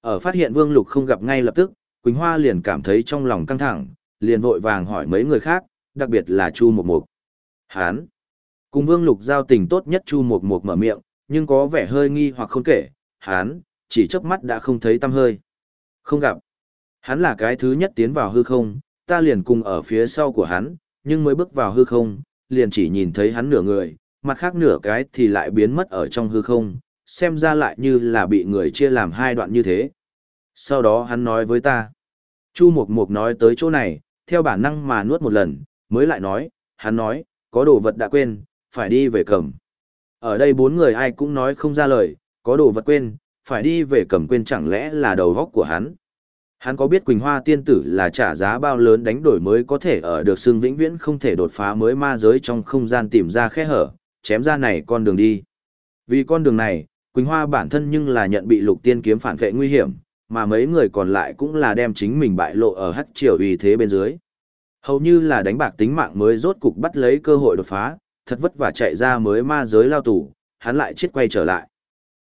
Ở phát hiện Vương Lục không gặp ngay lập tức, Quỳnh Hoa liền cảm thấy trong lòng căng thẳng, liền vội vàng hỏi mấy người khác, đặc biệt là Chu Mộc Mộc. Hán! Cùng Vương Lục giao tình tốt nhất Chu Mộc Mộc mở miệng, nhưng có vẻ hơi nghi hoặc không kể, hán, chỉ chớp mắt đã không thấy tăm hơi. Không gặp. Hắn là cái thứ nhất tiến vào hư không, ta liền cùng ở phía sau của hắn, nhưng mới bước vào hư không, liền chỉ nhìn thấy hắn nửa người, mặt khác nửa cái thì lại biến mất ở trong hư không, xem ra lại như là bị người chia làm hai đoạn như thế. Sau đó hắn nói với ta. Chu Mộc Mộc nói tới chỗ này, theo bản năng mà nuốt một lần, mới lại nói, hắn nói, có đồ vật đã quên, phải đi về cầm. Ở đây bốn người ai cũng nói không ra lời, có đồ vật quên, phải đi về cầm quên chẳng lẽ là đầu góc của hắn. Hắn có biết Quỳnh Hoa tiên tử là trả giá bao lớn đánh đổi mới có thể ở được xương vĩnh viễn không thể đột phá mới ma giới trong không gian tìm ra khe hở, chém ra này con đường đi. Vì con đường này, Quỳnh Hoa bản thân nhưng là nhận bị lục tiên kiếm phản vệ nguy hiểm, mà mấy người còn lại cũng là đem chính mình bại lộ ở hắc triều uy thế bên dưới. Hầu như là đánh bạc tính mạng mới rốt cục bắt lấy cơ hội đột phá, thật vất vả chạy ra mới ma giới lao tù, hắn lại chết quay trở lại.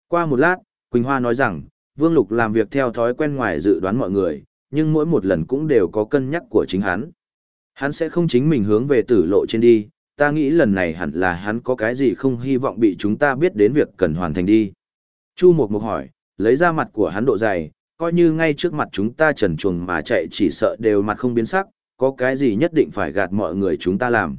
Qua một lát, Quỳnh Hoa nói rằng, Vương Lục làm việc theo thói quen ngoài dự đoán mọi người, nhưng mỗi một lần cũng đều có cân nhắc của chính hắn. Hắn sẽ không chính mình hướng về tử lộ trên đi, ta nghĩ lần này hẳn là hắn có cái gì không hy vọng bị chúng ta biết đến việc cần hoàn thành đi. Chu Mộc Mộc hỏi, lấy ra mặt của hắn độ dày, coi như ngay trước mặt chúng ta trần chuồng mà chạy chỉ sợ đều mặt không biến sắc, có cái gì nhất định phải gạt mọi người chúng ta làm.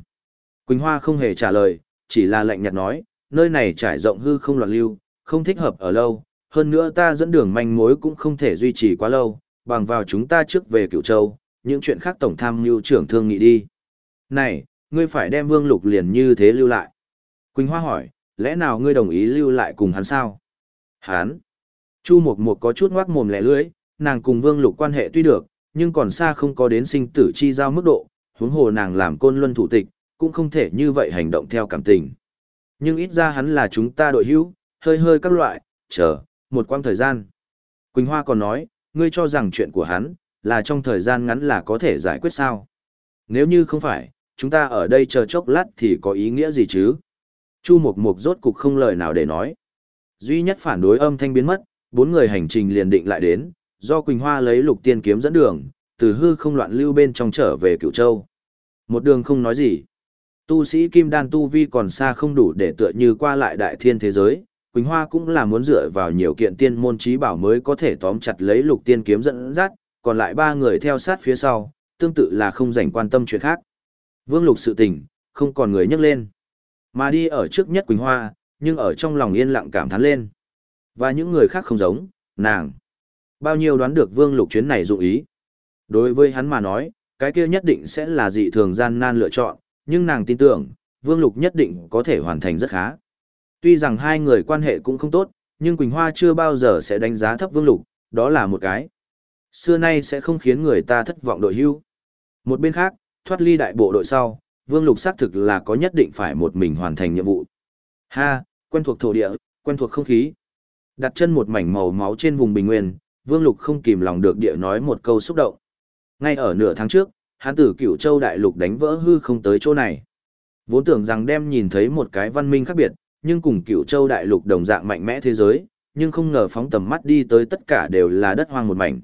Quỳnh Hoa không hề trả lời, chỉ là lạnh nhạt nói, nơi này trải rộng hư không loạn lưu, không thích hợp ở lâu, hơn nữa ta dẫn đường manh mối cũng không thể duy trì quá lâu, bằng vào chúng ta trước về Cửu Châu, những chuyện khác tổng tham mưu trưởng thương nghị đi. Này, ngươi phải đem Vương Lục liền như thế lưu lại. Quỳnh Hoa hỏi, lẽ nào ngươi đồng ý lưu lại cùng hắn sao? Hắn. Chu Mộc Mộc có chút ngoác mồm lẻ lưỡi, nàng cùng Vương Lục quan hệ tuy được, nhưng còn xa không có đến sinh tử chi giao mức độ, huống hồ nàng làm côn luân thủ tịch, cũng không thể như vậy hành động theo cảm tình. Nhưng ít ra hắn là chúng ta đội hữu, hơi hơi các loại, chờ, một quãng thời gian. Quỳnh Hoa còn nói, ngươi cho rằng chuyện của hắn, là trong thời gian ngắn là có thể giải quyết sao. Nếu như không phải, chúng ta ở đây chờ chốc lát thì có ý nghĩa gì chứ? Chu Mộc Mộc rốt cục không lời nào để nói. Duy nhất phản đối âm thanh biến mất, bốn người hành trình liền định lại đến, do Quỳnh Hoa lấy lục tiên kiếm dẫn đường, từ hư không loạn lưu bên trong trở về Cửu Châu. Một đường không nói gì. Tu sĩ Kim Đan Tu Vi còn xa không đủ để tựa như qua lại đại thiên thế giới, Quỳnh Hoa cũng là muốn dựa vào nhiều kiện tiên môn trí bảo mới có thể tóm chặt lấy lục tiên kiếm dẫn dắt, còn lại ba người theo sát phía sau, tương tự là không dành quan tâm chuyện khác. Vương lục sự tình, không còn người nhắc lên. Mà đi ở trước nhất Quỳnh Hoa, nhưng ở trong lòng yên lặng cảm thán lên. Và những người khác không giống, nàng. Bao nhiêu đoán được vương lục chuyến này dụng ý. Đối với hắn mà nói, cái kia nhất định sẽ là dị thường gian nan lựa chọn, nhưng nàng tin tưởng, vương lục nhất định có thể hoàn thành rất khá. Tuy rằng hai người quan hệ cũng không tốt, nhưng Quỳnh Hoa chưa bao giờ sẽ đánh giá thấp vương lục, đó là một cái. Xưa nay sẽ không khiến người ta thất vọng đội hưu. Một bên khác, thoát ly đại bộ đội sau, vương lục xác thực là có nhất định phải một mình hoàn thành nhiệm vụ. Ha, quen thuộc thổ địa, quen thuộc không khí. Đặt chân một mảnh màu máu trên vùng bình nguyên, Vương Lục không kìm lòng được địa nói một câu xúc động. Ngay ở nửa tháng trước, hắn tử cửu châu đại lục đánh vỡ hư không tới chỗ này. Vốn tưởng rằng đem nhìn thấy một cái văn minh khác biệt, nhưng cùng cửu châu đại lục đồng dạng mạnh mẽ thế giới, nhưng không ngờ phóng tầm mắt đi tới tất cả đều là đất hoang một mảnh.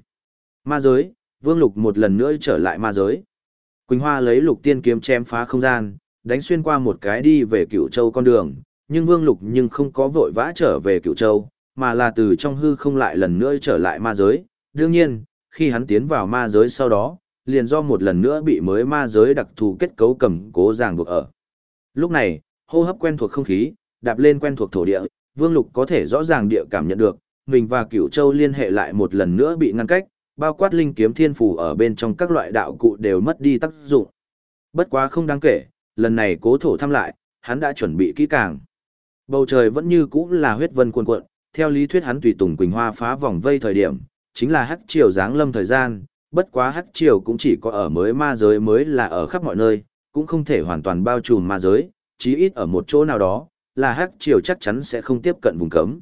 Ma giới, Vương Lục một lần nữa trở lại ma giới. Quỳnh Hoa lấy lục tiên kiếm chém phá không gian, đánh xuyên qua một cái đi về cửu châu con đường, nhưng Vương Lục nhưng không có vội vã trở về cửu châu, mà là từ trong hư không lại lần nữa trở lại ma giới. Đương nhiên, khi hắn tiến vào ma giới sau đó, liền do một lần nữa bị mới ma giới đặc thù kết cấu cầm cố ràng buộc ở. Lúc này, hô hấp quen thuộc không khí, đạp lên quen thuộc thổ địa, Vương Lục có thể rõ ràng địa cảm nhận được, mình và Cửu Châu liên hệ lại một lần nữa bị ngăn cách, bao quát linh kiếm thiên phù ở bên trong các loại đạo cụ đều mất đi tác dụng. Bất quá không đáng kể, lần này cố thổ thăm lại, hắn đã chuẩn bị kỹ càng. Bầu trời vẫn như cũ là huyết vân cuồn cuộn, theo lý thuyết hắn tùy tùng Quỳnh Hoa phá vòng vây thời điểm, chính là hắc triều giáng lâm thời gian, bất quá hắc triều cũng chỉ có ở mới ma giới mới là ở khắp mọi nơi, cũng không thể hoàn toàn bao trùm ma giới, chí ít ở một chỗ nào đó, là hắc triều chắc chắn sẽ không tiếp cận vùng cấm.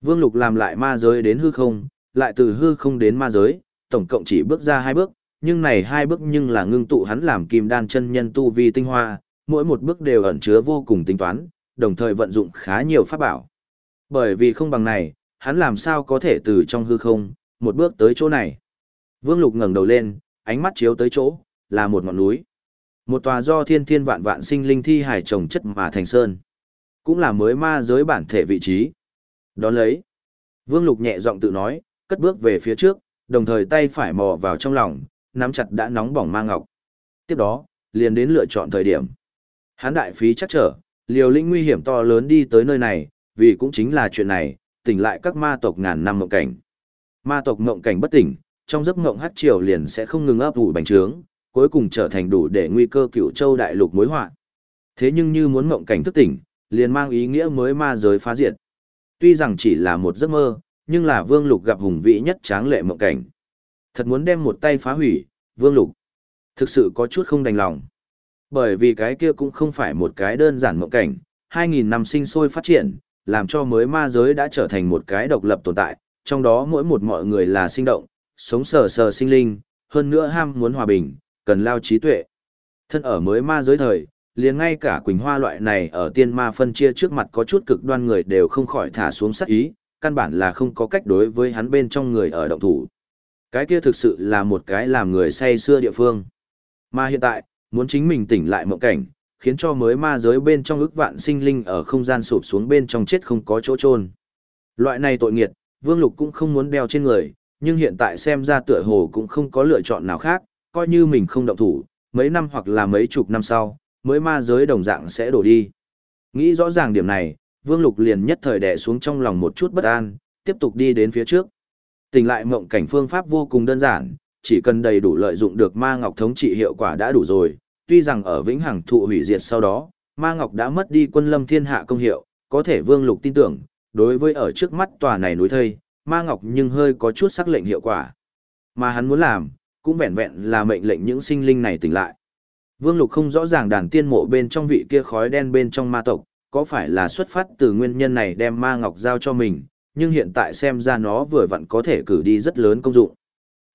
Vương Lục làm lại ma giới đến hư không, lại từ hư không đến ma giới, tổng cộng chỉ bước ra hai bước, nhưng này hai bước nhưng là ngưng tụ hắn làm kim đan chân nhân tu vi tinh hoa, mỗi một bước đều ẩn chứa vô cùng tính toán, đồng thời vận dụng khá nhiều pháp bảo. Bởi vì không bằng này, hắn làm sao có thể từ trong hư không, một bước tới chỗ này. Vương Lục ngẩng đầu lên, ánh mắt chiếu tới chỗ, là một ngọn núi. Một tòa do thiên thiên vạn vạn sinh linh thi hải trồng chất mà thành sơn. Cũng là mới ma giới bản thể vị trí. Đón lấy. Vương Lục nhẹ giọng tự nói, cất bước về phía trước, đồng thời tay phải mò vào trong lòng, nắm chặt đã nóng bỏng ma ngọc. Tiếp đó, liền đến lựa chọn thời điểm. Hán đại phí chắc trở, liều linh nguy hiểm to lớn đi tới nơi này, vì cũng chính là chuyện này, tỉnh lại các ma tộc ngàn năm mộng cảnh. Ma tộc mộng cảnh bất tỉnh, trong giấc mộng hát triều liền sẽ không ngừng ấp ủ bành trướng, cuối cùng trở thành đủ để nguy cơ cựu châu đại lục mối họa. Thế nhưng như muốn mộng cảnh thức tỉnh, liền mang ý nghĩa mới ma giới phá diệt. Tuy rằng chỉ là một giấc mơ, nhưng là Vương Lục gặp hùng vĩ nhất tráng lệ mộng cảnh. Thật muốn đem một tay phá hủy, Vương Lục thực sự có chút không đành lòng. Bởi vì cái kia cũng không phải một cái đơn giản mộng cảnh, 2.000 năm sinh sôi phát triển, làm cho mới ma giới đã trở thành một cái độc lập tồn tại, trong đó mỗi một mọi người là sinh động, sống sờ sờ sinh linh, hơn nữa ham muốn hòa bình, cần lao trí tuệ. Thân ở mới ma giới thời, liền ngay cả Quỳnh Hoa loại này ở tiên ma phân chia trước mặt có chút cực đoan người đều không khỏi thả xuống sát ý, căn bản là không có cách đối với hắn bên trong người ở động thủ. Cái kia thực sự là một cái làm người say xưa địa phương. Mà hiện tại, muốn chính mình tỉnh lại mộng cảnh, khiến cho mới ma giới bên trong ức vạn sinh linh ở không gian sụp xuống bên trong chết không có chỗ trôn. Loại này tội nghiệt, Vương Lục cũng không muốn đeo trên người, nhưng hiện tại xem ra tựa hồ cũng không có lựa chọn nào khác, coi như mình không động thủ, mấy năm hoặc là mấy chục năm sau, mới ma giới đồng dạng sẽ đổ đi. Nghĩ rõ ràng điểm này, Vương Lục liền nhất thời đè xuống trong lòng một chút bất an, tiếp tục đi đến phía trước. Tỉnh lại mộng cảnh phương pháp vô cùng đơn giản, chỉ cần đầy đủ lợi dụng được ma ngọc thống trị hiệu quả đã đủ rồi. Tuy rằng ở vĩnh hằng thụ hủy diệt sau đó, ma ngọc đã mất đi quân lâm thiên hạ công hiệu, có thể Vương Lục tin tưởng, đối với ở trước mắt tòa này núi thây, ma ngọc nhưng hơi có chút sắc lệnh hiệu quả. Mà hắn muốn làm, cũng vẹn vẹn là mệnh lệnh những sinh linh này tỉnh lại. Vương Lục không rõ ràng đàn tiên mộ bên trong vị kia khói đen bên trong ma tộc, có phải là xuất phát từ nguyên nhân này đem ma ngọc giao cho mình, nhưng hiện tại xem ra nó vừa vặn có thể cử đi rất lớn công dụng.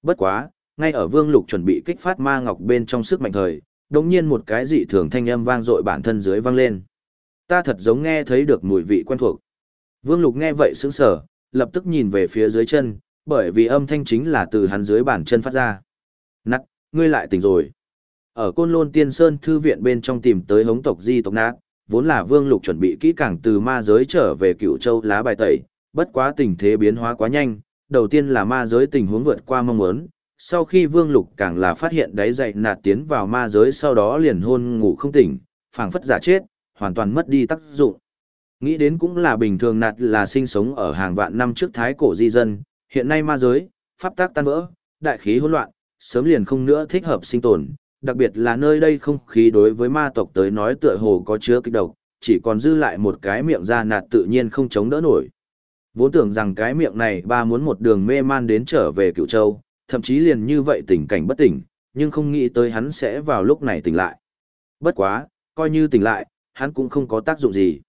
Bất quá, ngay ở Vương Lục chuẩn bị kích phát ma ngọc bên trong sức mạnh thời, đồng nhiên một cái dị thường thanh âm vang dội bản thân dưới vang lên. Ta thật giống nghe thấy được mùi vị quen thuộc. Vương Lục nghe vậy sững sờ, lập tức nhìn về phía dưới chân, bởi vì âm thanh chính là từ hắn dưới bàn chân phát ra. Nắc, ngươi lại tỉnh rồi. Ở Côn Lôn Tiên Sơn Thư viện bên trong tìm tới hống tộc di tộc nát, vốn là Vương Lục chuẩn bị kỹ càng từ ma giới trở về cựu châu lá bài tẩy, bất quá tình thế biến hóa quá nhanh, đầu tiên là ma giới tình huống vượt qua mong muốn, sau khi Vương Lục càng là phát hiện đáy dậy nạt tiến vào ma giới sau đó liền hôn ngủ không tỉnh, phảng phất giả chết, hoàn toàn mất đi tác dụng. Nghĩ đến cũng là bình thường nạt là sinh sống ở hàng vạn năm trước thái cổ di dân, hiện nay ma giới, pháp tác tan vỡ, đại khí hỗn loạn, sớm liền không nữa thích hợp sinh tồn, đặc biệt là nơi đây không khí đối với ma tộc tới nói tựa hồ có chứa kích độc, chỉ còn dư lại một cái miệng ra nạt tự nhiên không chống đỡ nổi. Vốn tưởng rằng cái miệng này ba muốn một đường mê man đến trở về cựu châu, thậm chí liền như vậy tình cảnh bất tỉnh, nhưng không nghĩ tới hắn sẽ vào lúc này tỉnh lại. Bất quá, coi như tỉnh lại, hắn cũng không có tác dụng gì.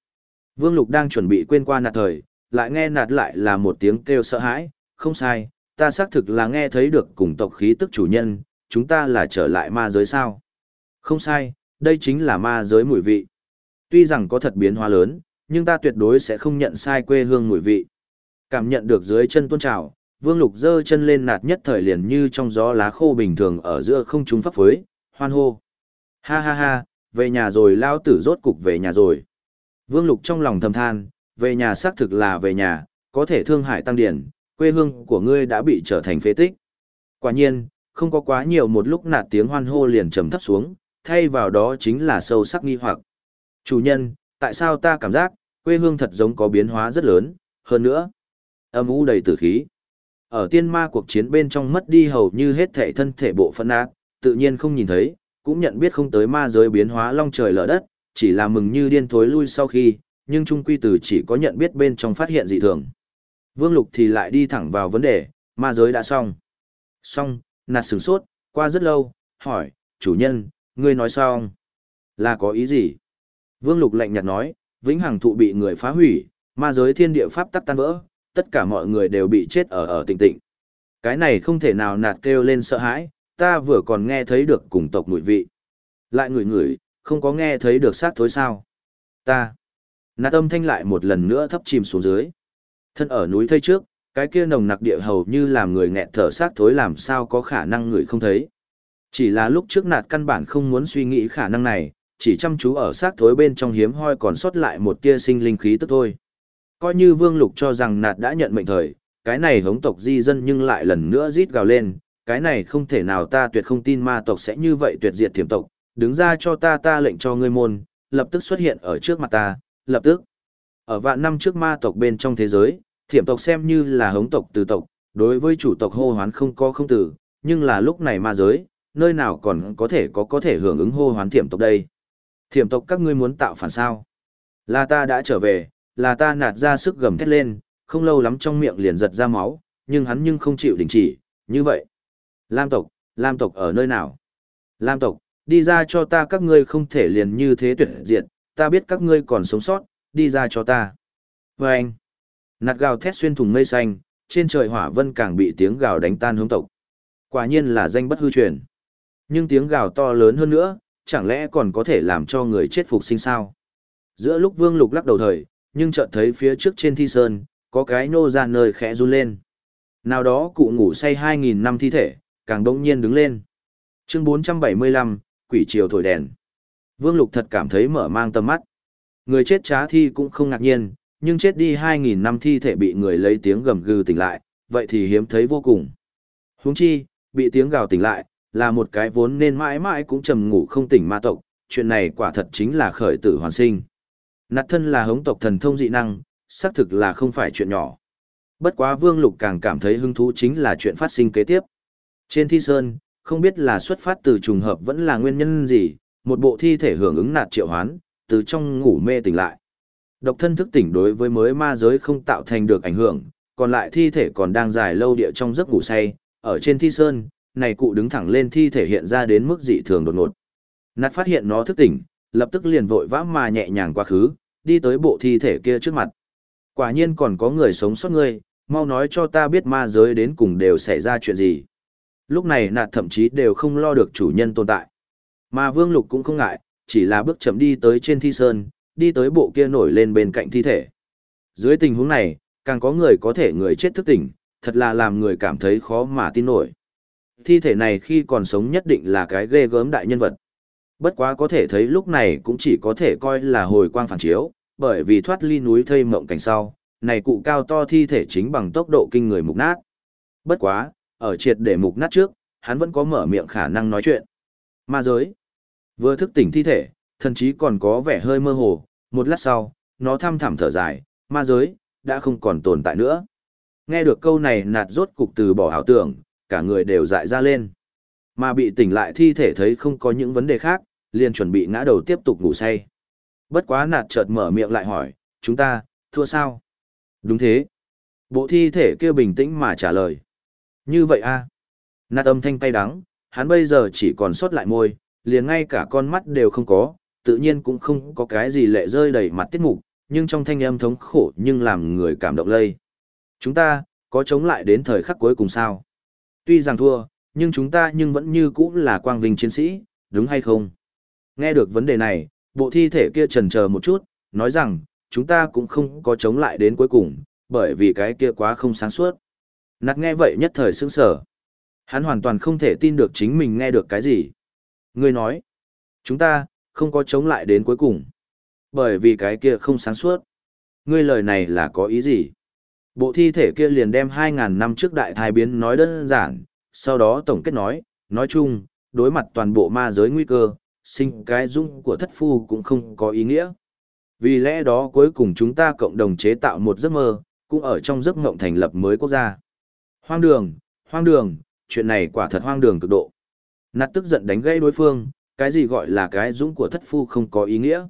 Vương Lục đang chuẩn bị quên qua nạt thời, lại nghe nạt lại là một tiếng kêu sợ hãi, không sai, ta xác thực là nghe thấy được cùng tộc khí tức chủ nhân, chúng ta là trở lại ma giới sao. Không sai, đây chính là ma giới mùi vị. Tuy rằng có thật biến hóa lớn, nhưng ta tuyệt đối sẽ không nhận sai quê hương mùi vị. Cảm nhận được dưới chân tôn trào, Vương Lục giơ chân lên nạt nhất thời liền như trong gió lá khô bình thường ở giữa không trung pháp phối, hoan hô. Ha ha ha, về nhà rồi lao tử rốt cục về nhà rồi. Vương Lục trong lòng thầm than, về nhà xác thực là về nhà, có thể thương hại tăng điển, quê hương của ngươi đã bị trở thành phế tích. Quả nhiên, không có quá nhiều một lúc nạt tiếng hoan hô liền trầm thấp xuống, thay vào đó chính là sâu sắc nghi hoặc. Chủ nhân, tại sao ta cảm giác, quê hương thật giống có biến hóa rất lớn, hơn nữa, âm u đầy tử khí. Ở tiên ma cuộc chiến bên trong mất đi hầu như hết thể thân thể bộ phận nát, tự nhiên không nhìn thấy, cũng nhận biết không tới ma giới biến hóa long trời lở đất, chỉ là mừng như điên thối lui sau khi, nhưng trung quy từ chỉ có nhận biết bên trong phát hiện dị thường. Vương Lục thì lại đi thẳng vào vấn đề, ma giới đã xong. Xong, nạt sửng sốt, qua rất lâu, hỏi, chủ nhân, ngươi nói xong. Là có ý gì? Vương Lục lạnh nhạt nói, vĩnh hằng thụ bị người phá hủy, ma giới thiên địa pháp tắc tan vỡ, tất cả mọi người đều bị chết ở ở tịnh tịnh. Cái này không thể nào nạt kêu lên sợ hãi, ta vừa còn nghe thấy được cùng tộc mùi vị. Lại ngửi ngửi, không có nghe thấy được sát thối sao. Ta. Nạt âm thanh lại một lần nữa thấp chìm xuống dưới. Thân ở núi thây trước, Cái kia nồng nặc địa hầu như làm người nghẹt thở xác thối làm sao có khả năng người không thấy. Chỉ là lúc trước nạt căn bản không muốn suy nghĩ khả năng này, chỉ chăm chú ở xác thối bên trong hiếm hoi còn sót lại một tia sinh linh khí tức thôi. Coi như Vương Lục cho rằng nạt đã nhận mệnh thời, cái này hống tộc di dân nhưng lại lần nữa rít gào lên, cái này không thể nào ta tuyệt không tin ma tộc sẽ như vậy tuyệt diệt thiểm tộc, đứng ra cho ta ta lệnh cho ngươi môn, lập tức xuất hiện ở trước mặt ta, lập tức. Ở vạn năm trước ma tộc bên trong thế giới, thiểm tộc xem như là hống tộc từ tộc, đối với chủ tộc hô hoán không có không tử, nhưng là lúc này ma giới, nơi nào còn có thể có có thể hưởng ứng hô hoán thiểm tộc đây. Thiểm tộc các ngươi muốn tạo phản sao? Là ta đã trở về, là ta nạt ra sức gầm thét lên, không lâu lắm trong miệng liền giật ra máu, nhưng hắn nhưng không chịu đình chỉ, như vậy. Lam tộc, Lam tộc ở nơi nào? Lam tộc, đi ra cho ta các ngươi không thể liền như thế tuyệt diệt, ta biết các ngươi còn sống sót, đi ra cho ta. Và anh, nạt gào thét xuyên thùng mây xanh, trên trời hỏa vân càng bị tiếng gào đánh tan hướng tộc. Quả nhiên là danh bất hư truyền. Nhưng tiếng gào to lớn hơn nữa, chẳng lẽ còn có thể làm cho người chết phục sinh sao? Giữa lúc Vương Lục lắc đầu thời, nhưng chợt thấy phía trước trên thi sơn, có cái nô ra nơi khẽ run lên. Nào đó cụ ngủ say 2.000 năm thi thể, càng đông nhiên đứng lên. Chương 475, Quỷ Triều thổi đèn. Vương Lục thật cảm thấy mở mang tầm mắt. Người chết trá thi cũng không ngạc nhiên, nhưng chết đi 2.000 năm thi thể bị người lấy tiếng gầm gừ tỉnh lại, vậy thì hiếm thấy vô cùng. Huống chi, bị tiếng gào tỉnh lại, là một cái vốn nên mãi mãi cũng trầm ngủ không tỉnh ma tộc, chuyện này quả thật chính là khởi tử hoàn sinh. Nạt thân là hống tộc thần thông dị năng, xác thực là không phải chuyện nhỏ. Bất quá Vương Lục càng cảm thấy hứng thú chính là chuyện phát sinh kế tiếp. Trên thi sơn, không biết là xuất phát từ trùng hợp vẫn là nguyên nhân gì, một bộ thi thể hưởng ứng nạt triệu hoán, từ trong ngủ mê tỉnh lại. Độc thân thức tỉnh đối với mới ma giới không tạo thành được ảnh hưởng, còn lại thi thể còn đang dài lâu địa trong giấc ngủ say, ở trên thi sơn, này cụ đứng thẳng lên thi thể hiện ra đến mức dị thường đột ngột. Nạt phát hiện nó thức tỉnh, lập tức liền vội vã mà nhẹ nhàng quá khứ, đi tới bộ thi thể kia trước mặt. Quả nhiên còn có người sống sót ngươi, mau nói cho ta biết ma giới đến cùng đều xảy ra chuyện gì. Lúc này nạt thậm chí đều không lo được chủ nhân tồn tại. Mà Vương Lục cũng không ngại, chỉ là bước chậm đi tới trên thi sơn, đi tới bộ kia nổi lên bên cạnh thi thể. Dưới tình huống này, càng có người có thể người chết thức tỉnh, thật là làm người cảm thấy khó mà tin nổi. Thi thể này khi còn sống nhất định là cái ghê gớm đại nhân vật. Bất quá có thể thấy lúc này cũng chỉ có thể coi là hồi quang phản chiếu, bởi vì thoát ly núi thây mộng cảnh sau, này cụ cao to thi thể chính bằng tốc độ kinh người mục nát. Bất quá, ở triệt để mục nát trước, hắn vẫn có mở miệng khả năng nói chuyện. Ma giới. Vừa thức tỉnh thi thể, thần chí còn có vẻ hơi mơ hồ, một lát sau, nó thăm thẳm thở dài, ma giới, đã không còn tồn tại nữa. Nghe được câu này nạt rốt cục từ bỏ ảo tưởng, cả người đều dại ra lên. Mà bị tỉnh lại thi thể thấy không có những vấn đề khác, liền chuẩn bị ngã đầu tiếp tục ngủ say. Bất quá nạt chợt mở miệng lại hỏi, chúng ta, thua sao? Đúng thế. Bộ thi thể kia bình tĩnh mà trả lời. Như vậy a à? Nạt âm thanh tay đắng, hắn bây giờ chỉ còn sót lại môi, liền ngay cả con mắt đều không có, tự nhiên cũng không có cái gì lệ rơi đầy mặt tiết mục, nhưng trong thanh âm thống khổ nhưng làm người cảm động lây. Chúng ta, có chống lại đến thời khắc cuối cùng sao? Tuy rằng thua, nhưng chúng ta nhưng vẫn như cũ là quang vinh chiến sĩ, đúng hay không? Nghe được vấn đề này, bộ thi thể kia trần chờ một chút, nói rằng, chúng ta cũng không có chống lại đến cuối cùng, bởi vì cái kia quá không sáng suốt. Nạt nghe vậy nhất thời sững sờ Hắn hoàn toàn không thể tin được chính mình nghe được cái gì. Ngươi nói, chúng ta, không có chống lại đến cuối cùng. Bởi vì cái kia không sáng suốt. Ngươi lời này là có ý gì? Bộ thi thể kia liền đem 2.000 năm trước đại thai biến nói đơn giản, sau đó tổng kết nói, nói chung, đối mặt toàn bộ ma giới nguy cơ, sinh cái dung của thất phu cũng không có ý nghĩa. Vì lẽ đó cuối cùng chúng ta cộng đồng chế tạo một giấc mơ, cũng ở trong giấc mộng thành lập mới quốc gia. Hoang đường, hoang đường, chuyện này quả thật hoang đường cực độ. Nạt tức giận đánh gây đối phương, cái gì gọi là cái dũng của thất phu không có ý nghĩa.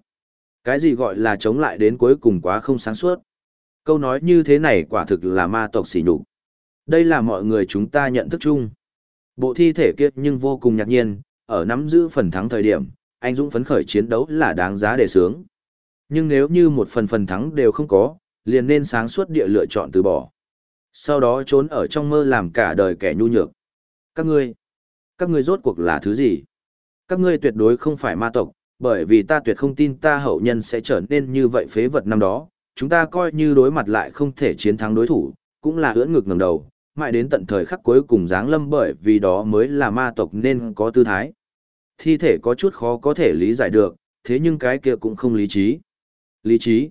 Cái gì gọi là chống lại đến cuối cùng quá không sáng suốt. Câu nói như thế này quả thực là ma tộc xỉ nhục. Đây là mọi người chúng ta nhận thức chung. Bộ thi thể kiệt nhưng vô cùng nhạt nhiên, ở nắm giữ phần thắng thời điểm, anh Dũng phấn khởi chiến đấu là đáng giá để sướng. Nhưng nếu như một phần phần thắng đều không có, liền nên sáng suốt địa lựa chọn từ bỏ. Sau đó trốn ở trong mơ làm cả đời kẻ nhu nhược. Các ngươi, các ngươi rốt cuộc là thứ gì? Các ngươi tuyệt đối không phải ma tộc, bởi vì ta tuyệt không tin ta hậu nhân sẽ trở nên như vậy phế vật năm đó, chúng ta coi như đối mặt lại không thể chiến thắng đối thủ, cũng là ưỡn ngực ngẩng đầu, mãi đến tận thời khắc cuối cùng dáng lâm bởi vì đó mới là ma tộc nên có tư thái. Thi thể có chút khó có thể lý giải được, thế nhưng cái kia cũng không lý trí. Lý trí.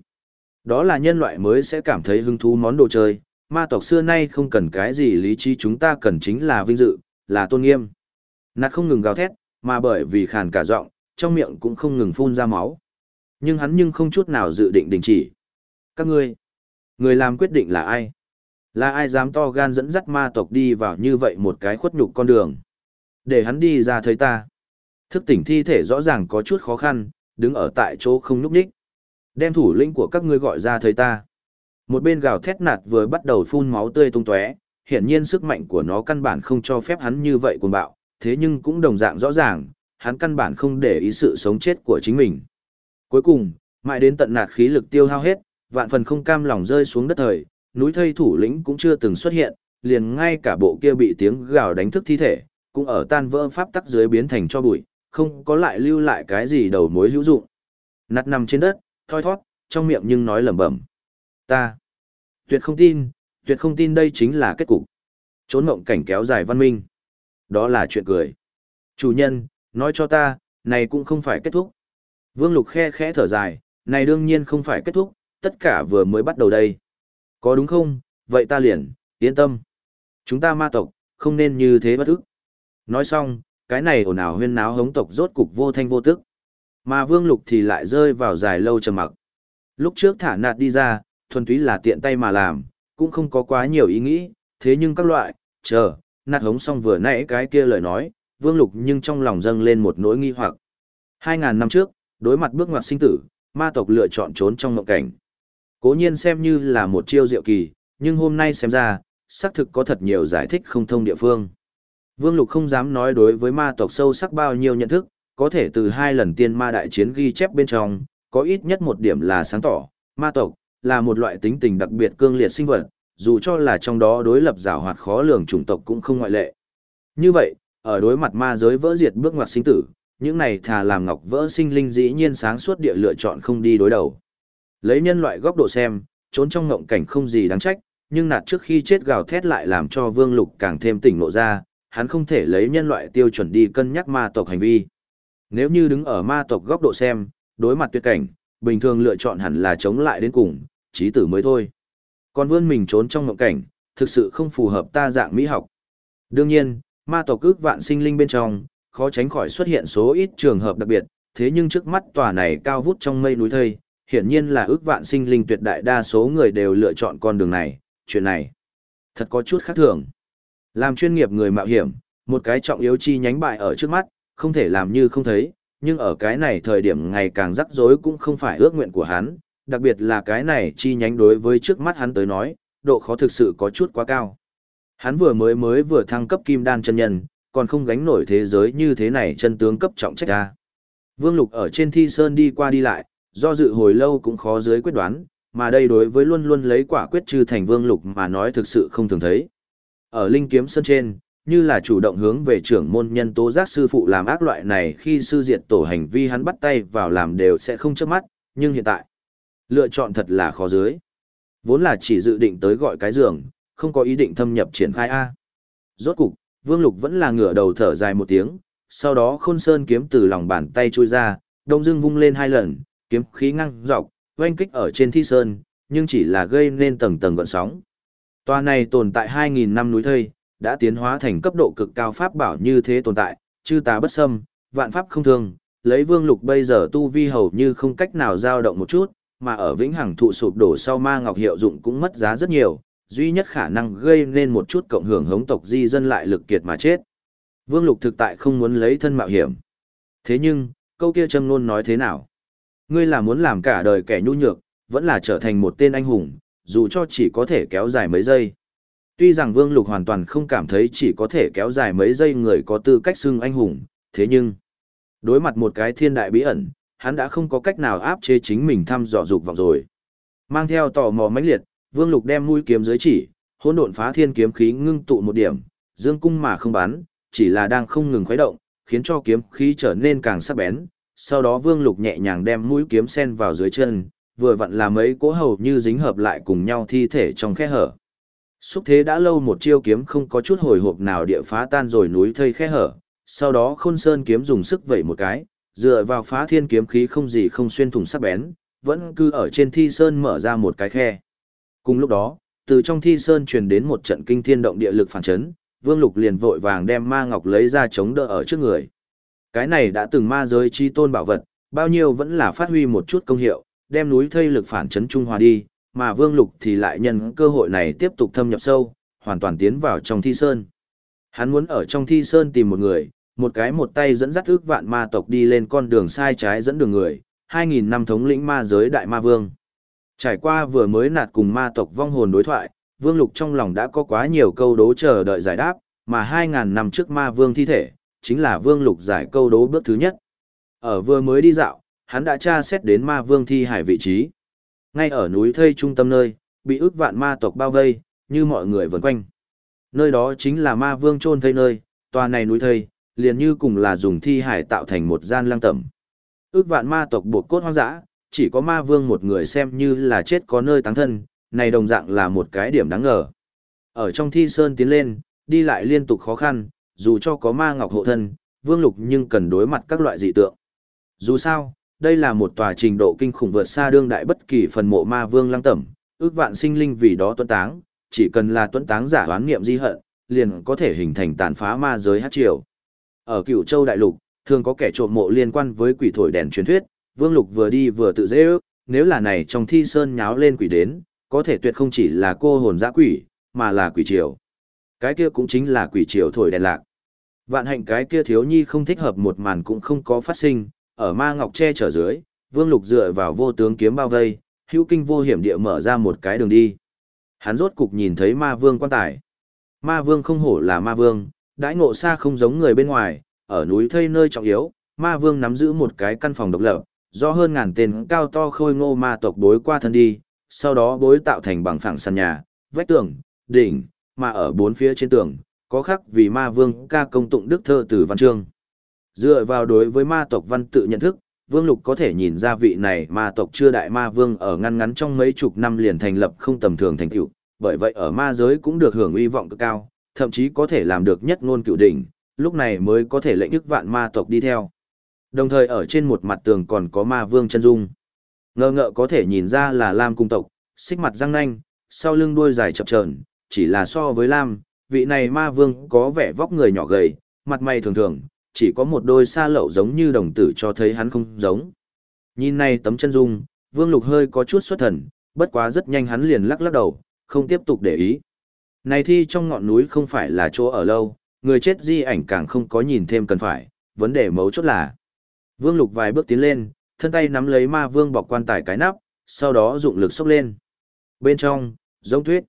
Đó là nhân loại mới sẽ cảm thấy hứng thú món đồ chơi, ma tộc xưa nay không cần cái gì lý trí chúng ta cần chính là vinh dự, là tôn nghiêm. Nạt không ngừng gào thét, mà bởi vì khàn cả giọng, trong miệng cũng không ngừng phun ra máu. Nhưng hắn nhưng không chút nào dự định đình chỉ. Các ngươi, người làm quyết định là ai? Là ai dám to gan dẫn dắt ma tộc đi vào như vậy một cái khuất nhục con đường? Để hắn đi ra thấy ta. Thức tỉnh thi thể rõ ràng có chút khó khăn, đứng ở tại chỗ không nhúc nhích. Đem thủ lĩnh của các ngươi gọi ra thấy ta. Một bên gào thét nạt vừa bắt đầu phun máu tươi tung tóe, hiển nhiên sức mạnh của nó căn bản không cho phép hắn như vậy cuồng bạo, thế nhưng cũng đồng dạng rõ ràng, hắn căn bản không để ý sự sống chết của chính mình. Cuối cùng, mãi đến tận nạt khí lực tiêu hao hết, vạn phần không cam lòng rơi xuống đất thời, núi thây thủ lĩnh cũng chưa từng xuất hiện, liền ngay cả bộ kia bị tiếng gào đánh thức thi thể, cũng ở tan vỡ pháp tắc dưới biến thành cho bụi, không có lại lưu lại cái gì đầu mối hữu dụng. Nặt nằm trên đất, thoi thoát, trong miệng nhưng nói lẩm bẩm. Ta tuyệt không tin, tuyệt không tin đây chính là kết cục. Trốn mộng cảnh kéo dài văn minh. Đó là chuyện cười. Chủ nhân, nói cho ta, này cũng không phải kết thúc. Vương Lục khe khẽ thở dài, này đương nhiên không phải kết thúc, tất cả vừa mới bắt đầu đây. Có đúng không, vậy ta liền, yên tâm. Chúng ta ma tộc, không nên như thế bất ức. Nói xong, cái này ồn ào huyên náo hống tộc rốt cục vô thanh vô tức. Mà Vương Lục thì lại rơi vào dài lâu trầm mặc. Lúc trước thả nạt đi ra, thuần túy là tiện tay mà làm, cũng không có quá nhiều ý nghĩ, thế nhưng các loại, chờ, nạt hống xong vừa nãy cái kia lời nói, Vương Lục nhưng trong lòng dâng lên một nỗi nghi hoặc. 2.000 năm trước, đối mặt bước ngoặt sinh tử, ma tộc lựa chọn trốn trong mộng cảnh. Cố nhiên xem như là một chiêu diệu kỳ, nhưng hôm nay xem ra, xác thực có thật nhiều giải thích không thông địa phương. Vương Lục không dám nói đối với ma tộc sâu sắc bao nhiêu nhận thức, có thể từ hai lần tiên ma đại chiến ghi chép bên trong, có ít nhất một điểm là sáng tỏ, ma tộc là một loại tính tình đặc biệt cương liệt sinh vật, dù cho là trong đó đối lập giảo hoạt khó lường chủng tộc cũng không ngoại lệ. Như vậy, ở đối mặt ma giới vỡ diệt bước ngoặt sinh tử, những này thà làm ngọc vỡ sinh linh dĩ nhiên sáng suốt địa lựa chọn không đi đối đầu. Lấy nhân loại góc độ xem, trốn trong ngộng cảnh không gì đáng trách, nhưng nạt trước khi chết gào thét lại làm cho Vương Lục càng thêm tỉnh nộ ra, hắn không thể lấy nhân loại tiêu chuẩn đi cân nhắc ma tộc hành vi. Nếu như đứng ở ma tộc góc độ xem, đối mặt tuyệt cảnh, bình thường lựa chọn hẳn là chống lại đến cùng, trí tử mới thôi. Còn vươn mình trốn trong ngộng cảnh, thực sự không phù hợp ta dạng mỹ học. Đương nhiên, ma tộc ước vạn sinh linh bên trong, khó tránh khỏi xuất hiện số ít trường hợp đặc biệt, thế nhưng trước mắt tòa này cao vút trong mây núi thây, hiển nhiên là ước vạn sinh linh tuyệt đại đa số người đều lựa chọn con đường này, chuyện này thật có chút khác thường. Làm chuyên nghiệp người mạo hiểm, một cái trọng yếu chi nhánh bại ở trước mắt, không thể làm như không thấy, nhưng ở cái này thời điểm ngày càng rắc rối cũng không phải ước nguyện của hắn, đặc biệt là cái này chi nhánh đối với trước mắt hắn tới nói, độ khó thực sự có chút quá cao. Hắn vừa mới mới vừa thăng cấp kim đan chân nhân, còn không gánh nổi thế giới như thế này chân tướng cấp trọng trách ra. Vương Lục ở trên thi sơn đi qua đi lại, do dự hồi lâu cũng khó dưới quyết đoán, mà đây đối với luôn luôn lấy quả quyết trừ thành Vương Lục mà nói thực sự không thường thấy. Ở Linh Kiếm Sơn trên, như là chủ động hướng về trưởng môn nhân tố giác sư phụ làm ác loại này khi sư diệt tổ hành vi hắn bắt tay vào làm đều sẽ không chớp mắt, nhưng hiện tại, lựa chọn thật là khó dưới. Vốn là chỉ dự định tới gọi cái giường, không có ý định thâm nhập triển khai A. Rốt cục, Vương Lục vẫn là ngửa đầu thở dài một tiếng, sau đó khôn sơn kiếm từ lòng bàn tay trôi ra, đông dưng vung lên hai lần, kiếm khí ngăng dọc, oanh kích ở trên thi sơn, nhưng chỉ là gây nên tầng tầng gọn sóng. Tòa này tồn tại 2.000 năm núi thây, đã tiến hóa thành cấp độ cực cao pháp bảo như thế tồn tại, chư tà bất xâm, vạn pháp không thương, lấy vương lục bây giờ tu vi hầu như không cách nào dao động một chút, mà ở vĩnh hằng thụ sụp đổ sau ma ngọc hiệu dụng cũng mất giá rất nhiều, duy nhất khả năng gây nên một chút cộng hưởng hống tộc di dân lại lực kiệt mà chết. Vương lục thực tại không muốn lấy thân mạo hiểm. Thế nhưng, câu kia châm luôn nói thế nào? Ngươi là muốn làm cả đời kẻ nhu nhược, vẫn là trở thành một tên anh hùng, dù cho chỉ có thể kéo dài mấy giây. Tuy rằng Vương Lục hoàn toàn không cảm thấy chỉ có thể kéo dài mấy giây người có tư cách xưng anh hùng, thế nhưng, đối mặt một cái thiên đại bí ẩn, hắn đã không có cách nào áp chế chính mình thăm dò dục vọng rồi. Mang theo tò mò mãnh liệt, Vương Lục đem mũi kiếm dưới chỉ, hỗn độn phá thiên kiếm khí ngưng tụ một điểm, dương cung mà không bắn, chỉ là đang không ngừng khuấy động, khiến cho kiếm khí trở nên càng sắc bén. Sau đó Vương Lục nhẹ nhàng đem mũi kiếm sen vào dưới chân, vừa vặn là mấy cỗ hầu như dính hợp lại cùng nhau thi thể trong khe hở. Xúc thế đã lâu một chiêu kiếm không có chút hồi hộp nào địa phá tan rồi núi thây khe hở, sau đó khôn sơn kiếm dùng sức vẩy một cái, dựa vào phá thiên kiếm khí không gì không xuyên thủng sắc bén, vẫn cứ ở trên thi sơn mở ra một cái khe. Cùng lúc đó, từ trong thi sơn truyền đến một trận kinh thiên động địa lực phản chấn, Vương Lục liền vội vàng đem ma ngọc lấy ra chống đỡ ở trước người. Cái này đã từng ma giới chi tôn bảo vật, bao nhiêu vẫn là phát huy một chút công hiệu, đem núi thây lực phản chấn trung hòa đi, mà Vương Lục thì lại nhân cơ hội này tiếp tục thâm nhập sâu, hoàn toàn tiến vào trong thi sơn. Hắn muốn ở trong thi sơn tìm một người, một cái một tay dẫn dắt ước vạn ma tộc đi lên con đường sai trái dẫn đường người, 2.000 năm thống lĩnh ma giới đại ma vương. Trải qua vừa mới nạt cùng ma tộc vong hồn đối thoại, Vương Lục trong lòng đã có quá nhiều câu đố chờ đợi giải đáp, mà 2.000 năm trước ma vương thi thể, chính là Vương Lục giải câu đố bước thứ nhất. Ở vừa mới đi dạo, hắn đã tra xét đến ma vương thi hải vị trí. Ngay ở núi thây trung tâm nơi, bị ước vạn ma tộc bao vây, như mọi người vần quanh. Nơi đó chính là ma vương chôn thây nơi, tòa này núi thây, liền như cùng là dùng thi hải tạo thành một gian lăng tẩm. Ước vạn ma tộc buộc cốt hoang dã, chỉ có ma vương một người xem như là chết có nơi táng thân, này đồng dạng là một cái điểm đáng ngờ. Ở trong thi sơn tiến lên, đi lại liên tục khó khăn, dù cho có ma ngọc hộ thân, vương lục nhưng cần đối mặt các loại dị tượng. Dù sao, đây là một tòa trình độ kinh khủng vượt xa đương đại bất kỳ phần mộ ma vương lăng tẩm, ước vạn sinh linh vì đó tuấn táng, chỉ cần là tuấn táng giả đoán nghiệm di hận, liền có thể hình thành tàn phá ma giới hát triều. Ở cựu châu đại lục, thường có kẻ trộm mộ liên quan với quỷ thổi đèn truyền thuyết, vương lục vừa đi vừa tự dễ ước, nếu là này trong thi sơn nháo lên quỷ đến, có thể tuyệt không chỉ là cô hồn dã quỷ, mà là quỷ triều. Cái kia cũng chính là quỷ triều thổi đèn lạc. Vạn hạnh cái kia thiếu nhi không thích hợp một màn cũng không có phát sinh, ở ma ngọc che chở dưới, vương lục dựa vào vô tướng kiếm bao vây, hữu kinh vô hiểm địa mở ra một cái đường đi. Hắn rốt cục nhìn thấy ma vương quan tài. Ma vương không hổ là ma vương, đãi ngộ xa không giống người bên ngoài, ở núi thây nơi trọng yếu, ma vương nắm giữ một cái căn phòng độc lập, do hơn ngàn tên cao to khôi ngô ma tộc bối qua thân đi, sau đó bối tạo thành bằng phẳng sàn nhà, vách tường, đỉnh, mà ở bốn phía trên tường, có khắc vì ma vương ca công tụng đức thơ từ văn chương. Dựa vào đối với ma tộc văn tự nhận thức, Vương Lục có thể nhìn ra vị này ma tộc chưa đại ma vương ở ngăn ngắn trong mấy chục năm liền thành lập không tầm thường thành tựu, bởi vậy ở ma giới cũng được hưởng uy vọng cực cao, thậm chí có thể làm được nhất ngôn cựu đỉnh, lúc này mới có thể lệnh ức vạn ma tộc đi theo. Đồng thời ở trên một mặt tường còn có ma vương chân dung. Ngờ ngợ có thể nhìn ra là Lam cung tộc, xích mặt răng nanh, sau lưng đuôi dài chập chờn, chỉ là so với Lam, vị này ma vương có vẻ vóc người nhỏ gầy, mặt mày thường thường, chỉ có một đôi sa lậu giống như đồng tử cho thấy hắn không giống. Nhìn này tấm chân dung, vương lục hơi có chút xuất thần, bất quá rất nhanh hắn liền lắc lắc đầu, không tiếp tục để ý. Này thi trong ngọn núi không phải là chỗ ở lâu, người chết di ảnh càng không có nhìn thêm cần phải, vấn đề mấu chốt là. Vương lục vài bước tiến lên, thân tay nắm lấy ma vương bọc quan tài cái nắp, sau đó dụng lực xốc lên. Bên trong, giống tuyết.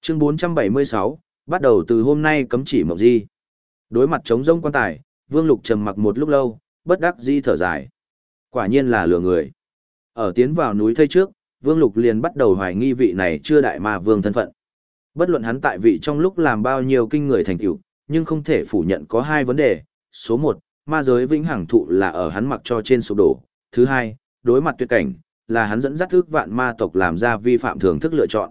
Chương 476, bắt đầu từ hôm nay cấm chỉ mộng di. Đối mặt chống rông quan tài, Vương Lục trầm mặc một lúc lâu, bất đắc di thở dài. Quả nhiên là lừa người. Ở tiến vào núi thây trước, Vương Lục liền bắt đầu hoài nghi vị này chưa đại ma vương thân phận. Bất luận hắn tại vị trong lúc làm bao nhiêu kinh người thành tựu, nhưng không thể phủ nhận có hai vấn đề. Số một, ma giới vĩnh hằng thụ là ở hắn mặc cho trên sụp đổ. Thứ hai, đối mặt tuyệt cảnh, là hắn dẫn dắt ước vạn ma tộc làm ra vi phạm thường thức lựa chọn.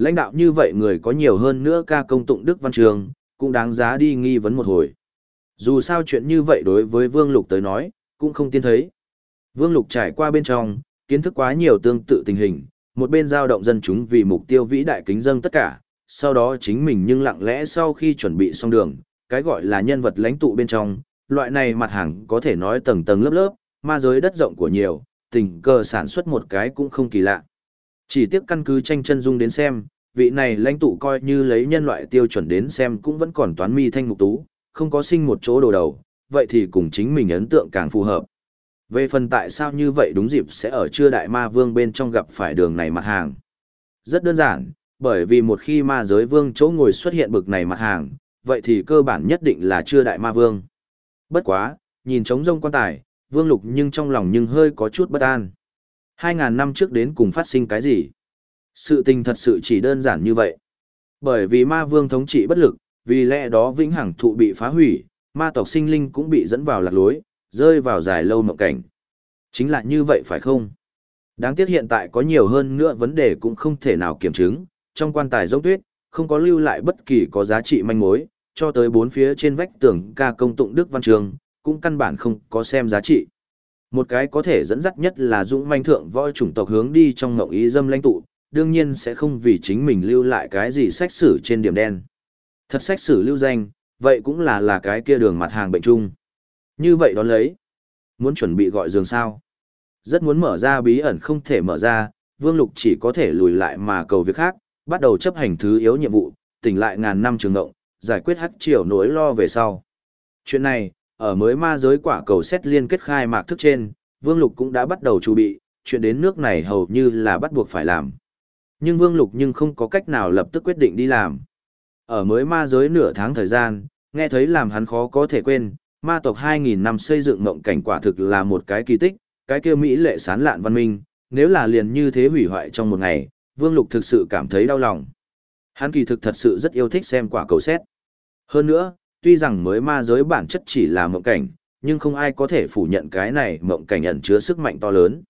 Lãnh đạo như vậy người có nhiều hơn nữa ca công tụng Đức Văn Trường, cũng đáng giá đi nghi vấn một hồi. Dù sao chuyện như vậy đối với Vương Lục tới nói, cũng không tiên thấy. Vương Lục trải qua bên trong, kiến thức quá nhiều tương tự tình hình, một bên giao động dân chúng vì mục tiêu vĩ đại kính dâng tất cả, sau đó chính mình nhưng lặng lẽ sau khi chuẩn bị xong đường, cái gọi là nhân vật lãnh tụ bên trong, loại này mặt hàng có thể nói tầng tầng lớp lớp, ma giới đất rộng của nhiều, tình cờ sản xuất một cái cũng không kỳ lạ. Chỉ tiếc căn cứ tranh chân dung đến xem, vị này lãnh tụ coi như lấy nhân loại tiêu chuẩn đến xem cũng vẫn còn toán mi thanh ngục tú, không có sinh một chỗ đồ đầu, vậy thì cùng chính mình ấn tượng càng phù hợp. Về phần tại sao như vậy đúng dịp sẽ ở chưa đại ma vương bên trong gặp phải đường này mặt hàng. Rất đơn giản, bởi vì một khi ma giới vương chỗ ngồi xuất hiện bực này mặt hàng, vậy thì cơ bản nhất định là chưa đại ma vương. Bất quá, nhìn trống rông quan tài, vương lục nhưng trong lòng nhưng hơi có chút bất an. 2.000 năm trước đến cùng phát sinh cái gì? Sự tình thật sự chỉ đơn giản như vậy. Bởi vì ma vương thống trị bất lực, vì lẽ đó vĩnh hằng thụ bị phá hủy, ma tộc sinh linh cũng bị dẫn vào lạc lối, rơi vào dài lâu mộng cảnh. Chính là như vậy phải không? Đáng tiếc hiện tại có nhiều hơn nữa vấn đề cũng không thể nào kiểm chứng, trong quan tài giống tuyết, không có lưu lại bất kỳ có giá trị manh mối, cho tới bốn phía trên vách tường ca công tụng Đức Văn Trường, cũng căn bản không có xem giá trị. Một cái có thể dẫn dắt nhất là dũng manh thượng voi chủng tộc hướng đi trong ngộng ý dâm lãnh tụ, đương nhiên sẽ không vì chính mình lưu lại cái gì sách sử trên điểm đen. Thật sách sử lưu danh, vậy cũng là là cái kia đường mặt hàng bệnh chung. Như vậy đón lấy. Muốn chuẩn bị gọi giường sao. Rất muốn mở ra bí ẩn không thể mở ra, Vương Lục chỉ có thể lùi lại mà cầu việc khác, bắt đầu chấp hành thứ yếu nhiệm vụ, tỉnh lại ngàn năm trường ngộng, giải quyết hắc triều nỗi lo về sau. Chuyện này, ở mới ma giới quả cầu xét liên kết khai mạc thức trên, Vương Lục cũng đã bắt đầu chuẩn bị, chuyện đến nước này hầu như là bắt buộc phải làm. Nhưng Vương Lục nhưng không có cách nào lập tức quyết định đi làm. Ở mới ma giới nửa tháng thời gian, nghe thấy làm hắn khó có thể quên, ma tộc 2.000 năm xây dựng mộng cảnh quả thực là một cái kỳ tích, cái kia Mỹ lệ sán lạn văn minh, nếu là liền như thế hủy hoại trong một ngày, Vương Lục thực sự cảm thấy đau lòng. Hắn kỳ thực thật sự rất yêu thích xem quả cầu xét. Hơn nữa, tuy rằng mới ma giới bản chất chỉ là mộng cảnh, nhưng không ai có thể phủ nhận cái này mộng cảnh ẩn chứa sức mạnh to lớn.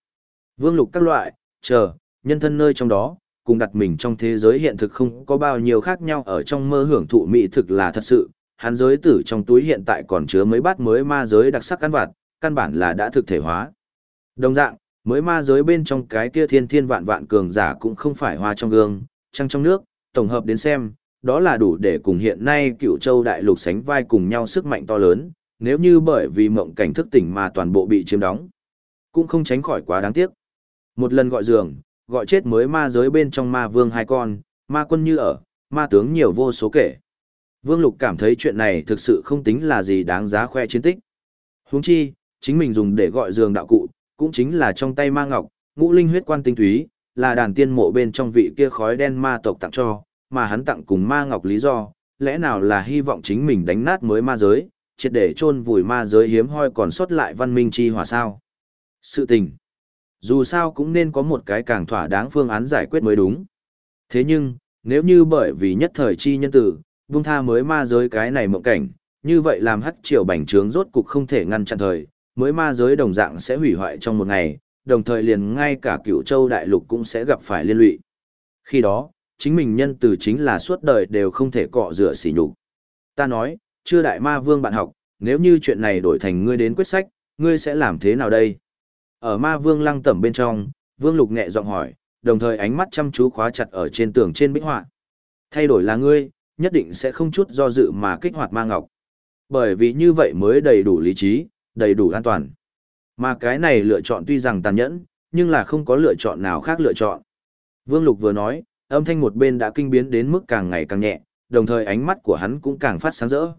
Vương Lục các loại, chờ, nhân thân nơi trong đó, cùng đặt mình trong thế giới hiện thực không có bao nhiêu khác nhau ở trong mơ hưởng thụ mỹ thực là thật sự, hắn giới tử trong túi hiện tại còn chứa mấy bát mới ma giới đặc sắc căn vặt, căn bản là đã thực thể hóa. Đồng dạng, mới ma giới bên trong cái kia thiên thiên vạn vạn cường giả cũng không phải hoa trong gương, trăng trong nước, tổng hợp đến xem, đó là đủ để cùng hiện nay cựu châu đại lục sánh vai cùng nhau sức mạnh to lớn, nếu như bởi vì mộng cảnh thức tỉnh mà toàn bộ bị chiếm đóng, cũng không tránh khỏi quá đáng tiếc. Một lần gọi giường, gọi chết mới ma giới bên trong ma vương hai con, ma quân như ở, ma tướng nhiều vô số kể. Vương Lục cảm thấy chuyện này thực sự không tính là gì đáng giá khoe chiến tích. Huống chi, chính mình dùng để gọi giường đạo cụ, cũng chính là trong tay ma ngọc, ngũ linh huyết quan tinh túy, là đàn tiên mộ bên trong vị kia khói đen ma tộc tặng cho, mà hắn tặng cùng ma ngọc lý do, lẽ nào là hy vọng chính mình đánh nát mới ma giới, triệt để chôn vùi ma giới hiếm hoi còn sót lại văn minh chi hòa sao. Sự tình. Dù sao cũng nên có một cái càng thỏa đáng phương án giải quyết mới đúng. Thế nhưng, nếu như bởi vì nhất thời chi nhân tử, buông tha mới ma giới cái này mộng cảnh, như vậy làm hắc triều bành trướng rốt cục không thể ngăn chặn thời, mới ma giới đồng dạng sẽ hủy hoại trong một ngày, đồng thời liền ngay cả cựu châu đại lục cũng sẽ gặp phải liên lụy. Khi đó, chính mình nhân từ chính là suốt đời đều không thể cọ rửa sỉ nhục. Ta nói, chưa đại ma vương bạn học, nếu như chuyện này đổi thành ngươi đến quyết sách, ngươi sẽ làm thế nào đây? Ở ma vương lăng tẩm bên trong, vương lục nhẹ giọng hỏi, đồng thời ánh mắt chăm chú khóa chặt ở trên tường trên bích họa. Thay đổi là ngươi, nhất định sẽ không chút do dự mà kích hoạt ma ngọc. Bởi vì như vậy mới đầy đủ lý trí, đầy đủ an toàn. Mà cái này lựa chọn tuy rằng tàn nhẫn, nhưng là không có lựa chọn nào khác lựa chọn. Vương Lục vừa nói, âm thanh một bên đã kinh biến đến mức càng ngày càng nhẹ, đồng thời ánh mắt của hắn cũng càng phát sáng rỡ.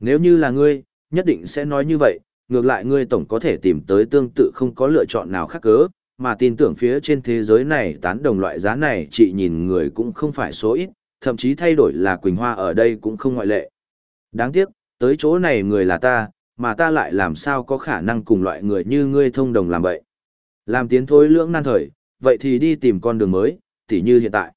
Nếu như là ngươi, nhất định sẽ nói như vậy, ngược lại ngươi tổng có thể tìm tới tương tự không có lựa chọn nào khác cớ, mà tin tưởng phía trên thế giới này tán đồng loại giá này chị nhìn người cũng không phải số ít, thậm chí thay đổi là Quỳnh Hoa ở đây cũng không ngoại lệ. Đáng tiếc, tới chỗ này người là ta, mà ta lại làm sao có khả năng cùng loại người như ngươi thông đồng làm vậy. Làm tiến thối lưỡng nan thời, vậy thì đi tìm con đường mới, tỉ như hiện tại.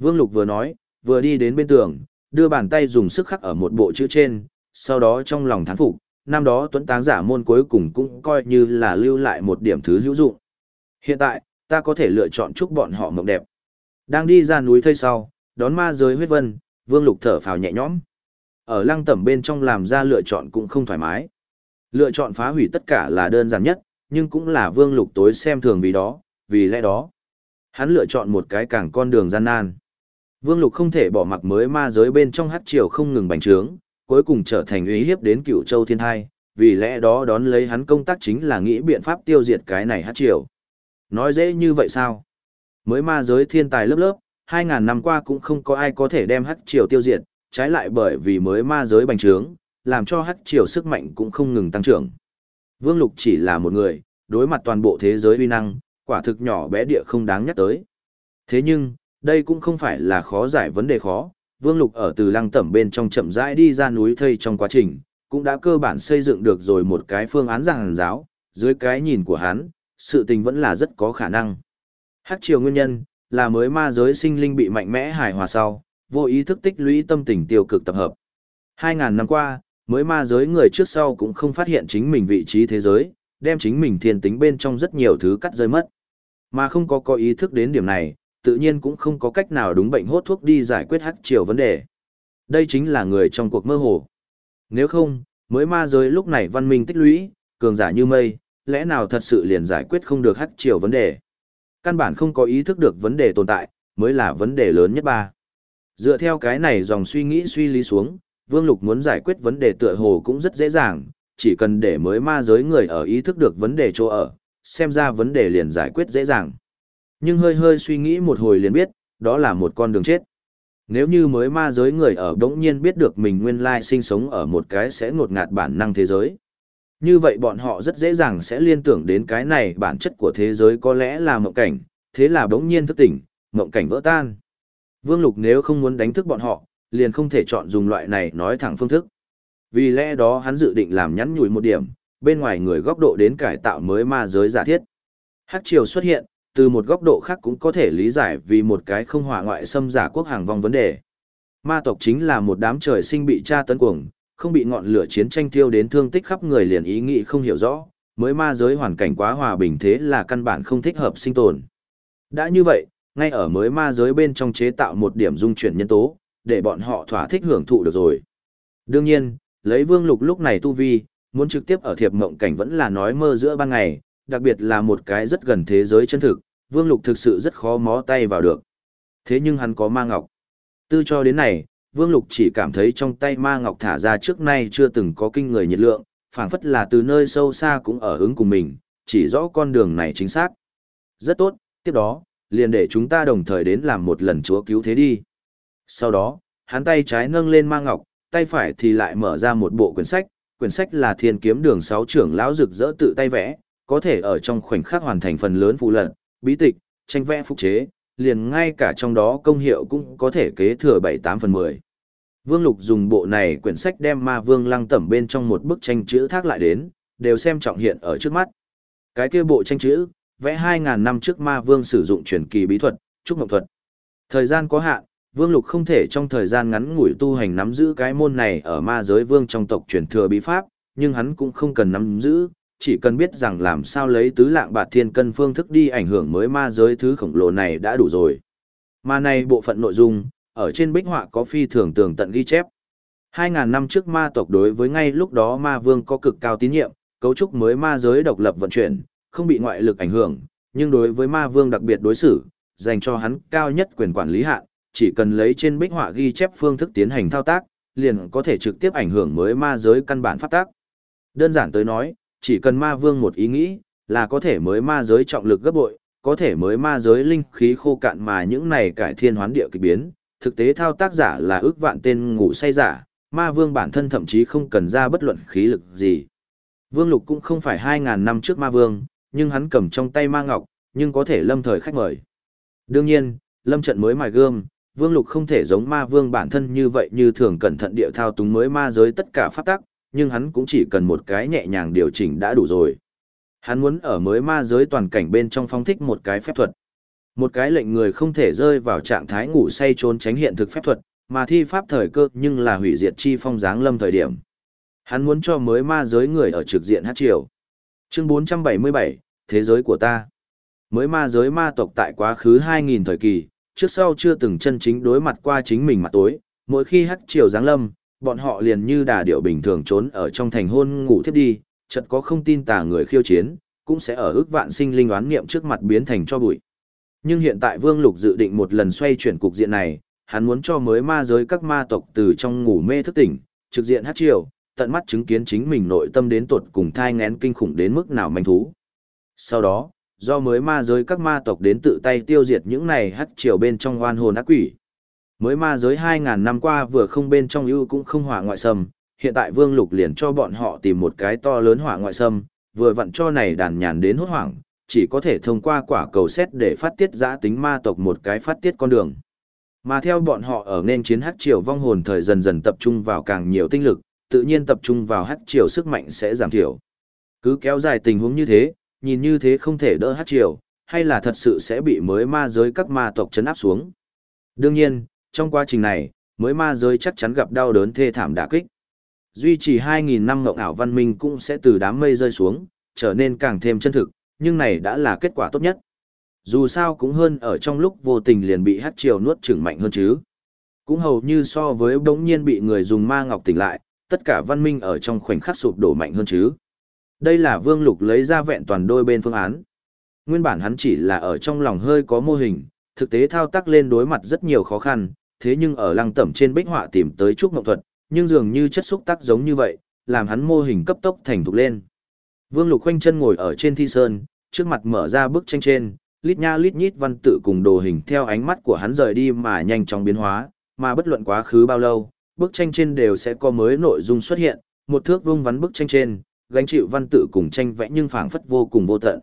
Vương Lục vừa nói, vừa đi đến bên tường, đưa bàn tay dùng sức khắc ở một bộ chữ trên, sau đó trong lòng thán phục, năm đó tuấn táng giả môn cuối cùng cũng coi như là lưu lại một điểm thứ hữu dụng. Hiện tại, ta có thể lựa chọn chúc bọn họ mộng đẹp. Đang đi ra núi thây sau, đón ma giới huyết vân, Vương Lục thở phào nhẹ nhõm. Ở lăng tẩm bên trong làm ra lựa chọn cũng không thoải mái. Lựa chọn phá hủy tất cả là đơn giản nhất, nhưng cũng là Vương Lục tối xem thường vì đó, vì lẽ đó. Hắn lựa chọn một cái càng con đường gian nan. Vương Lục không thể bỏ mặc mới ma giới bên trong hắc triều không ngừng bành trướng, cuối cùng trở thành uy hiếp đến cửu châu thiên hai. vì lẽ đó đón lấy hắn công tác chính là nghĩ biện pháp tiêu diệt cái này hắc triều. Nói dễ như vậy sao? Mới ma giới thiên tài lớp lớp, 2000 năm qua cũng không có ai có thể đem hắc triều tiêu diệt, trái lại bởi vì mới ma giới bành trướng, làm cho hắc triều sức mạnh cũng không ngừng tăng trưởng. Vương Lục chỉ là một người, đối mặt toàn bộ thế giới uy năng, quả thực nhỏ bé địa không đáng nhắc tới. Thế nhưng, đây cũng không phải là khó giải vấn đề khó, Vương Lục ở từ lăng tẩm bên trong chậm rãi đi ra núi thây trong quá trình, cũng đã cơ bản xây dựng được rồi một cái phương án giảng giáo, dưới cái nhìn của hắn, sự tình vẫn là rất có khả năng. Hắc triều nguyên nhân, là mới ma giới sinh linh bị mạnh mẽ hài hòa sau, vô ý thức tích lũy tâm tình tiêu cực tập hợp. 2.000 năm qua, mới ma giới người trước sau cũng không phát hiện chính mình vị trí thế giới, đem chính mình thiên tính bên trong rất nhiều thứ cắt rơi mất. Mà không có có ý thức đến điểm này, tự nhiên cũng không có cách nào đúng bệnh hốt thuốc đi giải quyết hắc triều vấn đề. Đây chính là người trong cuộc mơ hồ. Nếu không, mới ma giới lúc này văn minh tích lũy, cường giả như mây, lẽ nào thật sự liền giải quyết không được hắc triều vấn đề. Căn bản không có ý thức được vấn đề tồn tại, mới là vấn đề lớn nhất ba. Dựa theo cái này dòng suy nghĩ suy lý xuống, Vương Lục muốn giải quyết vấn đề tựa hồ cũng rất dễ dàng, chỉ cần để mới ma giới người ở ý thức được vấn đề chỗ ở, xem ra vấn đề liền giải quyết dễ dàng. Nhưng hơi hơi suy nghĩ một hồi liền biết, đó là một con đường chết. Nếu như mới ma giới người ở đống nhiên biết được mình nguyên lai sinh sống ở một cái sẽ ngột ngạt bản năng thế giới. Như vậy bọn họ rất dễ dàng sẽ liên tưởng đến cái này bản chất của thế giới có lẽ là mộng cảnh, thế là đống nhiên thức tỉnh, mộng cảnh vỡ tan. Vương Lục nếu không muốn đánh thức bọn họ, liền không thể chọn dùng loại này nói thẳng phương thức. Vì lẽ đó hắn dự định làm nhắn nhủi một điểm, bên ngoài người góc độ đến cải tạo mới ma giới giả thiết. Hắc triều xuất hiện, từ một góc độ khác cũng có thể lý giải vì một cái không hỏa ngoại xâm giả quốc hàng vong vấn đề. Ma tộc chính là một đám trời sinh bị tra tấn cuồng, không bị ngọn lửa chiến tranh tiêu đến thương tích khắp người liền ý nghĩ không hiểu rõ, mới ma giới hoàn cảnh quá hòa bình thế là căn bản không thích hợp sinh tồn. Đã như vậy, ngay ở mới ma giới bên trong chế tạo một điểm dung chuyển nhân tố, để bọn họ thỏa thích hưởng thụ được rồi. Đương nhiên, lấy vương lục lúc này tu vi, muốn trực tiếp ở thiệp mộng cảnh vẫn là nói mơ giữa ban ngày, đặc biệt là một cái rất gần thế giới chân thực, vương lục thực sự rất khó mó tay vào được. Thế nhưng hắn có ma ngọc. Tư cho đến này, vương lục chỉ cảm thấy trong tay ma ngọc thả ra trước nay chưa từng có kinh người nhiệt lượng, phảng phất là từ nơi sâu xa cũng ở hướng cùng mình, chỉ rõ con đường này chính xác. Rất tốt, tiếp đó, liền để chúng ta đồng thời đến làm một lần chúa cứu thế đi. Sau đó, hắn tay trái nâng lên ma ngọc, tay phải thì lại mở ra một bộ quyển sách, quyển sách là thiên kiếm đường sáu trưởng lão rực rỡ tự tay vẽ, có thể ở trong khoảnh khắc hoàn thành phần lớn phụ lận, bí tịch, tranh vẽ phục chế, liền ngay cả trong đó công hiệu cũng có thể kế thừa 7-8 phần 10. Vương Lục dùng bộ này quyển sách đem ma vương lăng tẩm bên trong một bức tranh chữ thác lại đến, đều xem trọng hiện ở trước mắt. Cái kia bộ tranh chữ, vẽ 2.000 năm trước ma vương sử dụng truyền kỳ bí thuật, trúc ngọc thuật. Thời gian có hạn, Vương Lục không thể trong thời gian ngắn ngủi tu hành nắm giữ cái môn này ở ma giới vương trong tộc truyền thừa bí pháp, nhưng hắn cũng không cần nắm giữ, chỉ cần biết rằng làm sao lấy tứ lạng bạt thiên cân phương thức đi ảnh hưởng mới ma giới thứ khổng lồ này đã đủ rồi. Mà này bộ phận nội dung, ở trên bích họa có phi thường tường tận ghi chép. 2.000 năm trước ma tộc đối với ngay lúc đó ma vương có cực cao tín nhiệm, cấu trúc mới ma giới độc lập vận chuyển, không bị ngoại lực ảnh hưởng, nhưng đối với ma vương đặc biệt đối xử, dành cho hắn cao nhất quyền quản lý hạn, chỉ cần lấy trên bích họa ghi chép phương thức tiến hành thao tác, liền có thể trực tiếp ảnh hưởng mới ma giới căn bản pháp tác. Đơn giản tới nói, chỉ cần ma vương một ý nghĩ, là có thể mới ma giới trọng lực gấp bội, có thể mới ma giới linh khí khô cạn mà những này cải thiên hoán địa kỳ biến, thực tế thao tác giả là ước vạn tên ngủ say giả, ma vương bản thân thậm chí không cần ra bất luận khí lực gì. Vương Lục cũng không phải 2.000 năm trước ma vương, nhưng hắn cầm trong tay ma ngọc, nhưng có thể lâm thời khách mời. Đương nhiên, lâm trận mới mài gương, Vương Lục không thể giống ma vương bản thân như vậy như thường cẩn thận địa thao túng mới ma giới tất cả pháp tắc, nhưng hắn cũng chỉ cần một cái nhẹ nhàng điều chỉnh đã đủ rồi. Hắn muốn ở mới ma giới toàn cảnh bên trong phong thích một cái phép thuật. Một cái lệnh người không thể rơi vào trạng thái ngủ say trốn tránh hiện thực phép thuật, mà thi pháp thời cơ nhưng là hủy diệt chi phong dáng lâm thời điểm. Hắn muốn cho mới ma giới người ở trực diện hát triều. Chương 477, Thế giới của ta. Mới ma giới ma tộc tại quá khứ 2.000 thời kỳ, trước sau chưa từng chân chính đối mặt qua chính mình mặt tối, mỗi khi hát triều giáng lâm, bọn họ liền như đà điệu bình thường trốn ở trong thành hôn ngủ thiếp đi, chợt có không tin tà người khiêu chiến, cũng sẽ ở ước vạn sinh linh oán niệm trước mặt biến thành cho bụi. Nhưng hiện tại Vương Lục dự định một lần xoay chuyển cục diện này, hắn muốn cho mới ma giới các ma tộc từ trong ngủ mê thức tỉnh, trực diện hát triều, tận mắt chứng kiến chính mình nội tâm đến tuột cùng thai ngén kinh khủng đến mức nào manh thú. Sau đó, do mới ma giới các ma tộc đến tự tay tiêu diệt những này hát triều bên trong oan hồn ác quỷ. Mới ma giới 2.000 năm qua vừa không bên trong ưu cũng không hỏa ngoại sâm, hiện tại vương lục liền cho bọn họ tìm một cái to lớn hỏa ngoại sâm, vừa vặn cho này đàn nhàn đến hốt hoảng, chỉ có thể thông qua quả cầu xét để phát tiết giã tính ma tộc một cái phát tiết con đường. Mà theo bọn họ ở nên chiến hắc triều vong hồn thời dần dần tập trung vào càng nhiều tinh lực, tự nhiên tập trung vào hắc triều sức mạnh sẽ giảm thiểu. Cứ kéo dài tình huống như thế, nhìn như thế không thể đỡ hắc triều, hay là thật sự sẽ bị mới ma giới các ma tộc chấn áp xuống. Đương nhiên, trong quá trình này, mới ma giới chắc chắn gặp đau đớn thê thảm đả kích. Duy trì 2.000 năm ngộng ảo văn minh cũng sẽ từ đám mây rơi xuống, trở nên càng thêm chân thực, nhưng này đã là kết quả tốt nhất. dù sao cũng hơn ở trong lúc vô tình liền bị hát triều nuốt chửng mạnh hơn chứ. Cũng hầu như so với đống nhiên bị người dùng ma ngọc tỉnh lại, tất cả văn minh ở trong khoảnh khắc sụp đổ mạnh hơn chứ. Đây là Vương Lục lấy ra vẹn toàn đôi bên phương án. Nguyên bản hắn chỉ là ở trong lòng hơi có mô hình, thực tế thao tác lên đối mặt rất nhiều khó khăn, thế nhưng ở lăng tẩm trên bích họa tìm tới trúc ngọc thuật, nhưng dường như chất xúc tác giống như vậy, làm hắn mô hình cấp tốc thành thục lên. Vương Lục khoanh chân ngồi ở trên thi sơn, trước mặt mở ra bức tranh trên, lít nha lít nhít văn tự cùng đồ hình theo ánh mắt của hắn rời đi mà nhanh chóng biến hóa, mà bất luận quá khứ bao lâu, bức tranh trên đều sẽ có mới nội dung xuất hiện, một thước vuông vắn bức tranh trên, gánh chịu văn tự cùng tranh vẽ nhưng phảng phất vô cùng vô tận.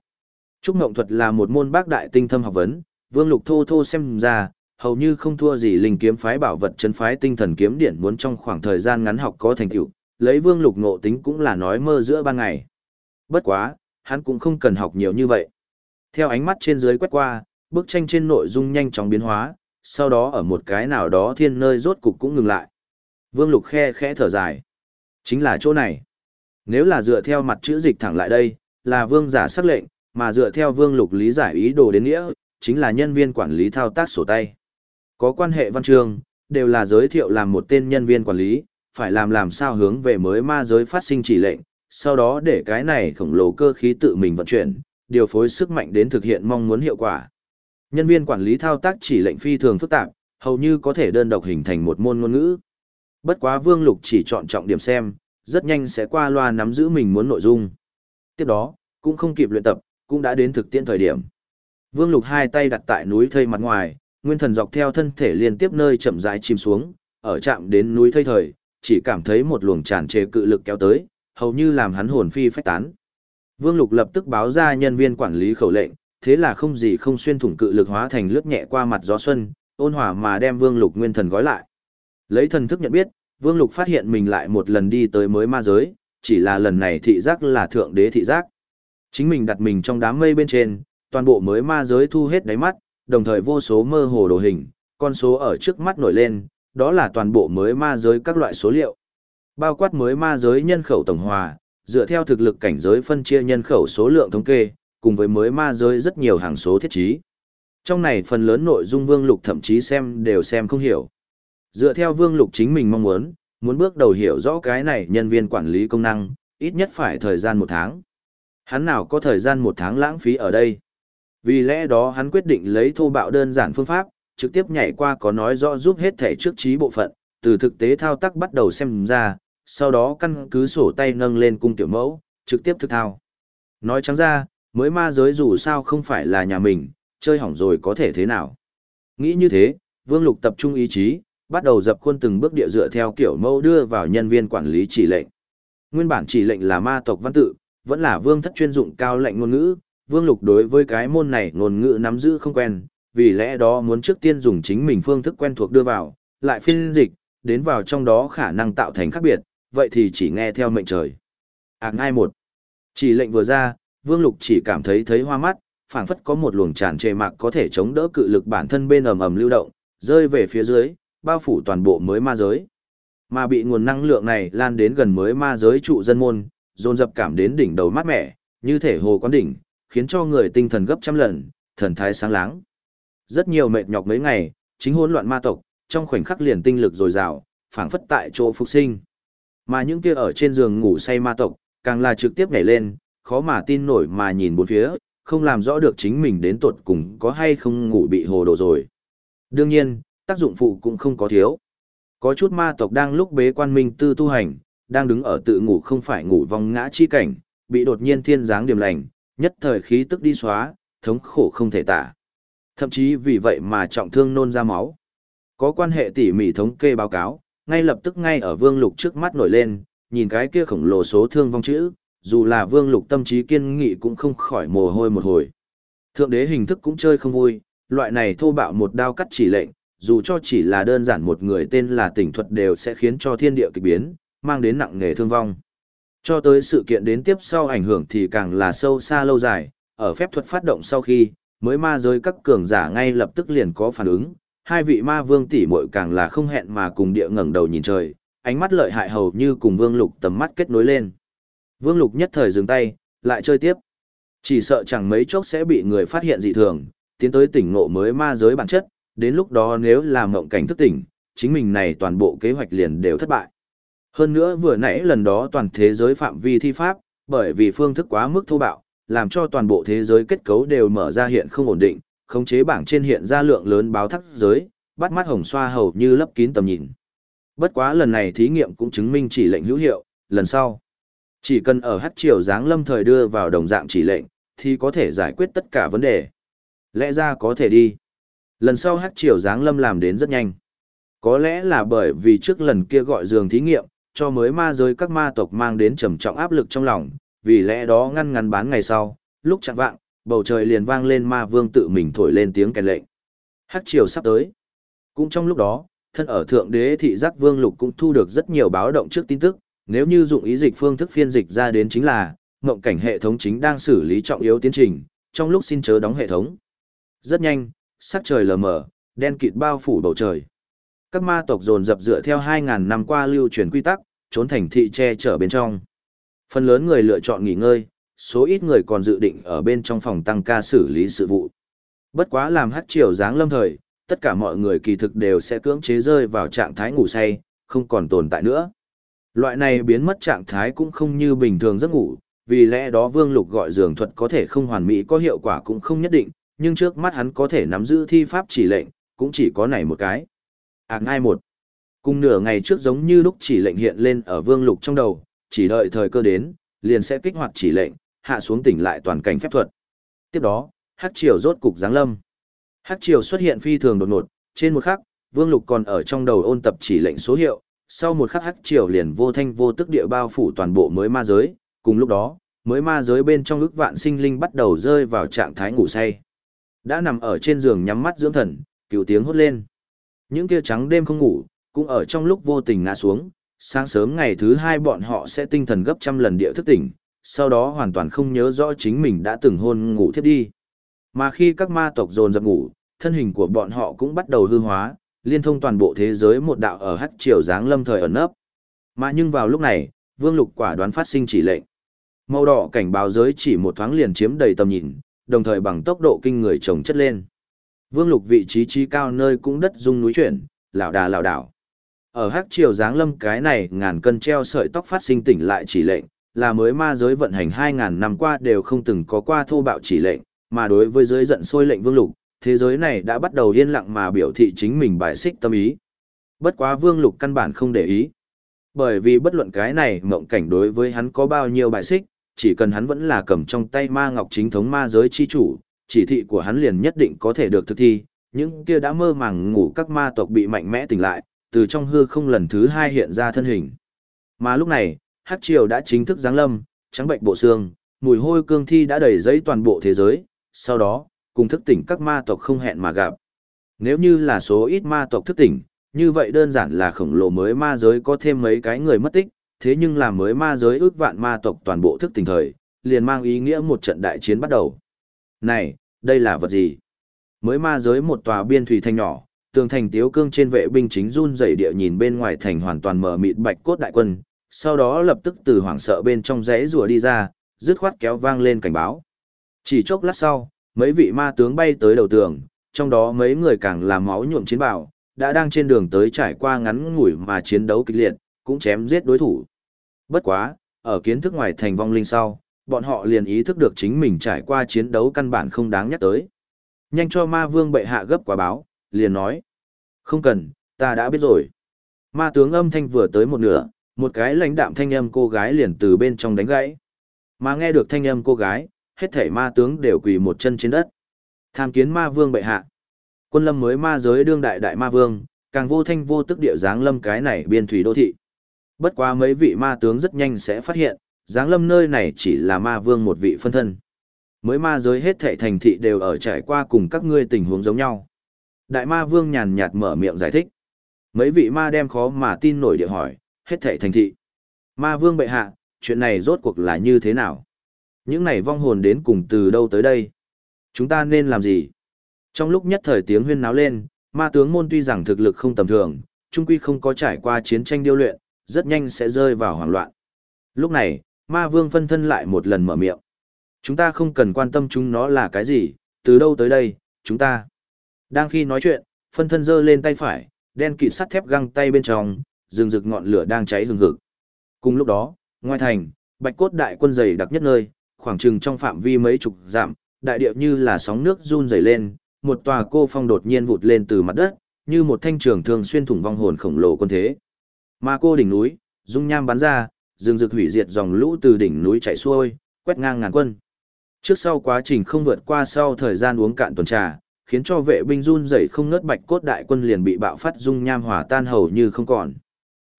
Trúc Mộng thuật là một môn bác đại tinh thâm học vấn, Vương Lục thô thô xem ra, hầu như không thua gì linh kiếm phái bảo vật chân phái tinh thần kiếm điển muốn trong khoảng thời gian ngắn học có thành tựu, lấy Vương Lục ngộ tính cũng là nói mơ giữa ban ngày. Bất quá, hắn cũng không cần học nhiều như vậy. Theo ánh mắt trên dưới quét qua, bức tranh trên nội dung nhanh chóng biến hóa, sau đó ở một cái nào đó thiên nơi rốt cục cũng ngừng lại. Vương Lục khe khẽ thở dài. Chính là chỗ này. Nếu là dựa theo mặt chữ dịch thẳng lại đây, là vương giả sắc lệnh, mà dựa theo vương lục lý giải ý đồ đến nghĩa, chính là nhân viên quản lý thao tác sổ tay. Có quan hệ văn chương, đều là giới thiệu làm một tên nhân viên quản lý, phải làm làm sao hướng về mới ma giới phát sinh chỉ lệnh, sau đó để cái này khổng lồ cơ khí tự mình vận chuyển, điều phối sức mạnh đến thực hiện mong muốn hiệu quả. Nhân viên quản lý thao tác chỉ lệnh phi thường phức tạp, hầu như có thể đơn độc hình thành một môn ngôn ngữ. Bất quá Vương Lục chỉ chọn trọng điểm xem, rất nhanh sẽ qua loa nắm giữ mình muốn nội dung. Tiếp đó, cũng không kịp luyện tập, cũng đã đến thực tiễn thời điểm. Vương Lục hai tay đặt tại núi thây mặt ngoài, nguyên thần dọc theo thân thể liên tiếp nơi chậm rãi chìm xuống, ở chạm đến núi thây thời, chỉ cảm thấy một luồng tràn trề cự lực kéo tới, hầu như làm hắn hồn phi phách tán. Vương Lục lập tức báo ra nhân viên quản lý khẩu lệnh, thế là không gì không xuyên thủng cự lực hóa thành lướt nhẹ qua mặt gió xuân, ôn hòa mà đem Vương Lục nguyên thần gói lại. Lấy thần thức nhận biết, Vương Lục phát hiện mình lại một lần đi tới mới ma giới, chỉ là lần này thị giác là thượng đế thị giác. Chính mình đặt mình trong đám mây bên trên, toàn bộ mới ma giới thu hết đáy mắt, đồng thời vô số mơ hồ đồ hình, con số ở trước mắt nổi lên, đó là toàn bộ mới ma giới các loại số liệu. Bao quát mới ma giới nhân khẩu tổng hòa, dựa theo thực lực cảnh giới phân chia nhân khẩu số lượng thống kê, cùng với mới ma giới rất nhiều hàng số thiết trí. Trong này phần lớn nội dung Vương Lục thậm chí xem đều xem không hiểu. Dựa theo Vương Lục chính mình mong muốn, muốn bước đầu hiểu rõ cái này nhân viên quản lý công năng, ít nhất phải thời gian một tháng. Hắn nào có thời gian một tháng lãng phí ở đây. Vì lẽ đó hắn quyết định lấy thô bạo đơn giản phương pháp, trực tiếp nhảy qua có nói rõ giúp hết thể trước trí bộ phận, từ thực tế thao tác bắt đầu xem ra, sau đó căn cứ sổ tay nâng lên cung tiểu mẫu, trực tiếp thực thao. Nói trắng ra, mới ma giới dù sao không phải là nhà mình, chơi hỏng rồi có thể thế nào. Nghĩ như thế, Vương Lục tập trung ý chí, bắt đầu dập khuôn từng bước địa dựa theo kiểu mẫu đưa vào nhân viên quản lý chỉ lệnh. Nguyên bản chỉ lệnh là ma tộc văn tự, vẫn là vương thất chuyên dụng cao lệnh ngôn ngữ, vương lục đối với cái môn này ngôn ngữ nắm giữ không quen, vì lẽ đó muốn trước tiên dùng chính mình phương thức quen thuộc đưa vào, lại phiên dịch, đến vào trong đó khả năng tạo thành khác biệt, vậy thì chỉ nghe theo mệnh trời. Ác ngay một. Chỉ lệnh vừa ra, vương lục chỉ cảm thấy thấy hoa mắt, phảng phất có một luồng tràn trề mạc có thể chống đỡ cự lực bản thân bên ầm ầm lưu động, rơi về phía dưới, bao phủ toàn bộ mới ma giới. Mà bị nguồn năng lượng này lan đến gần mới ma giới trụ dân môn, dồn dập cảm đến đỉnh đầu mát mẻ, như thể hồ quán đỉnh, khiến cho người tinh thần gấp trăm lần, thần thái sáng láng. Rất nhiều mệt nhọc mấy ngày, chính hỗn loạn ma tộc, trong khoảnh khắc liền tinh lực dồi dào, phảng phất tại chỗ phục sinh. Mà những kia ở trên giường ngủ say ma tộc, càng là trực tiếp nhảy lên, khó mà tin nổi mà nhìn bốn phía, không làm rõ được chính mình đến tuột cùng có hay không ngủ bị hồ đồ rồi. Đương nhiên, tác dụng phụ cũng không có thiếu. Có chút ma tộc đang lúc bế quan minh tư tu hành, đang đứng ở tự ngủ không phải ngủ vong ngã chi cảnh, bị đột nhiên thiên giáng điểm lành, nhất thời khí tức đi xóa, thống khổ không thể tả. Thậm chí vì vậy mà trọng thương nôn ra máu. Có quan hệ tỉ mỉ thống kê báo cáo, ngay lập tức ngay ở vương lục trước mắt nổi lên, nhìn cái kia khổng lồ số thương vong chữ, dù là vương lục tâm trí kiên nghị cũng không khỏi mồ hôi một hồi. Thượng đế hình thức cũng chơi không vui, loại này thô bạo một đao cắt chỉ lệnh, dù cho chỉ là đơn giản một người tên là tỉnh thuật đều sẽ khiến cho thiên địa kịch biến, mang đến nặng nề thương vong. Cho tới sự kiện đến tiếp sau ảnh hưởng thì càng là sâu xa lâu dài, ở phép thuật phát động sau khi, mới ma giới các cường giả ngay lập tức liền có phản ứng, hai vị ma vương tỷ muội càng là không hẹn mà cùng địa ngẩng đầu nhìn trời, ánh mắt lợi hại hầu như cùng vương lục tầm mắt kết nối lên. Vương lục nhất thời dừng tay, lại chơi tiếp. Chỉ sợ chẳng mấy chốc sẽ bị người phát hiện dị thường, tiến tới tỉnh ngộ mới ma giới bản chất, đến lúc đó nếu là mộng cảnh thức tỉnh, chính mình này toàn bộ kế hoạch liền đều thất bại. Hơn nữa vừa nãy lần đó toàn thế giới phạm vi thi pháp, bởi vì phương thức quá mức thô bạo, làm cho toàn bộ thế giới kết cấu đều mở ra hiện không ổn định, khống chế bảng trên hiện ra lượng lớn báo thắc giới, bắt mắt hồng xoa hầu như lấp kín tầm nhìn. Bất quá lần này thí nghiệm cũng chứng minh chỉ lệnh hữu hiệu, lần sau. Chỉ cần ở hắc triều giáng lâm thời đưa vào đồng dạng chỉ lệnh, thì có thể giải quyết tất cả vấn đề. Lẽ ra có thể đi. Lần sau hắc triều giáng lâm làm đến rất nhanh. Có lẽ là bởi vì trước lần kia gọi giường thí nghiệm, cho mới ma giới các ma tộc mang đến trầm trọng áp lực trong lòng, vì lẽ đó ngăn ngắn bán ngày sau, lúc chẳng vạng, bầu trời liền vang lên ma vương tự mình thổi lên tiếng kèn lệnh. Hắc triều sắp tới. Cũng trong lúc đó, thân ở thượng đế thị giác vương lục cũng thu được rất nhiều báo động trước tin tức, nếu như dụng ý dịch phương thức phiên dịch ra đến chính là, ngộng cảnh hệ thống chính đang xử lý trọng yếu tiến trình, trong lúc xin chớ đóng hệ thống. Rất nhanh, sắc trời lờ mờ, đen kịt bao phủ bầu trời. Các ma tộc dồn dập dựa theo 2000 năm qua lưu truyền quy tắc, trốn thành thị che chở bên trong. Phần lớn người lựa chọn nghỉ ngơi, số ít người còn dự định ở bên trong phòng tăng ca xử lý sự vụ. Bất quá làm hát chiều dáng lâm thời, tất cả mọi người kỳ thực đều sẽ cưỡng chế rơi vào trạng thái ngủ say, không còn tồn tại nữa. Loại này biến mất trạng thái cũng không như bình thường giấc ngủ, vì lẽ đó Vương Lục gọi giường thuật có thể không hoàn mỹ có hiệu quả cũng không nhất định, nhưng trước mắt hắn có thể nắm giữ thi pháp chỉ lệnh, cũng chỉ có này một cái. À, Ảng ai một. Cùng nửa ngày trước giống như lúc chỉ lệnh hiện lên ở Vương Lục trong đầu, chỉ đợi thời cơ đến, liền sẽ kích hoạt chỉ lệnh, hạ xuống tỉnh lại toàn cảnh phép thuật. Tiếp đó, Hắc Triều rốt cục giáng lâm. Hắc Triều xuất hiện phi thường đột ngột, trên một khắc, Vương Lục còn ở trong đầu ôn tập chỉ lệnh số hiệu, sau một khắc Hắc Triều liền vô thanh vô tức địa bao phủ toàn bộ mới ma giới, cùng lúc đó, mới ma giới bên trong ức vạn sinh linh bắt đầu rơi vào trạng thái ngủ say. Đã nằm ở trên giường nhắm mắt dưỡng thần, cựu tiếng hốt lên. Những kia trắng đêm không ngủ, cũng ở trong lúc vô tình ngã xuống, sáng sớm ngày thứ hai bọn họ sẽ tinh thần gấp trăm lần địa thức tỉnh, sau đó hoàn toàn không nhớ rõ chính mình đã từng hôn ngủ thiếp đi. Mà khi các ma tộc dồn dập ngủ, thân hình của bọn họ cũng bắt đầu hư hóa, liên thông toàn bộ thế giới một đạo ở hắc triều dáng lâm thời ẩn nấp. Mà nhưng vào lúc này, Vương Lục quả đoán phát sinh chỉ lệnh. Màu đỏ cảnh báo giới chỉ một thoáng liền chiếm đầy tầm nhìn, đồng thời bằng tốc độ kinh người chồng chất lên. Vương Lục vị trí trí cao nơi cũng đất rung núi chuyển, lảo đà lảo đảo. Ở hắc triều giáng lâm cái này ngàn cân treo sợi tóc phát sinh tỉnh lại chỉ lệnh, là mới ma giới vận hành 2.000 năm qua đều không từng có qua thô bạo chỉ lệnh, mà đối với giới giận sôi lệnh vương lục, thế giới này đã bắt đầu yên lặng mà biểu thị chính mình bài xích tâm ý. Bất quá vương lục căn bản không để ý. Bởi vì bất luận cái này mộng cảnh đối với hắn có bao nhiêu bài xích, chỉ cần hắn vẫn là cầm trong tay ma ngọc chính thống ma giới chi chủ, chỉ thị của hắn liền nhất định có thể được thực thi, những kia đã mơ màng ngủ các ma tộc bị mạnh mẽ tỉnh lại, từ trong hư không lần thứ hai hiện ra thân hình. Mà lúc này, Hắc Triều đã chính thức giáng lâm, trắng bệnh bộ xương, mùi hôi cương thi đã đầy giấy toàn bộ thế giới, sau đó, cùng thức tỉnh các ma tộc không hẹn mà gặp. Nếu như là số ít ma tộc thức tỉnh, như vậy đơn giản là khổng lồ mới ma giới có thêm mấy cái người mất tích, thế nhưng là mới ma giới ước vạn ma tộc toàn bộ thức tỉnh thời, liền mang ý nghĩa một trận đại chiến bắt đầu. Này, đây là vật gì? Mới ma giới một tòa biên thủy thành nhỏ, tường thành tiếu cương trên vệ binh chính run dậy địa nhìn bên ngoài thành hoàn toàn mở mịt bạch cốt đại quân, sau đó lập tức từ hoảng sợ bên trong rẽ rùa đi ra, dứt khoát kéo vang lên cảnh báo. Chỉ chốc lát sau, mấy vị ma tướng bay tới đầu tường, trong đó mấy người càng làm máu nhuộm chiến bào, đã đang trên đường tới trải qua ngắn ngủi mà chiến đấu kịch liệt, cũng chém giết đối thủ. Bất quá, ở kiến thức ngoài thành vong linh sau, bọn họ liền ý thức được chính mình trải qua chiến đấu căn bản không đáng nhắc tới. Nhanh cho ma vương bệ hạ gấp quả báo, liền nói. Không cần, ta đã biết rồi. Ma tướng âm thanh vừa tới một nửa, một cái lãnh đạm thanh âm cô gái liền từ bên trong đánh gãy. Mà nghe được thanh âm cô gái, hết thảy ma tướng đều quỳ một chân trên đất. Tham kiến ma vương bệ hạ. Quân lâm mới ma giới đương đại đại ma vương, càng vô thanh vô tức địa dáng lâm cái này biên thủy đô thị. Bất quá mấy vị ma tướng rất nhanh sẽ phát hiện, dáng lâm nơi này chỉ là ma vương một vị phân thân. Mới ma giới hết thảy thành thị đều ở trải qua cùng các ngươi tình huống giống nhau. Đại ma vương nhàn nhạt mở miệng giải thích. Mấy vị ma đem khó mà tin nổi địa hỏi, hết thảy thành thị. Ma vương bệ hạ, chuyện này rốt cuộc là như thế nào? Những này vong hồn đến cùng từ đâu tới đây? Chúng ta nên làm gì? Trong lúc nhất thời tiếng huyên náo lên, ma tướng môn tuy rằng thực lực không tầm thường, trung quy không có trải qua chiến tranh điêu luyện, rất nhanh sẽ rơi vào hoảng loạn. Lúc này, ma vương phân thân lại một lần mở miệng. Chúng ta không cần quan tâm chúng nó là cái gì, từ đâu tới đây, chúng ta. Đang khi nói chuyện, phân thân giơ lên tay phải, đen kịt sắt thép găng tay bên trong, rừng rực ngọn lửa đang cháy hừng hực. Cùng lúc đó, ngoài thành, bạch cốt đại quân dày đặc nhất nơi, khoảng chừng trong phạm vi mấy chục dặm, đại địa như là sóng nước run rẩy lên, một tòa cô phong đột nhiên vụt lên từ mặt đất, như một thanh trường thường xuyên thủng vong hồn khổng lồ quân thế. Mà cô đỉnh núi, dung nham bắn ra, rừng rực hủy diệt dòng lũ từ đỉnh núi chảy xuôi, quét ngang ngàn quân. Trước sau quá trình không vượt qua sau thời gian uống cạn tuần trà, khiến cho vệ binh run rẩy không ngớt bạch cốt đại quân liền bị bạo phát dung nham hỏa tan hầu như không còn.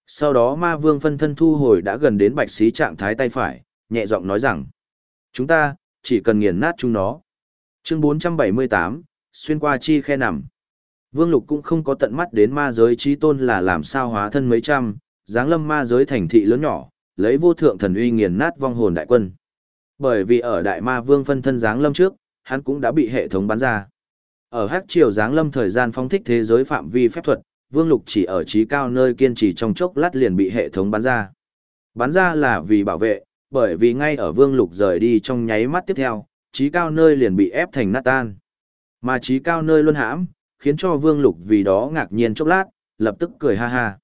Sau đó ma vương phân thân thu hồi đã gần đến bạch xí trạng thái tay phải, nhẹ giọng nói rằng, chúng ta, chỉ cần nghiền nát chúng nó. Chương 478, xuyên qua chi khe nằm. Vương Lục cũng không có tận mắt đến ma giới trí tôn là làm sao hóa thân mấy trăm, dáng lâm ma giới thành thị lớn nhỏ, lấy vô thượng thần uy nghiền nát vong hồn đại quân. Bởi vì ở đại ma vương phân thân dáng lâm trước, hắn cũng đã bị hệ thống bắn ra. Ở hắc triều dáng lâm thời gian phóng thích thế giới phạm vi phép thuật, Vương Lục chỉ ở trí cao nơi kiên trì trong chốc lát liền bị hệ thống bắn ra. Bắn ra là vì bảo vệ, bởi vì ngay ở Vương Lục rời đi trong nháy mắt tiếp theo, trí cao nơi liền bị ép thành nát tan. Mà trí cao nơi luôn hãm, khiến cho Vương Lục vì đó ngạc nhiên chốc lát, lập tức cười ha ha.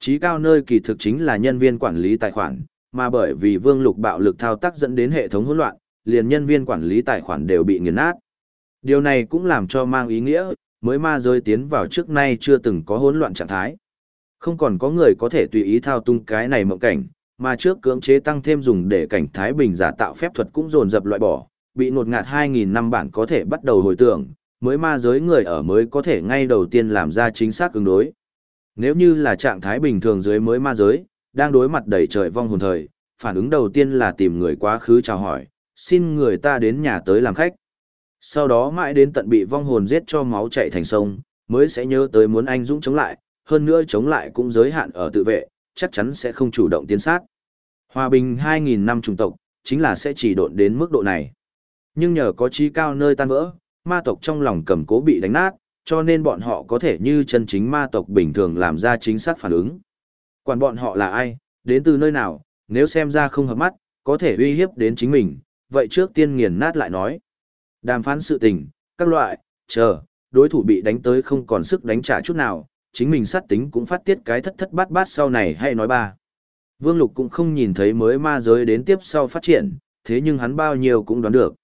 Trí cao nơi kỳ thực chính là nhân viên quản lý tài khoản, mà bởi vì Vương Lục bạo lực thao tác dẫn đến hệ thống hỗn loạn, liền nhân viên quản lý tài khoản đều bị nghiền nát. Điều này cũng làm cho mang ý nghĩa, mới ma giới tiến vào trước nay chưa từng có hỗn loạn trạng thái. Không còn có người có thể tùy ý thao tung cái này mộng cảnh, mà trước cưỡng chế tăng thêm dùng để cảnh Thái Bình giả tạo phép thuật cũng dồn dập loại bỏ, bị nột ngạt 2.000 năm bản có thể bắt đầu hồi tưởng, mới ma giới người ở mới có thể ngay đầu tiên làm ra chính xác ứng đối. Nếu như là trạng thái bình thường dưới mới ma giới, đang đối mặt đầy trời vong hồn thời, phản ứng đầu tiên là tìm người quá khứ chào hỏi, xin người ta đến nhà tới làm khách. Sau đó mãi đến tận bị vong hồn giết cho máu chạy thành sông, mới sẽ nhớ tới muốn anh dũng chống lại, hơn nữa chống lại cũng giới hạn ở tự vệ, chắc chắn sẽ không chủ động tiến sát. Hòa bình 2.000 năm trùng tộc, chính là sẽ chỉ độn đến mức độ này. Nhưng nhờ có trí cao nơi tan vỡ, ma tộc trong lòng cầm cố bị đánh nát, cho nên bọn họ có thể như chân chính ma tộc bình thường làm ra chính xác phản ứng. Quản bọn họ là ai, đến từ nơi nào, nếu xem ra không hợp mắt, có thể uy hiếp đến chính mình, vậy trước tiên nghiền nát lại nói. Đàm phán sự tình, các loại, chờ, đối thủ bị đánh tới không còn sức đánh trả chút nào, chính mình sát tính cũng phát tiết cái thất thất bát bát sau này hay nói ba. Vương Lục cũng không nhìn thấy mới ma giới đến tiếp sau phát triển, thế nhưng hắn bao nhiêu cũng đoán được.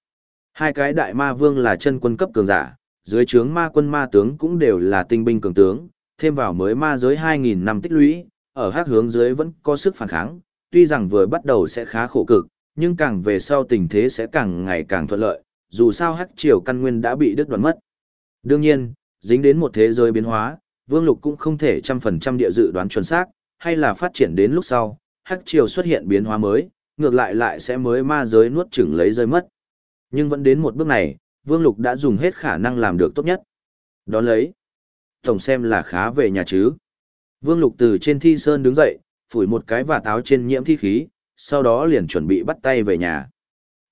Hai cái đại ma vương là chân quân cấp cường giả, dưới trướng ma quân ma tướng cũng đều là tinh binh cường tướng, thêm vào mới ma giới 2.000 năm tích lũy, ở hát hướng dưới vẫn có sức phản kháng, tuy rằng vừa bắt đầu sẽ khá khổ cực, nhưng càng về sau tình thế sẽ càng ngày càng thuận lợi, dù sao hắc triều căn nguyên đã bị đứt đoạn mất. Đương nhiên, dính đến một thế giới biến hóa, Vương Lục cũng không thể trăm phần trăm địa dự đoán chuẩn xác, hay là phát triển đến lúc sau, hắc triều xuất hiện biến hóa mới, ngược lại lại sẽ mới ma giới nuốt chửng lấy rơi mất. Nhưng vẫn đến một bước này, Vương Lục đã dùng hết khả năng làm được tốt nhất. Đó lấy, tổng xem là khá về nhà chứ. Vương Lục từ trên thi sơn đứng dậy, phủi một cái và táo trên nhiễm thi khí, sau đó liền chuẩn bị bắt tay về nhà.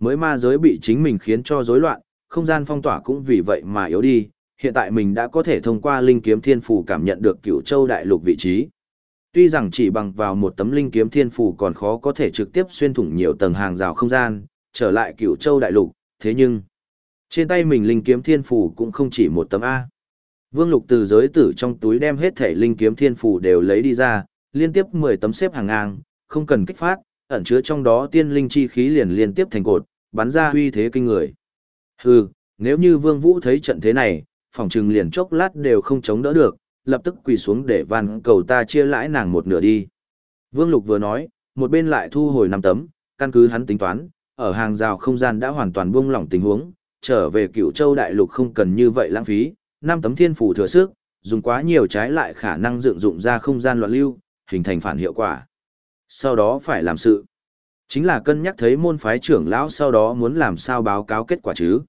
Mới ma giới bị chính mình khiến cho rối loạn, không gian phong tỏa cũng vì vậy mà yếu đi, hiện tại mình đã có thể thông qua linh kiếm thiên phù cảm nhận được cửu châu đại lục vị trí. Tuy rằng chỉ bằng vào một tấm linh kiếm thiên phù còn khó có thể trực tiếp xuyên thủng nhiều tầng hàng rào không gian, trở lại cửu châu đại lục, thế nhưng trên tay mình linh kiếm thiên phù cũng không chỉ một tấm A. Vương Lục từ giới tử trong túi đem hết thể linh kiếm thiên phù đều lấy đi ra, liên tiếp 10 tấm xếp hàng ngang, không cần kích phát, ẩn chứa trong đó tiên linh chi khí liền liên tiếp thành cột, bắn ra uy thế kinh người. Hừ, nếu như Vương Vũ thấy trận thế này, phòng trừng liền chốc lát đều không chống đỡ được, lập tức quỳ xuống để van cầu ta chia lãi nàng một nửa đi. Vương Lục vừa nói, một bên lại thu hồi năm tấm, căn cứ hắn tính toán, ở hàng rào không gian đã hoàn toàn buông lỏng tình huống, trở về cựu châu đại lục không cần như vậy lãng phí, năm tấm thiên phủ thừa sức, dùng quá nhiều trái lại khả năng dựng dụng ra không gian loạn lưu, hình thành phản hiệu quả. Sau đó phải làm sự. Chính là cân nhắc thấy môn phái trưởng lão sau đó muốn làm sao báo cáo kết quả chứ.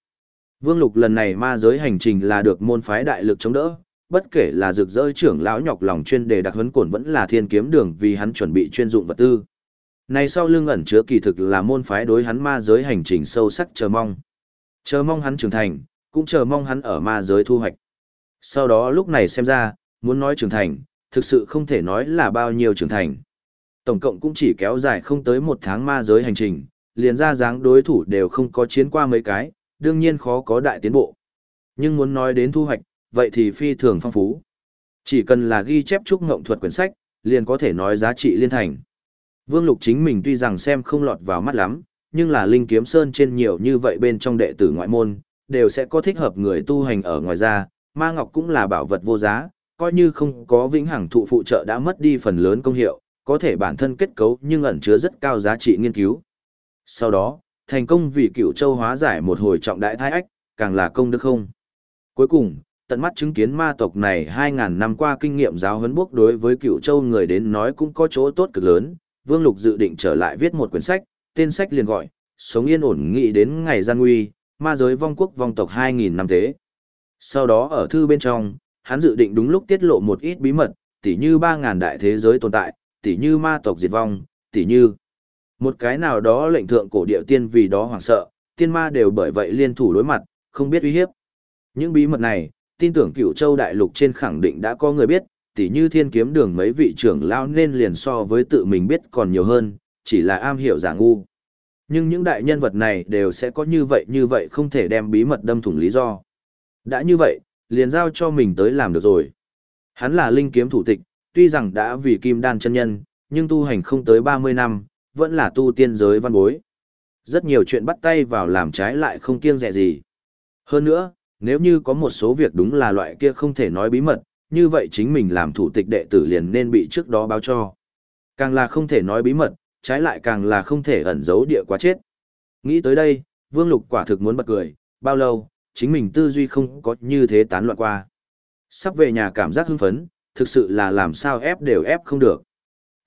Vương Lục lần này ma giới hành trình là được môn phái đại lực chống đỡ, bất kể là rực rỡ trưởng lão nhọc lòng chuyên đề đặc huấn cổn vẫn là thiên kiếm đường vì hắn chuẩn bị chuyên dụng vật tư. Này sau lưng ẩn chứa kỳ thực là môn phái đối hắn ma giới hành trình sâu sắc chờ mong. Chờ mong hắn trưởng thành, cũng chờ mong hắn ở ma giới thu hoạch. Sau đó lúc này xem ra, muốn nói trưởng thành, thực sự không thể nói là bao nhiêu trưởng thành. Tổng cộng cũng chỉ kéo dài không tới một tháng ma giới hành trình, liền ra dáng đối thủ đều không có chiến qua mấy cái, đương nhiên khó có đại tiến bộ. Nhưng muốn nói đến thu hoạch, vậy thì phi thường phong phú. Chỉ cần là ghi chép trúc ngộng thuật quyển sách, liền có thể nói giá trị liên thành. Vương Lục chính mình tuy rằng xem không lọt vào mắt lắm, nhưng là Linh Kiếm Sơn trên nhiều như vậy bên trong đệ tử ngoại môn, đều sẽ có thích hợp người tu hành ở ngoài ra, ma ngọc cũng là bảo vật vô giá, coi như không có vĩnh hằng thụ phụ trợ đã mất đi phần lớn công hiệu, có thể bản thân kết cấu nhưng ẩn chứa rất cao giá trị nghiên cứu. Sau đó, thành công vì cựu châu hóa giải một hồi trọng đại thái ách, càng là công đức không. Cuối cùng, tận mắt chứng kiến ma tộc này 2.000 năm qua kinh nghiệm giáo huấn bốc đối với cựu châu người đến nói cũng có chỗ tốt cực lớn, Vương Lục dự định trở lại viết một quyển sách, tên sách liền gọi, sống yên ổn nghị đến ngày gian nguy, ma giới vong quốc vong tộc 2.000 năm thế. Sau đó ở thư bên trong, hắn dự định đúng lúc tiết lộ một ít bí mật, tỉ như 3.000 đại thế giới tồn tại, tỉ như ma tộc diệt vong, tỉ như một cái nào đó lệnh thượng cổ địa tiên vì đó hoảng sợ, tiên ma đều bởi vậy liên thủ đối mặt, không biết uy hiếp. Những bí mật này, tin tưởng cựu châu đại lục trên khẳng định đã có người biết, tỉ như thiên kiếm đường mấy vị trưởng lao nên liền so với tự mình biết còn nhiều hơn, chỉ là am hiểu giả ngu. Nhưng những đại nhân vật này đều sẽ có như vậy như vậy không thể đem bí mật đâm thủng lý do. Đã như vậy, liền giao cho mình tới làm được rồi. Hắn là linh kiếm thủ tịch, tuy rằng đã vì kim đan chân nhân, nhưng tu hành không tới 30 năm, vẫn là tu tiên giới văn bối. Rất nhiều chuyện bắt tay vào làm trái lại không kiêng dè gì. Hơn nữa, nếu như có một số việc đúng là loại kia không thể nói bí mật, như vậy chính mình làm thủ tịch đệ tử liền nên bị trước đó báo cho. Càng là không thể nói bí mật, trái lại càng là không thể ẩn giấu địa quá chết. Nghĩ tới đây, Vương Lục quả thực muốn bật cười, bao lâu, chính mình tư duy không có như thế tán loạn qua. Sắp về nhà cảm giác hưng phấn, thực sự là làm sao ép đều ép không được.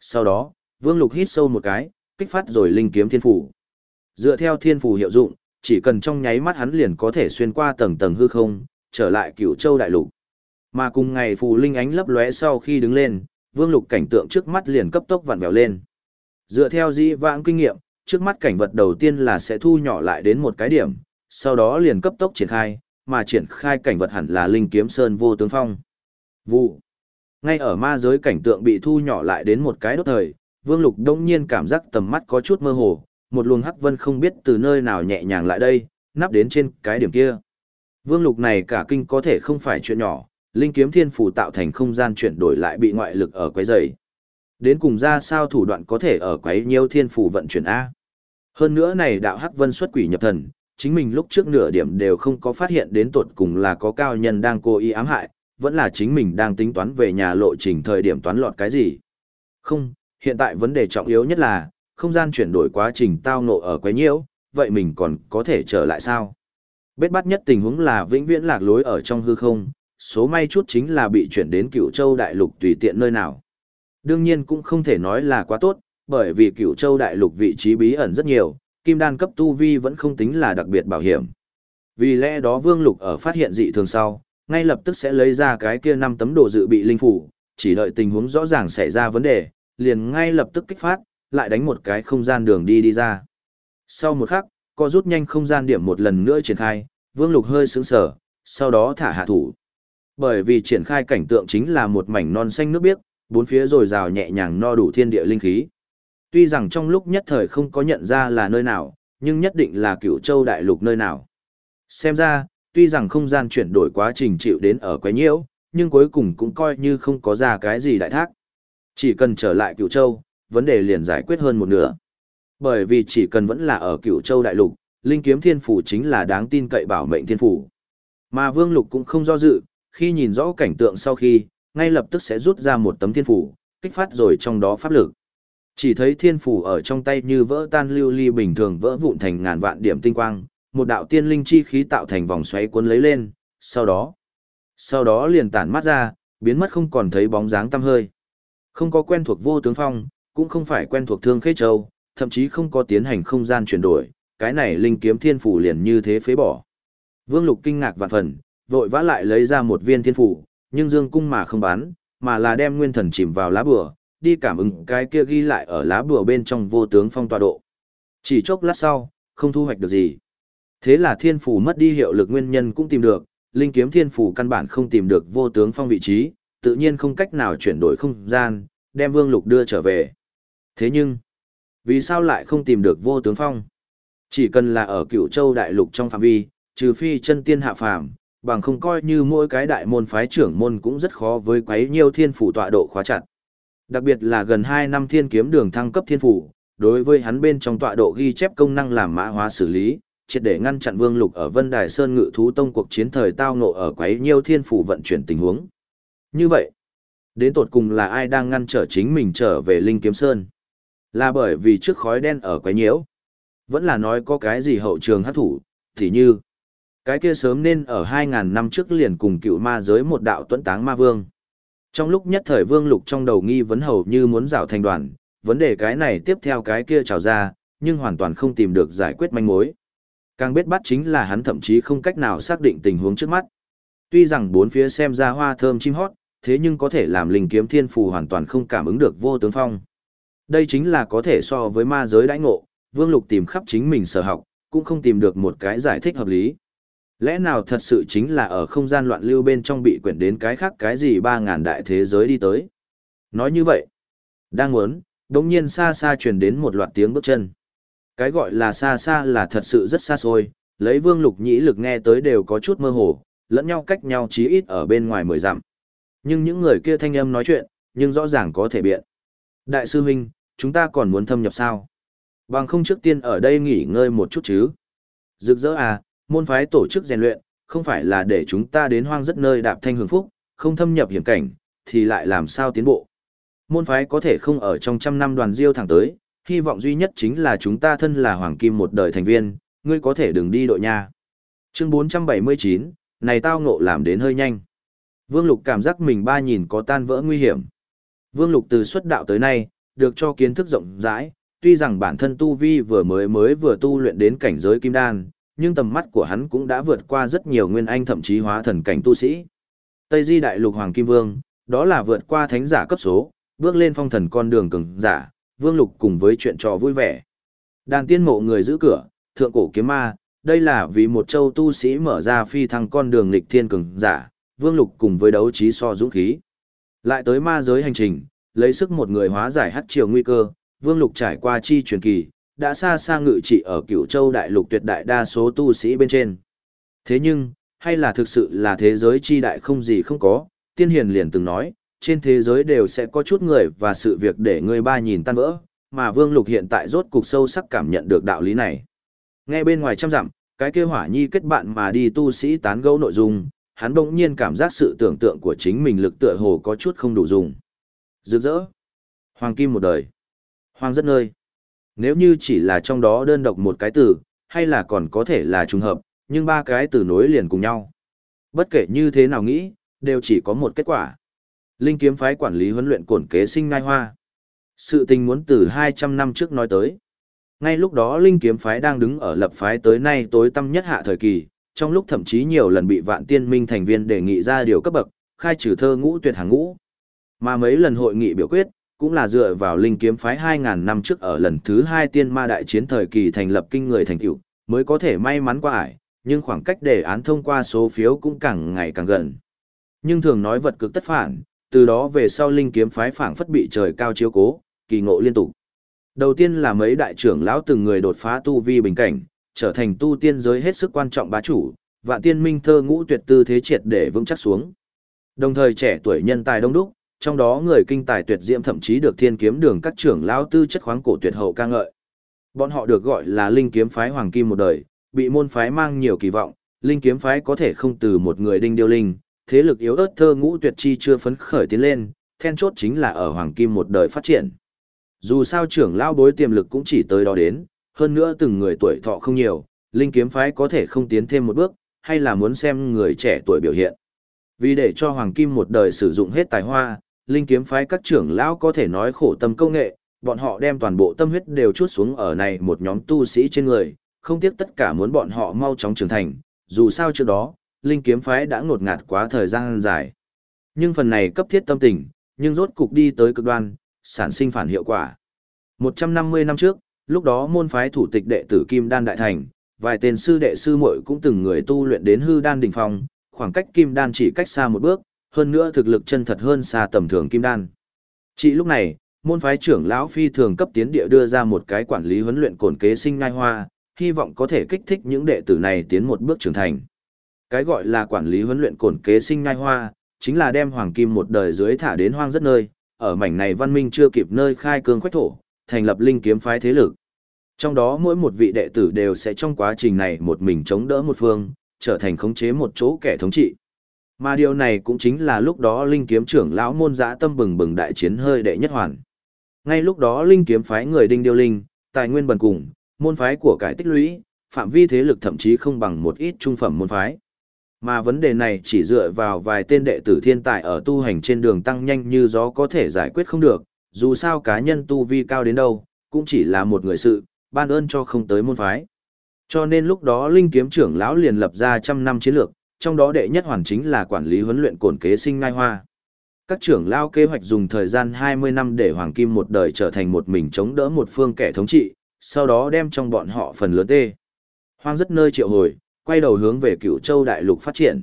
Sau đó, Vương Lục hít sâu một cái, kích phát rồi linh kiếm thiên phủ. Dựa theo thiên phủ hiệu dụng, chỉ cần trong nháy mắt hắn liền có thể xuyên qua tầng tầng hư không, trở lại cửu châu đại lục. Mà cùng ngày phù linh ánh lấp lóe sau khi đứng lên, Vương Lục cảnh tượng trước mắt liền cấp tốc vặn vẹo lên. Dựa theo dĩ vãng kinh nghiệm, trước mắt cảnh vật đầu tiên là sẽ thu nhỏ lại đến một cái điểm, sau đó liền cấp tốc triển khai, mà triển khai cảnh vật hẳn là linh kiếm sơn vô tướng phong. Vụ. Ngay ở ma giới cảnh tượng bị thu nhỏ lại đến một cái đốt thời, Vương Lục đông nhiên cảm giác tầm mắt có chút mơ hồ, một luồng hắc vân không biết từ nơi nào nhẹ nhàng lại đây, nắp đến trên cái điểm kia. Vương Lục này cả kinh có thể không phải chuyện nhỏ, linh kiếm thiên phủ tạo thành không gian chuyển đổi lại bị ngoại lực ở quấy rầy. Đến cùng ra sao thủ đoạn có thể ở quấy nhiêu thiên phủ vận chuyển A. Hơn nữa này đạo hắc vân xuất quỷ nhập thần, chính mình lúc trước nửa điểm đều không có phát hiện đến tột cùng là có cao nhân đang cố ý ám hại, vẫn là chính mình đang tính toán về nhà lộ trình thời điểm toán lọt cái gì. Không, hiện tại vấn đề trọng yếu nhất là, không gian chuyển đổi quá trình tao ngộ ở quấy nhiễu, vậy mình còn có thể trở lại sao? Bết bắt nhất tình huống là vĩnh viễn lạc lối ở trong hư không, số may chút chính là bị chuyển đến cựu châu đại lục tùy tiện nơi nào. Đương nhiên cũng không thể nói là quá tốt, bởi vì cựu châu đại lục vị trí bí ẩn rất nhiều, kim đan cấp tu vi vẫn không tính là đặc biệt bảo hiểm. Vì lẽ đó vương lục ở phát hiện dị thường sau, ngay lập tức sẽ lấy ra cái kia năm tấm đồ dự bị linh phủ, chỉ đợi tình huống rõ ràng xảy ra vấn đề, liền ngay lập tức kích phát, lại đánh một cái không gian đường đi đi ra. Sau một khắc, co rút nhanh không gian điểm một lần nữa triển khai, vương lục hơi sướng sở, sau đó thả hạ thủ. Bởi vì triển khai cảnh tượng chính là một mảnh non xanh nước biếc, bốn phía rồi rào nhẹ nhàng no đủ thiên địa linh khí. Tuy rằng trong lúc nhất thời không có nhận ra là nơi nào, nhưng nhất định là cửu châu đại lục nơi nào. Xem ra, tuy rằng không gian chuyển đổi quá trình chịu đến ở quấy nhiễu, nhưng cuối cùng cũng coi như không có ra cái gì đại thác. Chỉ cần trở lại cửu châu, vấn đề liền giải quyết hơn một nửa. Bởi vì chỉ cần vẫn là ở cửu châu đại lục, linh kiếm thiên phủ chính là đáng tin cậy bảo mệnh thiên phủ. Mà vương lục cũng không do dự, khi nhìn rõ cảnh tượng sau khi, ngay lập tức sẽ rút ra một tấm thiên phủ, kích phát rồi trong đó pháp lực. Chỉ thấy thiên phủ ở trong tay như vỡ tan lưu ly bình thường vỡ vụn thành ngàn vạn điểm tinh quang, một đạo tiên linh chi khí tạo thành vòng xoáy cuốn lấy lên, sau đó, sau đó liền tản mắt ra, biến mất không còn thấy bóng dáng tăm hơi. Không có quen thuộc vô tướng phong, cũng không phải quen thuộc thương khế châu, thậm chí không có tiến hành không gian chuyển đổi, cái này linh kiếm thiên phủ liền như thế phế bỏ. Vương Lục kinh ngạc vạn phần, vội vã lại lấy ra một viên thiên phủ, nhưng dương cung mà không bán, mà là đem nguyên thần chìm vào lá bùa, đi cảm ứng cái kia ghi lại ở lá bùa bên trong vô tướng phong tọa độ. Chỉ chốc lát sau, không thu hoạch được gì. Thế là thiên phủ mất đi hiệu lực nguyên nhân cũng tìm được, linh kiếm thiên phủ căn bản không tìm được vô tướng phong vị trí, tự nhiên không cách nào chuyển đổi không gian, đem vương lục đưa trở về. Thế nhưng, vì sao lại không tìm được vô tướng phong? Chỉ cần là ở cựu châu đại lục trong phạm vi, trừ phi chân tiên hạ phàm, Bằng không coi như mỗi cái đại môn phái trưởng môn cũng rất khó với quấy nhiều thiên phủ tọa độ khóa chặt. Đặc biệt là gần 2 năm thiên kiếm đường thăng cấp thiên phủ, đối với hắn bên trong tọa độ ghi chép công năng làm mã hóa xử lý, triệt để ngăn chặn Vương Lục ở Vân Đài Sơn Ngự thú tông cuộc chiến thời tao ngộ ở quấy nhiêu thiên phủ vận chuyển tình huống. Như vậy, đến tột cùng là ai đang ngăn trở chính mình trở về Linh Kiếm Sơn? Là bởi vì trước khói đen ở quấy nhiễu, vẫn là nói có cái gì hậu trường hát thủ, thì như cái kia sớm nên ở 2.000 năm trước liền cùng cựu ma giới một đạo tuấn táng ma vương. Trong lúc nhất thời vương lục trong đầu nghi vấn hầu như muốn rào thành đoàn, vấn đề cái này tiếp theo cái kia trào ra, nhưng hoàn toàn không tìm được giải quyết manh mối. Càng biết bắt chính là hắn thậm chí không cách nào xác định tình huống trước mắt. Tuy rằng bốn phía xem ra hoa thơm chim hót, thế nhưng có thể làm linh kiếm thiên phù hoàn toàn không cảm ứng được vô tướng phong. Đây chính là có thể so với ma giới đãi ngộ, Vương Lục tìm khắp chính mình sở học, cũng không tìm được một cái giải thích hợp lý. Lẽ nào thật sự chính là ở không gian loạn lưu bên trong bị quyển đến cái khác cái gì ba ngàn đại thế giới đi tới? Nói như vậy, đang muốn, đống nhiên xa xa truyền đến một loạt tiếng bước chân. Cái gọi là xa xa là thật sự rất xa xôi, lấy vương lục nhĩ lực nghe tới đều có chút mơ hồ, lẫn nhau cách nhau chí ít ở bên ngoài mười dặm. Nhưng những người kia thanh âm nói chuyện, nhưng rõ ràng có thể biện. Đại sư huynh, chúng ta còn muốn thâm nhập sao? Bằng không trước tiên ở đây nghỉ ngơi một chút chứ. Rực rỡ à, môn phái tổ chức rèn luyện, không phải là để chúng ta đến hoang rất nơi đạp thanh hưởng phúc, không thâm nhập hiểm cảnh, thì lại làm sao tiến bộ. Môn phái có thể không ở trong trăm năm đoàn diêu thẳng tới, hy vọng duy nhất chính là chúng ta thân là hoàng kim một đời thành viên, ngươi có thể đừng đi đội nha. Chương 479, này tao ngộ làm đến hơi nhanh. Vương Lục cảm giác mình ba nhìn có tan vỡ nguy hiểm. Vương Lục từ xuất đạo tới nay, được cho kiến thức rộng rãi, tuy rằng bản thân tu vi vừa mới mới vừa tu luyện đến cảnh giới kim đan, nhưng tầm mắt của hắn cũng đã vượt qua rất nhiều nguyên anh thậm chí hóa thần cảnh tu sĩ. Tây Di Đại Lục Hoàng Kim Vương, đó là vượt qua thánh giả cấp số, bước lên phong thần con đường cường giả, Vương Lục cùng với chuyện trò vui vẻ. Đàn tiên mộ người giữ cửa, thượng cổ kiếm ma, đây là vì một châu tu sĩ mở ra phi thăng con đường lịch thiên cường giả, Vương Lục cùng với đấu trí so dũng khí. Lại tới ma giới hành trình, lấy sức một người hóa giải hắc triều nguy cơ, Vương Lục trải qua chi truyền kỳ, đã xa xa ngự trị ở cựu châu đại lục tuyệt đại đa số tu sĩ bên trên. Thế nhưng, hay là thực sự là thế giới chi đại không gì không có, tiên hiền liền từng nói, trên thế giới đều sẽ có chút người và sự việc để ngươi ba nhìn tan vỡ, mà Vương Lục hiện tại rốt cục sâu sắc cảm nhận được đạo lý này. Nghe bên ngoài trăm dặm, cái kia hỏa nhi kết bạn mà đi tu sĩ tán gẫu nội dung, hắn bỗng nhiên cảm giác sự tưởng tượng của chính mình lực tựa hồ có chút không đủ dùng. Rực rỡ. Hoàng kim một đời. Hoàng rất nơi. Nếu như chỉ là trong đó đơn độc một cái từ, hay là còn có thể là trùng hợp, nhưng ba cái từ nối liền cùng nhau. Bất kể như thế nào nghĩ, đều chỉ có một kết quả. Linh kiếm phái quản lý huấn luyện cổn kế sinh ngai hoa. Sự tình muốn từ 200 năm trước nói tới. Ngay lúc đó Linh kiếm phái đang đứng ở lập phái tới nay tối tâm nhất hạ thời kỳ, trong lúc thậm chí nhiều lần bị vạn tiên minh thành viên đề nghị ra điều cấp bậc, khai trừ thơ ngũ tuyệt hàng ngũ. Mà mấy lần hội nghị biểu quyết, cũng là dựa vào linh kiếm phái 2.000 năm trước ở lần thứ hai tiên ma đại chiến thời kỳ thành lập kinh người thành tựu mới có thể may mắn qua ải, nhưng khoảng cách đề án thông qua số phiếu cũng càng ngày càng gần. Nhưng thường nói vật cực tất phản, từ đó về sau linh kiếm phái phảng phất bị trời cao chiếu cố, kỳ ngộ liên tục. Đầu tiên là mấy đại trưởng lão từng người đột phá tu vi bình cảnh, trở thành tu tiên giới hết sức quan trọng bá chủ, vạn tiên minh thơ ngũ tuyệt tư thế triệt để vững chắc xuống. Đồng thời trẻ tuổi nhân tài đông đúc, trong đó người kinh tài tuyệt diễm thậm chí được thiên kiếm đường các trưởng lão tư chất khoáng cổ tuyệt hậu ca ngợi. Bọn họ được gọi là linh kiếm phái hoàng kim một đời, bị môn phái mang nhiều kỳ vọng, linh kiếm phái có thể không từ một người đinh điêu linh, thế lực yếu ớt thơ ngũ tuyệt chi chưa phấn khởi tiến lên, then chốt chính là ở hoàng kim một đời phát triển. Dù sao trưởng lão bối tiềm lực cũng chỉ tới đó đến, hơn nữa từng người tuổi thọ không nhiều, linh kiếm phái có thể không tiến thêm một bước, hay là muốn xem người trẻ tuổi biểu hiện. Vì để cho hoàng kim một đời sử dụng hết tài hoa, linh kiếm phái các trưởng lão có thể nói khổ tâm công nghệ, bọn họ đem toàn bộ tâm huyết đều chút xuống ở này một nhóm tu sĩ trên người, không tiếc tất cả muốn bọn họ mau chóng trưởng thành, dù sao trước đó, linh kiếm phái đã ngột ngạt quá thời gian dài. Nhưng phần này cấp thiết tâm tình, nhưng rốt cục đi tới cực đoan, sản sinh phản hiệu quả. 150 năm trước, lúc đó môn phái thủ tịch đệ tử Kim Đan Đại Thành, vài tên sư đệ sư muội cũng từng người tu luyện đến hư đan đỉnh phong, khoảng cách Kim Đan chỉ cách xa một bước, hơn nữa thực lực chân thật hơn xa tầm thường kim đan. Chỉ lúc này, môn phái trưởng lão phi thường cấp tiến địa đưa ra một cái quản lý huấn luyện cổn kế sinh ngai hoa, hy vọng có thể kích thích những đệ tử này tiến một bước trưởng thành. Cái gọi là quản lý huấn luyện cổn kế sinh nhai hoa, chính là đem hoàng kim một đời dưới thả đến hoang rất nơi, ở mảnh này văn minh chưa kịp nơi khai cương khoách thổ, thành lập linh kiếm phái thế lực. Trong đó mỗi một vị đệ tử đều sẽ trong quá trình này một mình chống đỡ một phương, trở thành khống chế một chỗ kẻ thống trị. Mà điều này cũng chính là lúc đó linh kiếm trưởng lão môn giã tâm bừng bừng đại chiến hơi đệ nhất hoàn. Ngay lúc đó linh kiếm phái người đinh điêu linh, tài nguyên bần cùng, môn phái của cải tích lũy, phạm vi thế lực thậm chí không bằng một ít trung phẩm môn phái. Mà vấn đề này chỉ dựa vào vài tên đệ tử thiên tài ở tu hành trên đường tăng nhanh như gió có thể giải quyết không được, dù sao cá nhân tu vi cao đến đâu, cũng chỉ là một người sự, ban ơn cho không tới môn phái. Cho nên lúc đó Linh kiếm trưởng lão liền lập ra trăm năm chiến lược, trong đó đệ nhất hoàn chính là quản lý huấn luyện cổn kế sinh ngai hoa. Các trưởng lão kế hoạch dùng thời gian 20 năm để Hoàng Kim một đời trở thành một mình chống đỡ một phương kẻ thống trị, sau đó đem trong bọn họ phần lớn tê. Hoang rất nơi triệu hồi, quay đầu hướng về cựu châu đại lục phát triển.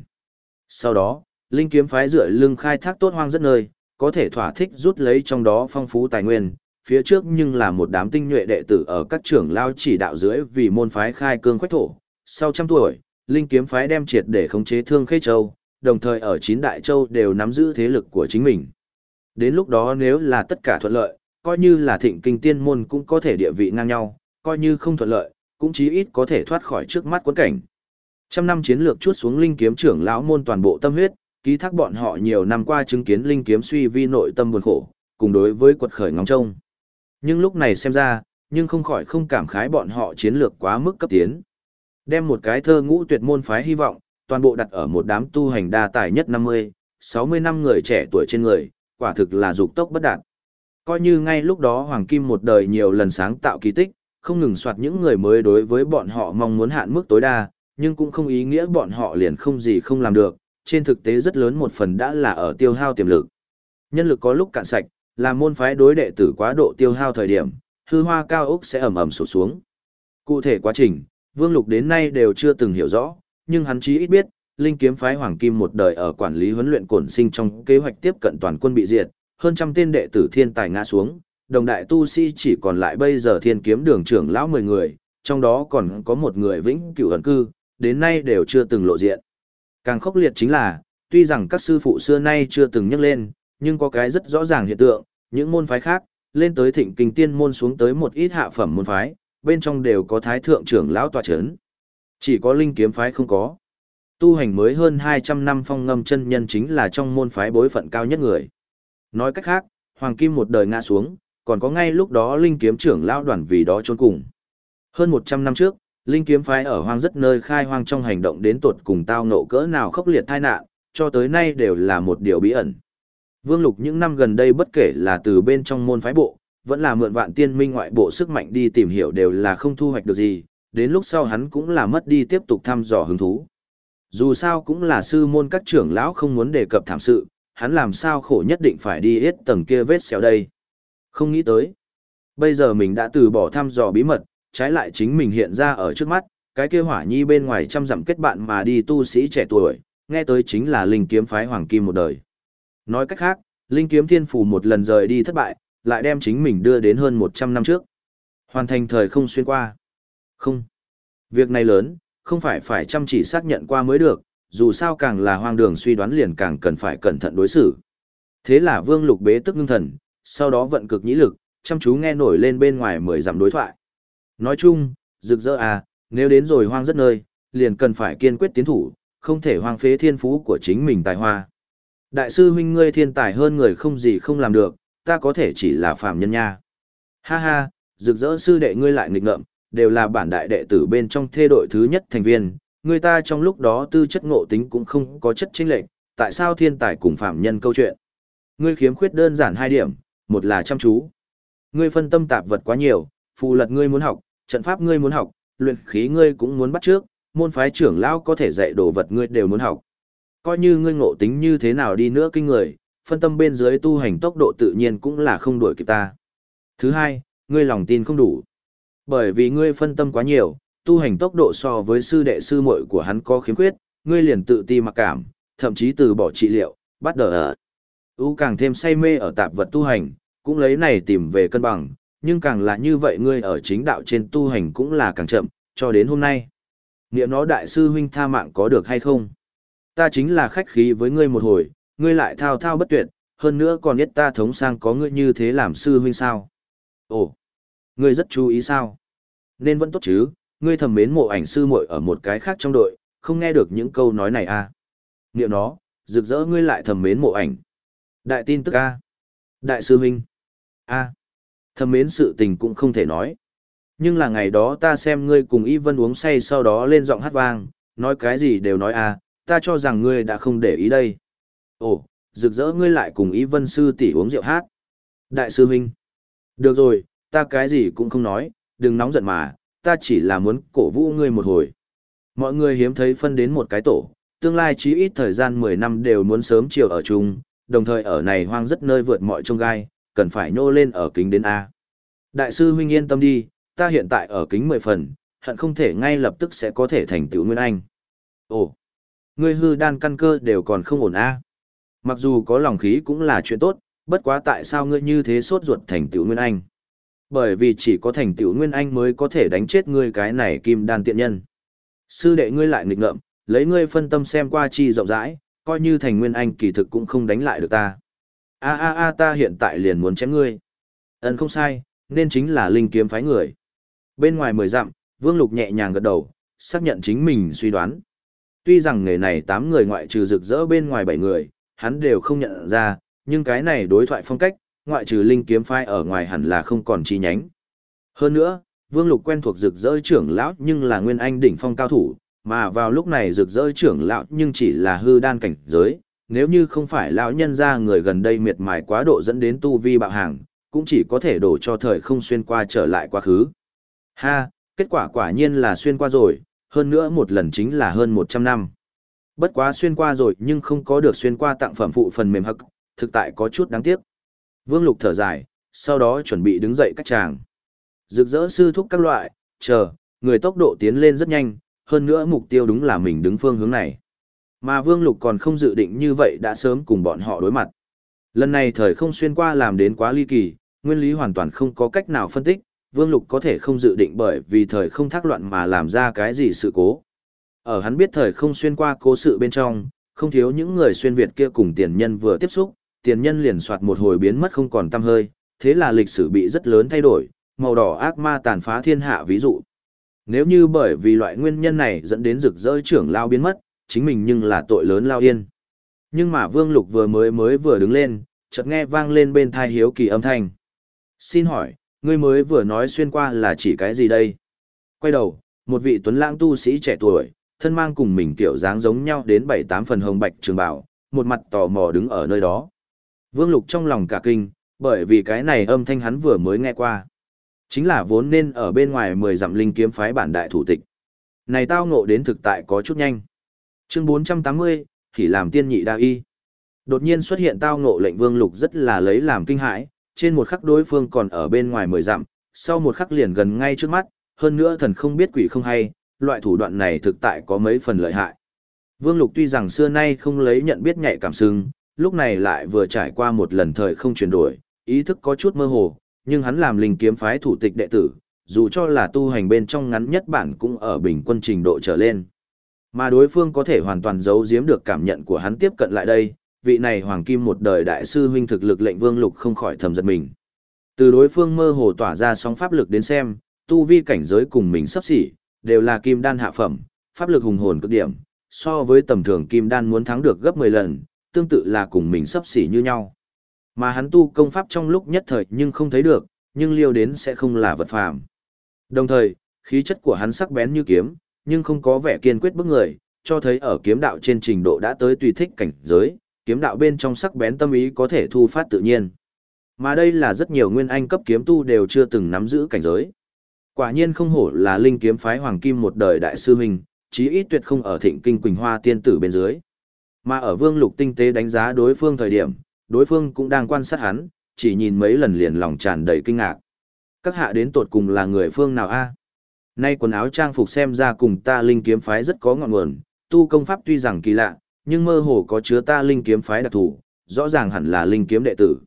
Sau đó, Linh kiếm phái dựa lưng khai thác tốt hoang rất nơi, có thể thỏa thích rút lấy trong đó phong phú tài nguyên, phía trước nhưng là một đám tinh nhuệ đệ tử ở các trưởng lao chỉ đạo dưới vì môn phái khai cương khoách thổ. Sau trăm tuổi, Linh kiếm phái đem triệt để khống chế thương khê châu, đồng thời ở chín đại châu đều nắm giữ thế lực của chính mình. Đến lúc đó nếu là tất cả thuận lợi, coi như là thịnh kinh tiên môn cũng có thể địa vị ngang nhau, coi như không thuận lợi, cũng chí ít có thể thoát khỏi trước mắt quấn cảnh. Trăm năm chiến lược chuốt xuống linh kiếm trưởng lão môn toàn bộ tâm huyết, ký thác bọn họ nhiều năm qua chứng kiến linh kiếm suy vi nội tâm buồn khổ, cùng đối với quật khởi ngóng trông. Nhưng lúc này xem ra, nhưng không khỏi không cảm khái bọn họ chiến lược quá mức cấp tiến. Đem một cái thơ ngũ tuyệt môn phái hy vọng, toàn bộ đặt ở một đám tu hành đa tài nhất 50, 60 năm người trẻ tuổi trên người, quả thực là dục tốc bất đạt. Coi như ngay lúc đó Hoàng Kim một đời nhiều lần sáng tạo kỳ tích, không ngừng soạt những người mới đối với bọn họ mong muốn hạn mức tối đa, nhưng cũng không ý nghĩa bọn họ liền không gì không làm được, trên thực tế rất lớn một phần đã là ở tiêu hao tiềm lực. Nhân lực có lúc cạn sạch, là môn phái đối đệ tử quá độ tiêu hao thời điểm, hư hoa cao ốc sẽ ẩm ẩm sụt xuống. Cụ thể quá trình, Vương Lục đến nay đều chưa từng hiểu rõ, nhưng hắn chí ít biết, Linh kiếm phái Hoàng Kim một đời ở quản lý huấn luyện cổn sinh trong kế hoạch tiếp cận toàn quân bị diệt, hơn trăm tên đệ tử thiên tài ngã xuống, đồng đại tu sĩ si chỉ còn lại bây giờ thiên kiếm đường trưởng lão 10 người, trong đó còn có một người vĩnh cửu ẩn cư, đến nay đều chưa từng lộ diện. Càng khốc liệt chính là, tuy rằng các sư phụ xưa nay chưa từng nhắc lên, nhưng có cái rất rõ ràng hiện tượng, những môn phái khác, lên tới thịnh kinh tiên môn xuống tới một ít hạ phẩm môn phái, bên trong đều có thái thượng trưởng lão tòa chấn. Chỉ có linh kiếm phái không có. Tu hành mới hơn 200 năm phong ngâm chân nhân chính là trong môn phái bối phận cao nhất người. Nói cách khác, Hoàng Kim một đời ngã xuống, còn có ngay lúc đó linh kiếm trưởng lão đoàn vì đó trốn cùng. Hơn 100 năm trước, linh kiếm phái ở hoang rất nơi khai hoang trong hành động đến tột cùng tao nộ cỡ nào khốc liệt tai nạn, cho tới nay đều là một điều bí ẩn. Vương Lục những năm gần đây bất kể là từ bên trong môn phái bộ, vẫn là mượn vạn tiên minh ngoại bộ sức mạnh đi tìm hiểu đều là không thu hoạch được gì, đến lúc sau hắn cũng là mất đi tiếp tục thăm dò hứng thú. Dù sao cũng là sư môn các trưởng lão không muốn đề cập thảm sự, hắn làm sao khổ nhất định phải đi hết tầng kia vết xéo đây. Không nghĩ tới. Bây giờ mình đã từ bỏ thăm dò bí mật, trái lại chính mình hiện ra ở trước mắt, cái kia hỏa nhi bên ngoài trăm dặm kết bạn mà đi tu sĩ trẻ tuổi, nghe tới chính là linh kiếm phái hoàng kim một đời. Nói cách khác, linh kiếm thiên phủ một lần rời đi thất bại, lại đem chính mình đưa đến hơn 100 năm trước. Hoàn thành thời không xuyên qua. Không. Việc này lớn, không phải phải chăm chỉ xác nhận qua mới được, dù sao càng là hoang đường suy đoán liền càng cần phải cẩn thận đối xử. Thế là vương lục bế tức ngưng thần, sau đó vận cực nhĩ lực, chăm chú nghe nổi lên bên ngoài mười dặm đối thoại. Nói chung, rực rỡ à, nếu đến rồi hoang rất nơi, liền cần phải kiên quyết tiến thủ, không thể hoang phế thiên phú của chính mình tài hoa. Đại sư huynh ngươi thiên tài hơn người không gì không làm được, ta có thể chỉ là phàm nhân nha. Ha ha, rực rỡ sư đệ ngươi lại nghịch ngợm, đều là bản đại đệ tử bên trong thê đội thứ nhất thành viên, người ta trong lúc đó tư chất ngộ tính cũng không có chất chính lệnh, tại sao thiên tài cùng phàm nhân câu chuyện? Ngươi khiếm khuyết đơn giản hai điểm, một là chăm chú. Ngươi phân tâm tạp vật quá nhiều, phù lật ngươi muốn học, trận pháp ngươi muốn học, luyện khí ngươi cũng muốn bắt trước, môn phái trưởng lão có thể dạy đồ vật ngươi đều muốn học. Coi như ngươi ngộ tính như thế nào đi nữa kinh người, phân tâm bên dưới tu hành tốc độ tự nhiên cũng là không đuổi kịp ta. Thứ hai, ngươi lòng tin không đủ. Bởi vì ngươi phân tâm quá nhiều, tu hành tốc độ so với sư đệ sư muội của hắn có khiếm khuyết, ngươi liền tự ti mặc cảm, thậm chí từ bỏ trị liệu, bắt đầu ở. U càng thêm say mê ở tạp vật tu hành, cũng lấy này tìm về cân bằng, nhưng càng là như vậy ngươi ở chính đạo trên tu hành cũng là càng chậm, cho đến hôm nay. Nghĩa nó đại sư huynh tha mạng có được hay không? Ta chính là khách khí với ngươi một hồi, ngươi lại thao thao bất tuyệt, hơn nữa còn biết ta thống sang có ngươi như thế làm sư huynh sao? Ồ, ngươi rất chú ý sao? Nên vẫn tốt chứ, ngươi thầm mến mộ ảnh sư muội ở một cái khác trong đội, không nghe được những câu nói này à? nghĩa nó, rực rỡ ngươi lại thầm mến mộ ảnh. Đại tin tức a. Đại sư huynh. A. Thầm mến sự tình cũng không thể nói. Nhưng là ngày đó ta xem ngươi cùng Y Vân uống say sau đó lên giọng hát vang, nói cái gì đều nói a, ta cho rằng ngươi đã không để ý đây. Ồ, rực rỡ ngươi lại cùng Y Vân sư tỷ uống rượu hát. Đại sư huynh. Được rồi, ta cái gì cũng không nói, đừng nóng giận mà, ta chỉ là muốn cổ vũ ngươi một hồi. Mọi người hiếm thấy phân đến một cái tổ, tương lai chí ít thời gian 10 năm đều muốn sớm chiều ở chung, đồng thời ở này hoang rất nơi vượt mọi trông gai, cần phải nhô lên ở kính đến A. Đại sư huynh yên tâm đi, ta hiện tại ở kính 10 phần, hận không thể ngay lập tức sẽ có thể thành tựu Nguyên Anh. Ồ, ngươi hư đan căn cơ đều còn không ổn A. Mặc dù có lòng khí cũng là chuyện tốt, bất quá tại sao ngươi như thế sốt ruột thành tựu Nguyên Anh? Bởi vì chỉ có thành tựu Nguyên Anh mới có thể đánh chết ngươi cái này kim đan tiện nhân. Sư đệ ngươi lại nghịch ngợm, lấy ngươi phân tâm xem qua chi rộng rãi, coi như thành Nguyên Anh kỳ thực cũng không đánh lại được ta. A a a ta hiện tại liền muốn chém ngươi. Ấn không sai, nên chính là linh kiếm phái người. Bên ngoài mười dặm, Vương Lục nhẹ nhàng gật đầu, xác nhận chính mình suy đoán. Tuy rằng nghề này tám người ngoại trừ rực rỡ bên ngoài bảy người, hắn đều không nhận ra, nhưng cái này đối thoại phong cách, ngoại trừ linh kiếm phái ở ngoài hẳn là không còn chi nhánh. Hơn nữa, Vương Lục quen thuộc rực rỡ trưởng lão nhưng là nguyên anh đỉnh phong cao thủ, mà vào lúc này rực rỡ trưởng lão nhưng chỉ là hư đan cảnh giới, nếu như không phải lão nhân ra người gần đây miệt mài quá độ dẫn đến tu vi bạo hàng, cũng chỉ có thể đổ cho thời không xuyên qua trở lại quá khứ. Ha, kết quả quả nhiên là xuyên qua rồi, hơn nữa một lần chính là hơn 100 năm. Bất quá xuyên qua rồi nhưng không có được xuyên qua tặng phẩm phụ phần mềm hậc, thực tại có chút đáng tiếc. Vương Lục thở dài, sau đó chuẩn bị đứng dậy cách chàng. Rực rỡ sư thúc các loại, chờ, người tốc độ tiến lên rất nhanh, hơn nữa mục tiêu đúng là mình đứng phương hướng này. Mà Vương Lục còn không dự định như vậy đã sớm cùng bọn họ đối mặt. Lần này thời không xuyên qua làm đến quá ly kỳ, nguyên lý hoàn toàn không có cách nào phân tích, Vương Lục có thể không dự định bởi vì thời không thác loạn mà làm ra cái gì sự cố. Ở hắn biết thời không xuyên qua cố sự bên trong, không thiếu những người xuyên Việt kia cùng tiền nhân vừa tiếp xúc, tiền nhân liền soạt một hồi biến mất không còn tăm hơi, thế là lịch sử bị rất lớn thay đổi, màu đỏ ác ma tàn phá thiên hạ ví dụ. Nếu như bởi vì loại nguyên nhân này dẫn đến rực rỡ trưởng lao biến mất, chính mình nhưng là tội lớn lao yên. Nhưng mà Vương Lục vừa mới mới vừa đứng lên, chợt nghe vang lên bên thai hiếu kỳ âm thanh. Xin hỏi, ngươi mới vừa nói xuyên qua là chỉ cái gì đây? Quay đầu, một vị tuấn lãng tu sĩ trẻ tuổi, thân mang cùng mình kiểu dáng giống nhau đến bảy tám phần hồng bạch trường bảo, một mặt tò mò đứng ở nơi đó. Vương Lục trong lòng cả kinh, bởi vì cái này âm thanh hắn vừa mới nghe qua. Chính là vốn nên ở bên ngoài mười dặm linh kiếm phái bản đại thủ tịch. Này tao ngộ đến thực tại có chút nhanh. Chương 480, thì làm tiên nhị đa y. Đột nhiên xuất hiện tao ngộ lệnh Vương Lục rất là lấy làm kinh hãi, trên một khắc đối phương còn ở bên ngoài mười dặm, sau một khắc liền gần ngay trước mắt, hơn nữa thần không biết quỷ không hay, loại thủ đoạn này thực tại có mấy phần lợi hại. Vương Lục tuy rằng xưa nay không lấy nhận biết nhạy cảm sưng, lúc này lại vừa trải qua một lần thời không chuyển đổi, ý thức có chút mơ hồ, nhưng hắn làm linh kiếm phái thủ tịch đệ tử, dù cho là tu hành bên trong ngắn nhất bản cũng ở bình quân trình độ trở lên. Mà đối phương có thể hoàn toàn giấu giếm được cảm nhận của hắn tiếp cận lại đây, vị này hoàng kim một đời đại sư huynh thực lực lệnh vương lục không khỏi thầm giật mình. Từ đối phương mơ hồ tỏa ra sóng pháp lực đến xem, tu vi cảnh giới cùng mình sắp xỉ, đều là kim đan hạ phẩm, pháp lực hùng hồn cực điểm, so với tầm thường kim đan muốn thắng được gấp 10 lần, tương tự là cùng mình sắp xỉ như nhau. Mà hắn tu công pháp trong lúc nhất thời nhưng không thấy được, nhưng liêu đến sẽ không là vật phàm. Đồng thời, khí chất của hắn sắc bén như kiếm, nhưng không có vẻ kiên quyết bức người, cho thấy ở kiếm đạo trên trình độ đã tới tùy thích cảnh giới, kiếm đạo bên trong sắc bén tâm ý có thể thu phát tự nhiên. Mà đây là rất nhiều nguyên anh cấp kiếm tu đều chưa từng nắm giữ cảnh giới. Quả nhiên không hổ là linh kiếm phái hoàng kim một đời đại sư huynh, chí ít tuyệt không ở thịnh kinh quỳnh hoa tiên tử bên dưới. Mà ở vương lục tinh tế đánh giá đối phương thời điểm, đối phương cũng đang quan sát hắn, chỉ nhìn mấy lần liền lòng tràn đầy kinh ngạc. Các hạ đến tột cùng là người phương nào a? Nay quần áo trang phục xem ra cùng ta linh kiếm phái rất có ngọn nguồn, tu công pháp tuy rằng kỳ lạ, nhưng mơ hồ có chứa ta linh kiếm phái đặc thù, rõ ràng hẳn là linh kiếm đệ tử.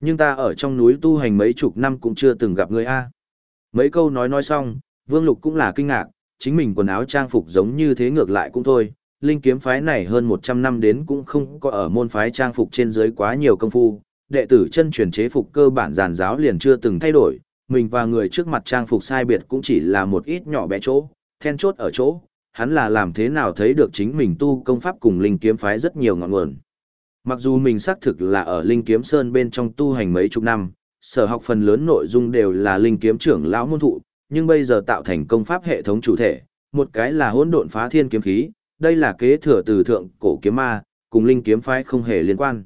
Nhưng ta ở trong núi tu hành mấy chục năm cũng chưa từng gặp người a. Mấy câu nói nói xong, Vương Lục cũng là kinh ngạc, chính mình quần áo trang phục giống như thế ngược lại cũng thôi, linh kiếm phái này hơn 100 năm đến cũng không có ở môn phái trang phục trên dưới quá nhiều công phu, đệ tử chân truyền chế phục cơ bản giàn giáo liền chưa từng thay đổi, mình và người trước mặt trang phục sai biệt cũng chỉ là một ít nhỏ bé chỗ, then chốt ở chỗ, hắn là làm thế nào thấy được chính mình tu công pháp cùng linh kiếm phái rất nhiều ngọn nguồn. Mặc dù mình xác thực là ở linh kiếm sơn bên trong tu hành mấy chục năm, sở học phần lớn nội dung đều là linh kiếm trưởng lão môn thụ, nhưng bây giờ tạo thành công pháp hệ thống chủ thể, một cái là hỗn độn phá thiên kiếm khí, đây là kế thừa từ thượng cổ kiếm ma, cùng linh kiếm phái không hề liên quan.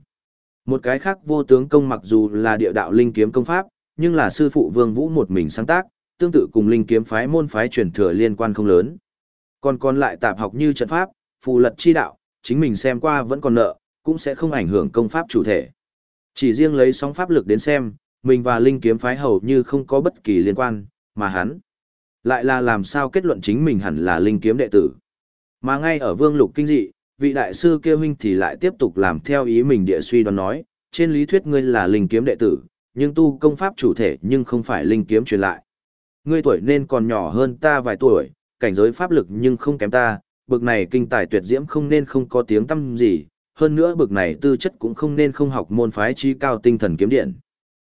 Một cái khác vô tướng công mặc dù là địa đạo linh kiếm công pháp, nhưng là sư phụ Vương Vũ một mình sáng tác, tương tự cùng linh kiếm phái môn phái truyền thừa liên quan không lớn. Còn còn lại tạp học như trận pháp, phù lật chi đạo, chính mình xem qua vẫn còn nợ, cũng sẽ không ảnh hưởng công pháp chủ thể. Chỉ riêng lấy sóng pháp lực đến xem, mình và linh kiếm phái hầu như không có bất kỳ liên quan, mà hắn lại là làm sao kết luận chính mình hẳn là linh kiếm đệ tử. Mà ngay ở vương lục kinh dị, vị đại sư kia huynh thì lại tiếp tục làm theo ý mình địa suy đoán nói, trên lý thuyết ngươi là linh kiếm đệ tử, nhưng tu công pháp chủ thể nhưng không phải linh kiếm truyền lại. Ngươi tuổi nên còn nhỏ hơn ta vài tuổi, cảnh giới pháp lực nhưng không kém ta, bực này kinh tài tuyệt diễm không nên không có tiếng tâm gì, hơn nữa bực này tư chất cũng không nên không học môn phái chi cao tinh thần kiếm điện.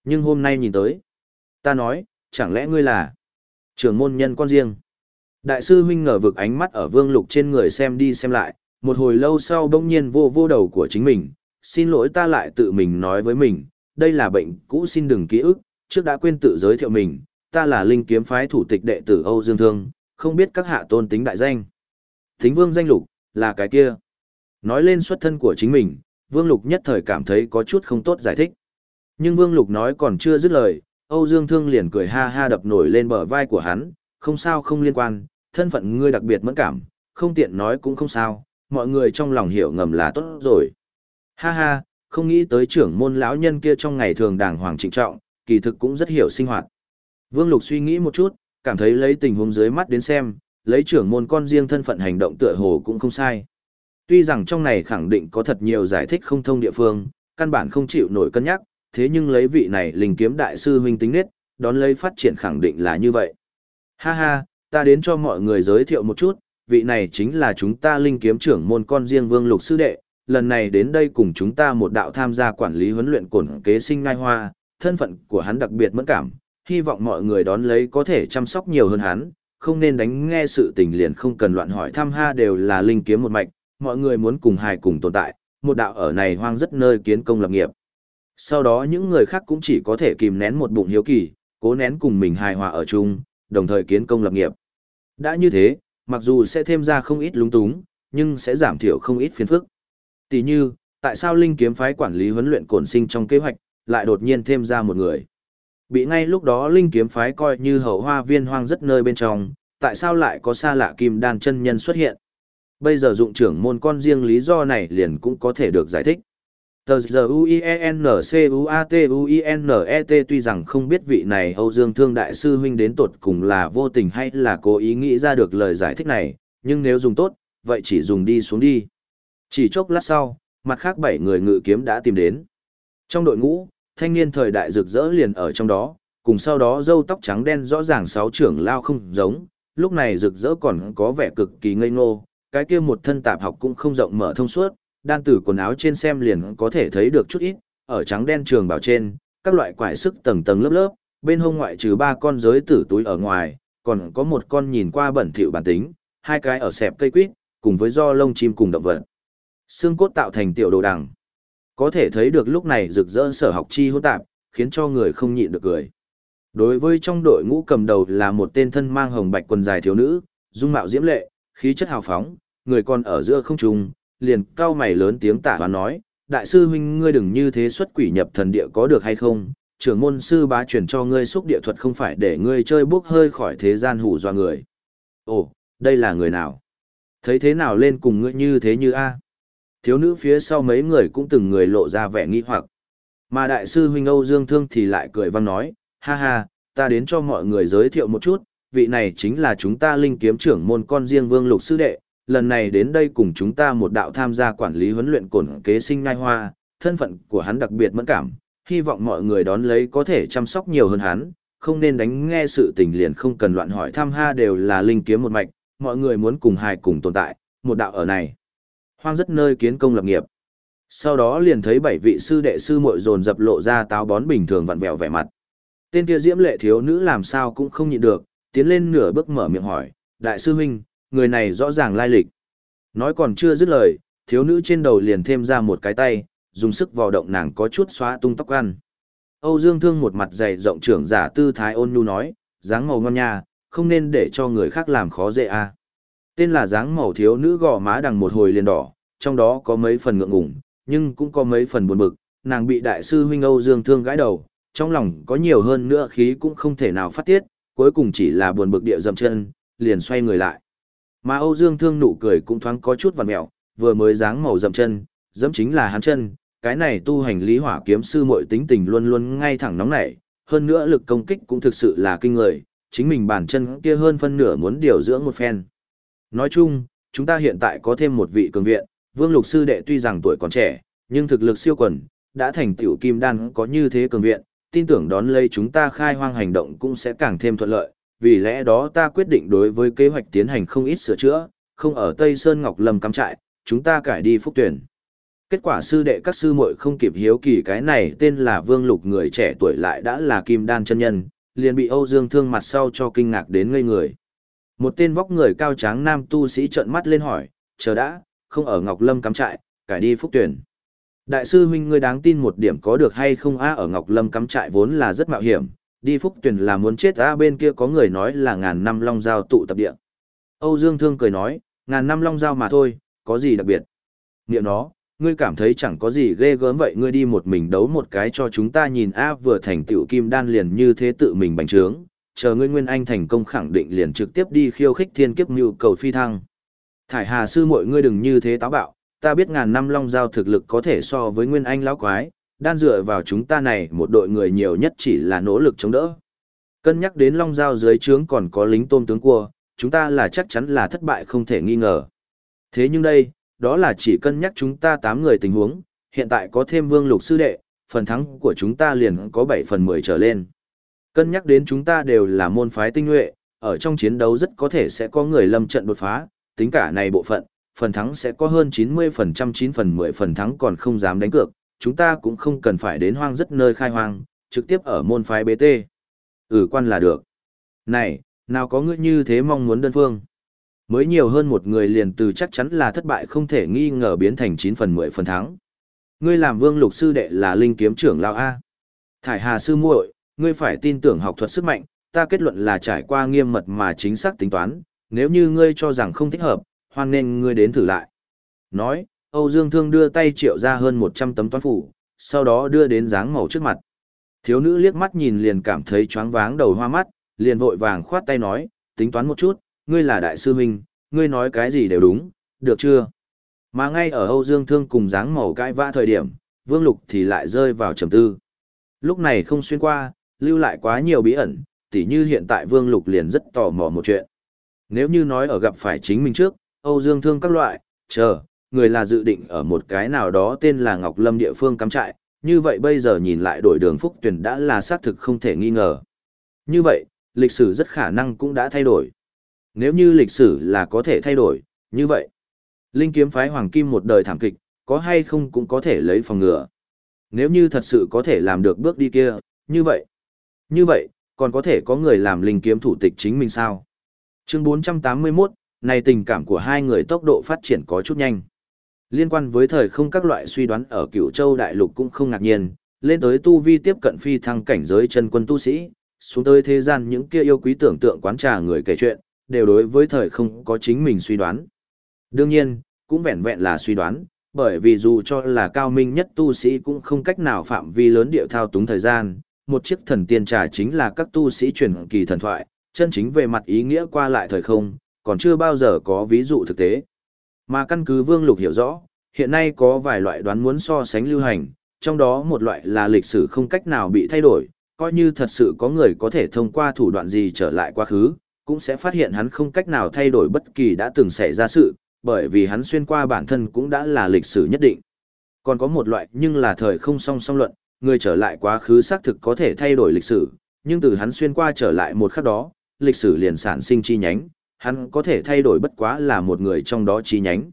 Nhưng hôm nay nhìn tới, ta nói, chẳng lẽ ngươi là trưởng môn nhân con riêng. Đại sư huynh ngờ vực ánh mắt ở vương lục trên người xem đi xem lại, một hồi lâu sau bỗng nhiên vô vô đầu của chính mình, xin lỗi ta lại tự mình nói với mình, đây là bệnh cũ xin đừng ký ức, trước đã quên tự giới thiệu mình, ta là linh kiếm phái thủ tịch đệ tử Âu Dương Thương, không biết các hạ tôn tính đại danh. Thính vương danh lục, là cái kia. Nói lên xuất thân của chính mình, vương lục nhất thời cảm thấy có chút không tốt giải thích. Nhưng vương lục nói còn chưa dứt lời, Âu Dương Thương liền cười ha ha đập nổi lên bờ vai của hắn, không sao không liên quan, thân phận ngươi đặc biệt mẫn cảm, không tiện nói cũng không sao, mọi người trong lòng hiểu ngầm là tốt rồi. Ha ha, không nghĩ tới trưởng môn lão nhân kia trong ngày thường đàng hoàng trịnh trọng, kỳ thực cũng rất hiểu sinh hoạt. Vương Lục suy nghĩ một chút, cảm thấy lấy tình huống dưới mắt đến xem, lấy trưởng môn con riêng thân phận hành động tựa hồ cũng không sai. Tuy rằng trong này khẳng định có thật nhiều giải thích không thông địa phương, căn bản không chịu nổi cân nhắc, thế nhưng lấy vị này linh kiếm đại sư huynh tính nết, đón lấy phát triển khẳng định là như vậy. Ha ha, ta đến cho mọi người giới thiệu một chút, vị này chính là chúng ta linh kiếm trưởng môn con riêng Vương Lục sư đệ, lần này đến đây cùng chúng ta một đạo tham gia quản lý huấn luyện cổn kế sinh ngai hoa, thân phận của hắn đặc biệt mẫn cảm, hy vọng mọi người đón lấy có thể chăm sóc nhiều hơn hắn, không nên đánh nghe sự tình liền không cần loạn hỏi thăm ha đều là linh kiếm một mạch, mọi người muốn cùng hài cùng tồn tại, một đạo ở này hoang rất nơi kiến công lập nghiệp. Sau đó những người khác cũng chỉ có thể kìm nén một bụng hiếu kỳ, cố nén cùng mình hài hòa ở chung, đồng thời kiến công lập nghiệp. Đã như thế, mặc dù sẽ thêm ra không ít lúng túng, nhưng sẽ giảm thiểu không ít phiền phức. Tỷ như, tại sao Linh kiếm phái quản lý huấn luyện cổn sinh trong kế hoạch, lại đột nhiên thêm ra một người. Bị ngay lúc đó Linh kiếm phái coi như hậu hoa viên hoang rất nơi bên trong, tại sao lại có xa lạ kim đan chân nhân xuất hiện. Bây giờ dụng trưởng môn con riêng lý do này liền cũng có thể được giải thích. Tờ giờ U-I-E-N-C-U-A-T-U-I-N-E-T tuy rằng không biết vị này Âu Dương Thương Đại Sư Huynh đến tột cùng là vô tình hay là cố ý nghĩ ra được lời giải thích này, nhưng nếu dùng tốt, vậy chỉ dùng đi xuống đi. Chỉ chốc lát sau, mặt khác bảy người ngự kiếm đã tìm đến. Trong đội ngũ, thanh niên thời đại rực rỡ liền ở trong đó, cùng sau đó râu tóc trắng đen rõ ràng sáu trưởng lao không giống, lúc này rực rỡ còn có vẻ cực kỳ ngây ngô, cái kia một thân tạp học cũng không rộng mở thông suốt, đan tử quần áo trên xem liền có thể thấy được chút ít, ở trắng đen trường bảo trên, các loại quải sức tầng tầng lớp lớp, bên hông ngoại trừ ba con giới tử túi ở ngoài, còn có một con nhìn qua bẩn thỉu bản tính, hai cái ở xẹp cây quýt, cùng với do lông chim cùng động vật. Xương cốt tạo thành tiểu đồ đằng. Có thể thấy được lúc này rực rỡ sở học chi hỗn tạp, khiến cho người không nhịn được cười. Đối với trong đội ngũ cầm đầu là một tên thân mang hồng bạch quần dài thiếu nữ, dung mạo diễm lệ, khí chất hào phóng, người còn ở giữa không trung, liền cao mày lớn tiếng tả hoán nói, đại sư huynh ngươi đừng như thế xuất quỷ nhập thần địa có được hay không, trưởng môn sư bá truyền cho ngươi xúc địa thuật không phải để ngươi chơi bốc hơi khỏi thế gian hủ doa người. Ồ, đây là người nào? Thấy thế nào lên cùng ngươi như thế như A? Thiếu nữ phía sau mấy người cũng từng người lộ ra vẻ nghi hoặc. Mà đại sư huynh Âu Dương Thương thì lại cười vang nói, ha ha, ta đến cho mọi người giới thiệu một chút, vị này chính là chúng ta linh kiếm trưởng môn con riêng vương lục sư đệ, lần này đến đây cùng chúng ta một đạo tham gia quản lý huấn luyện cổn kế sinh ngai hoa, thân phận của hắn đặc biệt mẫn cảm, hy vọng mọi người đón lấy có thể chăm sóc nhiều hơn hắn, không nên đánh nghe sự tình liền không cần loạn hỏi thăm ha đều là linh kiếm một mạch, mọi người muốn cùng hài cùng tồn tại, một đạo ở này. Hoang rất nơi kiến công lập nghiệp. Sau đó liền thấy bảy vị sư đệ sư muội dồn dập lộ ra táo bón bình thường vặn vẹo vẻ mặt. Tên kia diễm lệ thiếu nữ làm sao cũng không nhịn được, tiến lên nửa bước mở miệng hỏi, đại sư huynh, người này rõ ràng lai lịch. Nói còn chưa dứt lời, thiếu nữ trên đầu liền thêm ra một cái tay, dùng sức vào động nàng có chút xóa tung tóc ăn. Âu Dương Thương một mặt dày rộng trưởng giả tư thái ôn nhu nói, dáng màu ngon nha, không nên để cho người khác làm khó dễ a. À. Tên là dáng màu thiếu nữ gò má đằng một hồi liền đỏ, trong đó có mấy phần ngượng ngùng, nhưng cũng có mấy phần buồn bực, nàng bị đại sư huynh Âu Dương Thương gãi đầu, trong lòng có nhiều hơn nữa khí cũng không thể nào phát tiết, cuối cùng chỉ là buồn bực địa dậm chân, liền xoay người lại. Mà Âu Dương Thương nụ cười cũng thoáng có chút vằn mẹo, vừa mới dáng màu dậm chân, dẫm chính là hắn chân, cái này tu hành lý hỏa kiếm sư muội tính tình luôn luôn ngay thẳng nóng nảy, hơn nữa lực công kích cũng thực sự là kinh người, chính mình bản chân kia hơn phân nửa muốn điều dưỡng một phen. Nói chung, chúng ta hiện tại có thêm một vị cường viện, Vương Lục sư đệ tuy rằng tuổi còn trẻ, nhưng thực lực siêu quần, đã thành tiểu kim đan có như thế cường viện, tin tưởng đón lấy chúng ta khai hoang hành động cũng sẽ càng thêm thuận lợi, vì lẽ đó ta quyết định đối với kế hoạch tiến hành không ít sửa chữa, không ở Tây Sơn Ngọc Lâm cắm trại, chúng ta cải đi phúc tuyển. Kết quả sư đệ các sư muội không kịp hiếu kỳ cái này tên là Vương Lục người trẻ tuổi lại đã là kim đan chân nhân, liền bị Âu Dương Thương mặt sau cho kinh ngạc đến ngây người. Một tên vóc người cao tráng nam tu sĩ trợn mắt lên hỏi, chờ đã, không ở Ngọc Lâm cắm trại, cải đi phúc tuyển. Đại sư huynh ngươi đáng tin một điểm có được hay không a ở Ngọc Lâm cắm trại vốn là rất mạo hiểm, đi phúc tuyển là muốn chết a bên kia có người nói là ngàn năm long giao tụ tập địa. Âu Dương Thương cười nói, ngàn năm long giao mà thôi, có gì đặc biệt. Niệm nó, ngươi cảm thấy chẳng có gì ghê gớm vậy ngươi đi một mình đấu một cái cho chúng ta nhìn a vừa thành tựu kim đan liền như thế tự mình bành trướng, chờ ngươi Nguyên Anh thành công khẳng định liền trực tiếp đi khiêu khích thiên kiếp nhu cầu phi thăng. Thải Hà sư muội ngươi đừng như thế táo bạo, ta biết ngàn năm long giao thực lực có thể so với Nguyên Anh lão quái, đan dựa vào chúng ta này một đội người nhiều nhất chỉ là nỗ lực chống đỡ. Cân nhắc đến long giao dưới trướng còn có lính tôm tướng cua, chúng ta là chắc chắn là thất bại không thể nghi ngờ. Thế nhưng đây, đó là chỉ cân nhắc chúng ta 8 người tình huống, hiện tại có thêm vương lục sư đệ, phần thắng của chúng ta liền có 7 phần 10 trở lên. Cân nhắc đến chúng ta đều là môn phái tinh nhuệ, ở trong chiến đấu rất có thể sẽ có người lâm trận đột phá, tính cả này bộ phận, phần thắng sẽ có hơn 90% 9 phần 10 phần thắng còn không dám đánh cược, chúng ta cũng không cần phải đến hoang rất nơi khai hoang, trực tiếp ở môn phái BT. Ừ quan là được. Này, nào có ngươi như thế mong muốn đơn phương. Mới nhiều hơn một người liền từ chắc chắn là thất bại không thể nghi ngờ biến thành 9 phần 10 phần thắng. Ngươi làm vương lục sư đệ là linh kiếm trưởng lao A. Thải hà sư muội, ngươi phải tin tưởng học thuật sức mạnh, ta kết luận là trải qua nghiêm mật mà chính xác tính toán, nếu như ngươi cho rằng không thích hợp, hoan nên ngươi đến thử lại. Nói, Âu Dương Thương đưa tay triệu ra hơn 100 tấm toán phủ, sau đó đưa đến dáng màu trước mặt. Thiếu nữ liếc mắt nhìn liền cảm thấy choáng váng đầu hoa mắt, liền vội vàng khoát tay nói, tính toán một chút, ngươi là đại sư huynh, ngươi nói cái gì đều đúng, được chưa? Mà ngay ở Âu Dương Thương cùng dáng màu cãi vã thời điểm, Vương Lục thì lại rơi vào trầm tư. Lúc này không xuyên qua, lưu lại quá nhiều bí ẩn, tỉ như hiện tại Vương Lục liền rất tò mò một chuyện. Nếu như nói ở gặp phải chính mình trước, Âu Dương Thương các loại, chờ, người là dự định ở một cái nào đó tên là Ngọc Lâm địa phương cắm trại, như vậy bây giờ nhìn lại đổi đường Phúc Tuyền đã là xác thực không thể nghi ngờ. Như vậy, lịch sử rất khả năng cũng đã thay đổi. Nếu như lịch sử là có thể thay đổi, như vậy, Linh kiếm phái Hoàng Kim một đời thảm kịch, có hay không cũng có thể lấy phòng ngừa. Nếu như thật sự có thể làm được bước đi kia, như vậy, như vậy, còn có thể có người làm linh kiếm thủ tịch chính mình sao? Chương 481, này tình cảm của hai người tốc độ phát triển có chút nhanh. Liên quan với thời không các loại suy đoán ở cửu châu đại lục cũng không ngạc nhiên, lên tới tu vi tiếp cận phi thăng cảnh giới chân quân tu sĩ, xuống tới thế gian những kia yêu quý tưởng tượng quán trà người kể chuyện, đều đối với thời không có chính mình suy đoán. Đương nhiên, cũng vẹn vẹn là suy đoán, bởi vì dù cho là cao minh nhất tu sĩ cũng không cách nào phạm vi lớn địa thao túng thời gian, một chiếc thần tiên trà chính là các tu sĩ truyền kỳ thần thoại, chân chính về mặt ý nghĩa qua lại thời không, còn chưa bao giờ có ví dụ thực tế. Mà căn cứ Vương Lục hiểu rõ, hiện nay có vài loại đoán muốn so sánh lưu hành, trong đó một loại là lịch sử không cách nào bị thay đổi, coi như thật sự có người có thể thông qua thủ đoạn gì trở lại quá khứ, cũng sẽ phát hiện hắn không cách nào thay đổi bất kỳ đã từng xảy ra sự, bởi vì hắn xuyên qua bản thân cũng đã là lịch sử nhất định. Còn có một loại nhưng là thời không song song luận, người trở lại quá khứ xác thực có thể thay đổi lịch sử, nhưng từ hắn xuyên qua trở lại một khắc đó, lịch sử liền sản sinh chi nhánh, hắn có thể thay đổi bất quá là một người trong đó chi nhánh.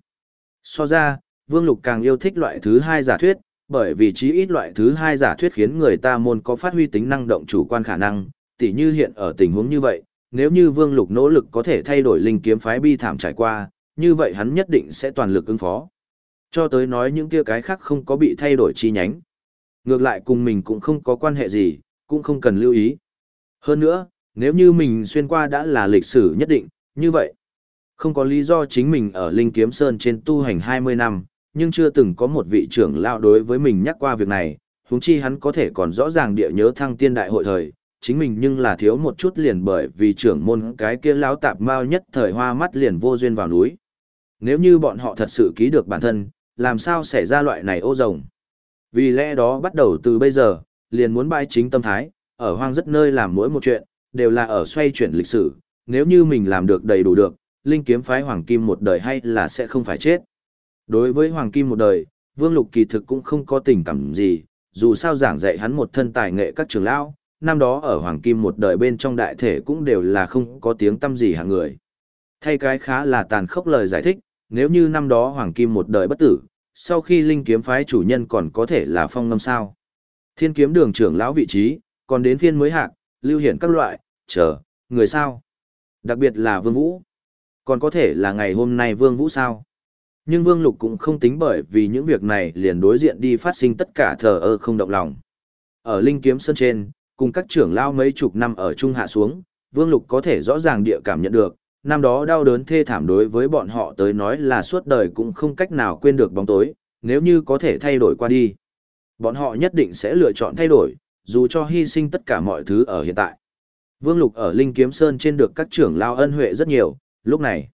So ra, Vương Lục càng yêu thích loại thứ hai giả thuyết, bởi vì chí ít loại thứ hai giả thuyết khiến người ta môn có phát huy tính năng động chủ quan khả năng, tỉ như hiện ở tình huống như vậy, nếu như Vương Lục nỗ lực có thể thay đổi linh kiếm phái bi thảm trải qua, như vậy hắn nhất định sẽ toàn lực ứng phó. Cho tới nói những kia cái khác không có bị thay đổi chi nhánh. Ngược lại cùng mình cũng không có quan hệ gì, cũng không cần lưu ý. Hơn nữa, nếu như mình xuyên qua đã là lịch sử nhất định, như vậy, không có lý do chính mình ở Linh Kiếm Sơn trên tu hành 20 năm, nhưng chưa từng có một vị trưởng lão đối với mình nhắc qua việc này, huống chi hắn có thể còn rõ ràng địa nhớ thăng tiên đại hội thời, chính mình nhưng là thiếu một chút liền bởi vì trưởng môn cái kia lão tạp mao nhất thời hoa mắt liền vô duyên vào núi. Nếu như bọn họ thật sự ký được bản thân, làm sao xảy ra loại này ô rồng? Vì lẽ đó bắt đầu từ bây giờ, liền muốn bãi chính tâm thái, ở hoang rất nơi làm mỗi một chuyện, đều là ở xoay chuyển lịch sử, nếu như mình làm được đầy đủ được, linh kiếm phái hoàng kim một đời hay là sẽ không phải chết. Đối với hoàng kim một đời, Vương Lục kỳ thực cũng không có tình cảm gì, dù sao giảng dạy hắn một thân tài nghệ các trường lão, năm đó ở hoàng kim một đời bên trong đại thể cũng đều là không có tiếng tâm gì hạng người. Thay cái khá là tàn khốc lời giải thích, nếu như năm đó hoàng kim một đời bất tử, sau khi linh kiếm phái chủ nhân còn có thể là phong ngâm sao. Thiên kiếm đường trưởng lão vị trí, còn đến phiên mới hạng, lưu hiển các loại, chờ, người sao. Đặc biệt là Vương Vũ. Còn có thể là ngày hôm nay Vương Vũ sao. Nhưng Vương Lục cũng không tính bởi vì những việc này liền đối diện đi phát sinh tất cả thờ ơ không động lòng. Ở Linh Kiếm Sơn trên, cùng các trưởng lao mấy chục năm ở Trung Hạ xuống, Vương Lục có thể rõ ràng địa cảm nhận được, năm đó đau đớn thê thảm đối với bọn họ tới nói là suốt đời cũng không cách nào quên được bóng tối, nếu như có thể thay đổi qua đi. Bọn họ nhất định sẽ lựa chọn thay đổi, dù cho hy sinh tất cả mọi thứ ở hiện tại. Vương Lục ở Linh Kiếm Sơn trên được các trưởng lao ân huệ rất nhiều, lúc này,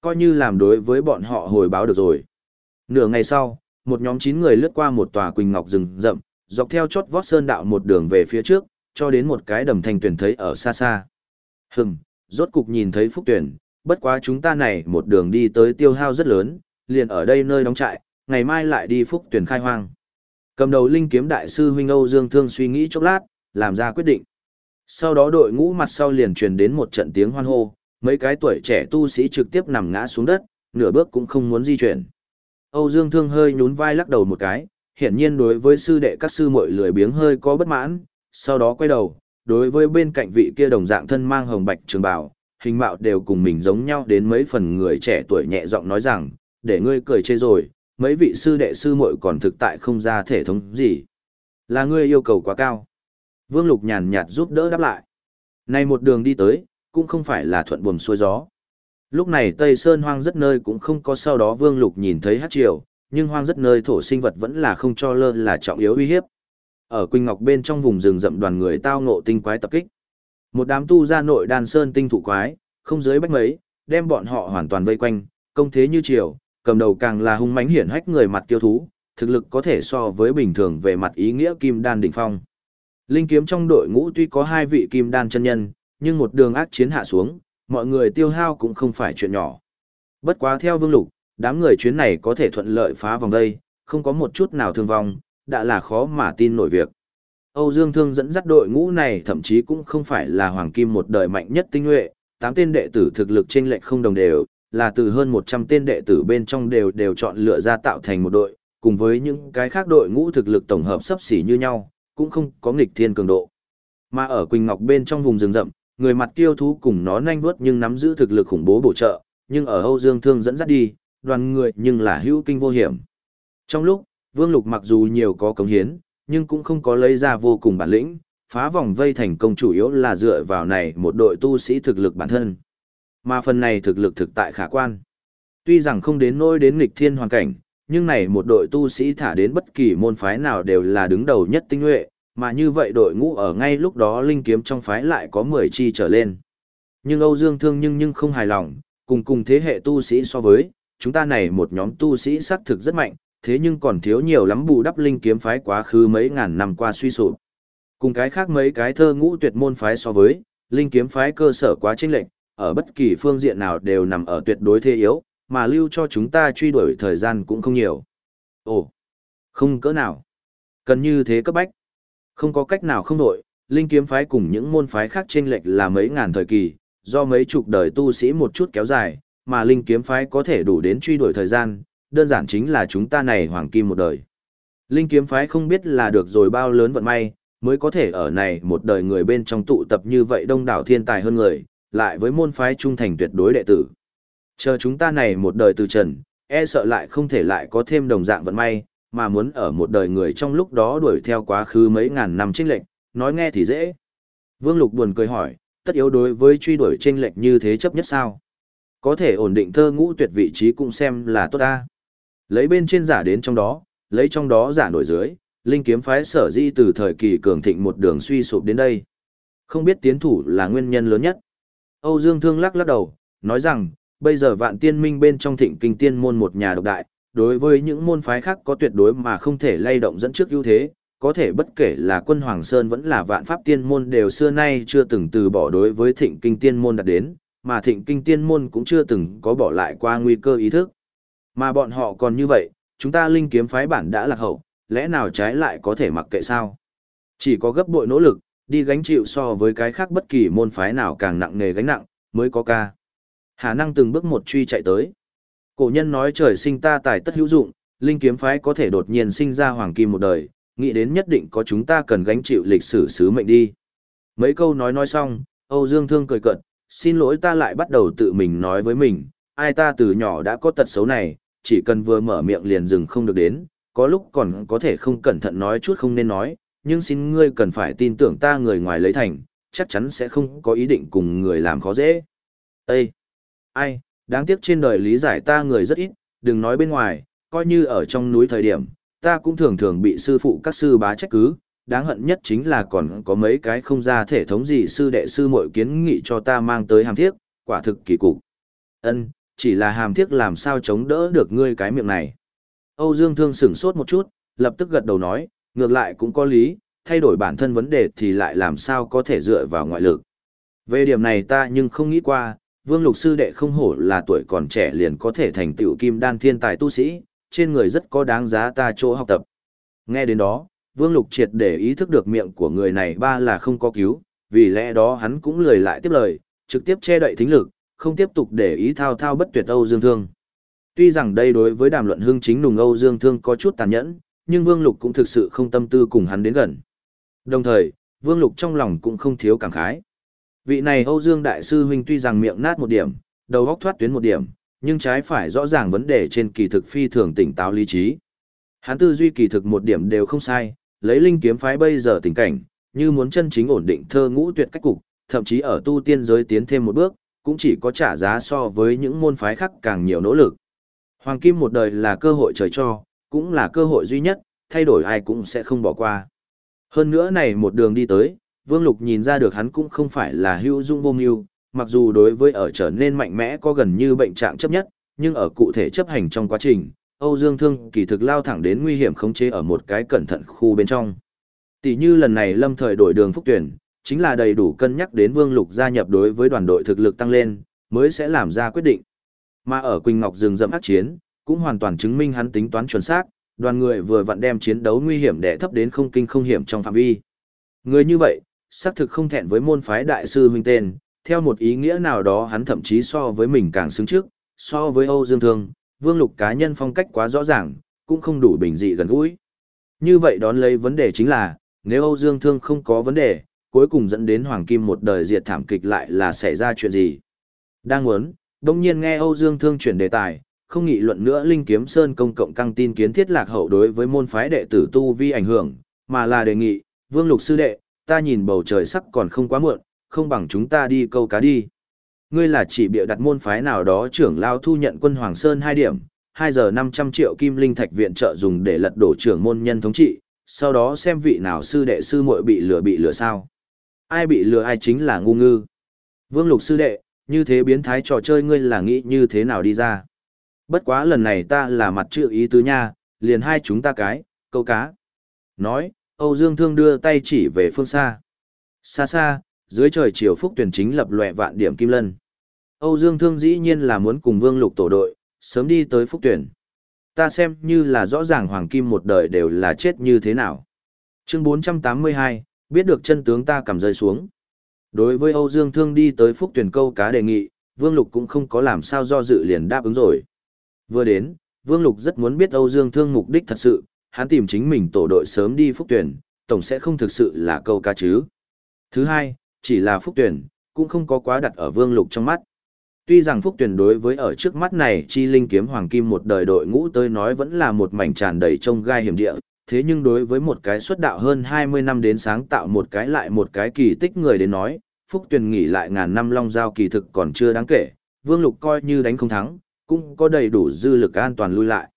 coi như làm đối với bọn họ hồi báo được rồi. Nửa ngày sau, một nhóm 9 người lướt qua một tòa quỳnh ngọc rừng rậm, dọc theo chót vót sơn đạo một đường về phía trước, cho đến một cái đầm thanh tuyển thấy ở xa xa. Hừm, rốt cục nhìn thấy phúc tuyển, bất quá chúng ta này một đường đi tới tiêu hao rất lớn, liền ở đây nơi đóng trại, ngày mai lại đi phúc tuyển khai hoang. Cầm đầu linh kiếm đại sư huynh Âu Dương Thương suy nghĩ chốc lát, làm ra quyết định. Sau đó đội ngũ mặt sau liền truyền đến một trận tiếng hoan hô, mấy cái tuổi trẻ tu sĩ trực tiếp nằm ngã xuống đất, nửa bước cũng không muốn di chuyển. Âu Dương Thương hơi nhún vai lắc đầu một cái, hiển nhiên đối với sư đệ các sư muội lười biếng hơi có bất mãn, sau đó quay đầu, đối với bên cạnh vị kia đồng dạng thân mang hồng bạch trường bào, hình mạo đều cùng mình giống nhau đến mấy phần người trẻ tuổi nhẹ giọng nói rằng, để ngươi cười chê rồi, mấy vị sư đệ sư muội còn thực tại không ra thể thống gì. Là ngươi yêu cầu quá cao. Vương Lục nhàn nhạt giúp đỡ đáp lại. Này một đường đi tới, cũng không phải là thuận buồm xuôi gió. Lúc này Tây Sơn hoang rất nơi cũng không có sau đó Vương Lục nhìn thấy hát triều, nhưng hoang rất nơi thổ sinh vật vẫn là không cho lơ là trọng yếu uy hiếp. Ở Quỳnh Ngọc bên trong vùng rừng rậm đoàn người tao ngộ tinh quái tập kích. Một đám tu ra nội đàn sơn tinh thủ quái, không dưới bách mấy, đem bọn họ hoàn toàn vây quanh, công thế như triều, cầm đầu càng là hung mãnh hiển hách người mặt kiêu thú, thực lực có thể so với bình thường về mặt ý nghĩa kim đan đỉnh phong. Linh kiếm trong đội ngũ tuy có hai vị kim đan chân nhân, nhưng một đường ác chiến hạ xuống, mọi người tiêu hao cũng không phải chuyện nhỏ. Bất quá theo Vương Lục, đám người chuyến này có thể thuận lợi phá vòng đây, không có một chút nào thương vong, đã là khó mà tin nổi việc. Âu Dương Thương dẫn dắt đội ngũ này thậm chí cũng không phải là hoàng kim một đời mạnh nhất tinh nhuệ, tám tên đệ tử thực lực chênh lệch không đồng đều, là từ hơn 100 tên đệ tử bên trong đều đều chọn lựa ra tạo thành một đội, cùng với những cái khác đội ngũ thực lực tổng hợp sấp xỉ như nhau, cũng không có nghịch thiên cường độ. Mà ở Quỳnh Ngọc bên trong vùng rừng rậm, người mặt tiêu thú cùng nó nhanh vuốt nhưng nắm giữ thực lực khủng bố bổ trợ, nhưng ở Âu Dương Thương dẫn dắt đi, đoàn người nhưng là hữu kinh vô hiểm. Trong lúc, Vương Lục mặc dù nhiều có cống hiến, nhưng cũng không có lấy ra vô cùng bản lĩnh, phá vòng vây thành công chủ yếu là dựa vào này một đội tu sĩ thực lực bản thân. Mà phần này thực lực thực tại khả quan. Tuy rằng không đến nỗi đến nghịch thiên hoàn cảnh, nhưng này một đội tu sĩ thả đến bất kỳ môn phái nào đều là đứng đầu nhất tinh nhuệ, mà như vậy đội ngũ ở ngay lúc đó linh kiếm trong phái lại có 10 chi trở lên. Nhưng Âu Dương Thương nhưng nhưng không hài lòng, cùng cùng thế hệ tu sĩ so với, chúng ta này một nhóm tu sĩ xác thực rất mạnh, thế nhưng còn thiếu nhiều lắm bù đắp linh kiếm phái quá khứ mấy ngàn năm qua suy sụp. Cùng cái khác mấy cái thơ ngũ tuyệt môn phái so với, linh kiếm phái cơ sở quá chênh lệch, ở bất kỳ phương diện nào đều nằm ở tuyệt đối thế yếu, mà lưu cho chúng ta truy đuổi thời gian cũng không nhiều. Ồ, không cỡ nào. Cần như thế cấp bách. Không có cách nào không đổi, linh kiếm phái cùng những môn phái khác chênh lệch là mấy ngàn thời kỳ, do mấy chục đời tu sĩ một chút kéo dài, mà linh kiếm phái có thể đủ đến truy đuổi thời gian, đơn giản chính là chúng ta này hoàng kim một đời. Linh kiếm phái không biết là được rồi bao lớn vận may, mới có thể ở này một đời người bên trong tụ tập như vậy đông đảo thiên tài hơn người, lại với môn phái trung thành tuyệt đối đệ tử. Chờ chúng ta này một đời từ trần, e sợ lại không thể lại có thêm đồng dạng vận may, mà muốn ở một đời người trong lúc đó đuổi theo quá khứ mấy ngàn năm trinh lệnh, nói nghe thì dễ. Vương Lục buồn cười hỏi, tất yếu đối với truy đuổi trinh lệnh như thế chấp nhất sao? Có thể ổn định thơ ngũ tuyệt vị trí cũng xem là tốt ta. Lấy bên trên giả đến trong đó, lấy trong đó giả nổi dưới, linh kiếm phái sở di từ thời kỳ cường thịnh một đường suy sụp đến đây. Không biết tiến thủ là nguyên nhân lớn nhất. Âu Dương Thương lắc lắc đầu, nói rằng, bây giờ vạn tiên minh bên trong thịnh kinh tiên môn một nhà độc đại, đối với những môn phái khác có tuyệt đối mà không thể lay động dẫn trước ưu thế, có thể bất kể là quân Hoàng Sơn vẫn là vạn pháp tiên môn đều xưa nay chưa từng từ bỏ đối với thịnh kinh tiên môn đặt đến, mà thịnh kinh tiên môn cũng chưa từng có bỏ lại qua nguy cơ ý thức. Mà bọn họ còn như vậy, chúng ta linh kiếm phái bản đã lạc hậu, lẽ nào trái lại có thể mặc kệ sao? Chỉ có gấp bội nỗ lực, đi gánh chịu so với cái khác bất kỳ môn phái nào càng nặng nề gánh nặng, mới có ca. Hà năng từng bước một truy chạy tới. Cổ nhân nói trời sinh ta tài tất hữu dụng, linh kiếm phái có thể đột nhiên sinh ra hoàng kim một đời, nghĩ đến nhất định có chúng ta cần gánh chịu lịch sử sứ mệnh đi. Mấy câu nói nói xong, Âu Dương Thương cười cợt, xin lỗi ta lại bắt đầu tự mình nói với mình, ai ta từ nhỏ đã có tật xấu này, chỉ cần vừa mở miệng liền dừng không được đến, có lúc còn có thể không cẩn thận nói chút không nên nói, nhưng xin ngươi cần phải tin tưởng ta người ngoài lấy thành, chắc chắn sẽ không có ý định cùng người làm khó dễ. Ê! Ai, đáng tiếc trên đời lý giải ta người rất ít, đừng nói bên ngoài, coi như ở trong núi thời điểm, ta cũng thường thường bị sư phụ các sư bá trách cứ, đáng hận nhất chính là còn có mấy cái không ra thể thống gì sư đệ sư mội kiến nghị cho ta mang tới hàm thiết, quả thực kỳ cục. Ân, chỉ là hàm thiếc làm sao chống đỡ được ngươi cái miệng này. Âu Dương Thương sửng sốt một chút, lập tức gật đầu nói, ngược lại cũng có lý, thay đổi bản thân vấn đề thì lại làm sao có thể dựa vào ngoại lực. Về điểm này ta nhưng không nghĩ qua, Vương Lục Sư Đệ không hổ là tuổi còn trẻ liền có thể thành tựu kim đan thiên tài tu sĩ, trên người rất có đáng giá ta chỗ học tập. Nghe đến đó, Vương Lục triệt để ý thức được miệng của người này ba là không có cứu, vì lẽ đó hắn cũng lười lại tiếp lời, trực tiếp che đậy thính lực, không tiếp tục để ý thao thao bất tuyệt Âu Dương Thương. Tuy rằng đây đối với đàm luận hương chính nùng Âu Dương Thương có chút tàn nhẫn, nhưng Vương Lục cũng thực sự không tâm tư cùng hắn đến gần. Đồng thời, Vương Lục trong lòng cũng không thiếu cảm khái. Vị này Âu Dương Đại Sư Huynh tuy rằng miệng nát một điểm, đầu góc thoát tuyến một điểm, nhưng trái phải rõ ràng vấn đề trên kỳ thực phi thường tỉnh táo lý trí. Hắn tư duy kỳ thực một điểm đều không sai, lấy linh kiếm phái bây giờ tình cảnh, như muốn chân chính ổn định thơ ngũ tuyệt cách cục, thậm chí ở tu tiên giới tiến thêm một bước, cũng chỉ có trả giá so với những môn phái khác càng nhiều nỗ lực. Hoàng kim một đời là cơ hội trời cho, cũng là cơ hội duy nhất, thay đổi ai cũng sẽ không bỏ qua. Hơn nữa này một đường đi tới, Vương Lục nhìn ra được hắn cũng không phải là hữu dung vô mưu, mặc dù đối với ở trở nên mạnh mẽ có gần như bệnh trạng chấp nhất, nhưng ở cụ thể chấp hành trong quá trình, Âu Dương Thương kỳ thực lao thẳng đến nguy hiểm khống chế ở một cái cẩn thận khu bên trong. Tỷ như lần này lâm thời đổi đường phúc tuyển, chính là đầy đủ cân nhắc đến Vương Lục gia nhập đối với đoàn đội thực lực tăng lên, mới sẽ làm ra quyết định. Mà ở Quỳnh Ngọc rừng rậm ác chiến, cũng hoàn toàn chứng minh hắn tính toán chuẩn xác, đoàn người vừa vặn đem chiến đấu nguy hiểm để thấp đến không kinh không hiểm trong phạm vi. Người như vậy, xác thực không thẹn với môn phái đại sư huynh tên, theo một ý nghĩa nào đó hắn thậm chí so với mình càng xứng trước, so với Âu Dương Thương, Vương Lục cá nhân phong cách quá rõ ràng, cũng không đủ bình dị gần gũi. Như vậy đón lấy vấn đề chính là, nếu Âu Dương Thương không có vấn đề, cuối cùng dẫn đến Hoàng Kim một đời diệt thảm kịch lại là xảy ra chuyện gì? Đang muốn, đồng nhiên nghe Âu Dương Thương chuyển đề tài, không nghị luận nữa Linh Kiếm Sơn công cộng căng tin kiến thiết lạc hậu đối với môn phái đệ tử tu vi ảnh hưởng, mà là đề nghị, Vương Lục sư đệ, ta nhìn bầu trời sắc còn không quá muộn, không bằng chúng ta đi câu cá đi. Ngươi là chỉ bịa đặt môn phái nào đó trưởng lao thu nhận quân Hoàng Sơn 2 điểm, 2 giờ 500 triệu kim linh thạch viện trợ dùng để lật đổ trưởng môn nhân thống trị, sau đó xem vị nào sư đệ sư muội bị lừa bị lừa sao. Ai bị lừa ai chính là ngu ngư. Vương Lục sư đệ, như thế biến thái trò chơi ngươi là nghĩ như thế nào đi ra. Bất quá lần này ta là mặt chữ ý tứ nha, liền hai chúng ta cái, câu cá. Nói, Âu Dương Thương đưa tay chỉ về phương xa. Xa xa, dưới trời chiều phúc tuyển chính lập lòe vạn điểm kim lân. Âu Dương Thương dĩ nhiên là muốn cùng Vương Lục tổ đội, sớm đi tới phúc tuyển. Ta xem như là rõ ràng Hoàng Kim một đời đều là chết như thế nào. Chương 482, biết được chân tướng ta cầm rơi xuống. Đối với Âu Dương Thương đi tới Phúc tuyển câu cá đề nghị, Vương Lục cũng không có làm sao do dự liền đáp ứng rồi. Vừa đến, Vương Lục rất muốn biết Âu Dương Thương mục đích thật sự, hắn tìm chính mình tổ đội sớm đi Phúc tuyển, tổng sẽ không thực sự là câu cá chứ. Thứ hai, chỉ là Phúc tuyển cũng không có quá đặt ở Vương Lục trong mắt. Tuy rằng Phúc tuyển đối với ở trước mắt này chi linh kiếm hoàng kim một đời đội ngũ tới nói vẫn là một mảnh tràn đầy trông gai hiểm địa, thế nhưng đối với một cái xuất đạo hơn 20 năm đến sáng tạo một cái lại một cái kỳ tích người đến nói, Phúc Tuyền nghỉ lại ngàn năm long giao kỳ thực còn chưa đáng kể, Vương Lục coi như đánh không thắng, cũng có đầy đủ dư lực an toàn lui lại.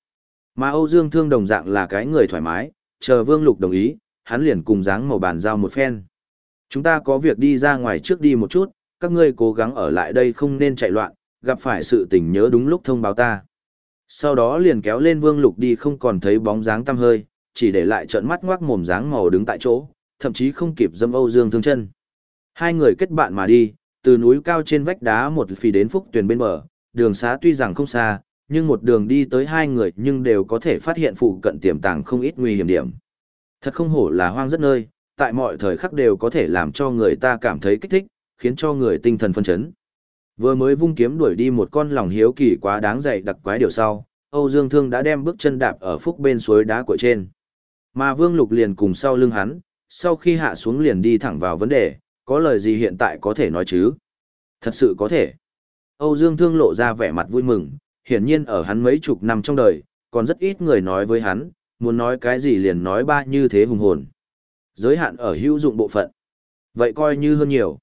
Mà Âu Dương Thương đồng dạng là cái người thoải mái, chờ Vương Lục đồng ý, hắn liền cùng dáng màu bàn giao một phen. Chúng ta có việc đi ra ngoài trước đi một chút, các ngươi cố gắng ở lại đây không nên chạy loạn, gặp phải sự tình nhớ đúng lúc thông báo ta. Sau đó liền kéo lên Vương Lục đi không còn thấy bóng dáng tăm hơi, chỉ để lại trợn mắt ngoác mồm dáng màu đứng tại chỗ, thậm chí không kịp dâm Âu Dương thương chân. Hai người kết bạn mà đi, từ núi cao trên vách đá một phi đến phúc tuyển bên bờ, đường xá tuy rằng không xa, nhưng một đường đi tới hai người nhưng đều có thể phát hiện phụ cận tiềm tàng không ít nguy hiểm điểm. Thật không hổ là hoang rất nơi, tại mọi thời khắc đều có thể làm cho người ta cảm thấy kích thích, khiến cho người tinh thần phân chấn. Vừa mới vung kiếm đuổi đi một con lòng hiếu kỳ quá đáng dạy đặc quái điều sau, Âu Dương Thương đã đem bước chân đạp ở phúc bên suối đá của trên. Mà Vương Lục liền cùng sau lưng hắn, sau khi hạ xuống liền đi thẳng vào vấn đề, có lời gì hiện tại có thể nói chứ? Thật sự có thể. Âu Dương Thương lộ ra vẻ mặt vui mừng, hiển nhiên ở hắn mấy chục năm trong đời, còn rất ít người nói với hắn, muốn nói cái gì liền nói ba như thế hùng hồn. Giới hạn ở hữu dụng bộ phận. Vậy coi như hơn nhiều.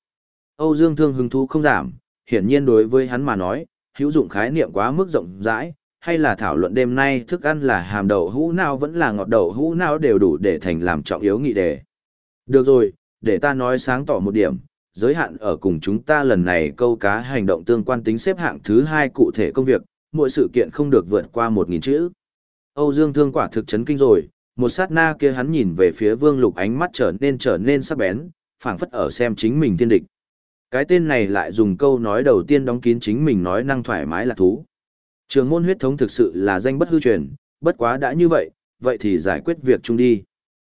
Âu Dương Thương hứng thú không giảm, hiển nhiên đối với hắn mà nói, hữu dụng khái niệm quá mức rộng rãi, hay là thảo luận đêm nay thức ăn là hàm đậu hũ nào vẫn là ngọt đậu hũ nào đều đủ để thành làm trọng yếu nghị đề. Được rồi, để ta nói sáng tỏ một điểm, giới hạn ở cùng chúng ta lần này câu cá hành động tương quan tính xếp hạng thứ hai cụ thể công việc, mỗi sự kiện không được vượt qua một nghìn chữ. Âu Dương Thương quả thực chấn kinh rồi, một sát na kia hắn nhìn về phía Vương Lục ánh mắt trở nên trở nên sắc bén, phảng phất ở xem chính mình thiên địch. Cái tên này lại dùng câu nói đầu tiên đóng kín chính mình nói năng thoải mái là thú. Trường môn huyết thống thực sự là danh bất hư truyền, bất quá đã như vậy, vậy thì giải quyết việc chung đi.